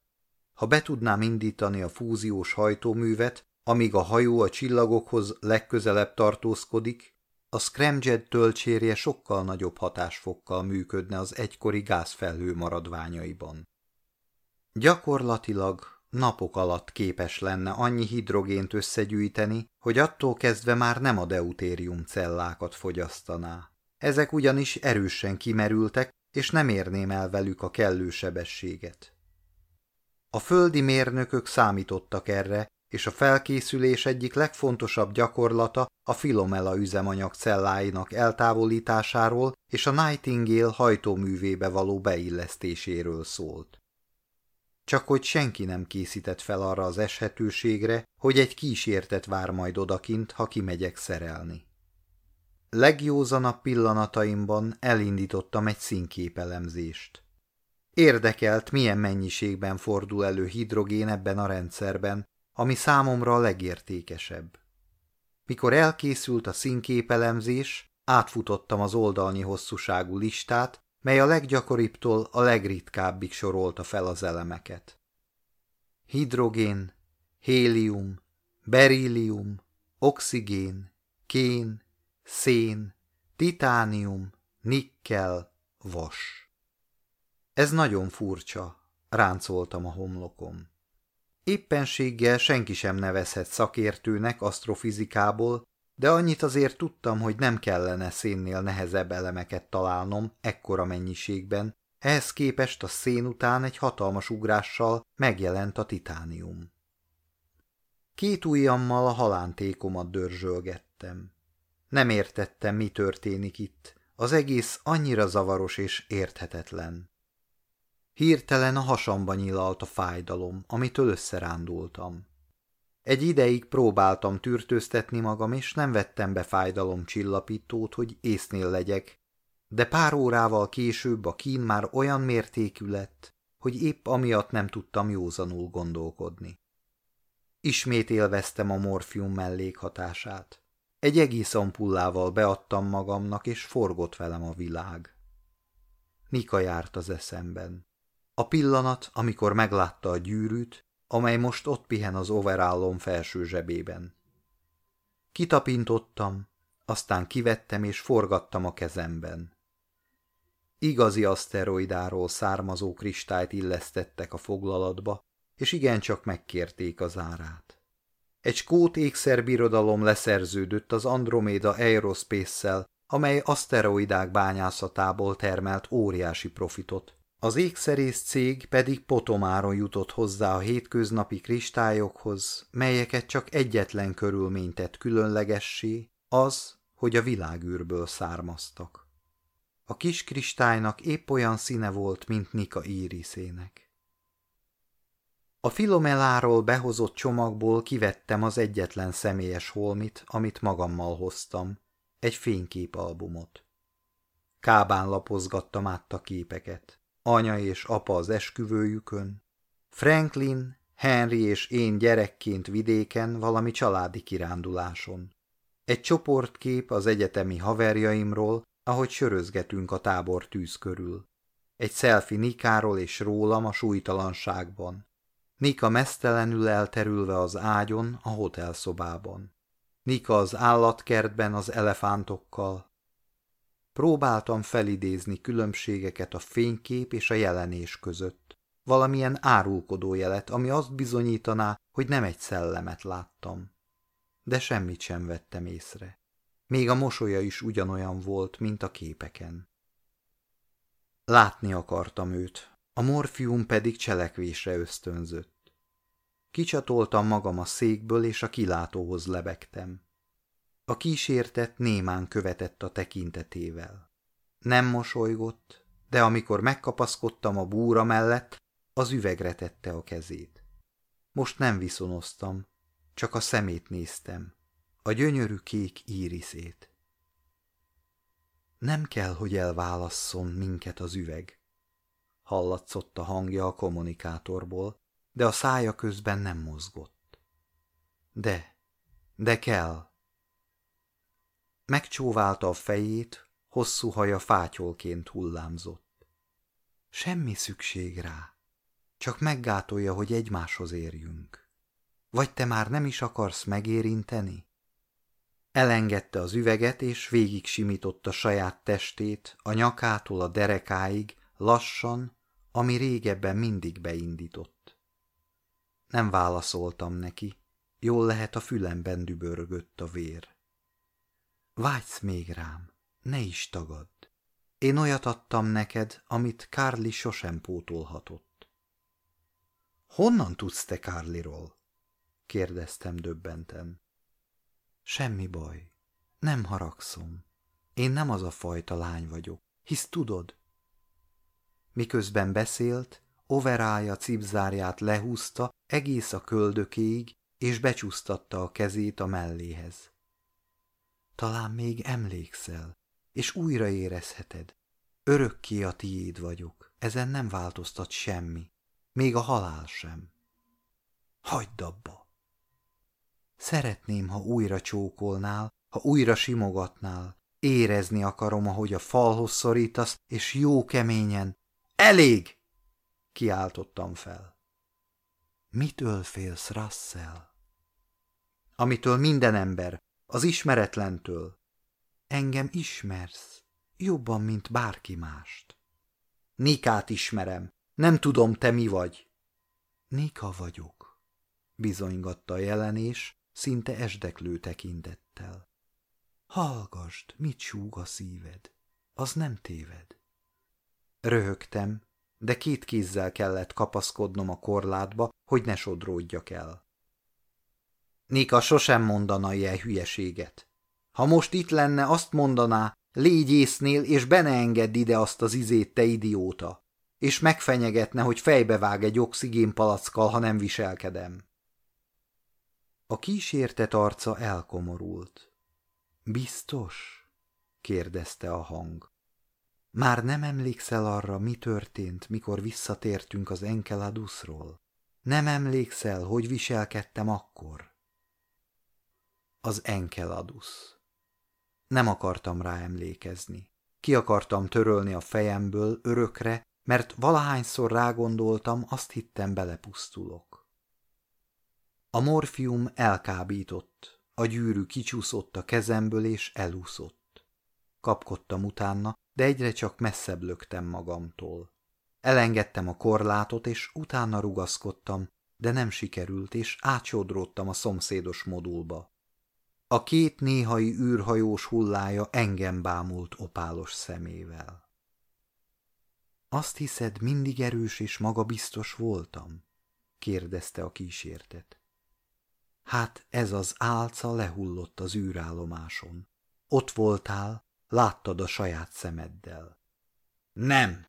Ha be tudnám indítani a fúziós hajtóművet, amíg a hajó a csillagokhoz legközelebb tartózkodik, a Scramjet töltsérje sokkal nagyobb hatásfokkal működne az egykori gázfelhő maradványaiban. Gyakorlatilag napok alatt képes lenne annyi hidrogént összegyűjteni, hogy attól kezdve már nem a deutérium cellákat fogyasztaná. Ezek ugyanis erősen kimerültek, és nem érném el velük a kellő sebességet. A földi mérnökök számítottak erre, és a felkészülés egyik legfontosabb gyakorlata a Filomela üzemanyag celláinak eltávolításáról és a Nightingale hajtóművébe való beillesztéséről szólt csak hogy senki nem készített fel arra az eshetőségre, hogy egy kísértet vár majd odakint, ha kimegyek szerelni. Legjózanabb pillanataimban elindítottam egy színképelemzést. Érdekelt, milyen mennyiségben fordul elő hidrogén ebben a rendszerben, ami számomra a legértékesebb. Mikor elkészült a színképelemzés, átfutottam az oldalnyi hosszúságú listát, mely a leggyakoribbtól a legritkábbig sorolta fel az elemeket. Hidrogén, hélium, berillium, oxigén, kén, szén, titánium, nikkel, vas. Ez nagyon furcsa, ráncoltam a homlokom. Éppenséggel senki sem nevezhet szakértőnek asztrofizikából, de annyit azért tudtam, hogy nem kellene szénnél nehezebb elemeket találnom ekkora mennyiségben, ehhez képest a szén után egy hatalmas ugrással megjelent a titánium. Két ujjammal a halántékomat dörzsölgettem. Nem értettem, mi történik itt. Az egész annyira zavaros és érthetetlen. Hirtelen a hasamba nyilalt a fájdalom, amitől összerándultam. Egy ideig próbáltam tűrtőztetni magam, és nem vettem be fájdalom csillapítót, hogy észnél legyek, de pár órával később a kín már olyan mértékű lett, hogy épp amiatt nem tudtam józanul gondolkodni. Ismét élveztem a morfium mellékhatását. Egy egész ampullával beadtam magamnak, és forgott velem a világ. Nika járt az eszemben. A pillanat, amikor meglátta a gyűrűt, amely most ott pihen az overállom felső zsebében. Kitapintottam, aztán kivettem és forgattam a kezemben. Igazi aszteroidáról származó kristályt illesztettek a foglalatba, és igencsak megkérték az árát. Egy skót ékszerbirodalom leszerződött az Andromeda Aerospace-szel, amely aszteroidák bányászatából termelt óriási profitot. Az ékszerész cég pedig potomáron jutott hozzá a hétköznapi kristályokhoz, melyeket csak egyetlen körülmény tett különlegessé, az, hogy a világűrből származtak. A kis kristálynak épp olyan színe volt, mint Nika íriszének. A filomeláról behozott csomagból kivettem az egyetlen személyes holmit, amit magammal hoztam, egy fényképalbumot. Kábán lapozgattam át a képeket. Anya és apa az esküvőjükön, Franklin, Henry és én gyerekként vidéken valami családi kiránduláson. Egy csoportkép az egyetemi haverjaimról, ahogy sörözgetünk a tábor tűz körül. Egy szelfi Nikáról és rólam a súlytalanságban. Nika mesztelenül elterülve az ágyon a hotelszobában. Nika az állatkertben az elefántokkal. Próbáltam felidézni különbségeket a fénykép és a jelenés között. Valamilyen árulkodó jelet, ami azt bizonyítaná, hogy nem egy szellemet láttam. De semmit sem vettem észre. Még a mosolya is ugyanolyan volt, mint a képeken. Látni akartam őt, a morfium pedig cselekvésre ösztönzött. Kicsatoltam magam a székből, és a kilátóhoz lebegtem. A kísértet némán követett a tekintetével. Nem mosolygott, de amikor megkapaszkodtam a búra mellett, az üvegre tette a kezét. Most nem viszonoztam, csak a szemét néztem, a gyönyörű kék íriszét. Nem kell, hogy elválasszon minket az üveg. Hallatszott a hangja a kommunikátorból, de a szája közben nem mozgott. De, de kell. Megcsóválta a fejét, hosszú haja fátyolként hullámzott. Semmi szükség rá, csak meggátolja, hogy egymáshoz érjünk. Vagy te már nem is akarsz megérinteni? Elengedte az üveget, és végig simította saját testét, a nyakától a derekáig, lassan, ami régebben mindig beindított. Nem válaszoltam neki, jól lehet a fülemben dübörgött a vér. Vágysz még rám, ne is tagadd. Én olyat adtam neked, amit Kárli sosem pótolhatott. Honnan tudsz te Kárliról? kérdeztem döbbenten. Semmi baj, nem haragszom. Én nem az a fajta lány vagyok, hisz tudod? Miközben beszélt, overája cipzárját lehúzta egész a köldökéig, és becsúsztatta a kezét a melléhez. Talán még emlékszel, és újra érezheted. Örökké a tiéd vagyok, ezen nem változtat semmi, még a halál sem. Hagyd abba! Szeretném, ha újra csókolnál, ha újra simogatnál. Érezni akarom, ahogy a falhoz szorítasz, és jó keményen. Elég! Kiáltottam fel. Mitől félsz, Russell? Amitől minden ember, az ismeretlentől. Engem ismersz, jobban, mint bárki mást. Nikát ismerem, nem tudom, te mi vagy. Nika vagyok, bizonygatta a jelenés, szinte esdeklő tekintettel. Hallgasd, mit súg a szíved, az nem téved. Röhögtem, de két kézzel kellett kapaszkodnom a korlátba, hogy ne sodródjak el. Nika sosem mondana ilyen hülyeséget. Ha most itt lenne, azt mondaná, légy észnél, és be ne engedd ide azt az izét, te idióta, és megfenyegetne, hogy fejbevág egy oxigénpalackkal, ha nem viselkedem. A kísértet arca elkomorult. Biztos? kérdezte a hang. Már nem emlékszel arra, mi történt, mikor visszatértünk az Enkeladusról? Nem emlékszel, hogy viselkedtem akkor? Az Enkeladusz. Nem akartam rá emlékezni. Ki akartam törölni a fejemből örökre, mert valahányszor rágondoltam, azt hittem belepusztulok. A morfium elkábított, a gyűrű kicsúszott a kezemből és elúszott. Kapkodtam utána, de egyre csak messzebb löktem magamtól. Elengedtem a korlátot, és utána rugaszkodtam, de nem sikerült, és átsodródtam a szomszédos modulba. A két néhai űrhajós hullája engem bámult opálos szemével. Azt hiszed, mindig erős és magabiztos voltam? kérdezte a kísértet. Hát ez az álca lehullott az űrállomáson. Ott voltál, láttad a saját szemeddel. Nem!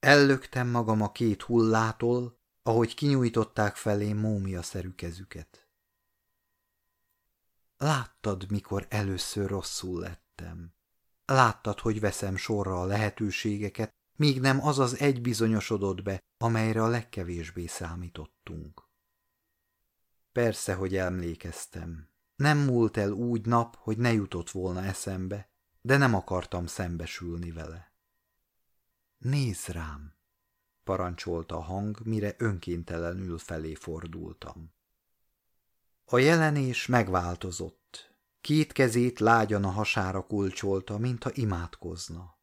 Ellöktem magam a két hullától, ahogy kinyújtották felém mómia-szerű kezüket. Láttad, mikor először rosszul lettem. Láttad, hogy veszem sorra a lehetőségeket, míg nem az az egy bizonyosodott be, amelyre a legkevésbé számítottunk. Persze, hogy emlékeztem. Nem múlt el úgy nap, hogy ne jutott volna eszembe, de nem akartam szembesülni vele. Nézz rám, parancsolta a hang, mire önkéntelenül felé fordultam. A jelenés megváltozott. Két kezét lágyan a hasára kulcsolta, mintha imádkozna.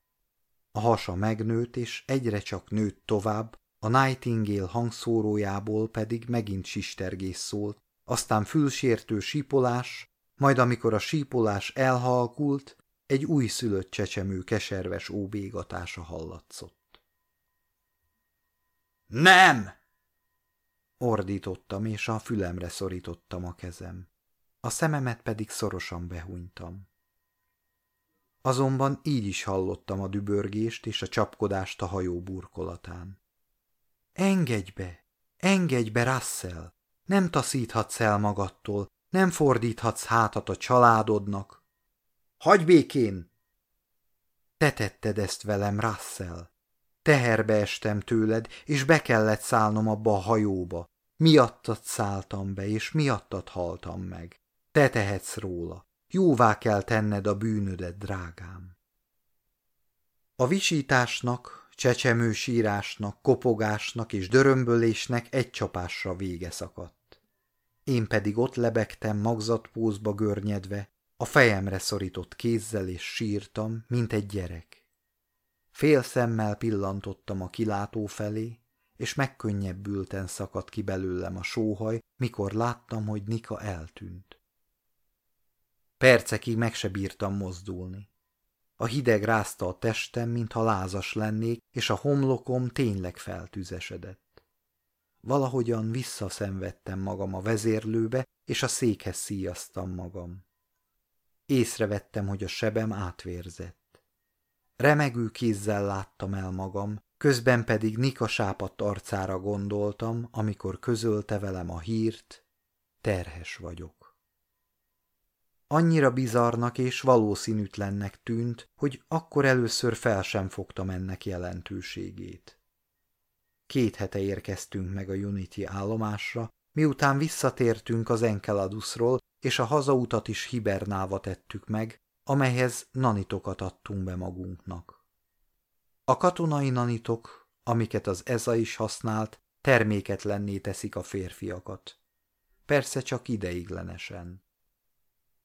A hasa megnőtt, és egyre csak nőtt tovább, a Nightingale hangszórójából pedig megint sistergés szólt, aztán fülsértő sípolás, majd amikor a sípolás elhalkult, egy újszülött csecsemő keserves óbégatása hallatszott. Nem! Ordítottam, és a fülemre szorítottam a kezem. A szememet pedig szorosan behunytam. Azonban így is hallottam a dübörgést és a csapkodást a hajó burkolatán. Engedj be! Engedj be, Russell! Nem taszíthatsz el magadtól, nem fordíthatsz hátat a családodnak. Hagy békén! Te tetted ezt velem, Russell. Teherbe estem tőled, és be kellett szállnom abba a hajóba. Miattad szálltam be, és miattad haltam meg. Te tehetsz róla. Jóvá kell tenned a bűnödet, drágám. A visításnak, csecsemő sírásnak, kopogásnak és dörömbölésnek egy csapásra vége szakadt. Én pedig ott lebegtem magzatpózba görnyedve, a fejemre szorított kézzel és sírtam, mint egy gyerek. Fél szemmel pillantottam a kilátó felé, és megkönnyebbülten szakadt ki belőlem a sóhaj, mikor láttam, hogy Nika eltűnt. Percekig meg se bírtam mozdulni. A hideg rázta a testem, mintha lázas lennék, és a homlokom tényleg feltüzesedett. Valahogyan visszaszenvedtem magam a vezérlőbe, és a székhez szíjaztam magam. Észrevettem, hogy a sebem átvérzett. Remegő kézzel láttam el magam, közben pedig Nika sápadt arcára gondoltam, amikor közölte velem a hírt, terhes vagyok. Annyira bizarnak és valószínűtlennek tűnt, hogy akkor először fel sem fogtam ennek jelentőségét. Két hete érkeztünk meg a Unity állomásra, miután visszatértünk az Enkeladusról, és a hazautat is hibernálva tettük meg, amelyhez nanitokat adtunk be magunknak. A katonai nanitok, amiket az EZA is használt, terméketlenné teszik a férfiakat. Persze csak ideiglenesen.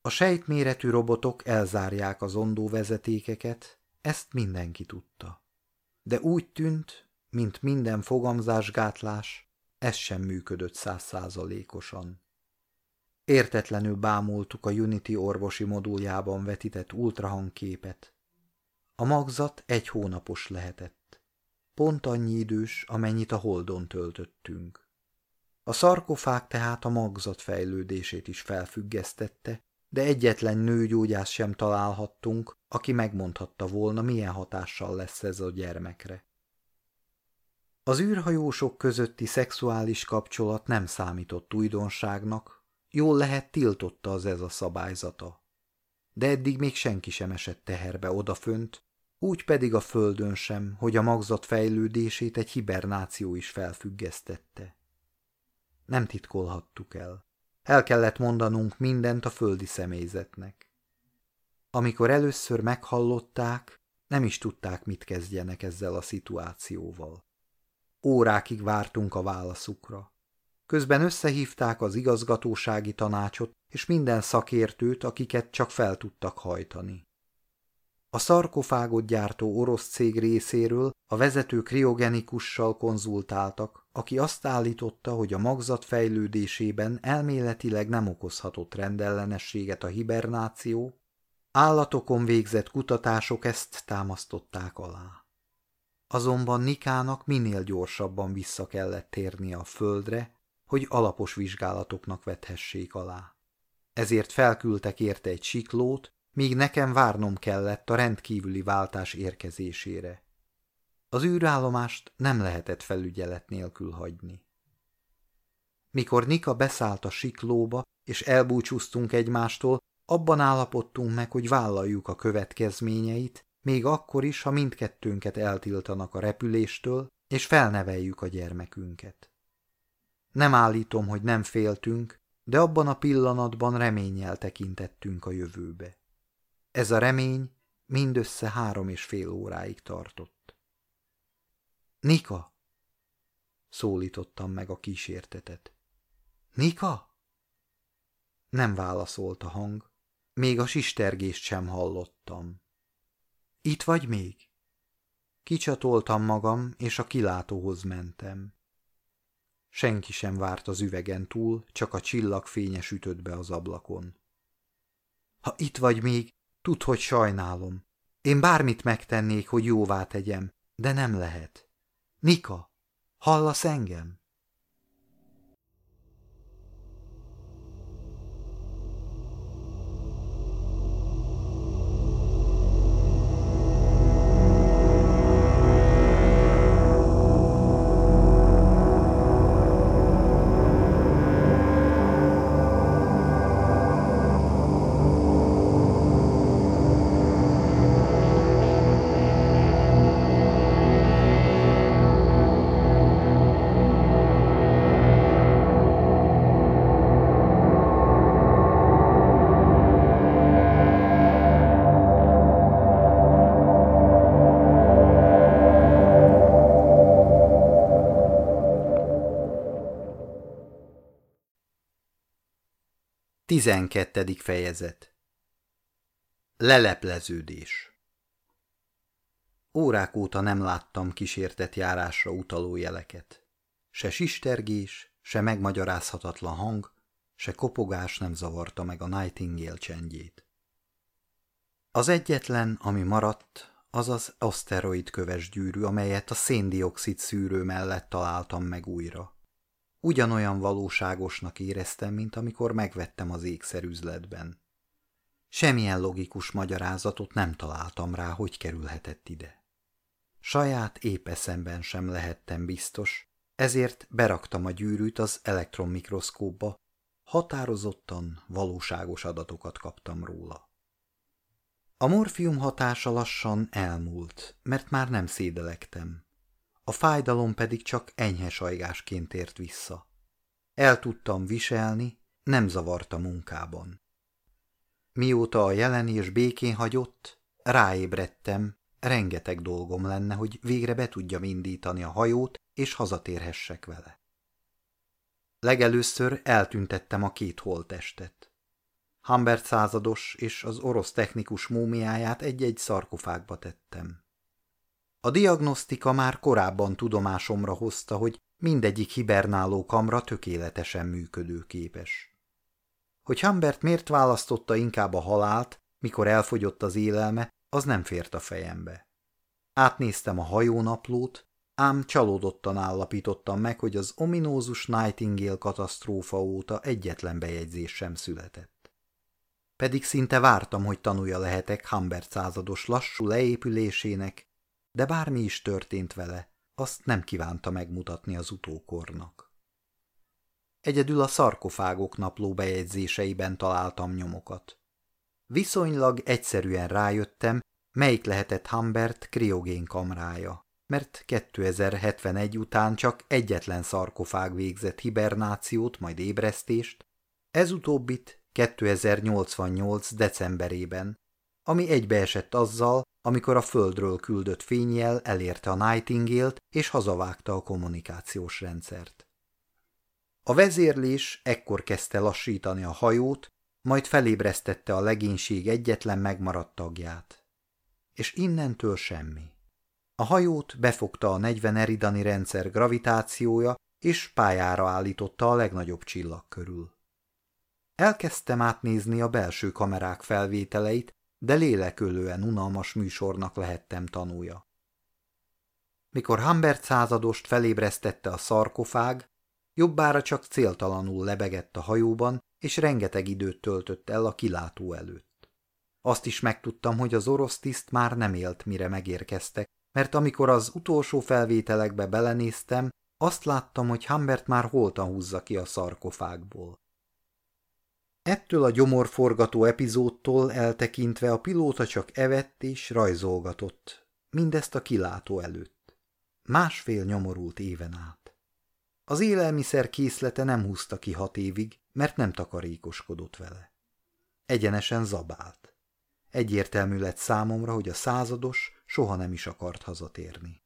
A sejtméretű robotok elzárják az ondóvezetékeket, ezt mindenki tudta. De úgy tűnt, mint minden fogamzásgátlás, ez sem működött százszázalékosan. Értetlenül bámultuk a Unity orvosi moduljában vetített ultrahangképet. A magzat egy hónapos lehetett. Pont annyi idős, amennyit a holdon töltöttünk. A szarkofág tehát a magzat fejlődését is felfüggesztette, de egyetlen nőgyógyász sem találhattunk, aki megmondhatta volna, milyen hatással lesz ez a gyermekre. Az űrhajósok közötti szexuális kapcsolat nem számított újdonságnak, jól lehet tiltotta az ez a szabályzata. De eddig még senki sem esett teherbe odafönt, úgy pedig a földön sem, hogy a magzat fejlődését egy hibernáció is felfüggesztette. Nem titkolhattuk el. El kellett mondanunk mindent a földi személyzetnek. Amikor először meghallották, nem is tudták, mit kezdjenek ezzel a szituációval. Órákig vártunk a válaszukra. Közben összehívták az igazgatósági tanácsot és minden szakértőt, akiket csak fel tudtak hajtani. A szarkofágot gyártó orosz cég részéről a vezető kriogenikussal konzultáltak, aki azt állította, hogy a magzat fejlődésében elméletileg nem okozhatott rendellenességet a hibernáció, állatokon végzett kutatások ezt támasztották alá. Azonban Nikának minél gyorsabban vissza kellett térnie a földre, hogy alapos vizsgálatoknak vethessék alá. Ezért felküldtek érte egy siklót, míg nekem várnom kellett a rendkívüli váltás érkezésére. Az űrállomást nem lehetett felügyelet nélkül hagyni. Mikor Nika beszállt a siklóba, és elbúcsúztunk egymástól, abban állapodtunk meg, hogy vállaljuk a következményeit, még akkor is, ha mindkettőnket eltiltanak a repüléstől, és felneveljük a gyermekünket. Nem állítom, hogy nem féltünk, de abban a pillanatban reménnyel tekintettünk a jövőbe. Ez a remény mindössze három és fél óráig tartott. Nika! Szólítottam meg a kísértetet. Nika? Nem válaszolt a hang, még a sistergést sem hallottam. Itt vagy még? Kicsatoltam magam, és a kilátóhoz mentem. Senki sem várt az üvegen túl, csak a csillagfényes ütött be az ablakon. Ha itt vagy még, tudd, hogy sajnálom. Én bármit megtennék, hogy jóvá tegyem, de nem lehet. Nika, hallasz engem? 12. fejezet Lelepleződés Órák óta nem láttam kísértett járásra utaló jeleket. Se sistergés, se megmagyarázhatatlan hang, se kopogás nem zavarta meg a Nightingale csendjét. Az egyetlen, ami maradt, az az aszteroid köves gyűrű, amelyet a széndiokszid szűrő mellett találtam meg újra. Ugyanolyan valóságosnak éreztem, mint amikor megvettem az ékszerüzletben. Semmilyen logikus magyarázatot nem találtam rá, hogy kerülhetett ide. Saját épp eszemben sem lehettem biztos, ezért beraktam a gyűrűt az elektronmikroszkópba, határozottan valóságos adatokat kaptam róla. A morfium hatása lassan elmúlt, mert már nem szédelektem a fájdalom pedig csak enyhe sajgásként ért vissza. El tudtam viselni, nem zavarta munkában. Mióta a jelenés békén hagyott, ráébredtem, rengeteg dolgom lenne, hogy végre be tudjam indítani a hajót, és hazatérhessek vele. Legelőször eltüntettem a két holtestet. Humbert százados és az orosz technikus múmiáját egy-egy szarkofágba tettem. A diagnosztika már korábban tudomásomra hozta, hogy mindegyik hibernáló kamra tökéletesen működőképes. Hogy Humbert miért választotta inkább a halált, mikor elfogyott az élelme, az nem fért a fejembe. Átnéztem a hajónaplót, ám csalódottan állapítottam meg, hogy az ominózus Nightingale katasztrófa óta egyetlen bejegyzés sem született. Pedig szinte vártam, hogy tanulja lehetek Humbert százados lassú leépülésének de bármi is történt vele, azt nem kívánta megmutatni az utókornak. Egyedül a szarkofágok napló bejegyzéseiben találtam nyomokat. Viszonylag egyszerűen rájöttem, melyik lehetett Humbert kriogén kamrája. mert 2071 után csak egyetlen szarkofág végzett hibernációt, majd ébresztést, ez utóbbit 2088. decemberében, ami egybeesett azzal, amikor a földről küldött fényjel elérte a Nightingale-t és hazavágta a kommunikációs rendszert. A vezérlés ekkor kezdte lassítani a hajót, majd felébresztette a legénység egyetlen megmaradt tagját. És innentől semmi. A hajót befogta a 40 eridani rendszer gravitációja, és pályára állította a legnagyobb csillag körül. Elkezdtem átnézni a belső kamerák felvételeit, de lélekölően unalmas műsornak lehettem tanúja. Mikor Humbert századost felébresztette a szarkofág, jobbára csak céltalanul lebegett a hajóban, és rengeteg időt töltött el a kilátó előtt. Azt is megtudtam, hogy az orosz tiszt már nem élt, mire megérkeztek, mert amikor az utolsó felvételekbe belenéztem, azt láttam, hogy Humbert már holtan húzza ki a szarkofágból. Ettől a gyomorforgató epizódtól eltekintve a pilóta csak evett és rajzolgatott, mindezt a kilátó előtt. Másfél nyomorult éven át. Az élelmiszer készlete nem húzta ki hat évig, mert nem takarékoskodott vele. Egyenesen zabált. Egyértelmű lett számomra, hogy a százados soha nem is akart hazatérni.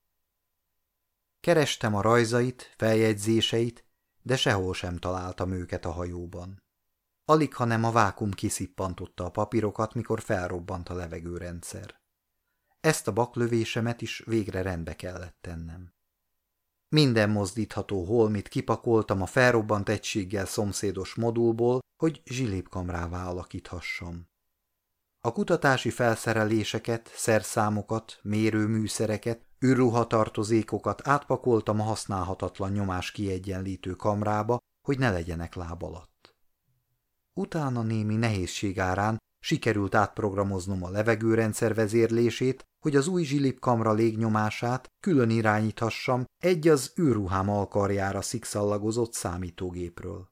Kerestem a rajzait, feljegyzéseit, de sehol sem találtam őket a hajóban. Alig, hanem a vákum kiszippantotta a papírokat, mikor felrobbant a levegőrendszer. Ezt a baklövésemet is végre rendbe kellett tennem. Minden mozdítható holmit kipakoltam a felrobbant egységgel szomszédos modulból, hogy zsilipkamrává alakíthassam. A kutatási felszereléseket, szerszámokat, mérőműszereket, űrruhatartozékokat átpakoltam a használhatatlan nyomás kiegyenlítő kamrába, hogy ne legyenek láb alatt. Utána némi nehézség árán sikerült átprogramoznom a levegőrendszer vezérlését, hogy az új zsilipkamra légnyomását külön irányíthassam egy az űrruhám alkarjára szikszallagozott számítógépről.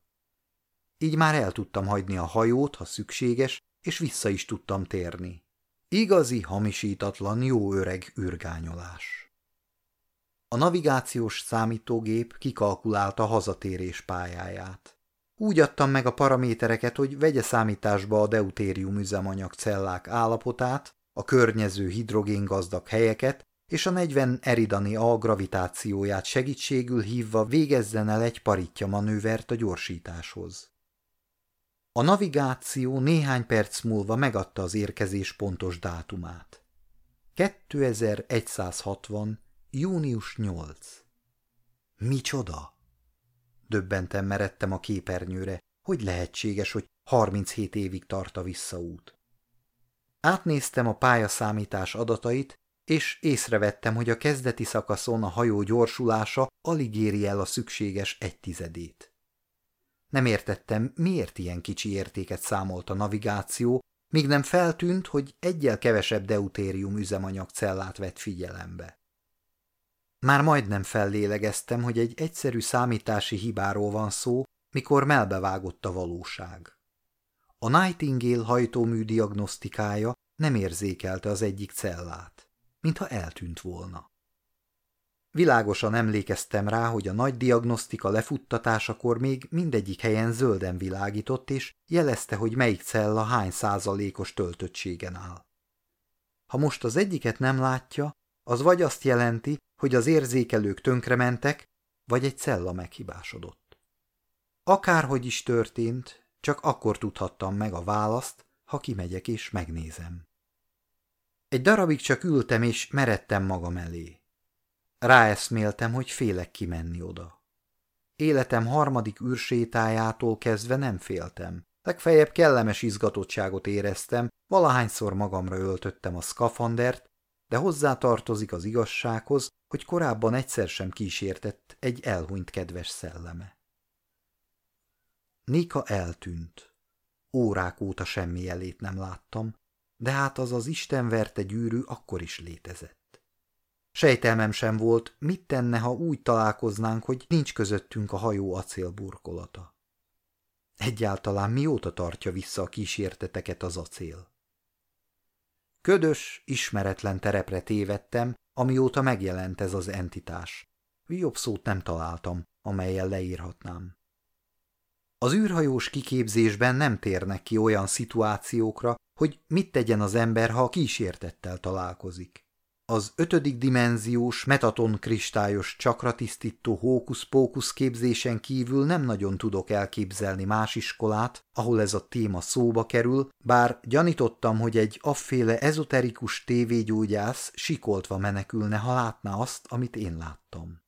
Így már el tudtam hagyni a hajót, ha szükséges, és vissza is tudtam térni. Igazi, hamisítatlan, jó öreg űrgányolás. A navigációs számítógép kikalkulálta hazatérés pályáját. Úgy adtam meg a paramétereket, hogy vegye számításba a deutérium üzemanyag cellák állapotát, a környező hidrogéngazdag helyeket, és a 40 eridani A gravitációját segítségül hívva végezzen el egy paritja manővert a gyorsításhoz. A navigáció néhány perc múlva megadta az érkezés pontos dátumát. 2160. június 8. Micsoda? Döbbenten meredtem a képernyőre, hogy lehetséges, hogy 37 évig tart a visszaút. Átnéztem a pályaszámítás adatait, és észrevettem, hogy a kezdeti szakaszon a hajó gyorsulása alig éri el a szükséges egy tizedét. Nem értettem, miért ilyen kicsi értéket számolt a navigáció, míg nem feltűnt, hogy egyel kevesebb deutérium üzemanyag cellát vett figyelembe. Már majdnem fellélegeztem, hogy egy egyszerű számítási hibáról van szó, mikor melbevágott a valóság. A Nightingale hajtómű diagnosztikája nem érzékelte az egyik cellát, mintha eltűnt volna. Világosan emlékeztem rá, hogy a nagy diagnosztika lefuttatásakor még mindegyik helyen zölden világított, és jelezte, hogy melyik cella hány százalékos töltöttségen áll. Ha most az egyiket nem látja, az vagy azt jelenti, hogy az érzékelők tönkrementek, vagy egy cella meghibásodott. Akárhogy is történt, csak akkor tudhattam meg a választ, ha kimegyek és megnézem. Egy darabig csak ültem és meredtem magam elé. Ráeszméltem, hogy félek kimenni oda. Életem harmadik űrsétájától kezdve nem féltem. Legfeljebb kellemes izgatottságot éreztem, valahányszor magamra öltöttem a szkafandert, de hozzá tartozik az igazsághoz, hogy korábban egyszer sem kísértett egy elhunyt kedves szelleme. Nika eltűnt. Órák óta semmi jelét nem láttam, de hát az az istenverte gyűrű akkor is létezett. Sejtelmem sem volt, mit tenne, ha úgy találkoznánk, hogy nincs közöttünk a hajó acélburkolata. Egyáltalán mióta tartja vissza a kísérteteket az acél? Ködös, ismeretlen terepre tévedtem, amióta megjelent ez az entitás. Jobb szót nem találtam, amelyel leírhatnám. Az űrhajós kiképzésben nem térnek ki olyan szituációkra, hogy mit tegyen az ember, ha a kísértettel találkozik. Az ötödik dimenziós, metaton kristályos csakratisztító hókusz-pókusz képzésen kívül nem nagyon tudok elképzelni más iskolát, ahol ez a téma szóba kerül, bár gyanítottam, hogy egy afféle ezoterikus tévégyógyász sikoltva menekülne, ha látná azt, amit én láttam.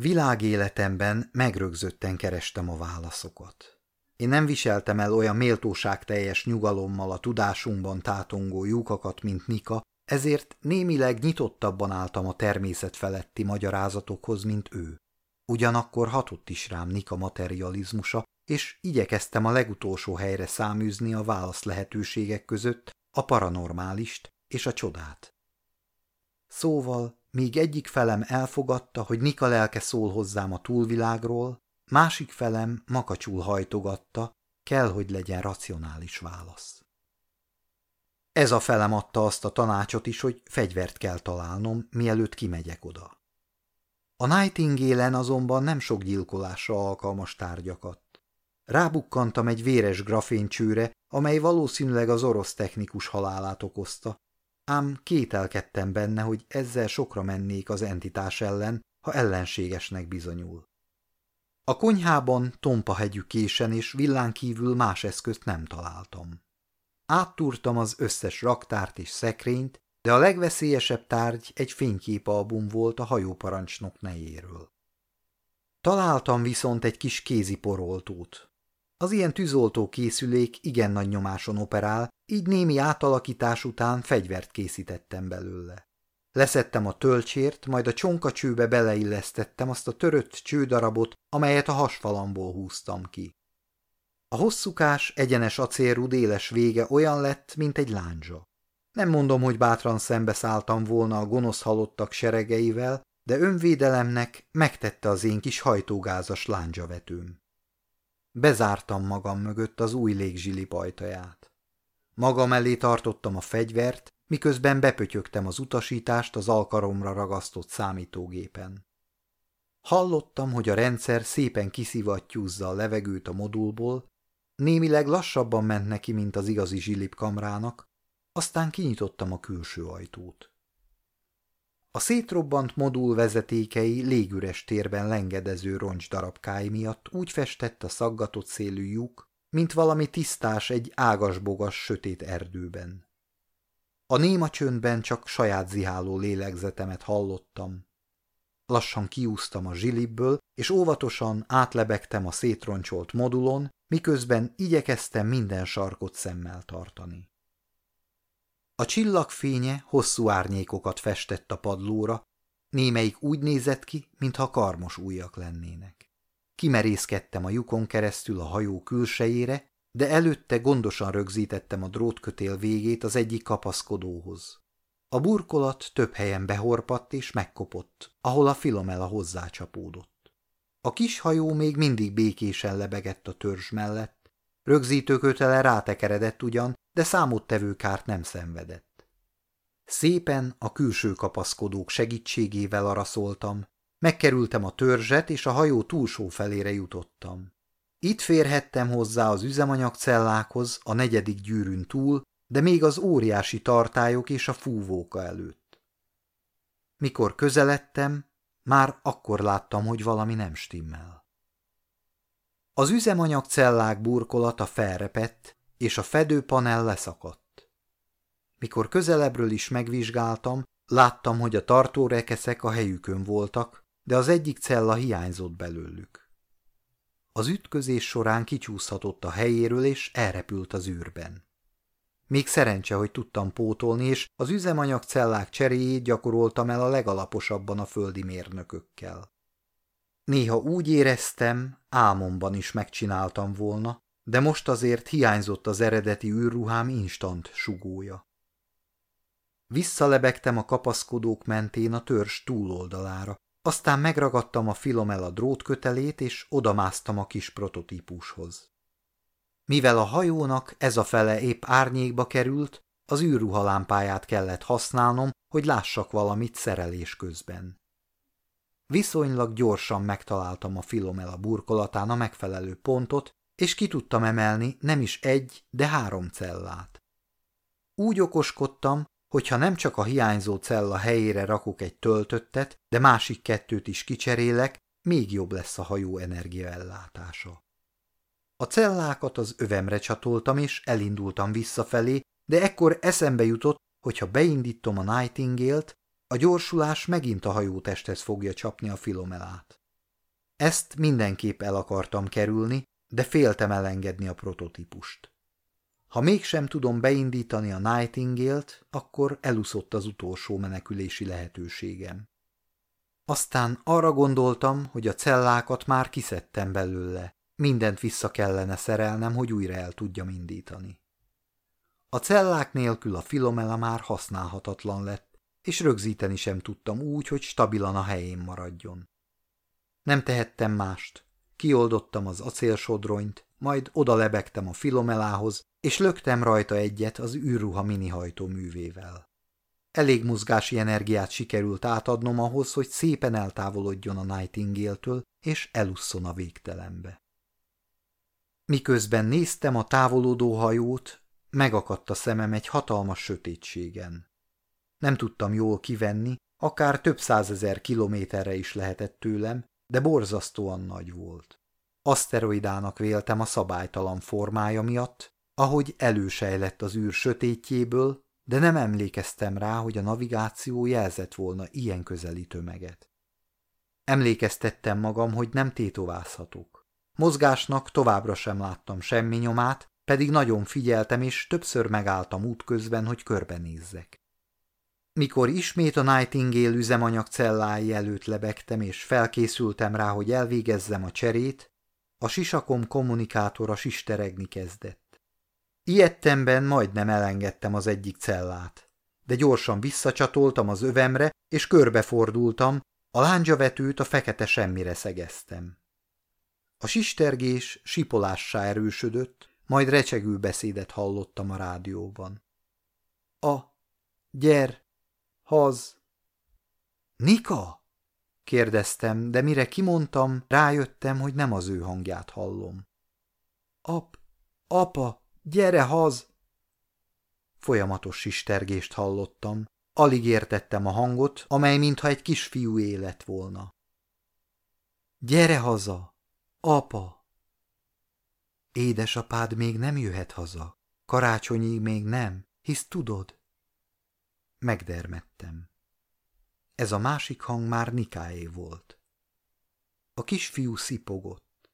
Világéletemben megrögzötten kerestem a válaszokat. Én nem viseltem el olyan méltóságteljes nyugalommal a tudásunkban tátongó lyukakat, mint Nika, ezért némileg nyitottabban álltam a természet feletti magyarázatokhoz, mint ő. Ugyanakkor hatott is rám Nika materializmusa, és igyekeztem a legutolsó helyre száműzni a válasz lehetőségek között a paranormálist és a csodát. Szóval, míg egyik felem elfogadta, hogy Nika lelke szól hozzám a túlvilágról, másik felem makacsul hajtogatta, kell, hogy legyen racionális válasz. Ez a felem adta azt a tanácsot is, hogy fegyvert kell találnom, mielőtt kimegyek oda. A nightingale azonban nem sok gyilkolásra alkalmas tárgyakat. Rábukkantam egy véres graféncsőre, amely valószínűleg az orosz technikus halálát okozta, ám kételkedtem benne, hogy ezzel sokra mennék az entitás ellen, ha ellenségesnek bizonyul. A konyhában tompa hegyű késen és villán kívül más eszközt nem találtam. Áttúrtam az összes raktárt és szekrényt, de a legveszélyesebb tárgy egy fényképalbum volt a hajóparancsnok nejéről. Találtam viszont egy kis kézi poroltót. Az ilyen tűzoltó készülék igen nagy nyomáson operál, így némi átalakítás után fegyvert készítettem belőle. Leszettem a tölcsért, majd a csonkacsőbe beleillesztettem azt a törött csődarabot, amelyet a hasfalamból húztam ki. A hosszúkás, egyenes acélrúd éles vége olyan lett, mint egy lándzsa. Nem mondom, hogy bátran szembeszálltam volna a gonosz halottak seregeivel, de önvédelemnek megtette az én kis hajtógázas lándzsavetőm. Bezártam magam mögött az új légzsili pajtaját. Magam elé tartottam a fegyvert, miközben bepötyögtem az utasítást az alkaromra ragasztott számítógépen. Hallottam, hogy a rendszer szépen kiszivattyúzza a levegőt a modulból, Némileg lassabban ment neki, mint az igazi zsilipkamrának, aztán kinyitottam a külső ajtót. A szétrobbant modul vezetékei légüres térben lengedező roncsdarabkái miatt úgy festett a szaggatott szélű lyuk, mint valami tisztás egy ágasbogas sötét erdőben. A néma csöndben csak saját ziháló lélegzetemet hallottam. Lassan kiúztam a zsilibből, és óvatosan átlebegtem a szétroncsolt modulon, miközben igyekeztem minden sarkot szemmel tartani. A csillagfénye hosszú árnyékokat festett a padlóra, némelyik úgy nézett ki, mintha karmos újak lennének. Kimerészkedtem a lyukon keresztül a hajó külsejére, de előtte gondosan rögzítettem a drótkötél végét az egyik kapaszkodóhoz. A burkolat több helyen behorpadt és megkopott, ahol a Filomela hozzácsapódott. A kis hajó még mindig békésen lebegett a törzs mellett. Rögzítőkötele rátekeredett ugyan, de számottevő kárt nem szenvedett. Szépen a külső kapaszkodók segítségével araszoltam, megkerültem a törzset, és a hajó túlsó felére jutottam. Itt férhettem hozzá az üzemanyagcellákhoz a negyedik gyűrűn túl, de még az óriási tartályok és a fúvóka előtt. Mikor közeledtem, már akkor láttam, hogy valami nem stimmel. Az üzemanyagcellák burkolata felrepett, és a fedőpanel leszakadt. Mikor közelebbről is megvizsgáltam, láttam, hogy a tartórekeszek a helyükön voltak, de az egyik cella hiányzott belőlük. Az ütközés során kicsúszhatott a helyéről, és elrepült az űrben. Még szerencse, hogy tudtam pótolni, és az üzemanyagcellák cseréjét gyakoroltam el a legalaposabban a földi mérnökökkel. Néha úgy éreztem, álmomban is megcsináltam volna, de most azért hiányzott az eredeti űrruhám instant sugója. Visszalebegtem a kapaszkodók mentén a törzs túloldalára, aztán megragadtam a Filomela drótkötelét, és odamásztam a kis prototípushoz. Mivel a hajónak ez a fele épp árnyékba került, az űrruhalámpáját kellett használnom, hogy lássak valamit szerelés közben. Viszonylag gyorsan megtaláltam a Filomela burkolatán a megfelelő pontot, és ki tudtam emelni nem is egy, de három cellát. Úgy okoskodtam, hogy ha nem csak a hiányzó cella helyére rakok egy töltöttet, de másik kettőt is kicserélek, még jobb lesz a hajó energiaellátása. A cellákat az övemre csatoltam, és elindultam visszafelé, de ekkor eszembe jutott, hogy ha beindítom a Nightingale-t, a gyorsulás megint a hajótesthez fogja csapni a filomelát. Ezt mindenképp el akartam kerülni, de féltem elengedni a prototípust. Ha mégsem tudom beindítani a Nightingale-t, akkor eluszott az utolsó menekülési lehetőségem. Aztán arra gondoltam, hogy a cellákat már kiszedtem belőle, mindent vissza kellene szerelnem, hogy újra el tudjam indítani. A cellák nélkül a filomela már használhatatlan lett, és rögzíteni sem tudtam úgy, hogy stabilan a helyén maradjon. Nem tehettem mást. Kioldottam az acélsodronyt, majd oda lebegtem a filomelához, és löktem rajta egyet az űrruha minihajtó művével. Elég mozgási energiát sikerült átadnom ahhoz, hogy szépen eltávolodjon a Nightingale-től, és elusszon a végtelenbe. Miközben néztem a távolodó hajót, megakadt a szemem egy hatalmas sötétségen. Nem tudtam jól kivenni, akár több százezer kilométerre is lehetett tőlem, de borzasztóan nagy volt. Aszteroidának véltem a szabálytalan formája miatt, ahogy elősejlett az űr sötétjéből, de nem emlékeztem rá, hogy a navigáció jelzett volna ilyen közeli tömeget. Emlékeztettem magam, hogy nem tétovázhatok. Mozgásnak továbbra sem láttam semmi nyomát, pedig nagyon figyeltem, és többször megálltam útközben, hogy körbenézzek. Mikor ismét a Nightingale üzemanyag cellái előtt lebegtem, és felkészültem rá, hogy elvégezzem a cserét, a sisakom kommunikátora sisteregni kezdett. Ilyettemben majdnem elengedtem az egyik cellát, de gyorsan visszacsatoltam az övemre, és körbefordultam, a lándzsavetőt a fekete semmire szegeztem. A sistergés sipolássá erősödött, majd recsegő beszédet hallottam a rádióban. A, gyer, haz. Nika? kérdeztem, de mire kimondtam, rájöttem, hogy nem az ő hangját hallom. Ap, apa, gyere haz! Folyamatos sistergést hallottam, alig értettem a hangot, amely mintha egy kisfiú élet volna. Gyere haza, apa! Édesapád még nem jöhet haza. Karácsonyig még nem, hisz tudod? Megdermettem. Ez a másik hang már Nikáé volt. A kisfiú szipogott.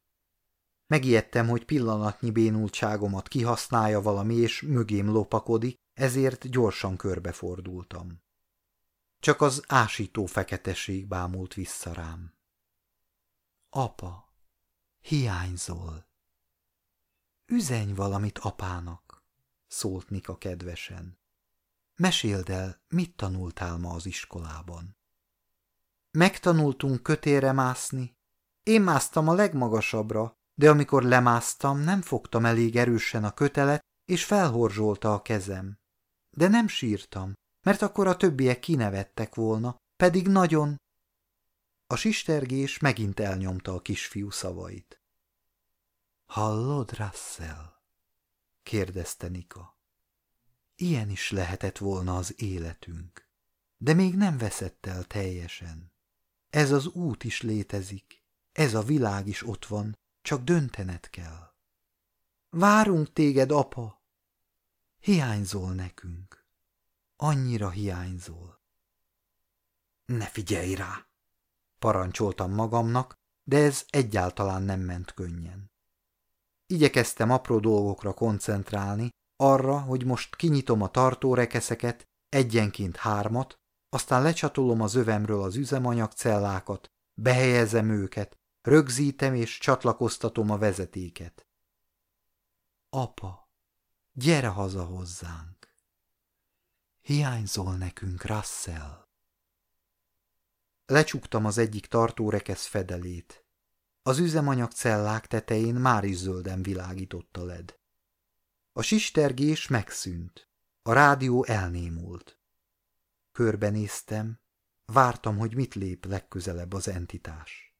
Megijedtem, hogy pillanatnyi bénultságomat kihasználja valami, és mögém lopakodik, ezért gyorsan körbefordultam. Csak az ásító feketeség bámult vissza rám. Apa, hiányzol. Üzenj valamit apának, szólt Nika kedvesen. Meséld el, mit tanultál ma az iskolában? Megtanultunk kötére mászni. Én másztam a legmagasabbra, de amikor lemásztam, nem fogtam elég erősen a kötelet, és felhorzsolta a kezem. De nem sírtam, mert akkor a többiek kinevettek volna, pedig nagyon... A sistergés megint elnyomta a kisfiú szavait. Hallod, Russell? kérdezte Nika. Ilyen is lehetett volna az életünk, de még nem veszett el teljesen. Ez az út is létezik, ez a világ is ott van, csak döntened kell. Várunk téged, apa! Hiányzol nekünk. Annyira hiányzol. Ne figyelj rá! Parancsoltam magamnak, de ez egyáltalán nem ment könnyen. Igyekeztem apró dolgokra koncentrálni, arra, hogy most kinyitom a tartórekeszeket, egyenként hármat, aztán lecsatolom az övemről az üzemanyagcellákat, behelyezem őket, rögzítem és csatlakoztatom a vezetéket. Apa, gyere haza hozzánk! Hiányzol nekünk, Russell! Lecsuktam az egyik tartórekesz fedelét. Az üzemanyagcellák tetején már is zölden világított a led. A sistergés megszűnt. A rádió elnémult. Körbenéztem, vártam, hogy mit lép legközelebb az entitás.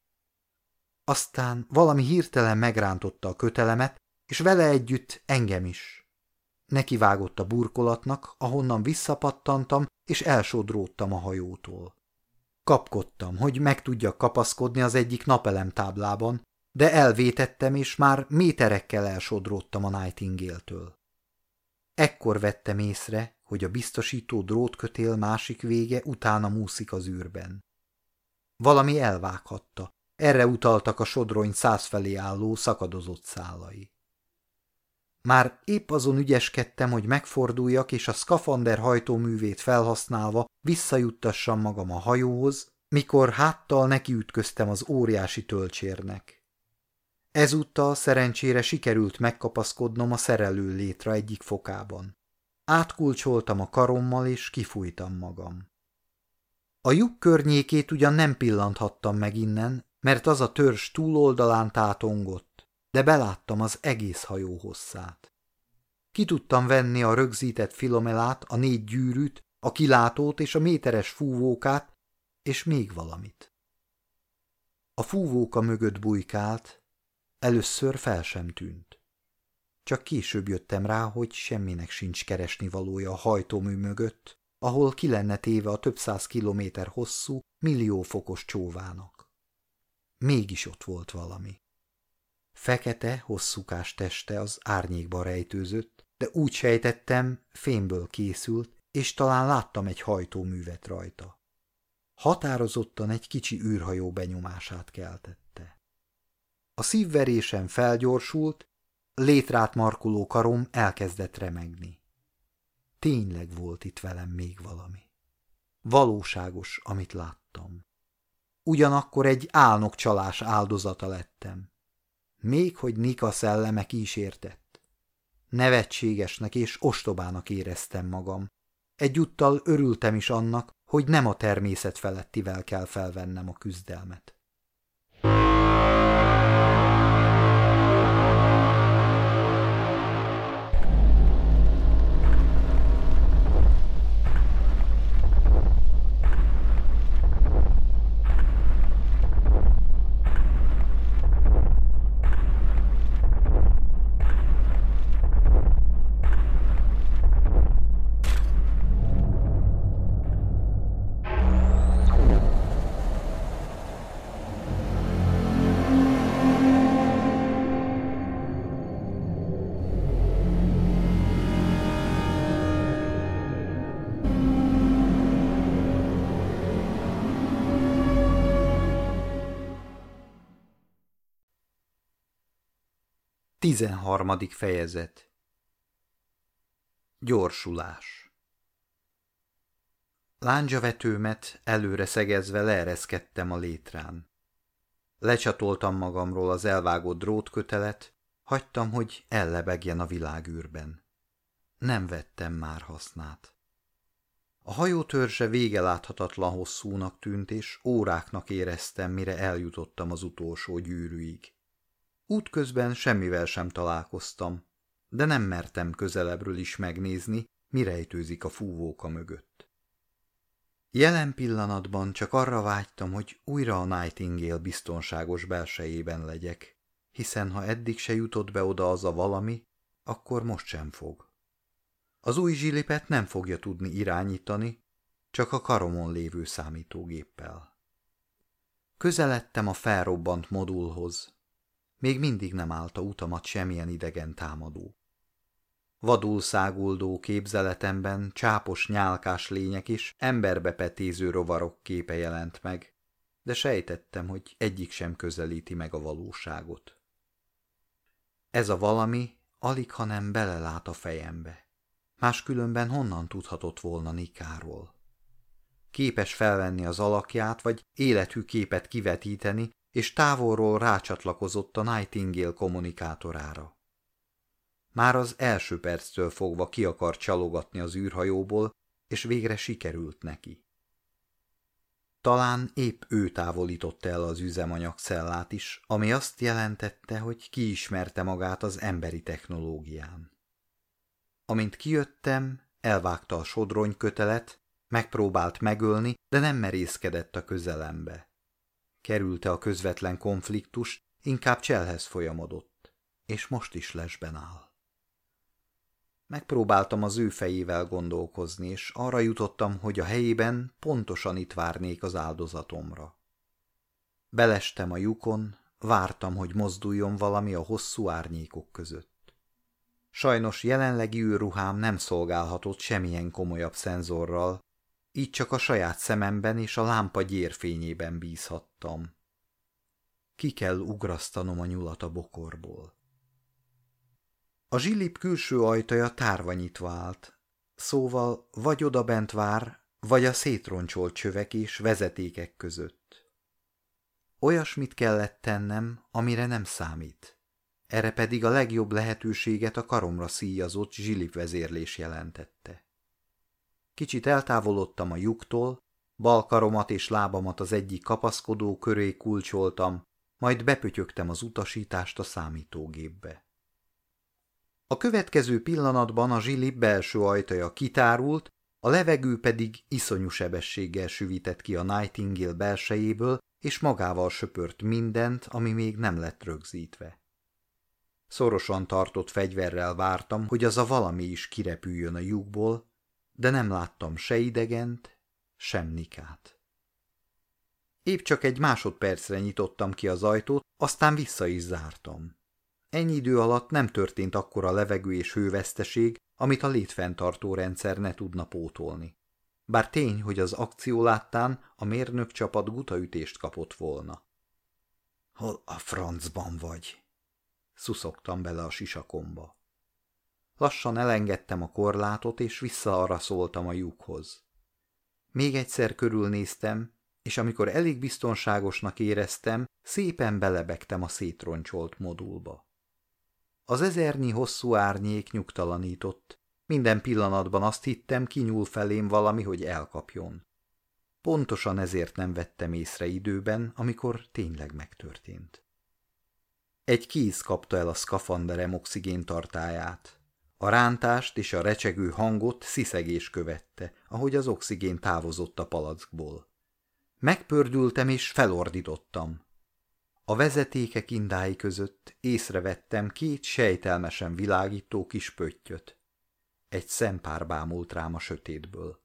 Aztán valami hirtelen megrántotta a kötelemet, és vele együtt engem is. Nekivágott a burkolatnak, ahonnan visszapattantam, és elsodródtam a hajótól. Kapkodtam, hogy meg tudjak kapaszkodni az egyik napelemtáblában, de elvétettem, és már méterekkel elsodródtam a Nightingale-től. Ekkor vettem észre, hogy a biztosító drótkötél másik vége utána múszik az űrben. Valami elvághatta, erre utaltak a sodrony százfelé álló szakadozott szálai. Már épp azon ügyeskedtem, hogy megforduljak, és a szkafander hajtóművét felhasználva visszajuttassam magam a hajóhoz, mikor háttal nekiütköztem az óriási tölcsérnek. Ezúttal szerencsére sikerült megkapaszkodnom a szerelő létre egyik fokában. Átkulcsoltam a karommal, és kifújtam magam. A lyuk környékét ugyan nem pillanthattam meg innen, mert az a törzs túloldalán tátongott, de beláttam az egész hajó hosszát. Ki tudtam venni a rögzített filomelát, a négy gyűrűt, a kilátót és a méteres fúvókát, és még valamit. A fúvóka mögött bujkált, először fel sem tűnt. Csak később jöttem rá, hogy semminek sincs keresni valója a hajtómű mögött, ahol ki lenne téve a több száz kilométer hosszú, milliófokos csóvának. Mégis ott volt valami. Fekete, hosszúkás teste az árnyékba rejtőzött, de úgy sejtettem, fémből készült, és talán láttam egy hajtóművet rajta. Határozottan egy kicsi űrhajó benyomását keltette. A szívverésem felgyorsult, létrát markoló karom elkezdett remegni. Tényleg volt itt velem még valami. Valóságos, amit láttam. Ugyanakkor egy álnok csalás áldozata lettem. Még hogy Nika szelleme kísértett. Nevetségesnek és ostobának éreztem magam. Egyúttal örültem is annak, hogy nem a természet felettivel kell felvennem a küzdelmet. 13. fejezet Gyorsulás Lándzsavetőmet előre szegezve leereszkedtem a létrán. Lecsatoltam magamról az elvágott drótkötelet, hagytam, hogy ellebegjen a világűrben. Nem vettem már hasznát. A hajó törzse vége láthatatlan hosszúnak tűnt, és óráknak éreztem, mire eljutottam az utolsó gyűrűig. Útközben semmivel sem találkoztam, de nem mertem közelebbről is megnézni, mi rejtőzik a fúvóka mögött. Jelen pillanatban csak arra vágytam, hogy újra a Nightingale biztonságos belsejében legyek, hiszen ha eddig se jutott be oda az a valami, akkor most sem fog. Az új zsilipet nem fogja tudni irányítani, csak a karomon lévő számítógéppel. Közeledtem a felrobbant modulhoz, még mindig nem állta utamat semmilyen idegen támadó. Vadul száguldó képzeletemben csápos nyálkás lények is emberbe petéző rovarok képe jelent meg, de sejtettem, hogy egyik sem közelíti meg a valóságot. Ez a valami alig, hanem belelát a fejembe. Máskülönben honnan tudhatott volna Nikáról? Képes felvenni az alakját, vagy élethű képet kivetíteni, és távolról rácsatlakozott a Nightingale kommunikátorára. Már az első perctől fogva ki akar csalogatni az űrhajóból, és végre sikerült neki. Talán épp ő távolította el az üzemanyagcellát is, ami azt jelentette, hogy kiismerte magát az emberi technológián. Amint kijöttem, elvágta a sodrony kötelet, Megpróbált megölni, de nem merészkedett a közelembe. Kerülte a közvetlen konfliktus, inkább cselhez folyamodott, és most is lesben áll. Megpróbáltam az ő fejével gondolkozni, és arra jutottam, hogy a helyében pontosan itt várnék az áldozatomra. Belestem a lyukon, vártam, hogy mozduljon valami a hosszú árnyékok között. Sajnos jelenlegi űrruhám nem szolgálhatott semmilyen komolyabb szenzorral, így csak a saját szememben és a lámpa gyérfényében bízhattam. Ki kell ugrasztanom a nyulat a bokorból. A zsilip külső ajtaja tárva nyitva állt, szóval vagy odabent vár, vagy a szétroncsolt csövek és vezetékek között. Olyasmit kellett tennem, amire nem számít. Erre pedig a legjobb lehetőséget a karomra szíjazott zsilip vezérlés jelentette. Kicsit eltávolodtam a lyuktól, bal karomat és lábamat az egyik kapaszkodó köré kulcsoltam, majd bepötyögtem az utasítást a számítógépbe. A következő pillanatban a zsilip belső ajtaja kitárult, a levegő pedig iszonyú sebességgel süvített ki a Nightingale belsejéből, és magával söpört mindent, ami még nem lett rögzítve. Szorosan tartott fegyverrel vártam, hogy az a valami is kirepüljön a lyukból, de nem láttam se idegent, sem Nikát. Épp csak egy másodpercre nyitottam ki az ajtót, aztán vissza is zártam. Ennyi idő alatt nem történt akkora levegő és hőveszteség, amit a létfenntartó rendszer ne tudna pótolni. Bár tény, hogy az akció láttán a mérnök csapat gutaütést kapott volna. Hol a francban vagy? Szuszogtam bele a sisakomba. Lassan elengedtem a korlátot, és vissza arra szóltam a lyukhoz. Még egyszer körülnéztem, és amikor elég biztonságosnak éreztem, szépen belebegtem a szétroncsolt modulba. Az ezernyi hosszú árnyék nyugtalanított. Minden pillanatban azt hittem, kinyúl felém valami, hogy elkapjon. Pontosan ezért nem vettem észre időben, amikor tényleg megtörtént. Egy kéz kapta el a szkafanderem oxigéntartáját. A rántást és a recsegő hangot sziszegés követte, ahogy az oxigén távozott a palackból. Megpördültem és felordítottam. A vezetékek indái között észrevettem két sejtelmesen világító kis pöttyöt. Egy szempár bámult rám a sötétből.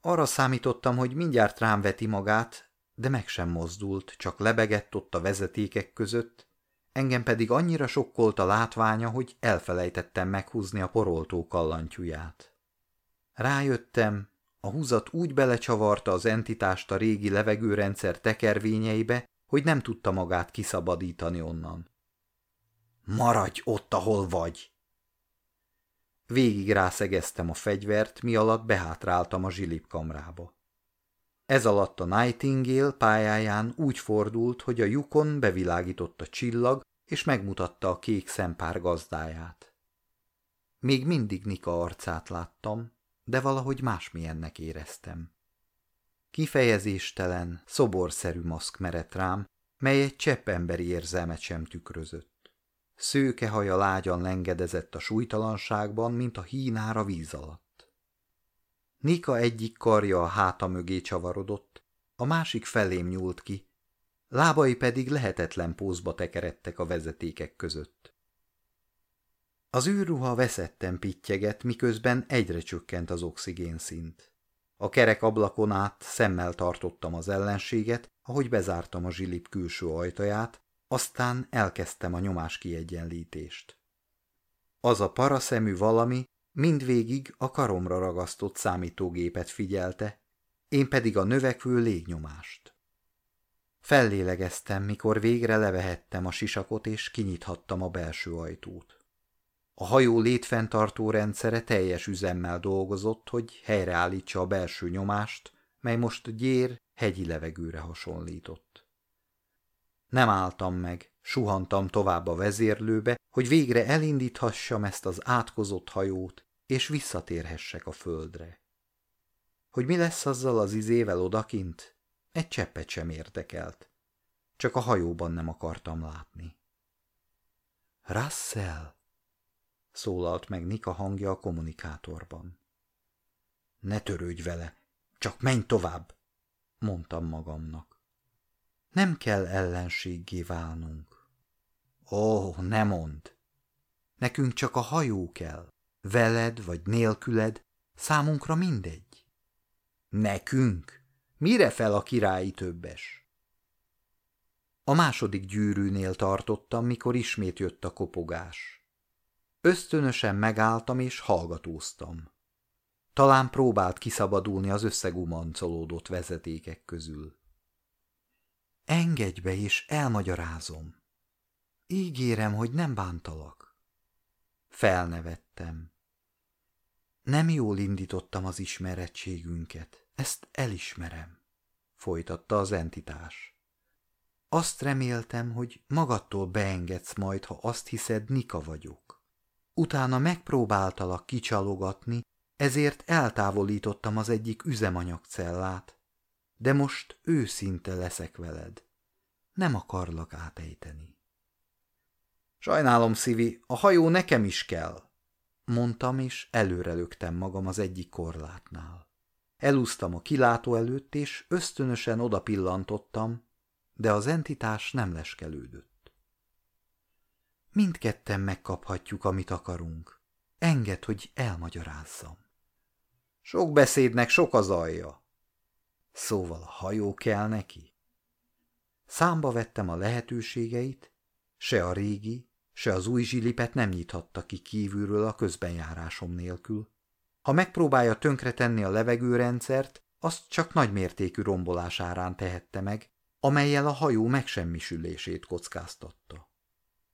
Arra számítottam, hogy mindjárt rám veti magát, de meg sem mozdult, csak lebegett ott a vezetékek között, engem pedig annyira sokkolt a látványa, hogy elfelejtettem meghúzni a poroltó kallantyúját. Rájöttem, a húzat úgy belecsavarta az entitást a régi levegőrendszer tekervényeibe, hogy nem tudta magát kiszabadítani onnan. Maradj ott, ahol vagy! Végig rászegeztem a fegyvert, mi alatt behátráltam a zsilipkamrába. Ez alatt a Nightingale pályáján úgy fordult, hogy a lyukon bevilágított a csillag, és megmutatta a kék szempár gazdáját. Még mindig Nika arcát láttam, de valahogy másmilyennek éreztem. Kifejezéstelen, szoborszerű maszk merett rám, mely egy csepp emberi érzelmet sem tükrözött. Szőke haja lágyan lengedezett a súlytalanságban, mint a hínár a víz alatt. Nika egyik karja a háta mögé csavarodott, a másik felém nyúlt ki, lábai pedig lehetetlen pózba tekeredtek a vezetékek között. Az űrruha veszetten pittyeget, miközben egyre csökkent az oxigénszint. A kerek ablakon át szemmel tartottam az ellenséget, ahogy bezártam a zsilip külső ajtaját, aztán elkezdtem a nyomás kiegyenlítést. Az a paraszemű valami mindvégig a karomra ragasztott számítógépet figyelte, én pedig a növekvő légnyomást. Fellélegeztem, mikor végre levehettem a sisakot és kinyithattam a belső ajtót. A hajó létfenntartó rendszere teljes üzemmel dolgozott, hogy helyreállítsa a belső nyomást, mely most gyér, hegyi levegőre hasonlított. Nem álltam meg, suhantam tovább a vezérlőbe, hogy végre elindíthassam ezt az átkozott hajót, és visszatérhessek a földre. Hogy mi lesz azzal az izével odakint? Egy cseppet sem érdekelt. Csak a hajóban nem akartam látni. Russell! szólalt meg Nika hangja a kommunikátorban. Ne törődj vele, csak menj tovább, mondtam magamnak. Nem kell ellenséggé válnunk. Ó, ne mond! Nekünk csak a hajó kell. Veled vagy nélküled, számunkra mindegy. Nekünk? Mire fel a királyi többes? A második gyűrűnél tartottam, mikor ismét jött a kopogás. Ösztönösen megálltam és hallgatóztam. Talán próbált kiszabadulni az összegumancolódott vezetékek közül. Engedj be, és elmagyarázom. Ígérem, hogy nem bántalak. Felnevettem. Nem jól indítottam az ismerettségünket, ezt elismerem, folytatta az entitás. Azt reméltem, hogy magadtól beengedsz majd, ha azt hiszed, Nika vagyok. Utána megpróbáltalak kicsalogatni, ezért eltávolítottam az egyik üzemanyagcellát, de most őszinte leszek veled. Nem akarlak átejteni. Sajnálom, Szivi, a hajó nekem is kell, mondtam, és előrelögtem magam az egyik korlátnál. Elúztam a kilátó előtt, és ösztönösen oda pillantottam, de az entitás nem leskelődött. Mindketten megkaphatjuk, amit akarunk. Enged, hogy elmagyarázzam. Sok beszédnek sok az alja. Szóval a hajó kell neki? Számba vettem a lehetőségeit, se a régi, se az új zsilipet nem nyithatta ki kívülről a közbenjárásom nélkül. Ha megpróbálja tönkretenni a levegőrendszert, azt csak nagymértékű rombolás árán tehette meg, amelyel a hajó megsemmisülését kockáztatta.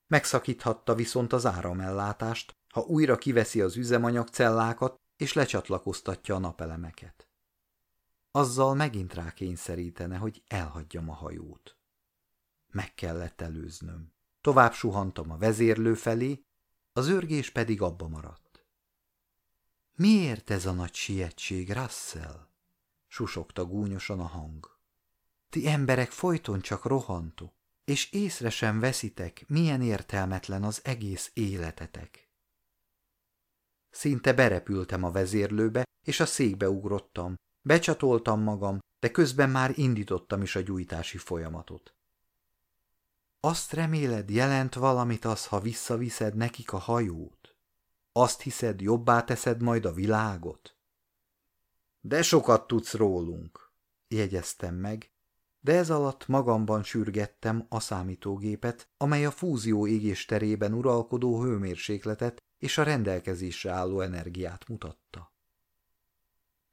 Megszakíthatta viszont az áramellátást, ha újra kiveszi az üzemanyagcellákat és lecsatlakoztatja a napelemeket. Azzal megint rákényszerítene, hogy elhagyjam a hajót. Meg kellett előznöm. Tovább suhantam a vezérlő felé, az örgés pedig abba maradt. Miért ez a nagy sietség, Russell? susogta gúnyosan a hang. Ti emberek folyton csak rohantok, és észre sem veszitek, milyen értelmetlen az egész életetek. Szinte berepültem a vezérlőbe, és a székbe ugrottam. Becsatoltam magam, de közben már indítottam is a gyújtási folyamatot. Azt reméled, jelent valamit az, ha visszaviszed nekik a hajót? Azt hiszed, jobbá teszed majd a világot? De sokat tudsz rólunk, jegyeztem meg, de ez alatt magamban sürgettem a számítógépet, amely a fúzió égés terében uralkodó hőmérsékletet és a rendelkezésre álló energiát mutatta.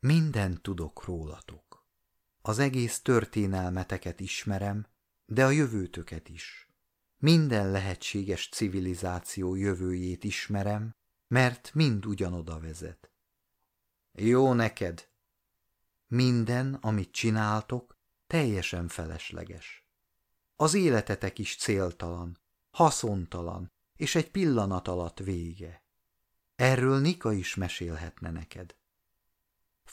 Minden tudok rólatok. Az egész történelmeteket ismerem, de a jövőtöket is. Minden lehetséges civilizáció jövőjét ismerem, mert mind ugyanoda vezet. Jó neked! Minden, amit csináltok, teljesen felesleges. Az életetek is céltalan, haszontalan, és egy pillanat alatt vége. Erről Nika is mesélhetne neked.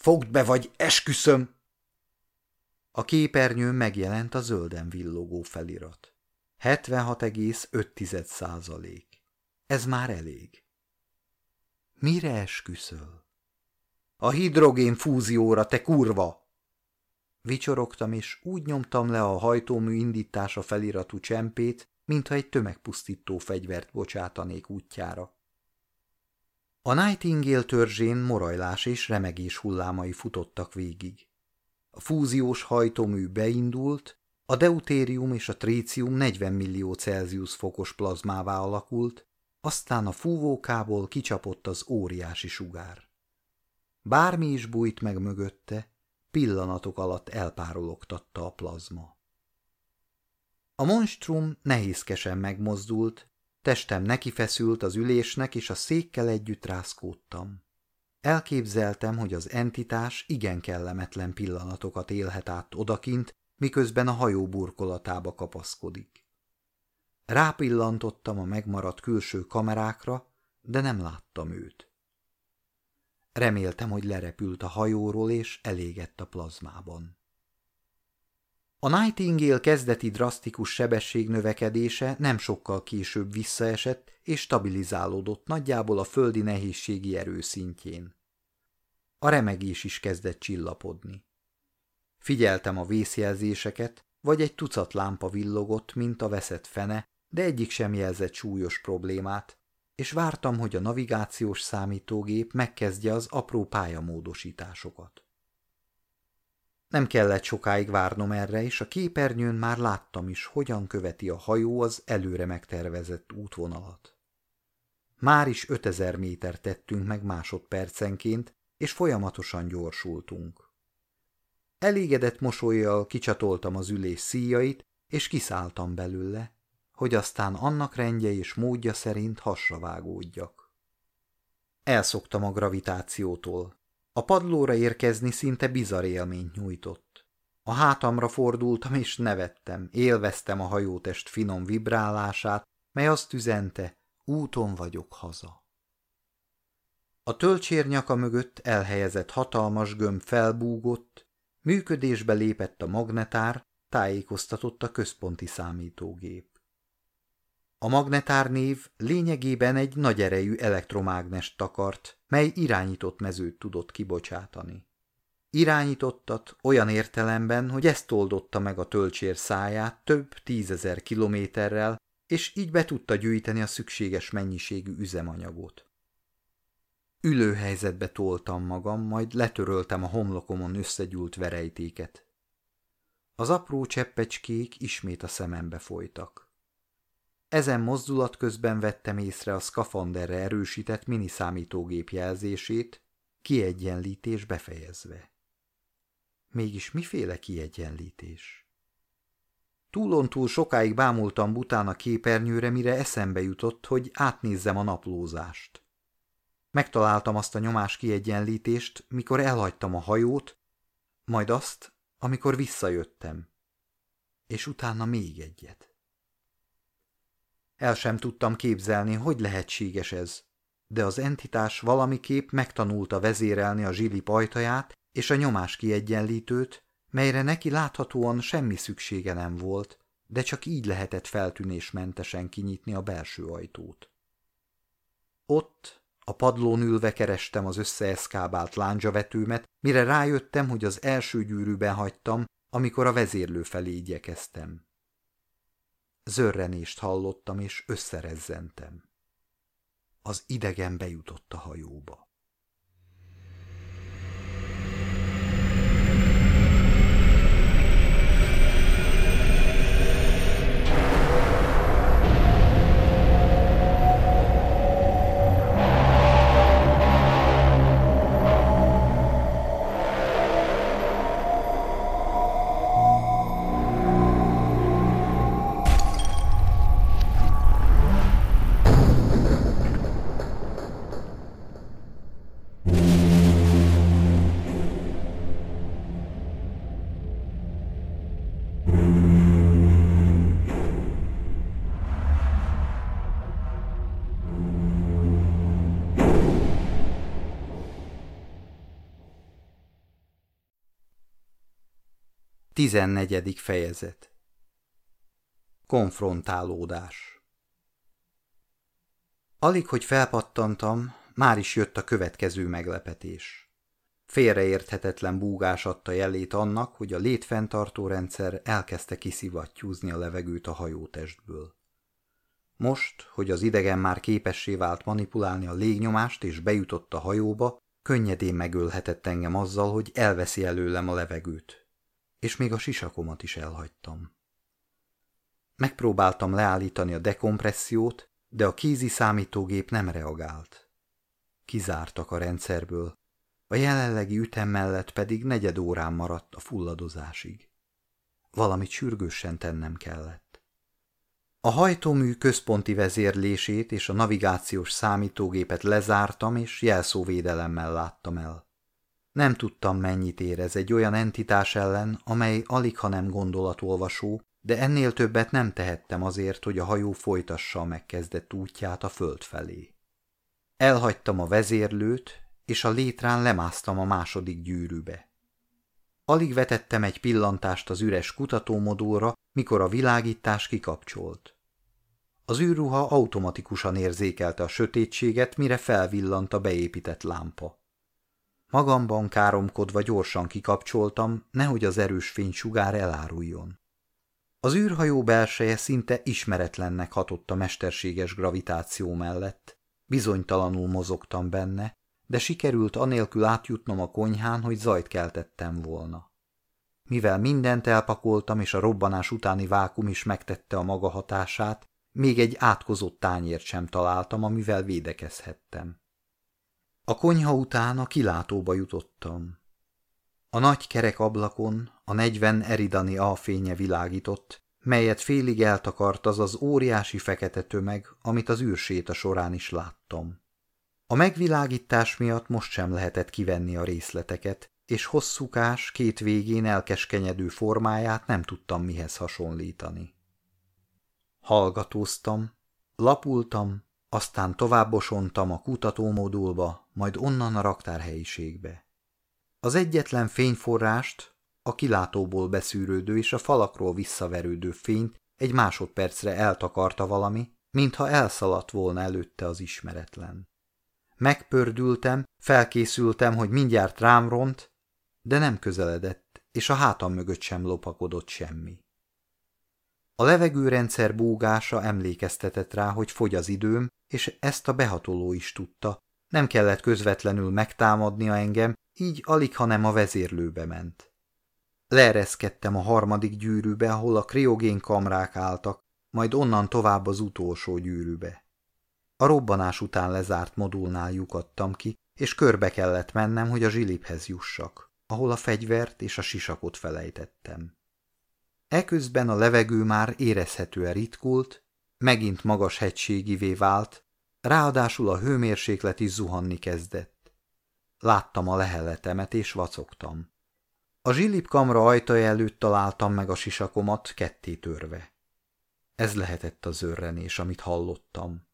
Fogd be, vagy esküszöm! A képernyőn megjelent a zölden villogó felirat. 76,5 százalék. Ez már elég. Mire esküszöl? A hidrogén fúzióra, te kurva! Vicsorogtam, és úgy nyomtam le a hajtómű indítása feliratú csempét, mintha egy tömegpusztító fegyvert bocsátanék útjára. A Nightingale törzsén morajlás és remegés hullámai futottak végig. A fúziós hajtómű beindult, a deutérium és a trícium 40 millió Celsius fokos plazmává alakult, aztán a fúvókából kicsapott az óriási sugár. Bármi is bújt meg mögötte, pillanatok alatt elpárologtatta a plazma. A monstrum nehézkesen megmozdult, testem nekifeszült az ülésnek, és a székkel együtt rászkódtam. Elképzeltem, hogy az entitás igen kellemetlen pillanatokat élhet át odakint, miközben a hajó burkolatába kapaszkodik. Rápillantottam a megmaradt külső kamerákra, de nem láttam őt. Reméltem, hogy lerepült a hajóról és elégett a plazmában. A Nightingale kezdeti drasztikus sebességnövekedése nem sokkal később visszaesett és stabilizálódott nagyjából a földi nehézségi erő szintjén. a remegés is kezdett csillapodni. Figyeltem a vészjelzéseket, vagy egy tucat lámpa villogott, mint a veszett fene, de egyik sem jelzett súlyos problémát, és vártam, hogy a navigációs számítógép megkezdje az apró pályamódosításokat. Nem kellett sokáig várnom erre, és a képernyőn már láttam is, hogyan követi a hajó az előre megtervezett útvonalat. Már is 5000 méter tettünk meg másodpercenként, és folyamatosan gyorsultunk. Elégedett mosolyjal kicsatoltam az ülés szíjait, és kiszálltam belőle, hogy aztán annak rendje és módja szerint hasra vágódjak. Elszoktam a gravitációtól. A padlóra érkezni szinte bizarr élményt nyújtott. A hátamra fordultam és nevettem, élveztem a hajótest finom vibrálását, mely azt üzente, úton vagyok haza. A tölcsérnyaka mögött elhelyezett hatalmas gömb felbúgott, működésbe lépett a magnetár, tájékoztatott a központi számítógép. A magnetár név lényegében egy nagy erejű elektromágnest takart, mely irányított mezőt tudott kibocsátani. Irányítottat olyan értelemben, hogy ezt oldotta meg a tölcsér száját több tízezer kilométerrel, és így be tudta gyűjteni a szükséges mennyiségű üzemanyagot. Ülőhelyzetbe toltam magam, majd letöröltem a homlokomon összegyűlt verejtéket. Az apró cseppecskék ismét a szemembe folytak. Ezen mozdulat közben vettem észre a szkafanderre erősített miniszámítógép jelzését, kiegyenlítés befejezve. Mégis miféle kiegyenlítés? Túlontúl sokáig bámultam bután a képernyőre, mire eszembe jutott, hogy átnézzem a naplózást. Megtaláltam azt a nyomás kiegyenlítést, mikor elhagytam a hajót, majd azt, amikor visszajöttem, és utána még egyet. El sem tudtam képzelni, hogy lehetséges ez, de az entitás valamiképp megtanulta vezérelni a zsili pajtaját és a nyomás kiegyenlítőt, melyre neki láthatóan semmi szüksége nem volt, de csak így lehetett feltűnésmentesen kinyitni a belső ajtót. Ott, a padlón ülve kerestem az összeeszkábált lándzsavetőmet, mire rájöttem, hogy az első gyűrűben hagytam, amikor a vezérlő felé igyekeztem. Zörrenést hallottam, és összerezzentem. Az idegen bejutott a hajóba. Tizennegyedik fejezet Konfrontálódás Alig, hogy felpattantam, már is jött a következő meglepetés. Félreérthetetlen búgás adta jelét annak, hogy a létfenntartó rendszer elkezdte kiszivattyúzni a levegőt a hajótestből. Most, hogy az idegen már képessé vált manipulálni a légnyomást és bejutott a hajóba, könnyedén megölhetett engem azzal, hogy elveszi előlem a levegőt és még a sisakomat is elhagytam. Megpróbáltam leállítani a dekompressziót, de a kézi számítógép nem reagált. Kizártak a rendszerből, a jelenlegi ütem mellett pedig negyed órán maradt a fulladozásig. Valamit sürgősen tennem kellett. A hajtómű központi vezérlését és a navigációs számítógépet lezártam, és jelszóvédelemmel láttam el. Nem tudtam, mennyit érez egy olyan entitás ellen, amely alig ha nem gondolatolvasó, de ennél többet nem tehettem azért, hogy a hajó folytassa a megkezdett útját a föld felé. Elhagytam a vezérlőt, és a létrán lemásztam a második gyűrűbe. Alig vetettem egy pillantást az üres kutatómodulra, mikor a világítás kikapcsolt. Az űrruha automatikusan érzékelte a sötétséget, mire felvillant a beépített lámpa. Magamban káromkodva gyorsan kikapcsoltam, nehogy az erős fénysugár eláruljon. Az űrhajó belseje szinte ismeretlennek hatott a mesterséges gravitáció mellett. Bizonytalanul mozogtam benne, de sikerült anélkül átjutnom a konyhán, hogy zajt keltettem volna. Mivel mindent elpakoltam, és a robbanás utáni vákum is megtette a maga hatását, még egy átkozott tányért sem találtam, amivel védekezhettem. A konyha után a kilátóba jutottam. A nagy kerek ablakon a negyven eridani alfénye világított, melyet félig eltakart az az óriási fekete tömeg, amit az űrséta során is láttam. A megvilágítás miatt most sem lehetett kivenni a részleteket, és hosszúkás, két végén elkeskenyedő formáját nem tudtam mihez hasonlítani. Hallgatóztam, lapultam, aztán továbbosontam a kutatómodulba, majd onnan a raktárhelyiségbe. Az egyetlen fényforrást, a kilátóból beszűrődő és a falakról visszaverődő fényt egy másodpercre eltakarta valami, mintha elszaladt volna előtte az ismeretlen. Megpördültem, felkészültem, hogy mindjárt rám ront, de nem közeledett, és a hátam mögött sem lopakodott semmi. A levegőrendszer búgása emlékeztetett rá, hogy fogy az időm, és ezt a behatoló is tudta. Nem kellett közvetlenül megtámadnia engem, így alig, hanem a vezérlőbe ment. Leereszkedtem a harmadik gyűrűbe, ahol a kriogén kamrák álltak, majd onnan tovább az utolsó gyűrűbe. A robbanás után lezárt modulnál lyukadtam ki, és körbe kellett mennem, hogy a zsiliphez jussak, ahol a fegyvert és a sisakot felejtettem. Eközben a levegő már érezhetően ritkult, megint magas hegységivé vált, ráadásul a hőmérséklet is zuhanni kezdett. Láttam a leheletemet és vacogtam. A zsilip kamra ajtaja előtt találtam meg a sisakomat ketté törve. Ez lehetett az örrenés, amit hallottam.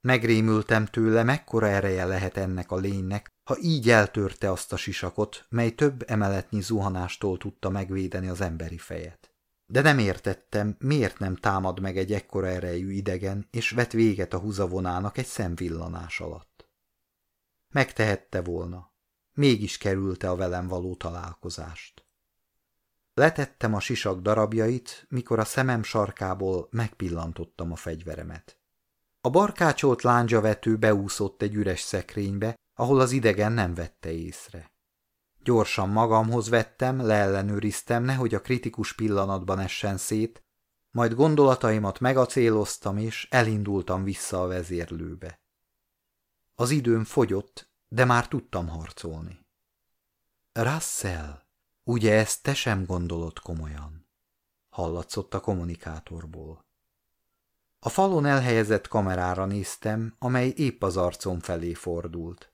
Megrémültem tőle, mekkora ereje lehet ennek a lénynek, ha így eltörte azt a sisakot, mely több emeletnyi zuhanástól tudta megvédeni az emberi fejet. De nem értettem, miért nem támad meg egy ekkora erejű idegen, és vet véget a húzavonának egy szemvillanás alatt. Megtehette volna. Mégis kerülte a velem való találkozást. Letettem a sisak darabjait, mikor a szemem sarkából megpillantottam a fegyveremet. A barkácsolt lándzsavető beúszott egy üres szekrénybe, ahol az idegen nem vette észre. Gyorsan magamhoz vettem, leellenőriztem, nehogy a kritikus pillanatban essen szét, majd gondolataimat megacéloztam, és elindultam vissza a vezérlőbe. Az időm fogyott, de már tudtam harcolni. Russell, ugye ezt te sem gondolod komolyan? Hallatszott a kommunikátorból. A falon elhelyezett kamerára néztem, amely épp az arcom felé fordult.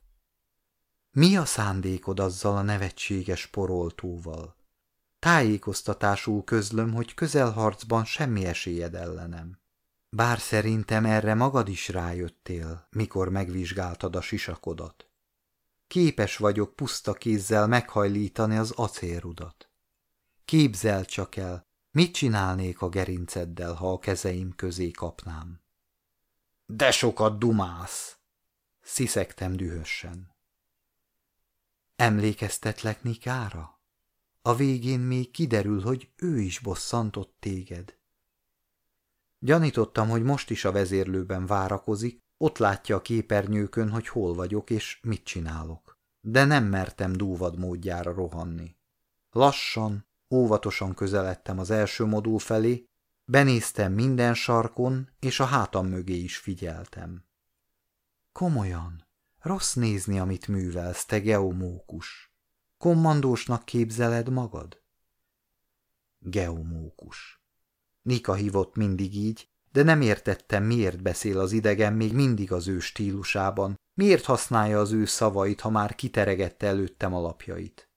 Mi a szándékod azzal a nevetséges poroltóval? Tájékoztatásul közlöm, hogy közelharcban semmi esélyed ellenem. Bár szerintem erre magad is rájöttél, mikor megvizsgáltad a sisakodat. Képes vagyok puszta kézzel meghajlítani az acélrudat. Képzel csak el, mit csinálnék a gerinceddel, ha a kezeim közé kapnám. De sokat dumálsz! Sziszegtem dühösen. Emlékeztetlek Nikára? A végén még kiderül, hogy ő is bosszantott téged. Gyanítottam, hogy most is a vezérlőben várakozik, ott látja a képernyőkön, hogy hol vagyok és mit csinálok. De nem mertem dúvad módjára rohanni. Lassan, óvatosan közeledtem az első modul felé, benéztem minden sarkon, és a hátam mögé is figyeltem. Komolyan, Rossz nézni, amit művelsz, te geomókus. Kommandósnak képzeled magad? Geomókus. Nika hívott mindig így, de nem értettem, miért beszél az idegen még mindig az ő stílusában, miért használja az ő szavait, ha már kiteregette előttem alapjait.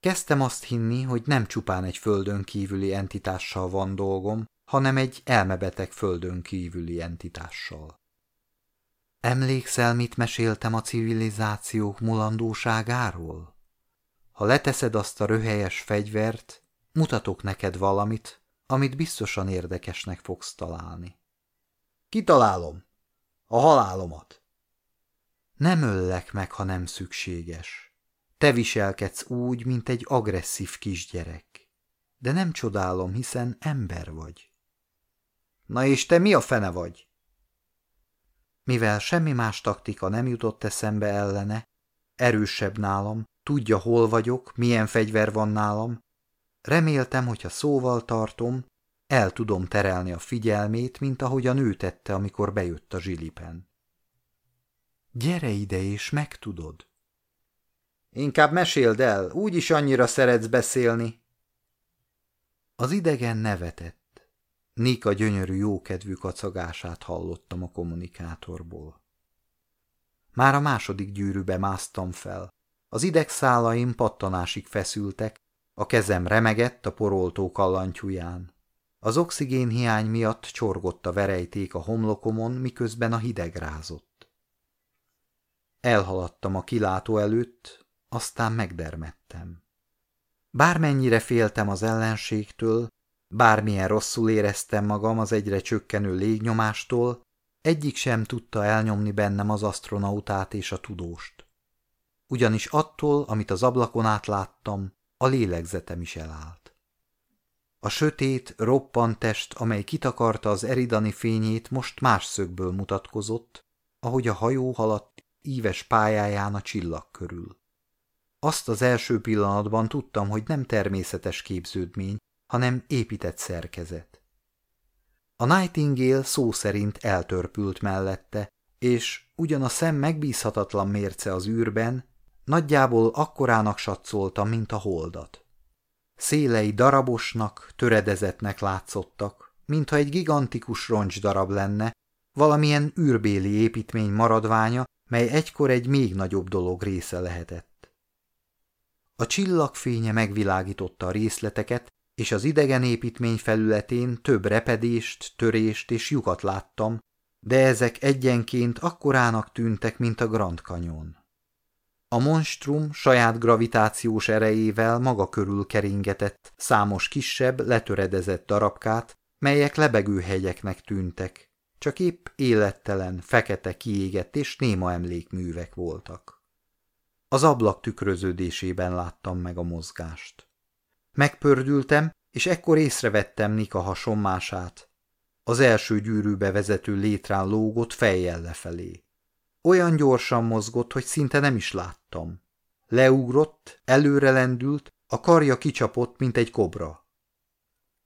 Kezdtem azt hinni, hogy nem csupán egy földön kívüli entitással van dolgom, hanem egy elmebeteg földön kívüli entitással. Emlékszel, mit meséltem a civilizációk mulandóságáról? Ha leteszed azt a röhelyes fegyvert, mutatok neked valamit, amit biztosan érdekesnek fogsz találni. Kitalálom. A halálomat. Nem öllek meg, ha nem szükséges. Te viselkedsz úgy, mint egy agresszív kisgyerek. De nem csodálom, hiszen ember vagy. Na és te mi a fene vagy? Mivel semmi más taktika nem jutott eszembe ellene, erősebb nálam, tudja, hol vagyok, milyen fegyver van nálam, reméltem, hogyha szóval tartom, el tudom terelni a figyelmét, mint ahogy a nő tette, amikor bejött a zsilipen. Gyere ide, és megtudod. Inkább meséld el, úgyis annyira szeretsz beszélni. Az idegen nevetett. Nika gyönyörű jókedvű kacagását hallottam a kommunikátorból. Már a második gyűrűbe másztam fel. Az idegszálaim pattanásig feszültek, a kezem remegett a poroltó kallantyúján. Az oxigén hiány miatt csorgott a verejték a homlokomon, miközben a hideg rázott. Elhaladtam a kilátó előtt, aztán megdermettem. Bármennyire féltem az ellenségtől, bármilyen rosszul éreztem magam az egyre csökkenő légnyomástól, egyik sem tudta elnyomni bennem az astronautát és a tudóst. Ugyanis attól, amit az ablakon átláttam, a lélegzetem is elállt. A sötét, roppant test, amely kitakarta az eridani fényét, most más szögből mutatkozott, ahogy a hajó haladt íves pályáján a csillag körül. Azt az első pillanatban tudtam, hogy nem természetes képződmény, hanem épített szerkezet. A Nightingale szó szerint eltörpült mellette, és ugyan a szem megbízhatatlan mérce az űrben, nagyjából akkorának satszolta, mint a holdat. Szélei darabosnak, töredezetnek látszottak, mintha egy gigantikus roncsdarab lenne, valamilyen űrbéli építmény maradványa, mely egykor egy még nagyobb dolog része lehetett. A csillagfénye megvilágította a részleteket, és az idegen építmény felületén több repedést, törést és lyukat láttam, de ezek egyenként akkorának tűntek, mint a Grand Canyon. A monstrum saját gravitációs erejével maga körül keringetett számos kisebb, letöredezett darabkát, melyek lebegő hegyeknek tűntek, csak épp élettelen, fekete kiégett és néma emlékművek voltak. Az ablak tükröződésében láttam meg a mozgást. Megpördültem, és ekkor észrevettem Nika hasonmását. Az első gyűrűbe vezető létrán lógott fejjel lefelé. Olyan gyorsan mozgott, hogy szinte nem is láttam. Leugrott, előre lendült, a karja kicsapott, mint egy kobra.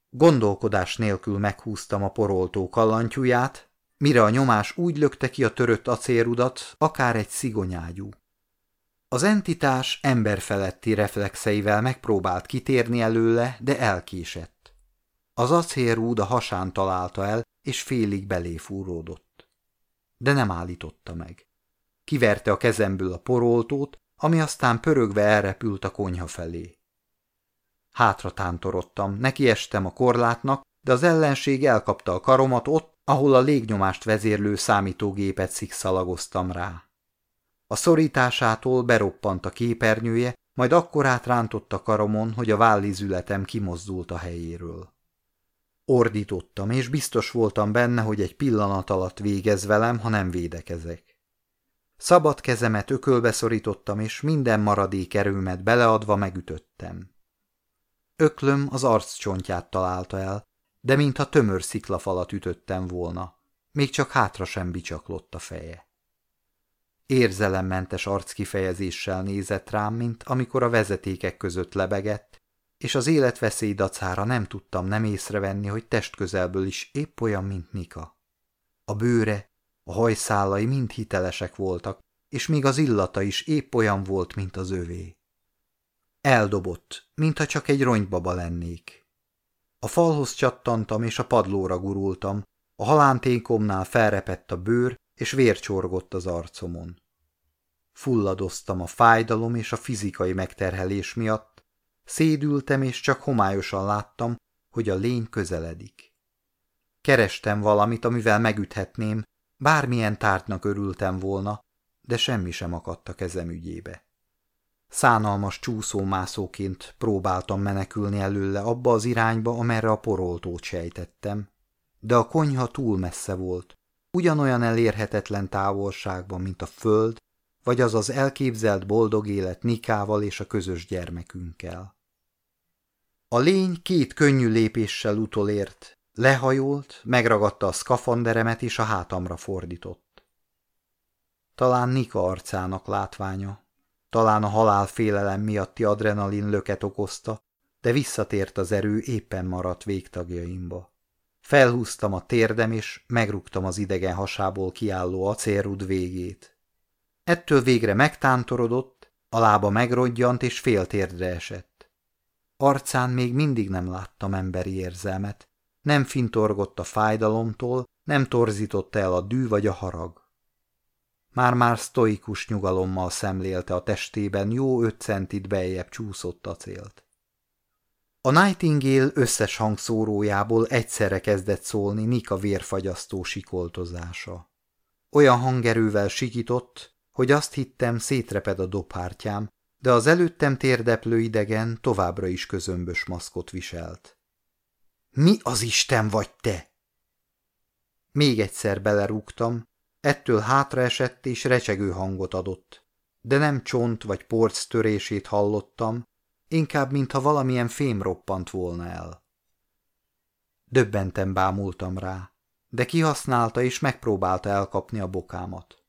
Gondolkodás nélkül meghúztam a poroltó kallantyúját, mire a nyomás úgy lökte ki a törött acérudat, akár egy szigonyágyú. Az entitás emberfeletti reflexeivel megpróbált kitérni előle, de elkésett. Az acélrúd a hasán találta el, és félig belé fúródott. De nem állította meg. Kiverte a kezemből a poroltót, ami aztán pörögve elrepült a konyha felé. Hátra tántorodtam, nekiestem a korlátnak, de az ellenség elkapta a karomat ott, ahol a légnyomást vezérlő számítógépet szikszalagoztam rá. A szorításától beroppant a képernyője, majd akkor átrántott a karomon, hogy a vállizületem kimozdult a helyéről. Ordítottam, és biztos voltam benne, hogy egy pillanat alatt végez velem, ha nem védekezek. Szabad kezemet ökölbe szorítottam, és minden maradék erőmet beleadva megütöttem. Öklöm az arccsontját találta el, de mintha tömör sziklafalat ütöttem volna, még csak hátra sem bicsaklott a feje. Érzelemmentes arckifejezéssel nézett rám, mint amikor a vezetékek között lebegett, és az életveszély dacára nem tudtam nem észrevenni, hogy testközelből is épp olyan, mint Nika. A bőre, a hajszálai mind hitelesek voltak, és még az illata is épp olyan volt, mint az övé. Eldobott, mintha csak egy ronybaba lennék. A falhoz csattantam, és a padlóra gurultam, a halántékomnál felrepett a bőr, és vér csorgott az arcomon. Fulladoztam a fájdalom és a fizikai megterhelés miatt, szédültem, és csak homályosan láttam, hogy a lény közeledik. Kerestem valamit, amivel megüthetném, bármilyen tártnak örültem volna, de semmi sem akadt a kezem ügyébe. Szánalmas csúszómászóként próbáltam menekülni előle abba az irányba, amerre a poroltót sejtettem, de a konyha túl messze volt, ugyanolyan elérhetetlen távolságban, mint a föld, vagy az az elképzelt boldog élet Nikával és a közös gyermekünkkel. A lény két könnyű lépéssel utolért, lehajolt, megragadta a szkafanderemet és a hátamra fordított. Talán Nika arcának látványa, talán a halálfélelem miatti adrenalin löket okozta, de visszatért az erő éppen maradt végtagjaimba. Felhúztam a térdem, és megrúgtam az idegen hasából kiálló acélrud végét. Ettől végre megtántorodott, a lába megrodjant, és fél térdre esett. Arcán még mindig nem láttam emberi érzelmet, nem fintorgott a fájdalomtól, nem torzította el a dű vagy a harag. Már-már sztoikus nyugalommal szemlélte a testében jó öt centit beljebb csúszott acélt. A Nightingale összes hangszórójából egyszerre kezdett szólni Nika vérfagyasztó sikoltozása. Olyan hangerővel sikított, hogy azt hittem szétreped a dobhártyám, de az előttem térdeplő idegen továbbra is közömbös maszkot viselt. Mi az Isten vagy te? Még egyszer belerúgtam, ettől hátraesett és recsegő hangot adott, de nem csont vagy porc törését hallottam, inkább mintha valamilyen fém roppant volna el. Döbbenten bámultam rá, de kihasználta és megpróbálta elkapni a bokámat.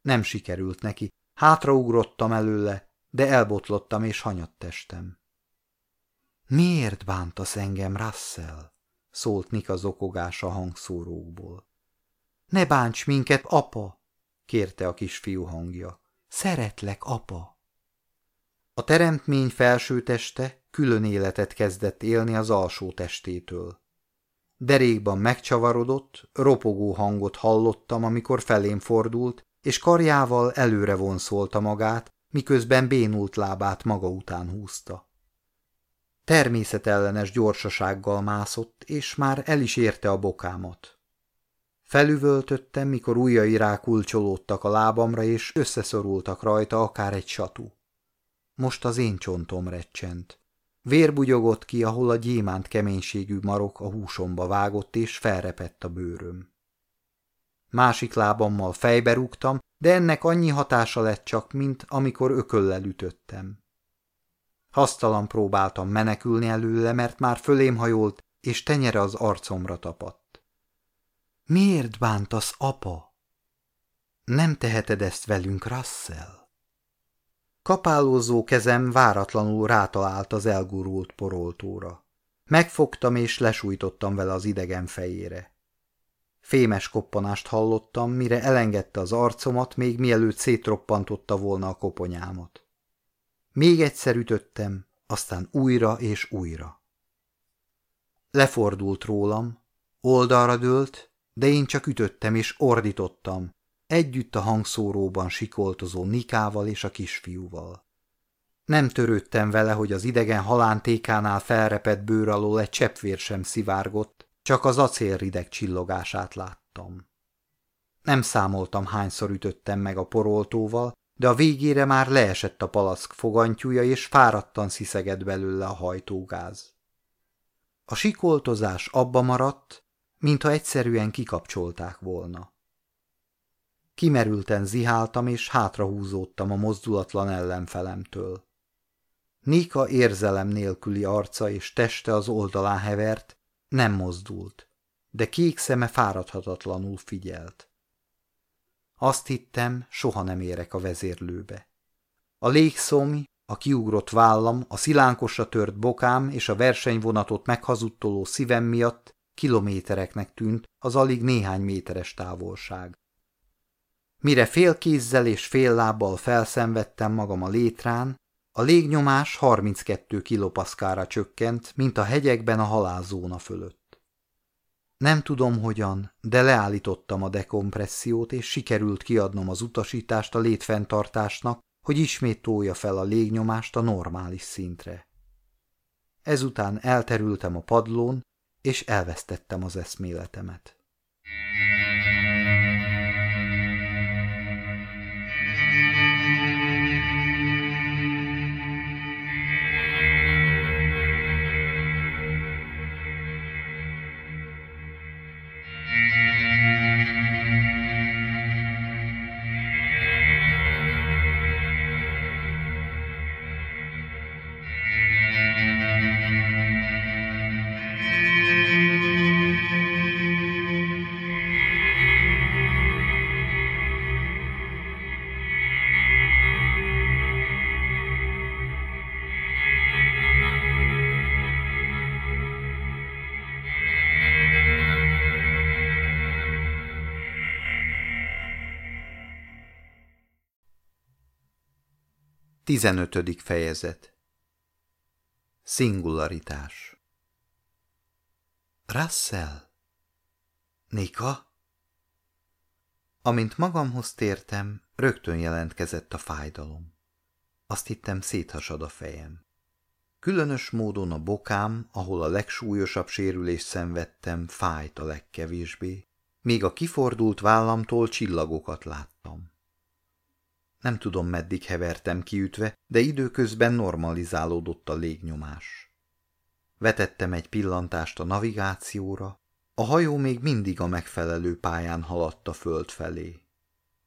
Nem sikerült neki, hátraugrottam előle, de elbotlottam és hanyatt testem. Miért bántasz engem, Russell? szólt Nika zokogása hangszórókból. Ne bánts minket, apa! kérte a kisfiú hangja. Szeretlek, apa! A teremtmény felső teste külön életet kezdett élni az alsó testétől. Derékban megcsavarodott, ropogó hangot hallottam, amikor felém fordult, és karjával előre vonszolta magát, miközben bénult lábát maga után húzta. Természetellenes gyorsasággal mászott, és már el is érte a bokámat. Felüvöltöttem, mikor ujjai rákulcsolódtak a lábamra, és összeszorultak rajta akár egy satú. Most az én csontom recsent. Vér bugyogott ki, ahol a gyémánt keménységű marok a húsomba vágott, és felrepett a bőröm. Másik lábammal fejbe rúgtam, de ennek annyi hatása lett csak, mint amikor ököllel ütöttem. Hasztalan próbáltam menekülni előle, mert már fölém hajolt, és tenyere az arcomra tapadt. Miért bántasz, apa? Nem teheted ezt velünk, Russell? Kapálózó kezem váratlanul rátalált az elgurult poroltóra. Megfogtam és lesújtottam vele az idegen fejére. Fémes koppanást hallottam, mire elengedte az arcomat, még mielőtt szétroppantotta volna a koponyámat. Még egyszer ütöttem, aztán újra és újra. Lefordult rólam, oldalra dőlt, de én csak ütöttem és ordítottam, együtt a hangszóróban sikoltozó Nikával és a kisfiúval. Nem törődtem vele, hogy az idegen halántékánál felrepett bőr alól egy cseppvér sem szivárgott, csak az acélrideg csillogását láttam. Nem számoltam, hányszor ütöttem meg a poroltóval, de a végére már leesett a palack fogantyúja, és fáradtan sziszegett belőle a hajtógáz. A sikoltozás abba maradt, mintha egyszerűen kikapcsolták volna. Kimerülten ziháltam, és hátrahúzódtam a mozdulatlan ellenfelemtől. Nika érzelem nélküli arca és teste az oldalán hevert, nem mozdult, de kék szeme fáradhatatlanul figyelt. Azt hittem, soha nem érek a vezérlőbe. A légszómi, a kiugrott vállam, a szilánkosra tört bokám és a versenyvonatot meghazudtoló szívem miatt kilométereknek tűnt az alig néhány méteres távolság. Mire fél kézzel és fél lábbal felszenvedtem magam a létrán, a légnyomás 32 kilopaszkára csökkent, mint a hegyekben a halálzóna fölött. Nem tudom hogyan, de leállítottam a dekompressziót, és sikerült kiadnom az utasítást a létfenntartásnak, hogy ismét tolja fel a légnyomást a normális szintre. Ezután elterültem a padlón, és elvesztettem az eszméletemet. 15. fejezet Szingularitás Russell? Nika? Amint magamhoz tértem, rögtön jelentkezett a fájdalom. Azt hittem széthasad a fejem. Különös módon a bokám, ahol a legsúlyosabb sérülést szenvedtem, fájt a legkevésbé, míg a kifordult vállamtól csillagokat láttam. Nem tudom, meddig hevertem kiütve, de időközben normalizálódott a légnyomás. Vetettem egy pillantást a navigációra, a hajó még mindig a megfelelő pályán haladt a föld felé.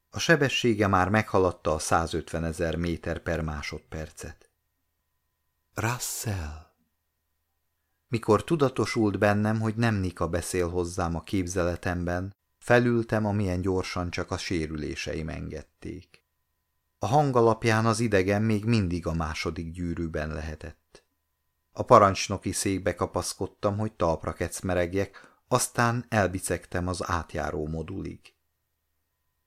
A sebessége már meghaladta a 150 ezer méter per másodpercet. Russell! Mikor tudatosult bennem, hogy nem Nika beszél hozzám a képzeletemben, felültem, amilyen gyorsan csak a sérüléseim engedték. A hang alapján az idegen még mindig a második gyűrűben lehetett. A parancsnoki székbe kapaszkodtam, hogy talpra kecmeregjek, aztán elbicegtem az átjáró modulig.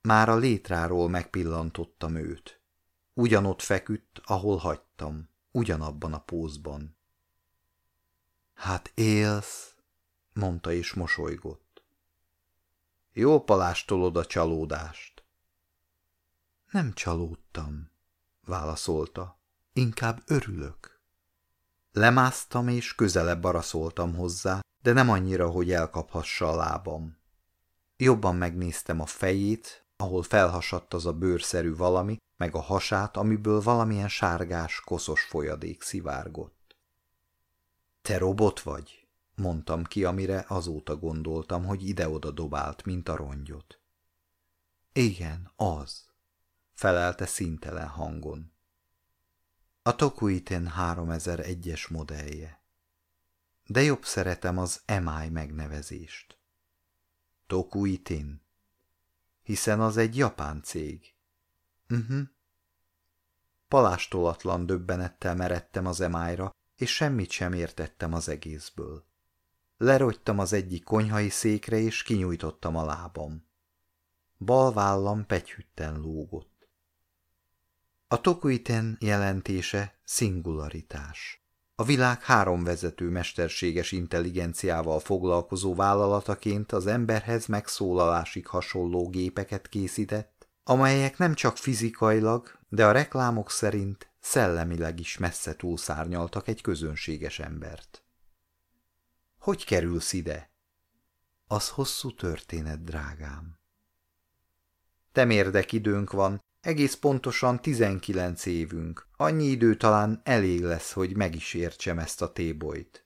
Már a létráról megpillantottam őt. Ugyanott feküdt, ahol hagytam, ugyanabban a pózban. Hát élsz, mondta és mosolygott. Jó palástolod a csalódást. Nem csalódtam, válaszolta. Inkább örülök. Lemásztam és közelebb araszoltam hozzá, de nem annyira, hogy elkaphassa a lábam. Jobban megnéztem a fejét, ahol felhasadt az a bőrszerű valami, meg a hasát, amiből valamilyen sárgás, koszos folyadék szivárgott. Te robot vagy? mondtam ki, amire azóta gondoltam, hogy ide-oda dobált, mint a rongyot. Igen, az felelte szintelen hangon. A Tokuiten 3001-es modellje. De jobb szeretem az MI megnevezést. Tokuitin. Hiszen az egy japán cég. Mhm. -huh. Palástolatlan döbbenettel meredtem az emájra, és semmit sem értettem az egészből. Lerogytam az egyik konyhai székre, és kinyújtottam a lábam. Bal vállam pegyhütten lógott. A Tokuiten jelentése szingularitás. A világ három vezető mesterséges intelligenciával foglalkozó vállalataként az emberhez megszólalásig hasonló gépeket készített, amelyek nem csak fizikailag, de a reklámok szerint szellemileg is messze túlszárnyaltak egy közönséges embert. Hogy kerülsz ide? Az hosszú történet, drágám. Temérdek időnk van, egész pontosan tizenkilenc évünk. Annyi idő talán elég lesz, hogy meg is értsem ezt a tébolyt.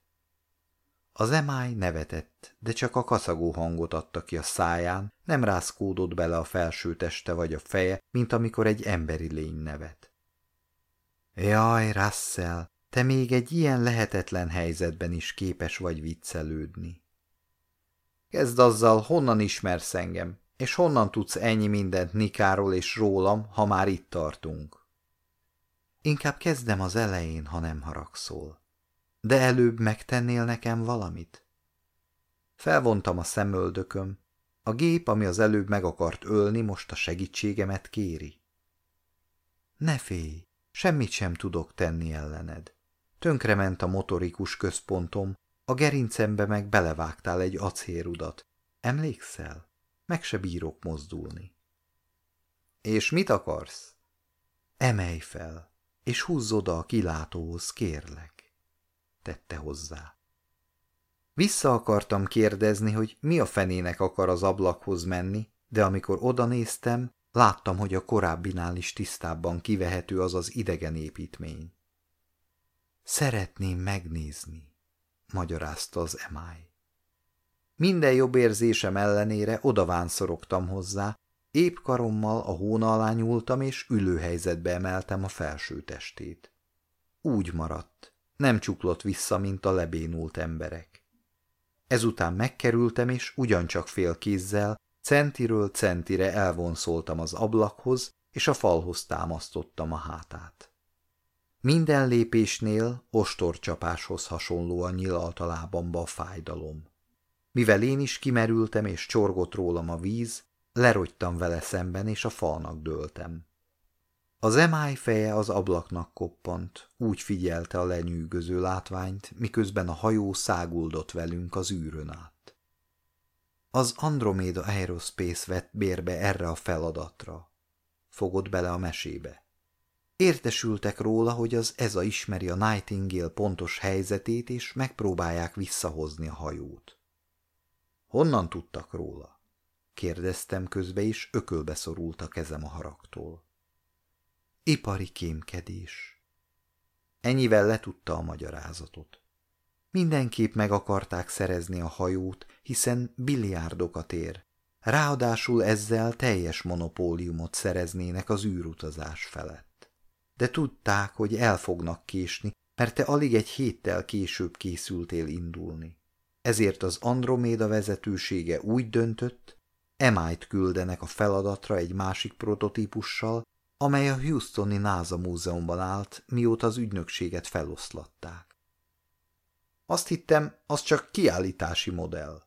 Az emáj nevetett, de csak a kaszagó hangot adta ki a száján, nem rázkódott bele a felső teste vagy a feje, mint amikor egy emberi lény nevet. Jaj, Russell, te még egy ilyen lehetetlen helyzetben is képes vagy viccelődni. Kezd azzal, honnan ismersz engem, és honnan tudsz ennyi mindent Nikáról és rólam, ha már itt tartunk? Inkább kezdem az elején, ha nem haragszol. De előbb megtennél nekem valamit? Felvontam a szemöldököm. A gép, ami az előbb meg akart ölni, most a segítségemet kéri. Ne félj, semmit sem tudok tenni ellened. Tönkrement a motorikus központom, a gerincembe meg belevágtál egy acérudat. Emlékszel? Meg se bírok mozdulni. És mit akarsz? Emelj fel, és húzz oda a kilátóhoz, kérlek, tette hozzá. Vissza akartam kérdezni, hogy mi a fenének akar az ablakhoz menni, de amikor oda néztem, láttam, hogy a korábbinál is tisztábban kivehető az az idegen építmény. Szeretném megnézni, magyarázta az emáj. Minden jobb érzésem ellenére odavánszorogtam hozzá, épp karommal a hóna alá nyúltam, és ülőhelyzetbe emeltem a felső testét. Úgy maradt, nem csuklott vissza, mint a lebénult emberek. Ezután megkerültem, és ugyancsak fél kézzel, centiről centire elvonszoltam az ablakhoz, és a falhoz támasztottam a hátát. Minden lépésnél ostorcsapáshoz hasonlóan nyilalt a lábamba a fájdalom. Mivel én is kimerültem és csorgott rólam a víz, lerogytam vele szemben, és a falnak dőltem. Az emáj feje az ablaknak koppant, úgy figyelte a lenyűgöző látványt, miközben a hajó száguldott velünk az űrön át. Az Andromeda Aerospace vett bérbe erre a feladatra. Fogott bele a mesébe. Értesültek róla, hogy az EZA ismeri a Nightingale pontos helyzetét, és megpróbálják visszahozni a hajót. Honnan tudtak róla? Kérdeztem közbe, és ökölbe szorult a kezem a haragtól. Ipari kémkedés. Ennyivel letudta a magyarázatot. Mindenképp meg akarták szerezni a hajót, hiszen biliárdokat ér. Ráadásul ezzel teljes monopóliumot szereznének az űrutazás felett. De tudták, hogy el fognak késni, mert te alig egy héttel később készültél indulni. Ezért az Androméda vezetősége úgy döntött, Emájt küldenek a feladatra egy másik prototípussal, amely a Houstoni NASA múzeumban állt, mióta az ügynökséget feloszlatták. Azt hittem, az csak kiállítási modell.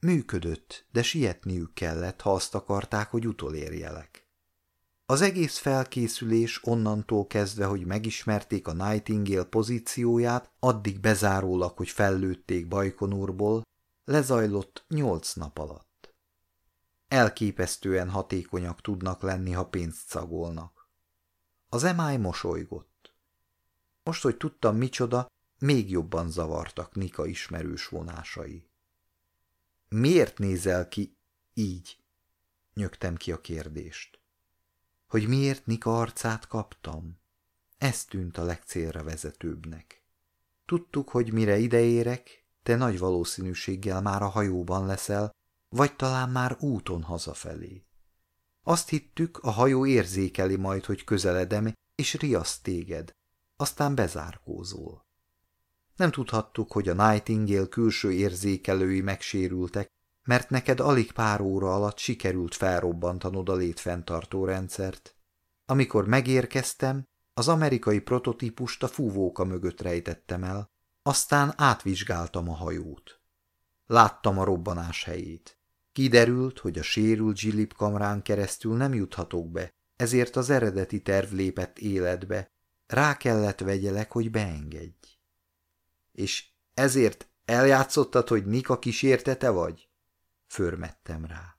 Működött, de sietniük kellett, ha azt akarták, hogy utolérjelek. Az egész felkészülés onnantól kezdve, hogy megismerték a Nightingale pozícióját, addig bezárólag, hogy fellőtték Bajkonurból, lezajlott nyolc nap alatt. Elképesztően hatékonyak tudnak lenni, ha pénzt szagolnak. Az emáj mosolygott. Most, hogy tudtam micsoda, még jobban zavartak Nika ismerős vonásai. Miért nézel ki így? Nyögtem ki a kérdést. Hogy miért Nika arcát kaptam? Ez tűnt a legcélra vezetőbbnek. Tudtuk, hogy mire ideérek, te nagy valószínűséggel már a hajóban leszel, vagy talán már úton hazafelé. Azt hittük, a hajó érzékeli majd, hogy közeledem, és riaszt téged, aztán bezárkózol. Nem tudhattuk, hogy a Nightingale külső érzékelői megsérültek, mert neked alig pár óra alatt sikerült felrobbantanod a létfenntartó rendszert. Amikor megérkeztem, az amerikai prototípust a fúvóka mögött rejtettem el, aztán átvizsgáltam a hajót. Láttam a robbanás helyét. Kiderült, hogy a sérült zsilip kamrán keresztül nem juthatok be, ezért az eredeti terv lépett életbe. Rá kellett vegyelek, hogy beengedj. És ezért eljátszottad, hogy Nika kísértete vagy? Förmettem rá.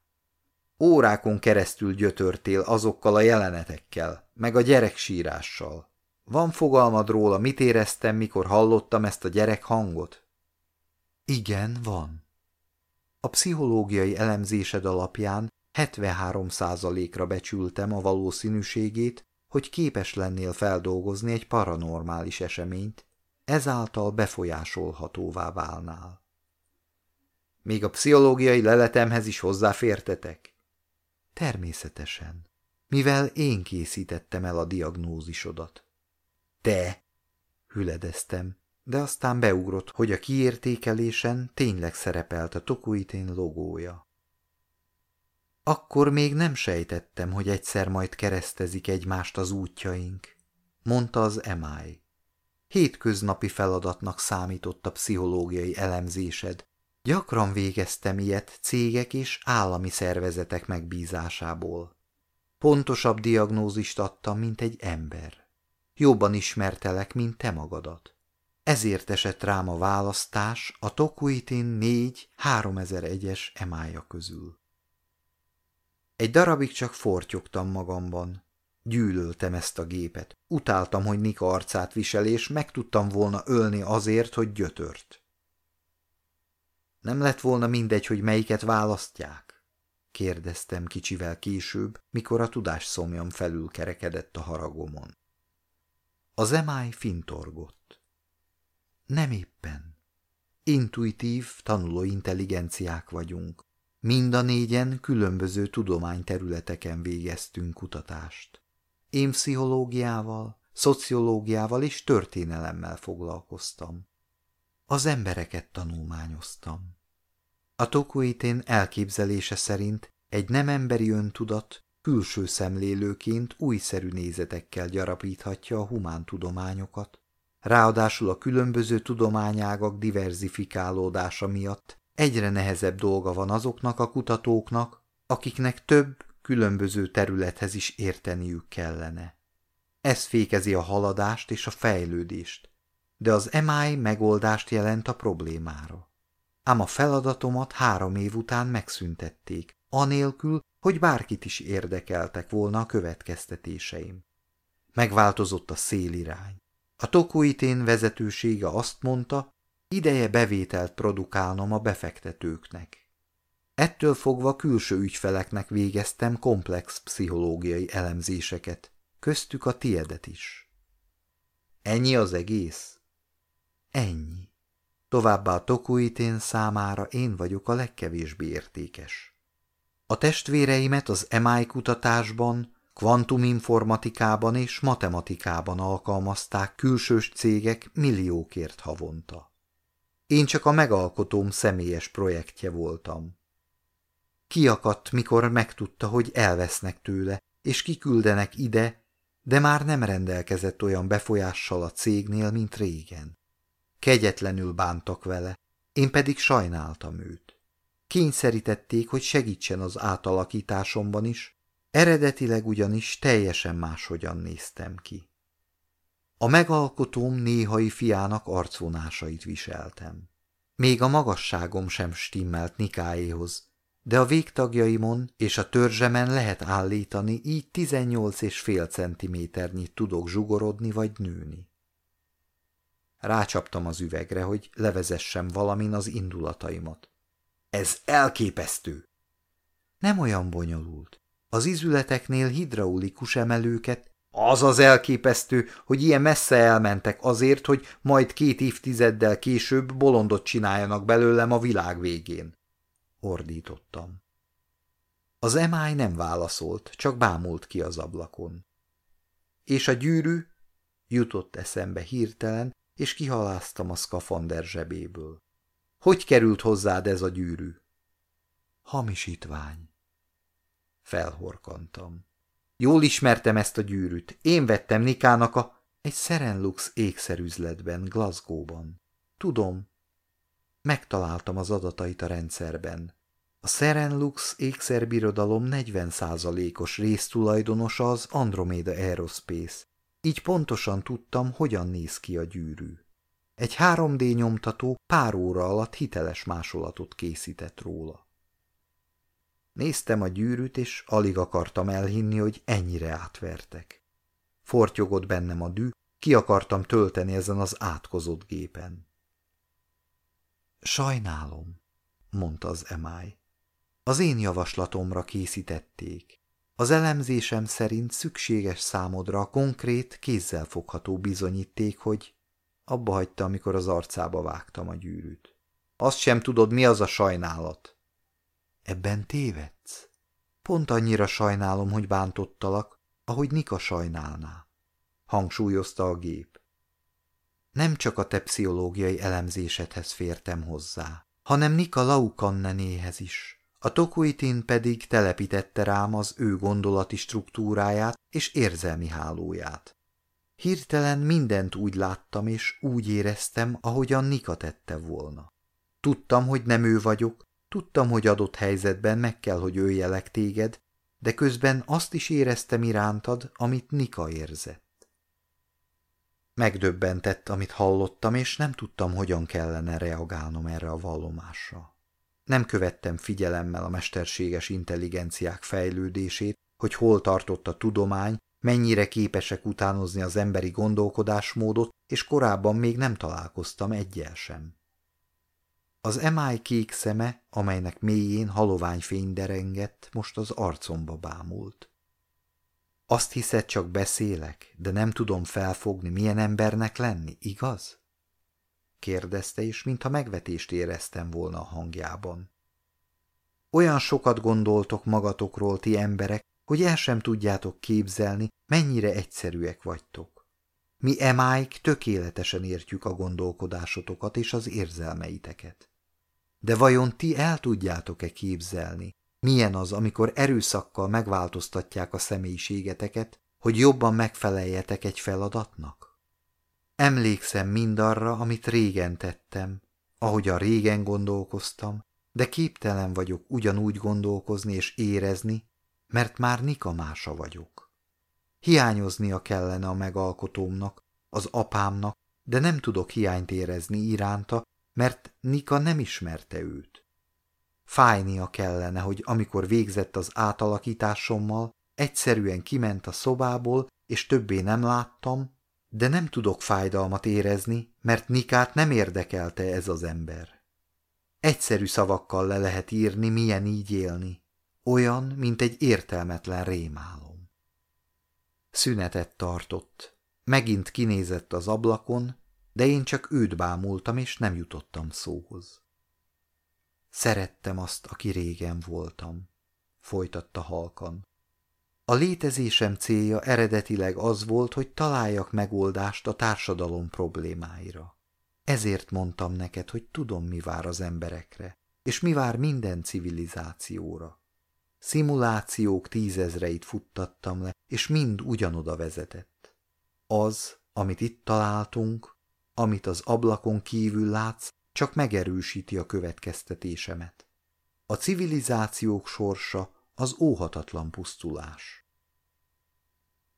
Órákon keresztül gyötörtél azokkal a jelenetekkel, meg a gyerek sírással. Van fogalmad róla, mit éreztem, mikor hallottam ezt a gyerek hangot? Igen, van. A pszichológiai elemzésed alapján 73%-ra becsültem a valószínűségét, hogy képes lennél feldolgozni egy paranormális eseményt, ezáltal befolyásolhatóvá válnál. Még a pszichológiai leletemhez is hozzáfértetek? Természetesen, mivel én készítettem el a diagnózisodat. Te? Hüledeztem, de aztán beugrott, hogy a kiértékelésen tényleg szerepelt a Tokuitén logója. Akkor még nem sejtettem, hogy egyszer majd keresztezik egymást az útjaink, mondta az emáj. Hétköznapi feladatnak számított a pszichológiai elemzésed. Gyakran végeztem ilyet cégek és állami szervezetek megbízásából. Pontosabb diagnózist adtam, mint egy ember. Jobban ismertelek, mint te magadat. Ezért esett rám a választás a Tokuitin 4 3001-es emája közül. Egy darabig csak fortyogtam magamban. Gyűlöltem ezt a gépet. Utáltam, hogy Nika arcát visel, és meg tudtam volna ölni azért, hogy gyötört. Nem lett volna mindegy, hogy melyiket választják? kérdeztem kicsivel később, mikor a tudás szomjam felül kerekedett a haragomon. Az emáj fintorgott. Nem éppen. Intuitív, tanuló intelligenciák vagyunk. Mind a négyen különböző tudományterületeken végeztünk kutatást. Én pszichológiával, szociológiával és történelemmel foglalkoztam. Az embereket tanulmányoztam. A Tokuitén elképzelése szerint egy nem emberi öntudat külső szemlélőként újszerű nézetekkel gyarapíthatja a humántudományokat, Ráadásul a különböző tudományágak diverzifikálódása miatt egyre nehezebb dolga van azoknak a kutatóknak, akiknek több, különböző területhez is érteniük kellene. Ez fékezi a haladást és a fejlődést, de az MI megoldást jelent a problémára. Ám a feladatomat három év után megszüntették, anélkül, hogy bárkit is érdekeltek volna a következtetéseim. Megváltozott a szélirány. A Tokuitén vezetősége azt mondta, ideje bevételt produkálnom a befektetőknek. Ettől fogva külső ügyfeleknek végeztem komplex pszichológiai elemzéseket, köztük a tiedet is. Ennyi az egész? Ennyi. Továbbá a Tokuitén számára én vagyok a legkevésbé értékes. A testvéreimet az MI kutatásban, kvantuminformatikában és matematikában alkalmazták külsős cégek milliókért havonta. Én csak a megalkotóm személyes projektje voltam. Kiakadt, mikor megtudta, hogy elvesznek tőle, és kiküldenek ide, de már nem rendelkezett olyan befolyással a cégnél, mint régen. Kegyetlenül bántak vele, én pedig sajnáltam őt. Kényszerítették, hogy segítsen az átalakításomban is, eredetileg ugyanis teljesen máshogyan néztem ki. A megalkotóm néhai fiának arcvonásait viseltem. Még a magasságom sem stimmelt Nikáéhoz, de a végtagjaimon és a törzsemen lehet állítani, így 18 és fél centiméternyit tudok zsugorodni vagy nőni. Rácsaptam az üvegre, hogy levezessem valamin az indulataimat. Ez elképesztő! Nem olyan bonyolult. Az izületeknél hidraulikus emelőket az az elképesztő, hogy ilyen messze elmentek azért, hogy majd két évtizeddel később bolondot csináljanak belőlem a világ végén. Ordítottam. Az emáj nem válaszolt, csak bámult ki az ablakon. És a gyűrű? Jutott eszembe hirtelen, és kihaláztam a szkafander zsebéből. Hogy került hozzád ez a gyűrű? Hamisítvány. Felhorkantam. Jól ismertem ezt a gyűrűt. Én vettem Nikának a... Egy Serenlux ékszerüzletben, Glasgow-ban. Tudom. Megtaláltam az adatait a rendszerben. A Serenlux ékszerbirodalom 40%-os résztulajdonosa az Andromeda Aerospace. Így pontosan tudtam, hogyan néz ki a gyűrű. Egy 3D nyomtató pár óra alatt hiteles másolatot készített róla. Néztem a gyűrűt, és alig akartam elhinni, hogy ennyire átvertek. Fortyogott bennem a dű, ki akartam tölteni ezen az átkozott gépen. Sajnálom, mondta az emáj. Az én javaslatomra készítették. Az elemzésem szerint szükséges számodra a konkrét, kézzelfogható bizonyíték, hogy abba hagyta, amikor az arcába vágtam a gyűrűt. Azt sem tudod, mi az a sajnálat. Ebben tévedsz? Pont annyira sajnálom, hogy bántottalak, ahogy Nika sajnálná, hangsúlyozta a gép. Nem csak a te pszichológiai elemzésedhez fértem hozzá, hanem Nika Laukannenéhez is. A Tokuitin pedig telepítette rám az ő gondolati struktúráját és érzelmi hálóját. Hirtelen mindent úgy láttam és úgy éreztem, ahogyan Nika tette volna. Tudtam, hogy nem ő vagyok, Tudtam, hogy adott helyzetben meg kell, hogy öljelek téged, de közben azt is éreztem irántad, amit Nika érzett. Megdöbbentett, amit hallottam, és nem tudtam, hogyan kellene reagálnom erre a vallomásra. Nem követtem figyelemmel a mesterséges intelligenciák fejlődését, hogy hol tartott a tudomány, mennyire képesek utánozni az emberi gondolkodásmódot, és korábban még nem találkoztam egyel sem. Az emáj kék szeme, amelynek mélyén haloványfény derengett, most az arcomba bámult. Azt hiszed, csak beszélek, de nem tudom felfogni, milyen embernek lenni, igaz? Kérdezte, és mintha megvetést éreztem volna a hangjában. Olyan sokat gondoltok magatokról, ti emberek, hogy el sem tudjátok képzelni, mennyire egyszerűek vagytok. Mi emáik tökéletesen értjük a gondolkodásotokat és az érzelmeiteket. De vajon ti el tudjátok-e képzelni, milyen az, amikor erőszakkal megváltoztatják a személyiségeteket, hogy jobban megfeleljetek egy feladatnak? Emlékszem mindarra, amit régen tettem, ahogyan régen gondolkoztam, de képtelen vagyok ugyanúgy gondolkozni és érezni, mert már Nika mása vagyok. Hiányoznia kellene a megalkotómnak, az apámnak, de nem tudok hiányt érezni iránta, mert Nika nem ismerte őt. Fájnia kellene, hogy amikor végzett az átalakításommal, egyszerűen kiment a szobából, és többé nem láttam, de nem tudok fájdalmat érezni, mert Nikát nem érdekelte ez az ember. Egyszerű szavakkal le lehet írni, milyen így élni. Olyan, mint egy értelmetlen rémálom. Szünetet tartott. Megint kinézett az ablakon, de én csak őt bámultam, és nem jutottam szóhoz. Szerettem azt, aki régen voltam, folytatta halkan. A létezésem célja eredetileg az volt, hogy találjak megoldást a társadalom problémáira. Ezért mondtam neked, hogy tudom, mi vár az emberekre, és mi vár minden civilizációra. Szimulációk tízezreit futtattam le, és mind ugyanoda vezetett. Az, amit itt találtunk, amit az ablakon kívül látsz, csak megerősíti a következtetésemet. A civilizációk sorsa az óhatatlan pusztulás.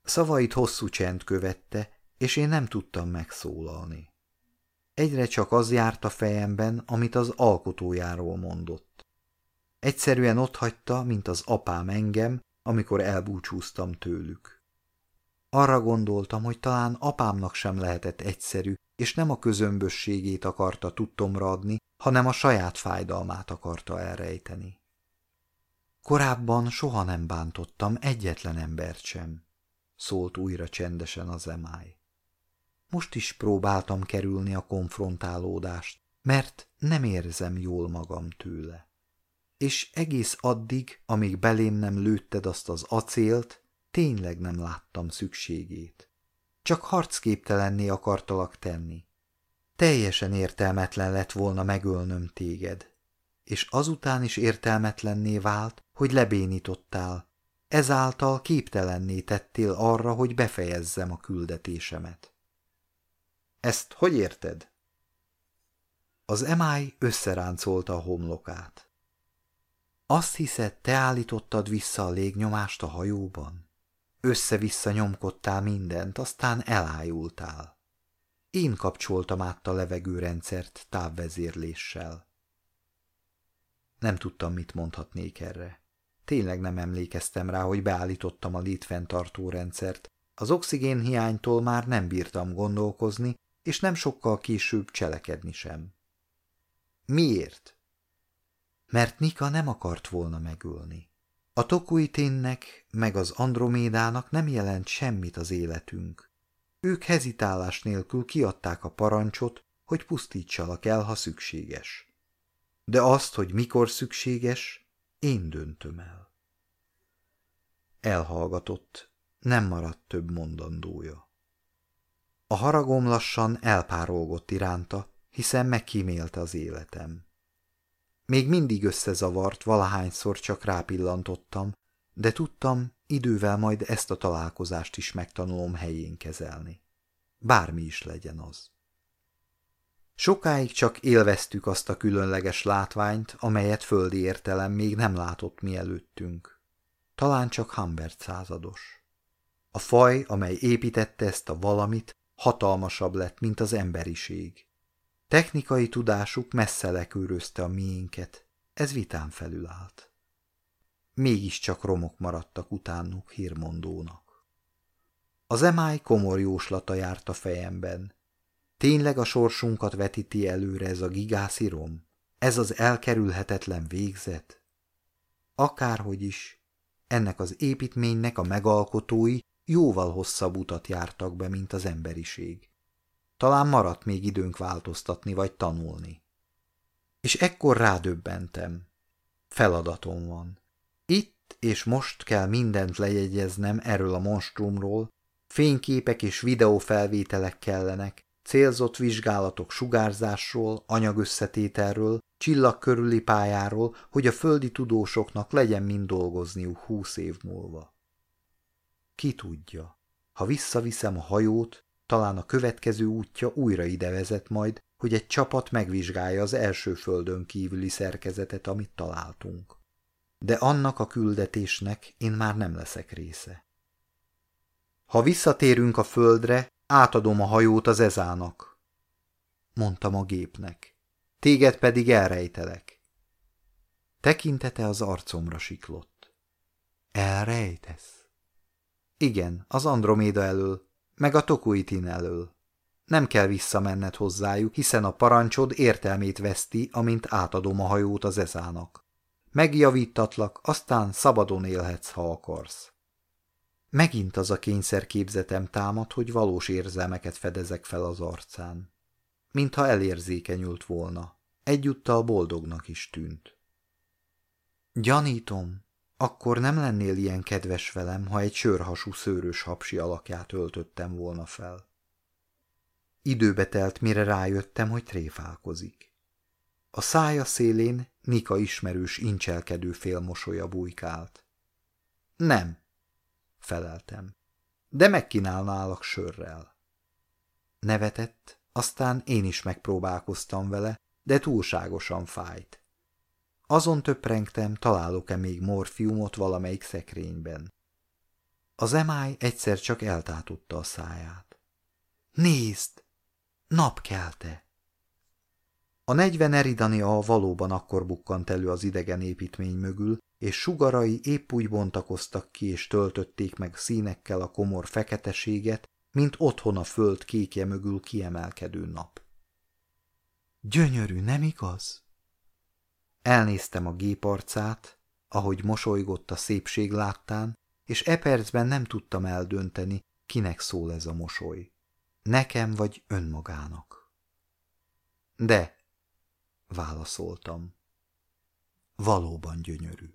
Szavait hosszú csend követte, és én nem tudtam megszólalni. Egyre csak az járt a fejemben, amit az alkotójáról mondott. Egyszerűen otthagyta, mint az apám engem, amikor elbúcsúztam tőlük. Arra gondoltam, hogy talán apámnak sem lehetett egyszerű, és nem a közömbösségét akarta tudtomra adni, hanem a saját fájdalmát akarta elrejteni. Korábban soha nem bántottam egyetlen embert sem, szólt újra csendesen az emály. Most is próbáltam kerülni a konfrontálódást, mert nem érzem jól magam tőle. És egész addig, amíg belém nem lőtted azt az acélt, tényleg nem láttam szükségét. Csak harcképtelenné akartalak tenni. Teljesen értelmetlen lett volna megölnöm téged, és azután is értelmetlenné vált, hogy lebénítottál. Ezáltal képtelenné tettél arra, hogy befejezzem a küldetésemet. Ezt hogy érted? Az emáj összeráncolta a homlokát. Azt hiszed, te állítottad vissza a légnyomást a hajóban? Össze-vissza nyomkodtál mindent, aztán elájultál. Én kapcsoltam át a levegőrendszert távvezérléssel. Nem tudtam, mit mondhatnék erre. Tényleg nem emlékeztem rá, hogy beállítottam a létfenntartó rendszert. Az oxigén hiánytól már nem bírtam gondolkozni, és nem sokkal később cselekedni sem. Miért? Mert Nika nem akart volna megölni. A Tokuiténnek meg az Andromédának nem jelent semmit az életünk. Ők hezitálás nélkül kiadták a parancsot, hogy pusztítsalak el, ha szükséges. De azt, hogy mikor szükséges, én döntöm el. Elhallgatott, nem maradt több mondandója. A haragom lassan elpárolgott iránta, hiszen megkímélte az életem. Még mindig összezavart, valahányszor csak rápillantottam, de tudtam, idővel majd ezt a találkozást is megtanulom helyén kezelni. Bármi is legyen az. Sokáig csak élveztük azt a különleges látványt, amelyet földi értelem még nem látott mi előttünk. Talán csak Humbert százados. A faj, amely építette ezt a valamit, hatalmasabb lett, mint az emberiség. Technikai tudásuk messze lekőrözte a miénket, ez vitán felülállt. Mégiscsak romok maradtak utánuk hírmondónak. Az emáj komor jóslata járt a fejemben. Tényleg a sorsunkat vetíti előre ez a gigászi rom? Ez az elkerülhetetlen végzet? Akárhogy is, ennek az építménynek a megalkotói jóval hosszabb utat jártak be, mint az emberiség. Talán maradt még időnk változtatni vagy tanulni. És ekkor rádöbbentem. Feladatom van. Itt és most kell mindent lejegyeznem erről a monstrumról, fényképek és videófelvételek kellenek, célzott vizsgálatok sugárzásról, anyagösszetételről, csillag körüli pályáról, hogy a földi tudósoknak legyen mind dolgozniuk húsz év múlva. Ki tudja, ha visszaviszem a hajót, talán a következő útja újra ide vezet majd, hogy egy csapat megvizsgálja az első földön kívüli szerkezetet, amit találtunk. de annak a küldetésnek én már nem leszek része. Ha visszatérünk a földre, átadom a hajót az ezának, mondtam a gépnek. Téged pedig elrejtelek. Tekintete az arcomra siklott. Elrejtesz? Igen, az Androméda elől, meg a Tokuitin elől. Nem kell visszamenned hozzájuk, hiszen a parancsod értelmét veszti, amint átadom a hajót az ezának. Megjavítatlak, aztán szabadon élhetsz, ha akarsz. Megint az a kényszerképzetem támad, hogy valós érzelmeket fedezek fel az arcán. Mintha elérzékenyült volna, egyúttal boldognak is tűnt. Gyanítom, akkor nem lennél ilyen kedves velem, ha egy sörhasú szőrös hapsi alakját öltöttem volna fel. Időbe telt, mire rájöttem, hogy tréfálkozik. A szája szélén Nika ismerős incselkedő félmosolya bujkált. Nem, feleltem, de megkínálnálak sörrel. Nevetett, aztán én is megpróbálkoztam vele, de túlságosan fájt. Azon töprengtem, találok-e még morfiumot valamelyik szekrényben. Az emály egyszer csak eltátotta a száját. Nézd! Napkelte! A negyven eridani a valóban akkor bukkant elő az idegen építmény mögül, és sugarai épp úgy bontakoztak ki és töltötték meg színekkel a komor feketeséget, mint otthon a föld kékje mögül kiemelkedő nap. Gyönyörű, nem igaz? Elnéztem a gép arcát, ahogy mosolygott a szépség láttán, és e percben nem tudtam eldönteni, kinek szól ez a mosoly. Nekem vagy önmagának. De, válaszoltam, valóban gyönyörű.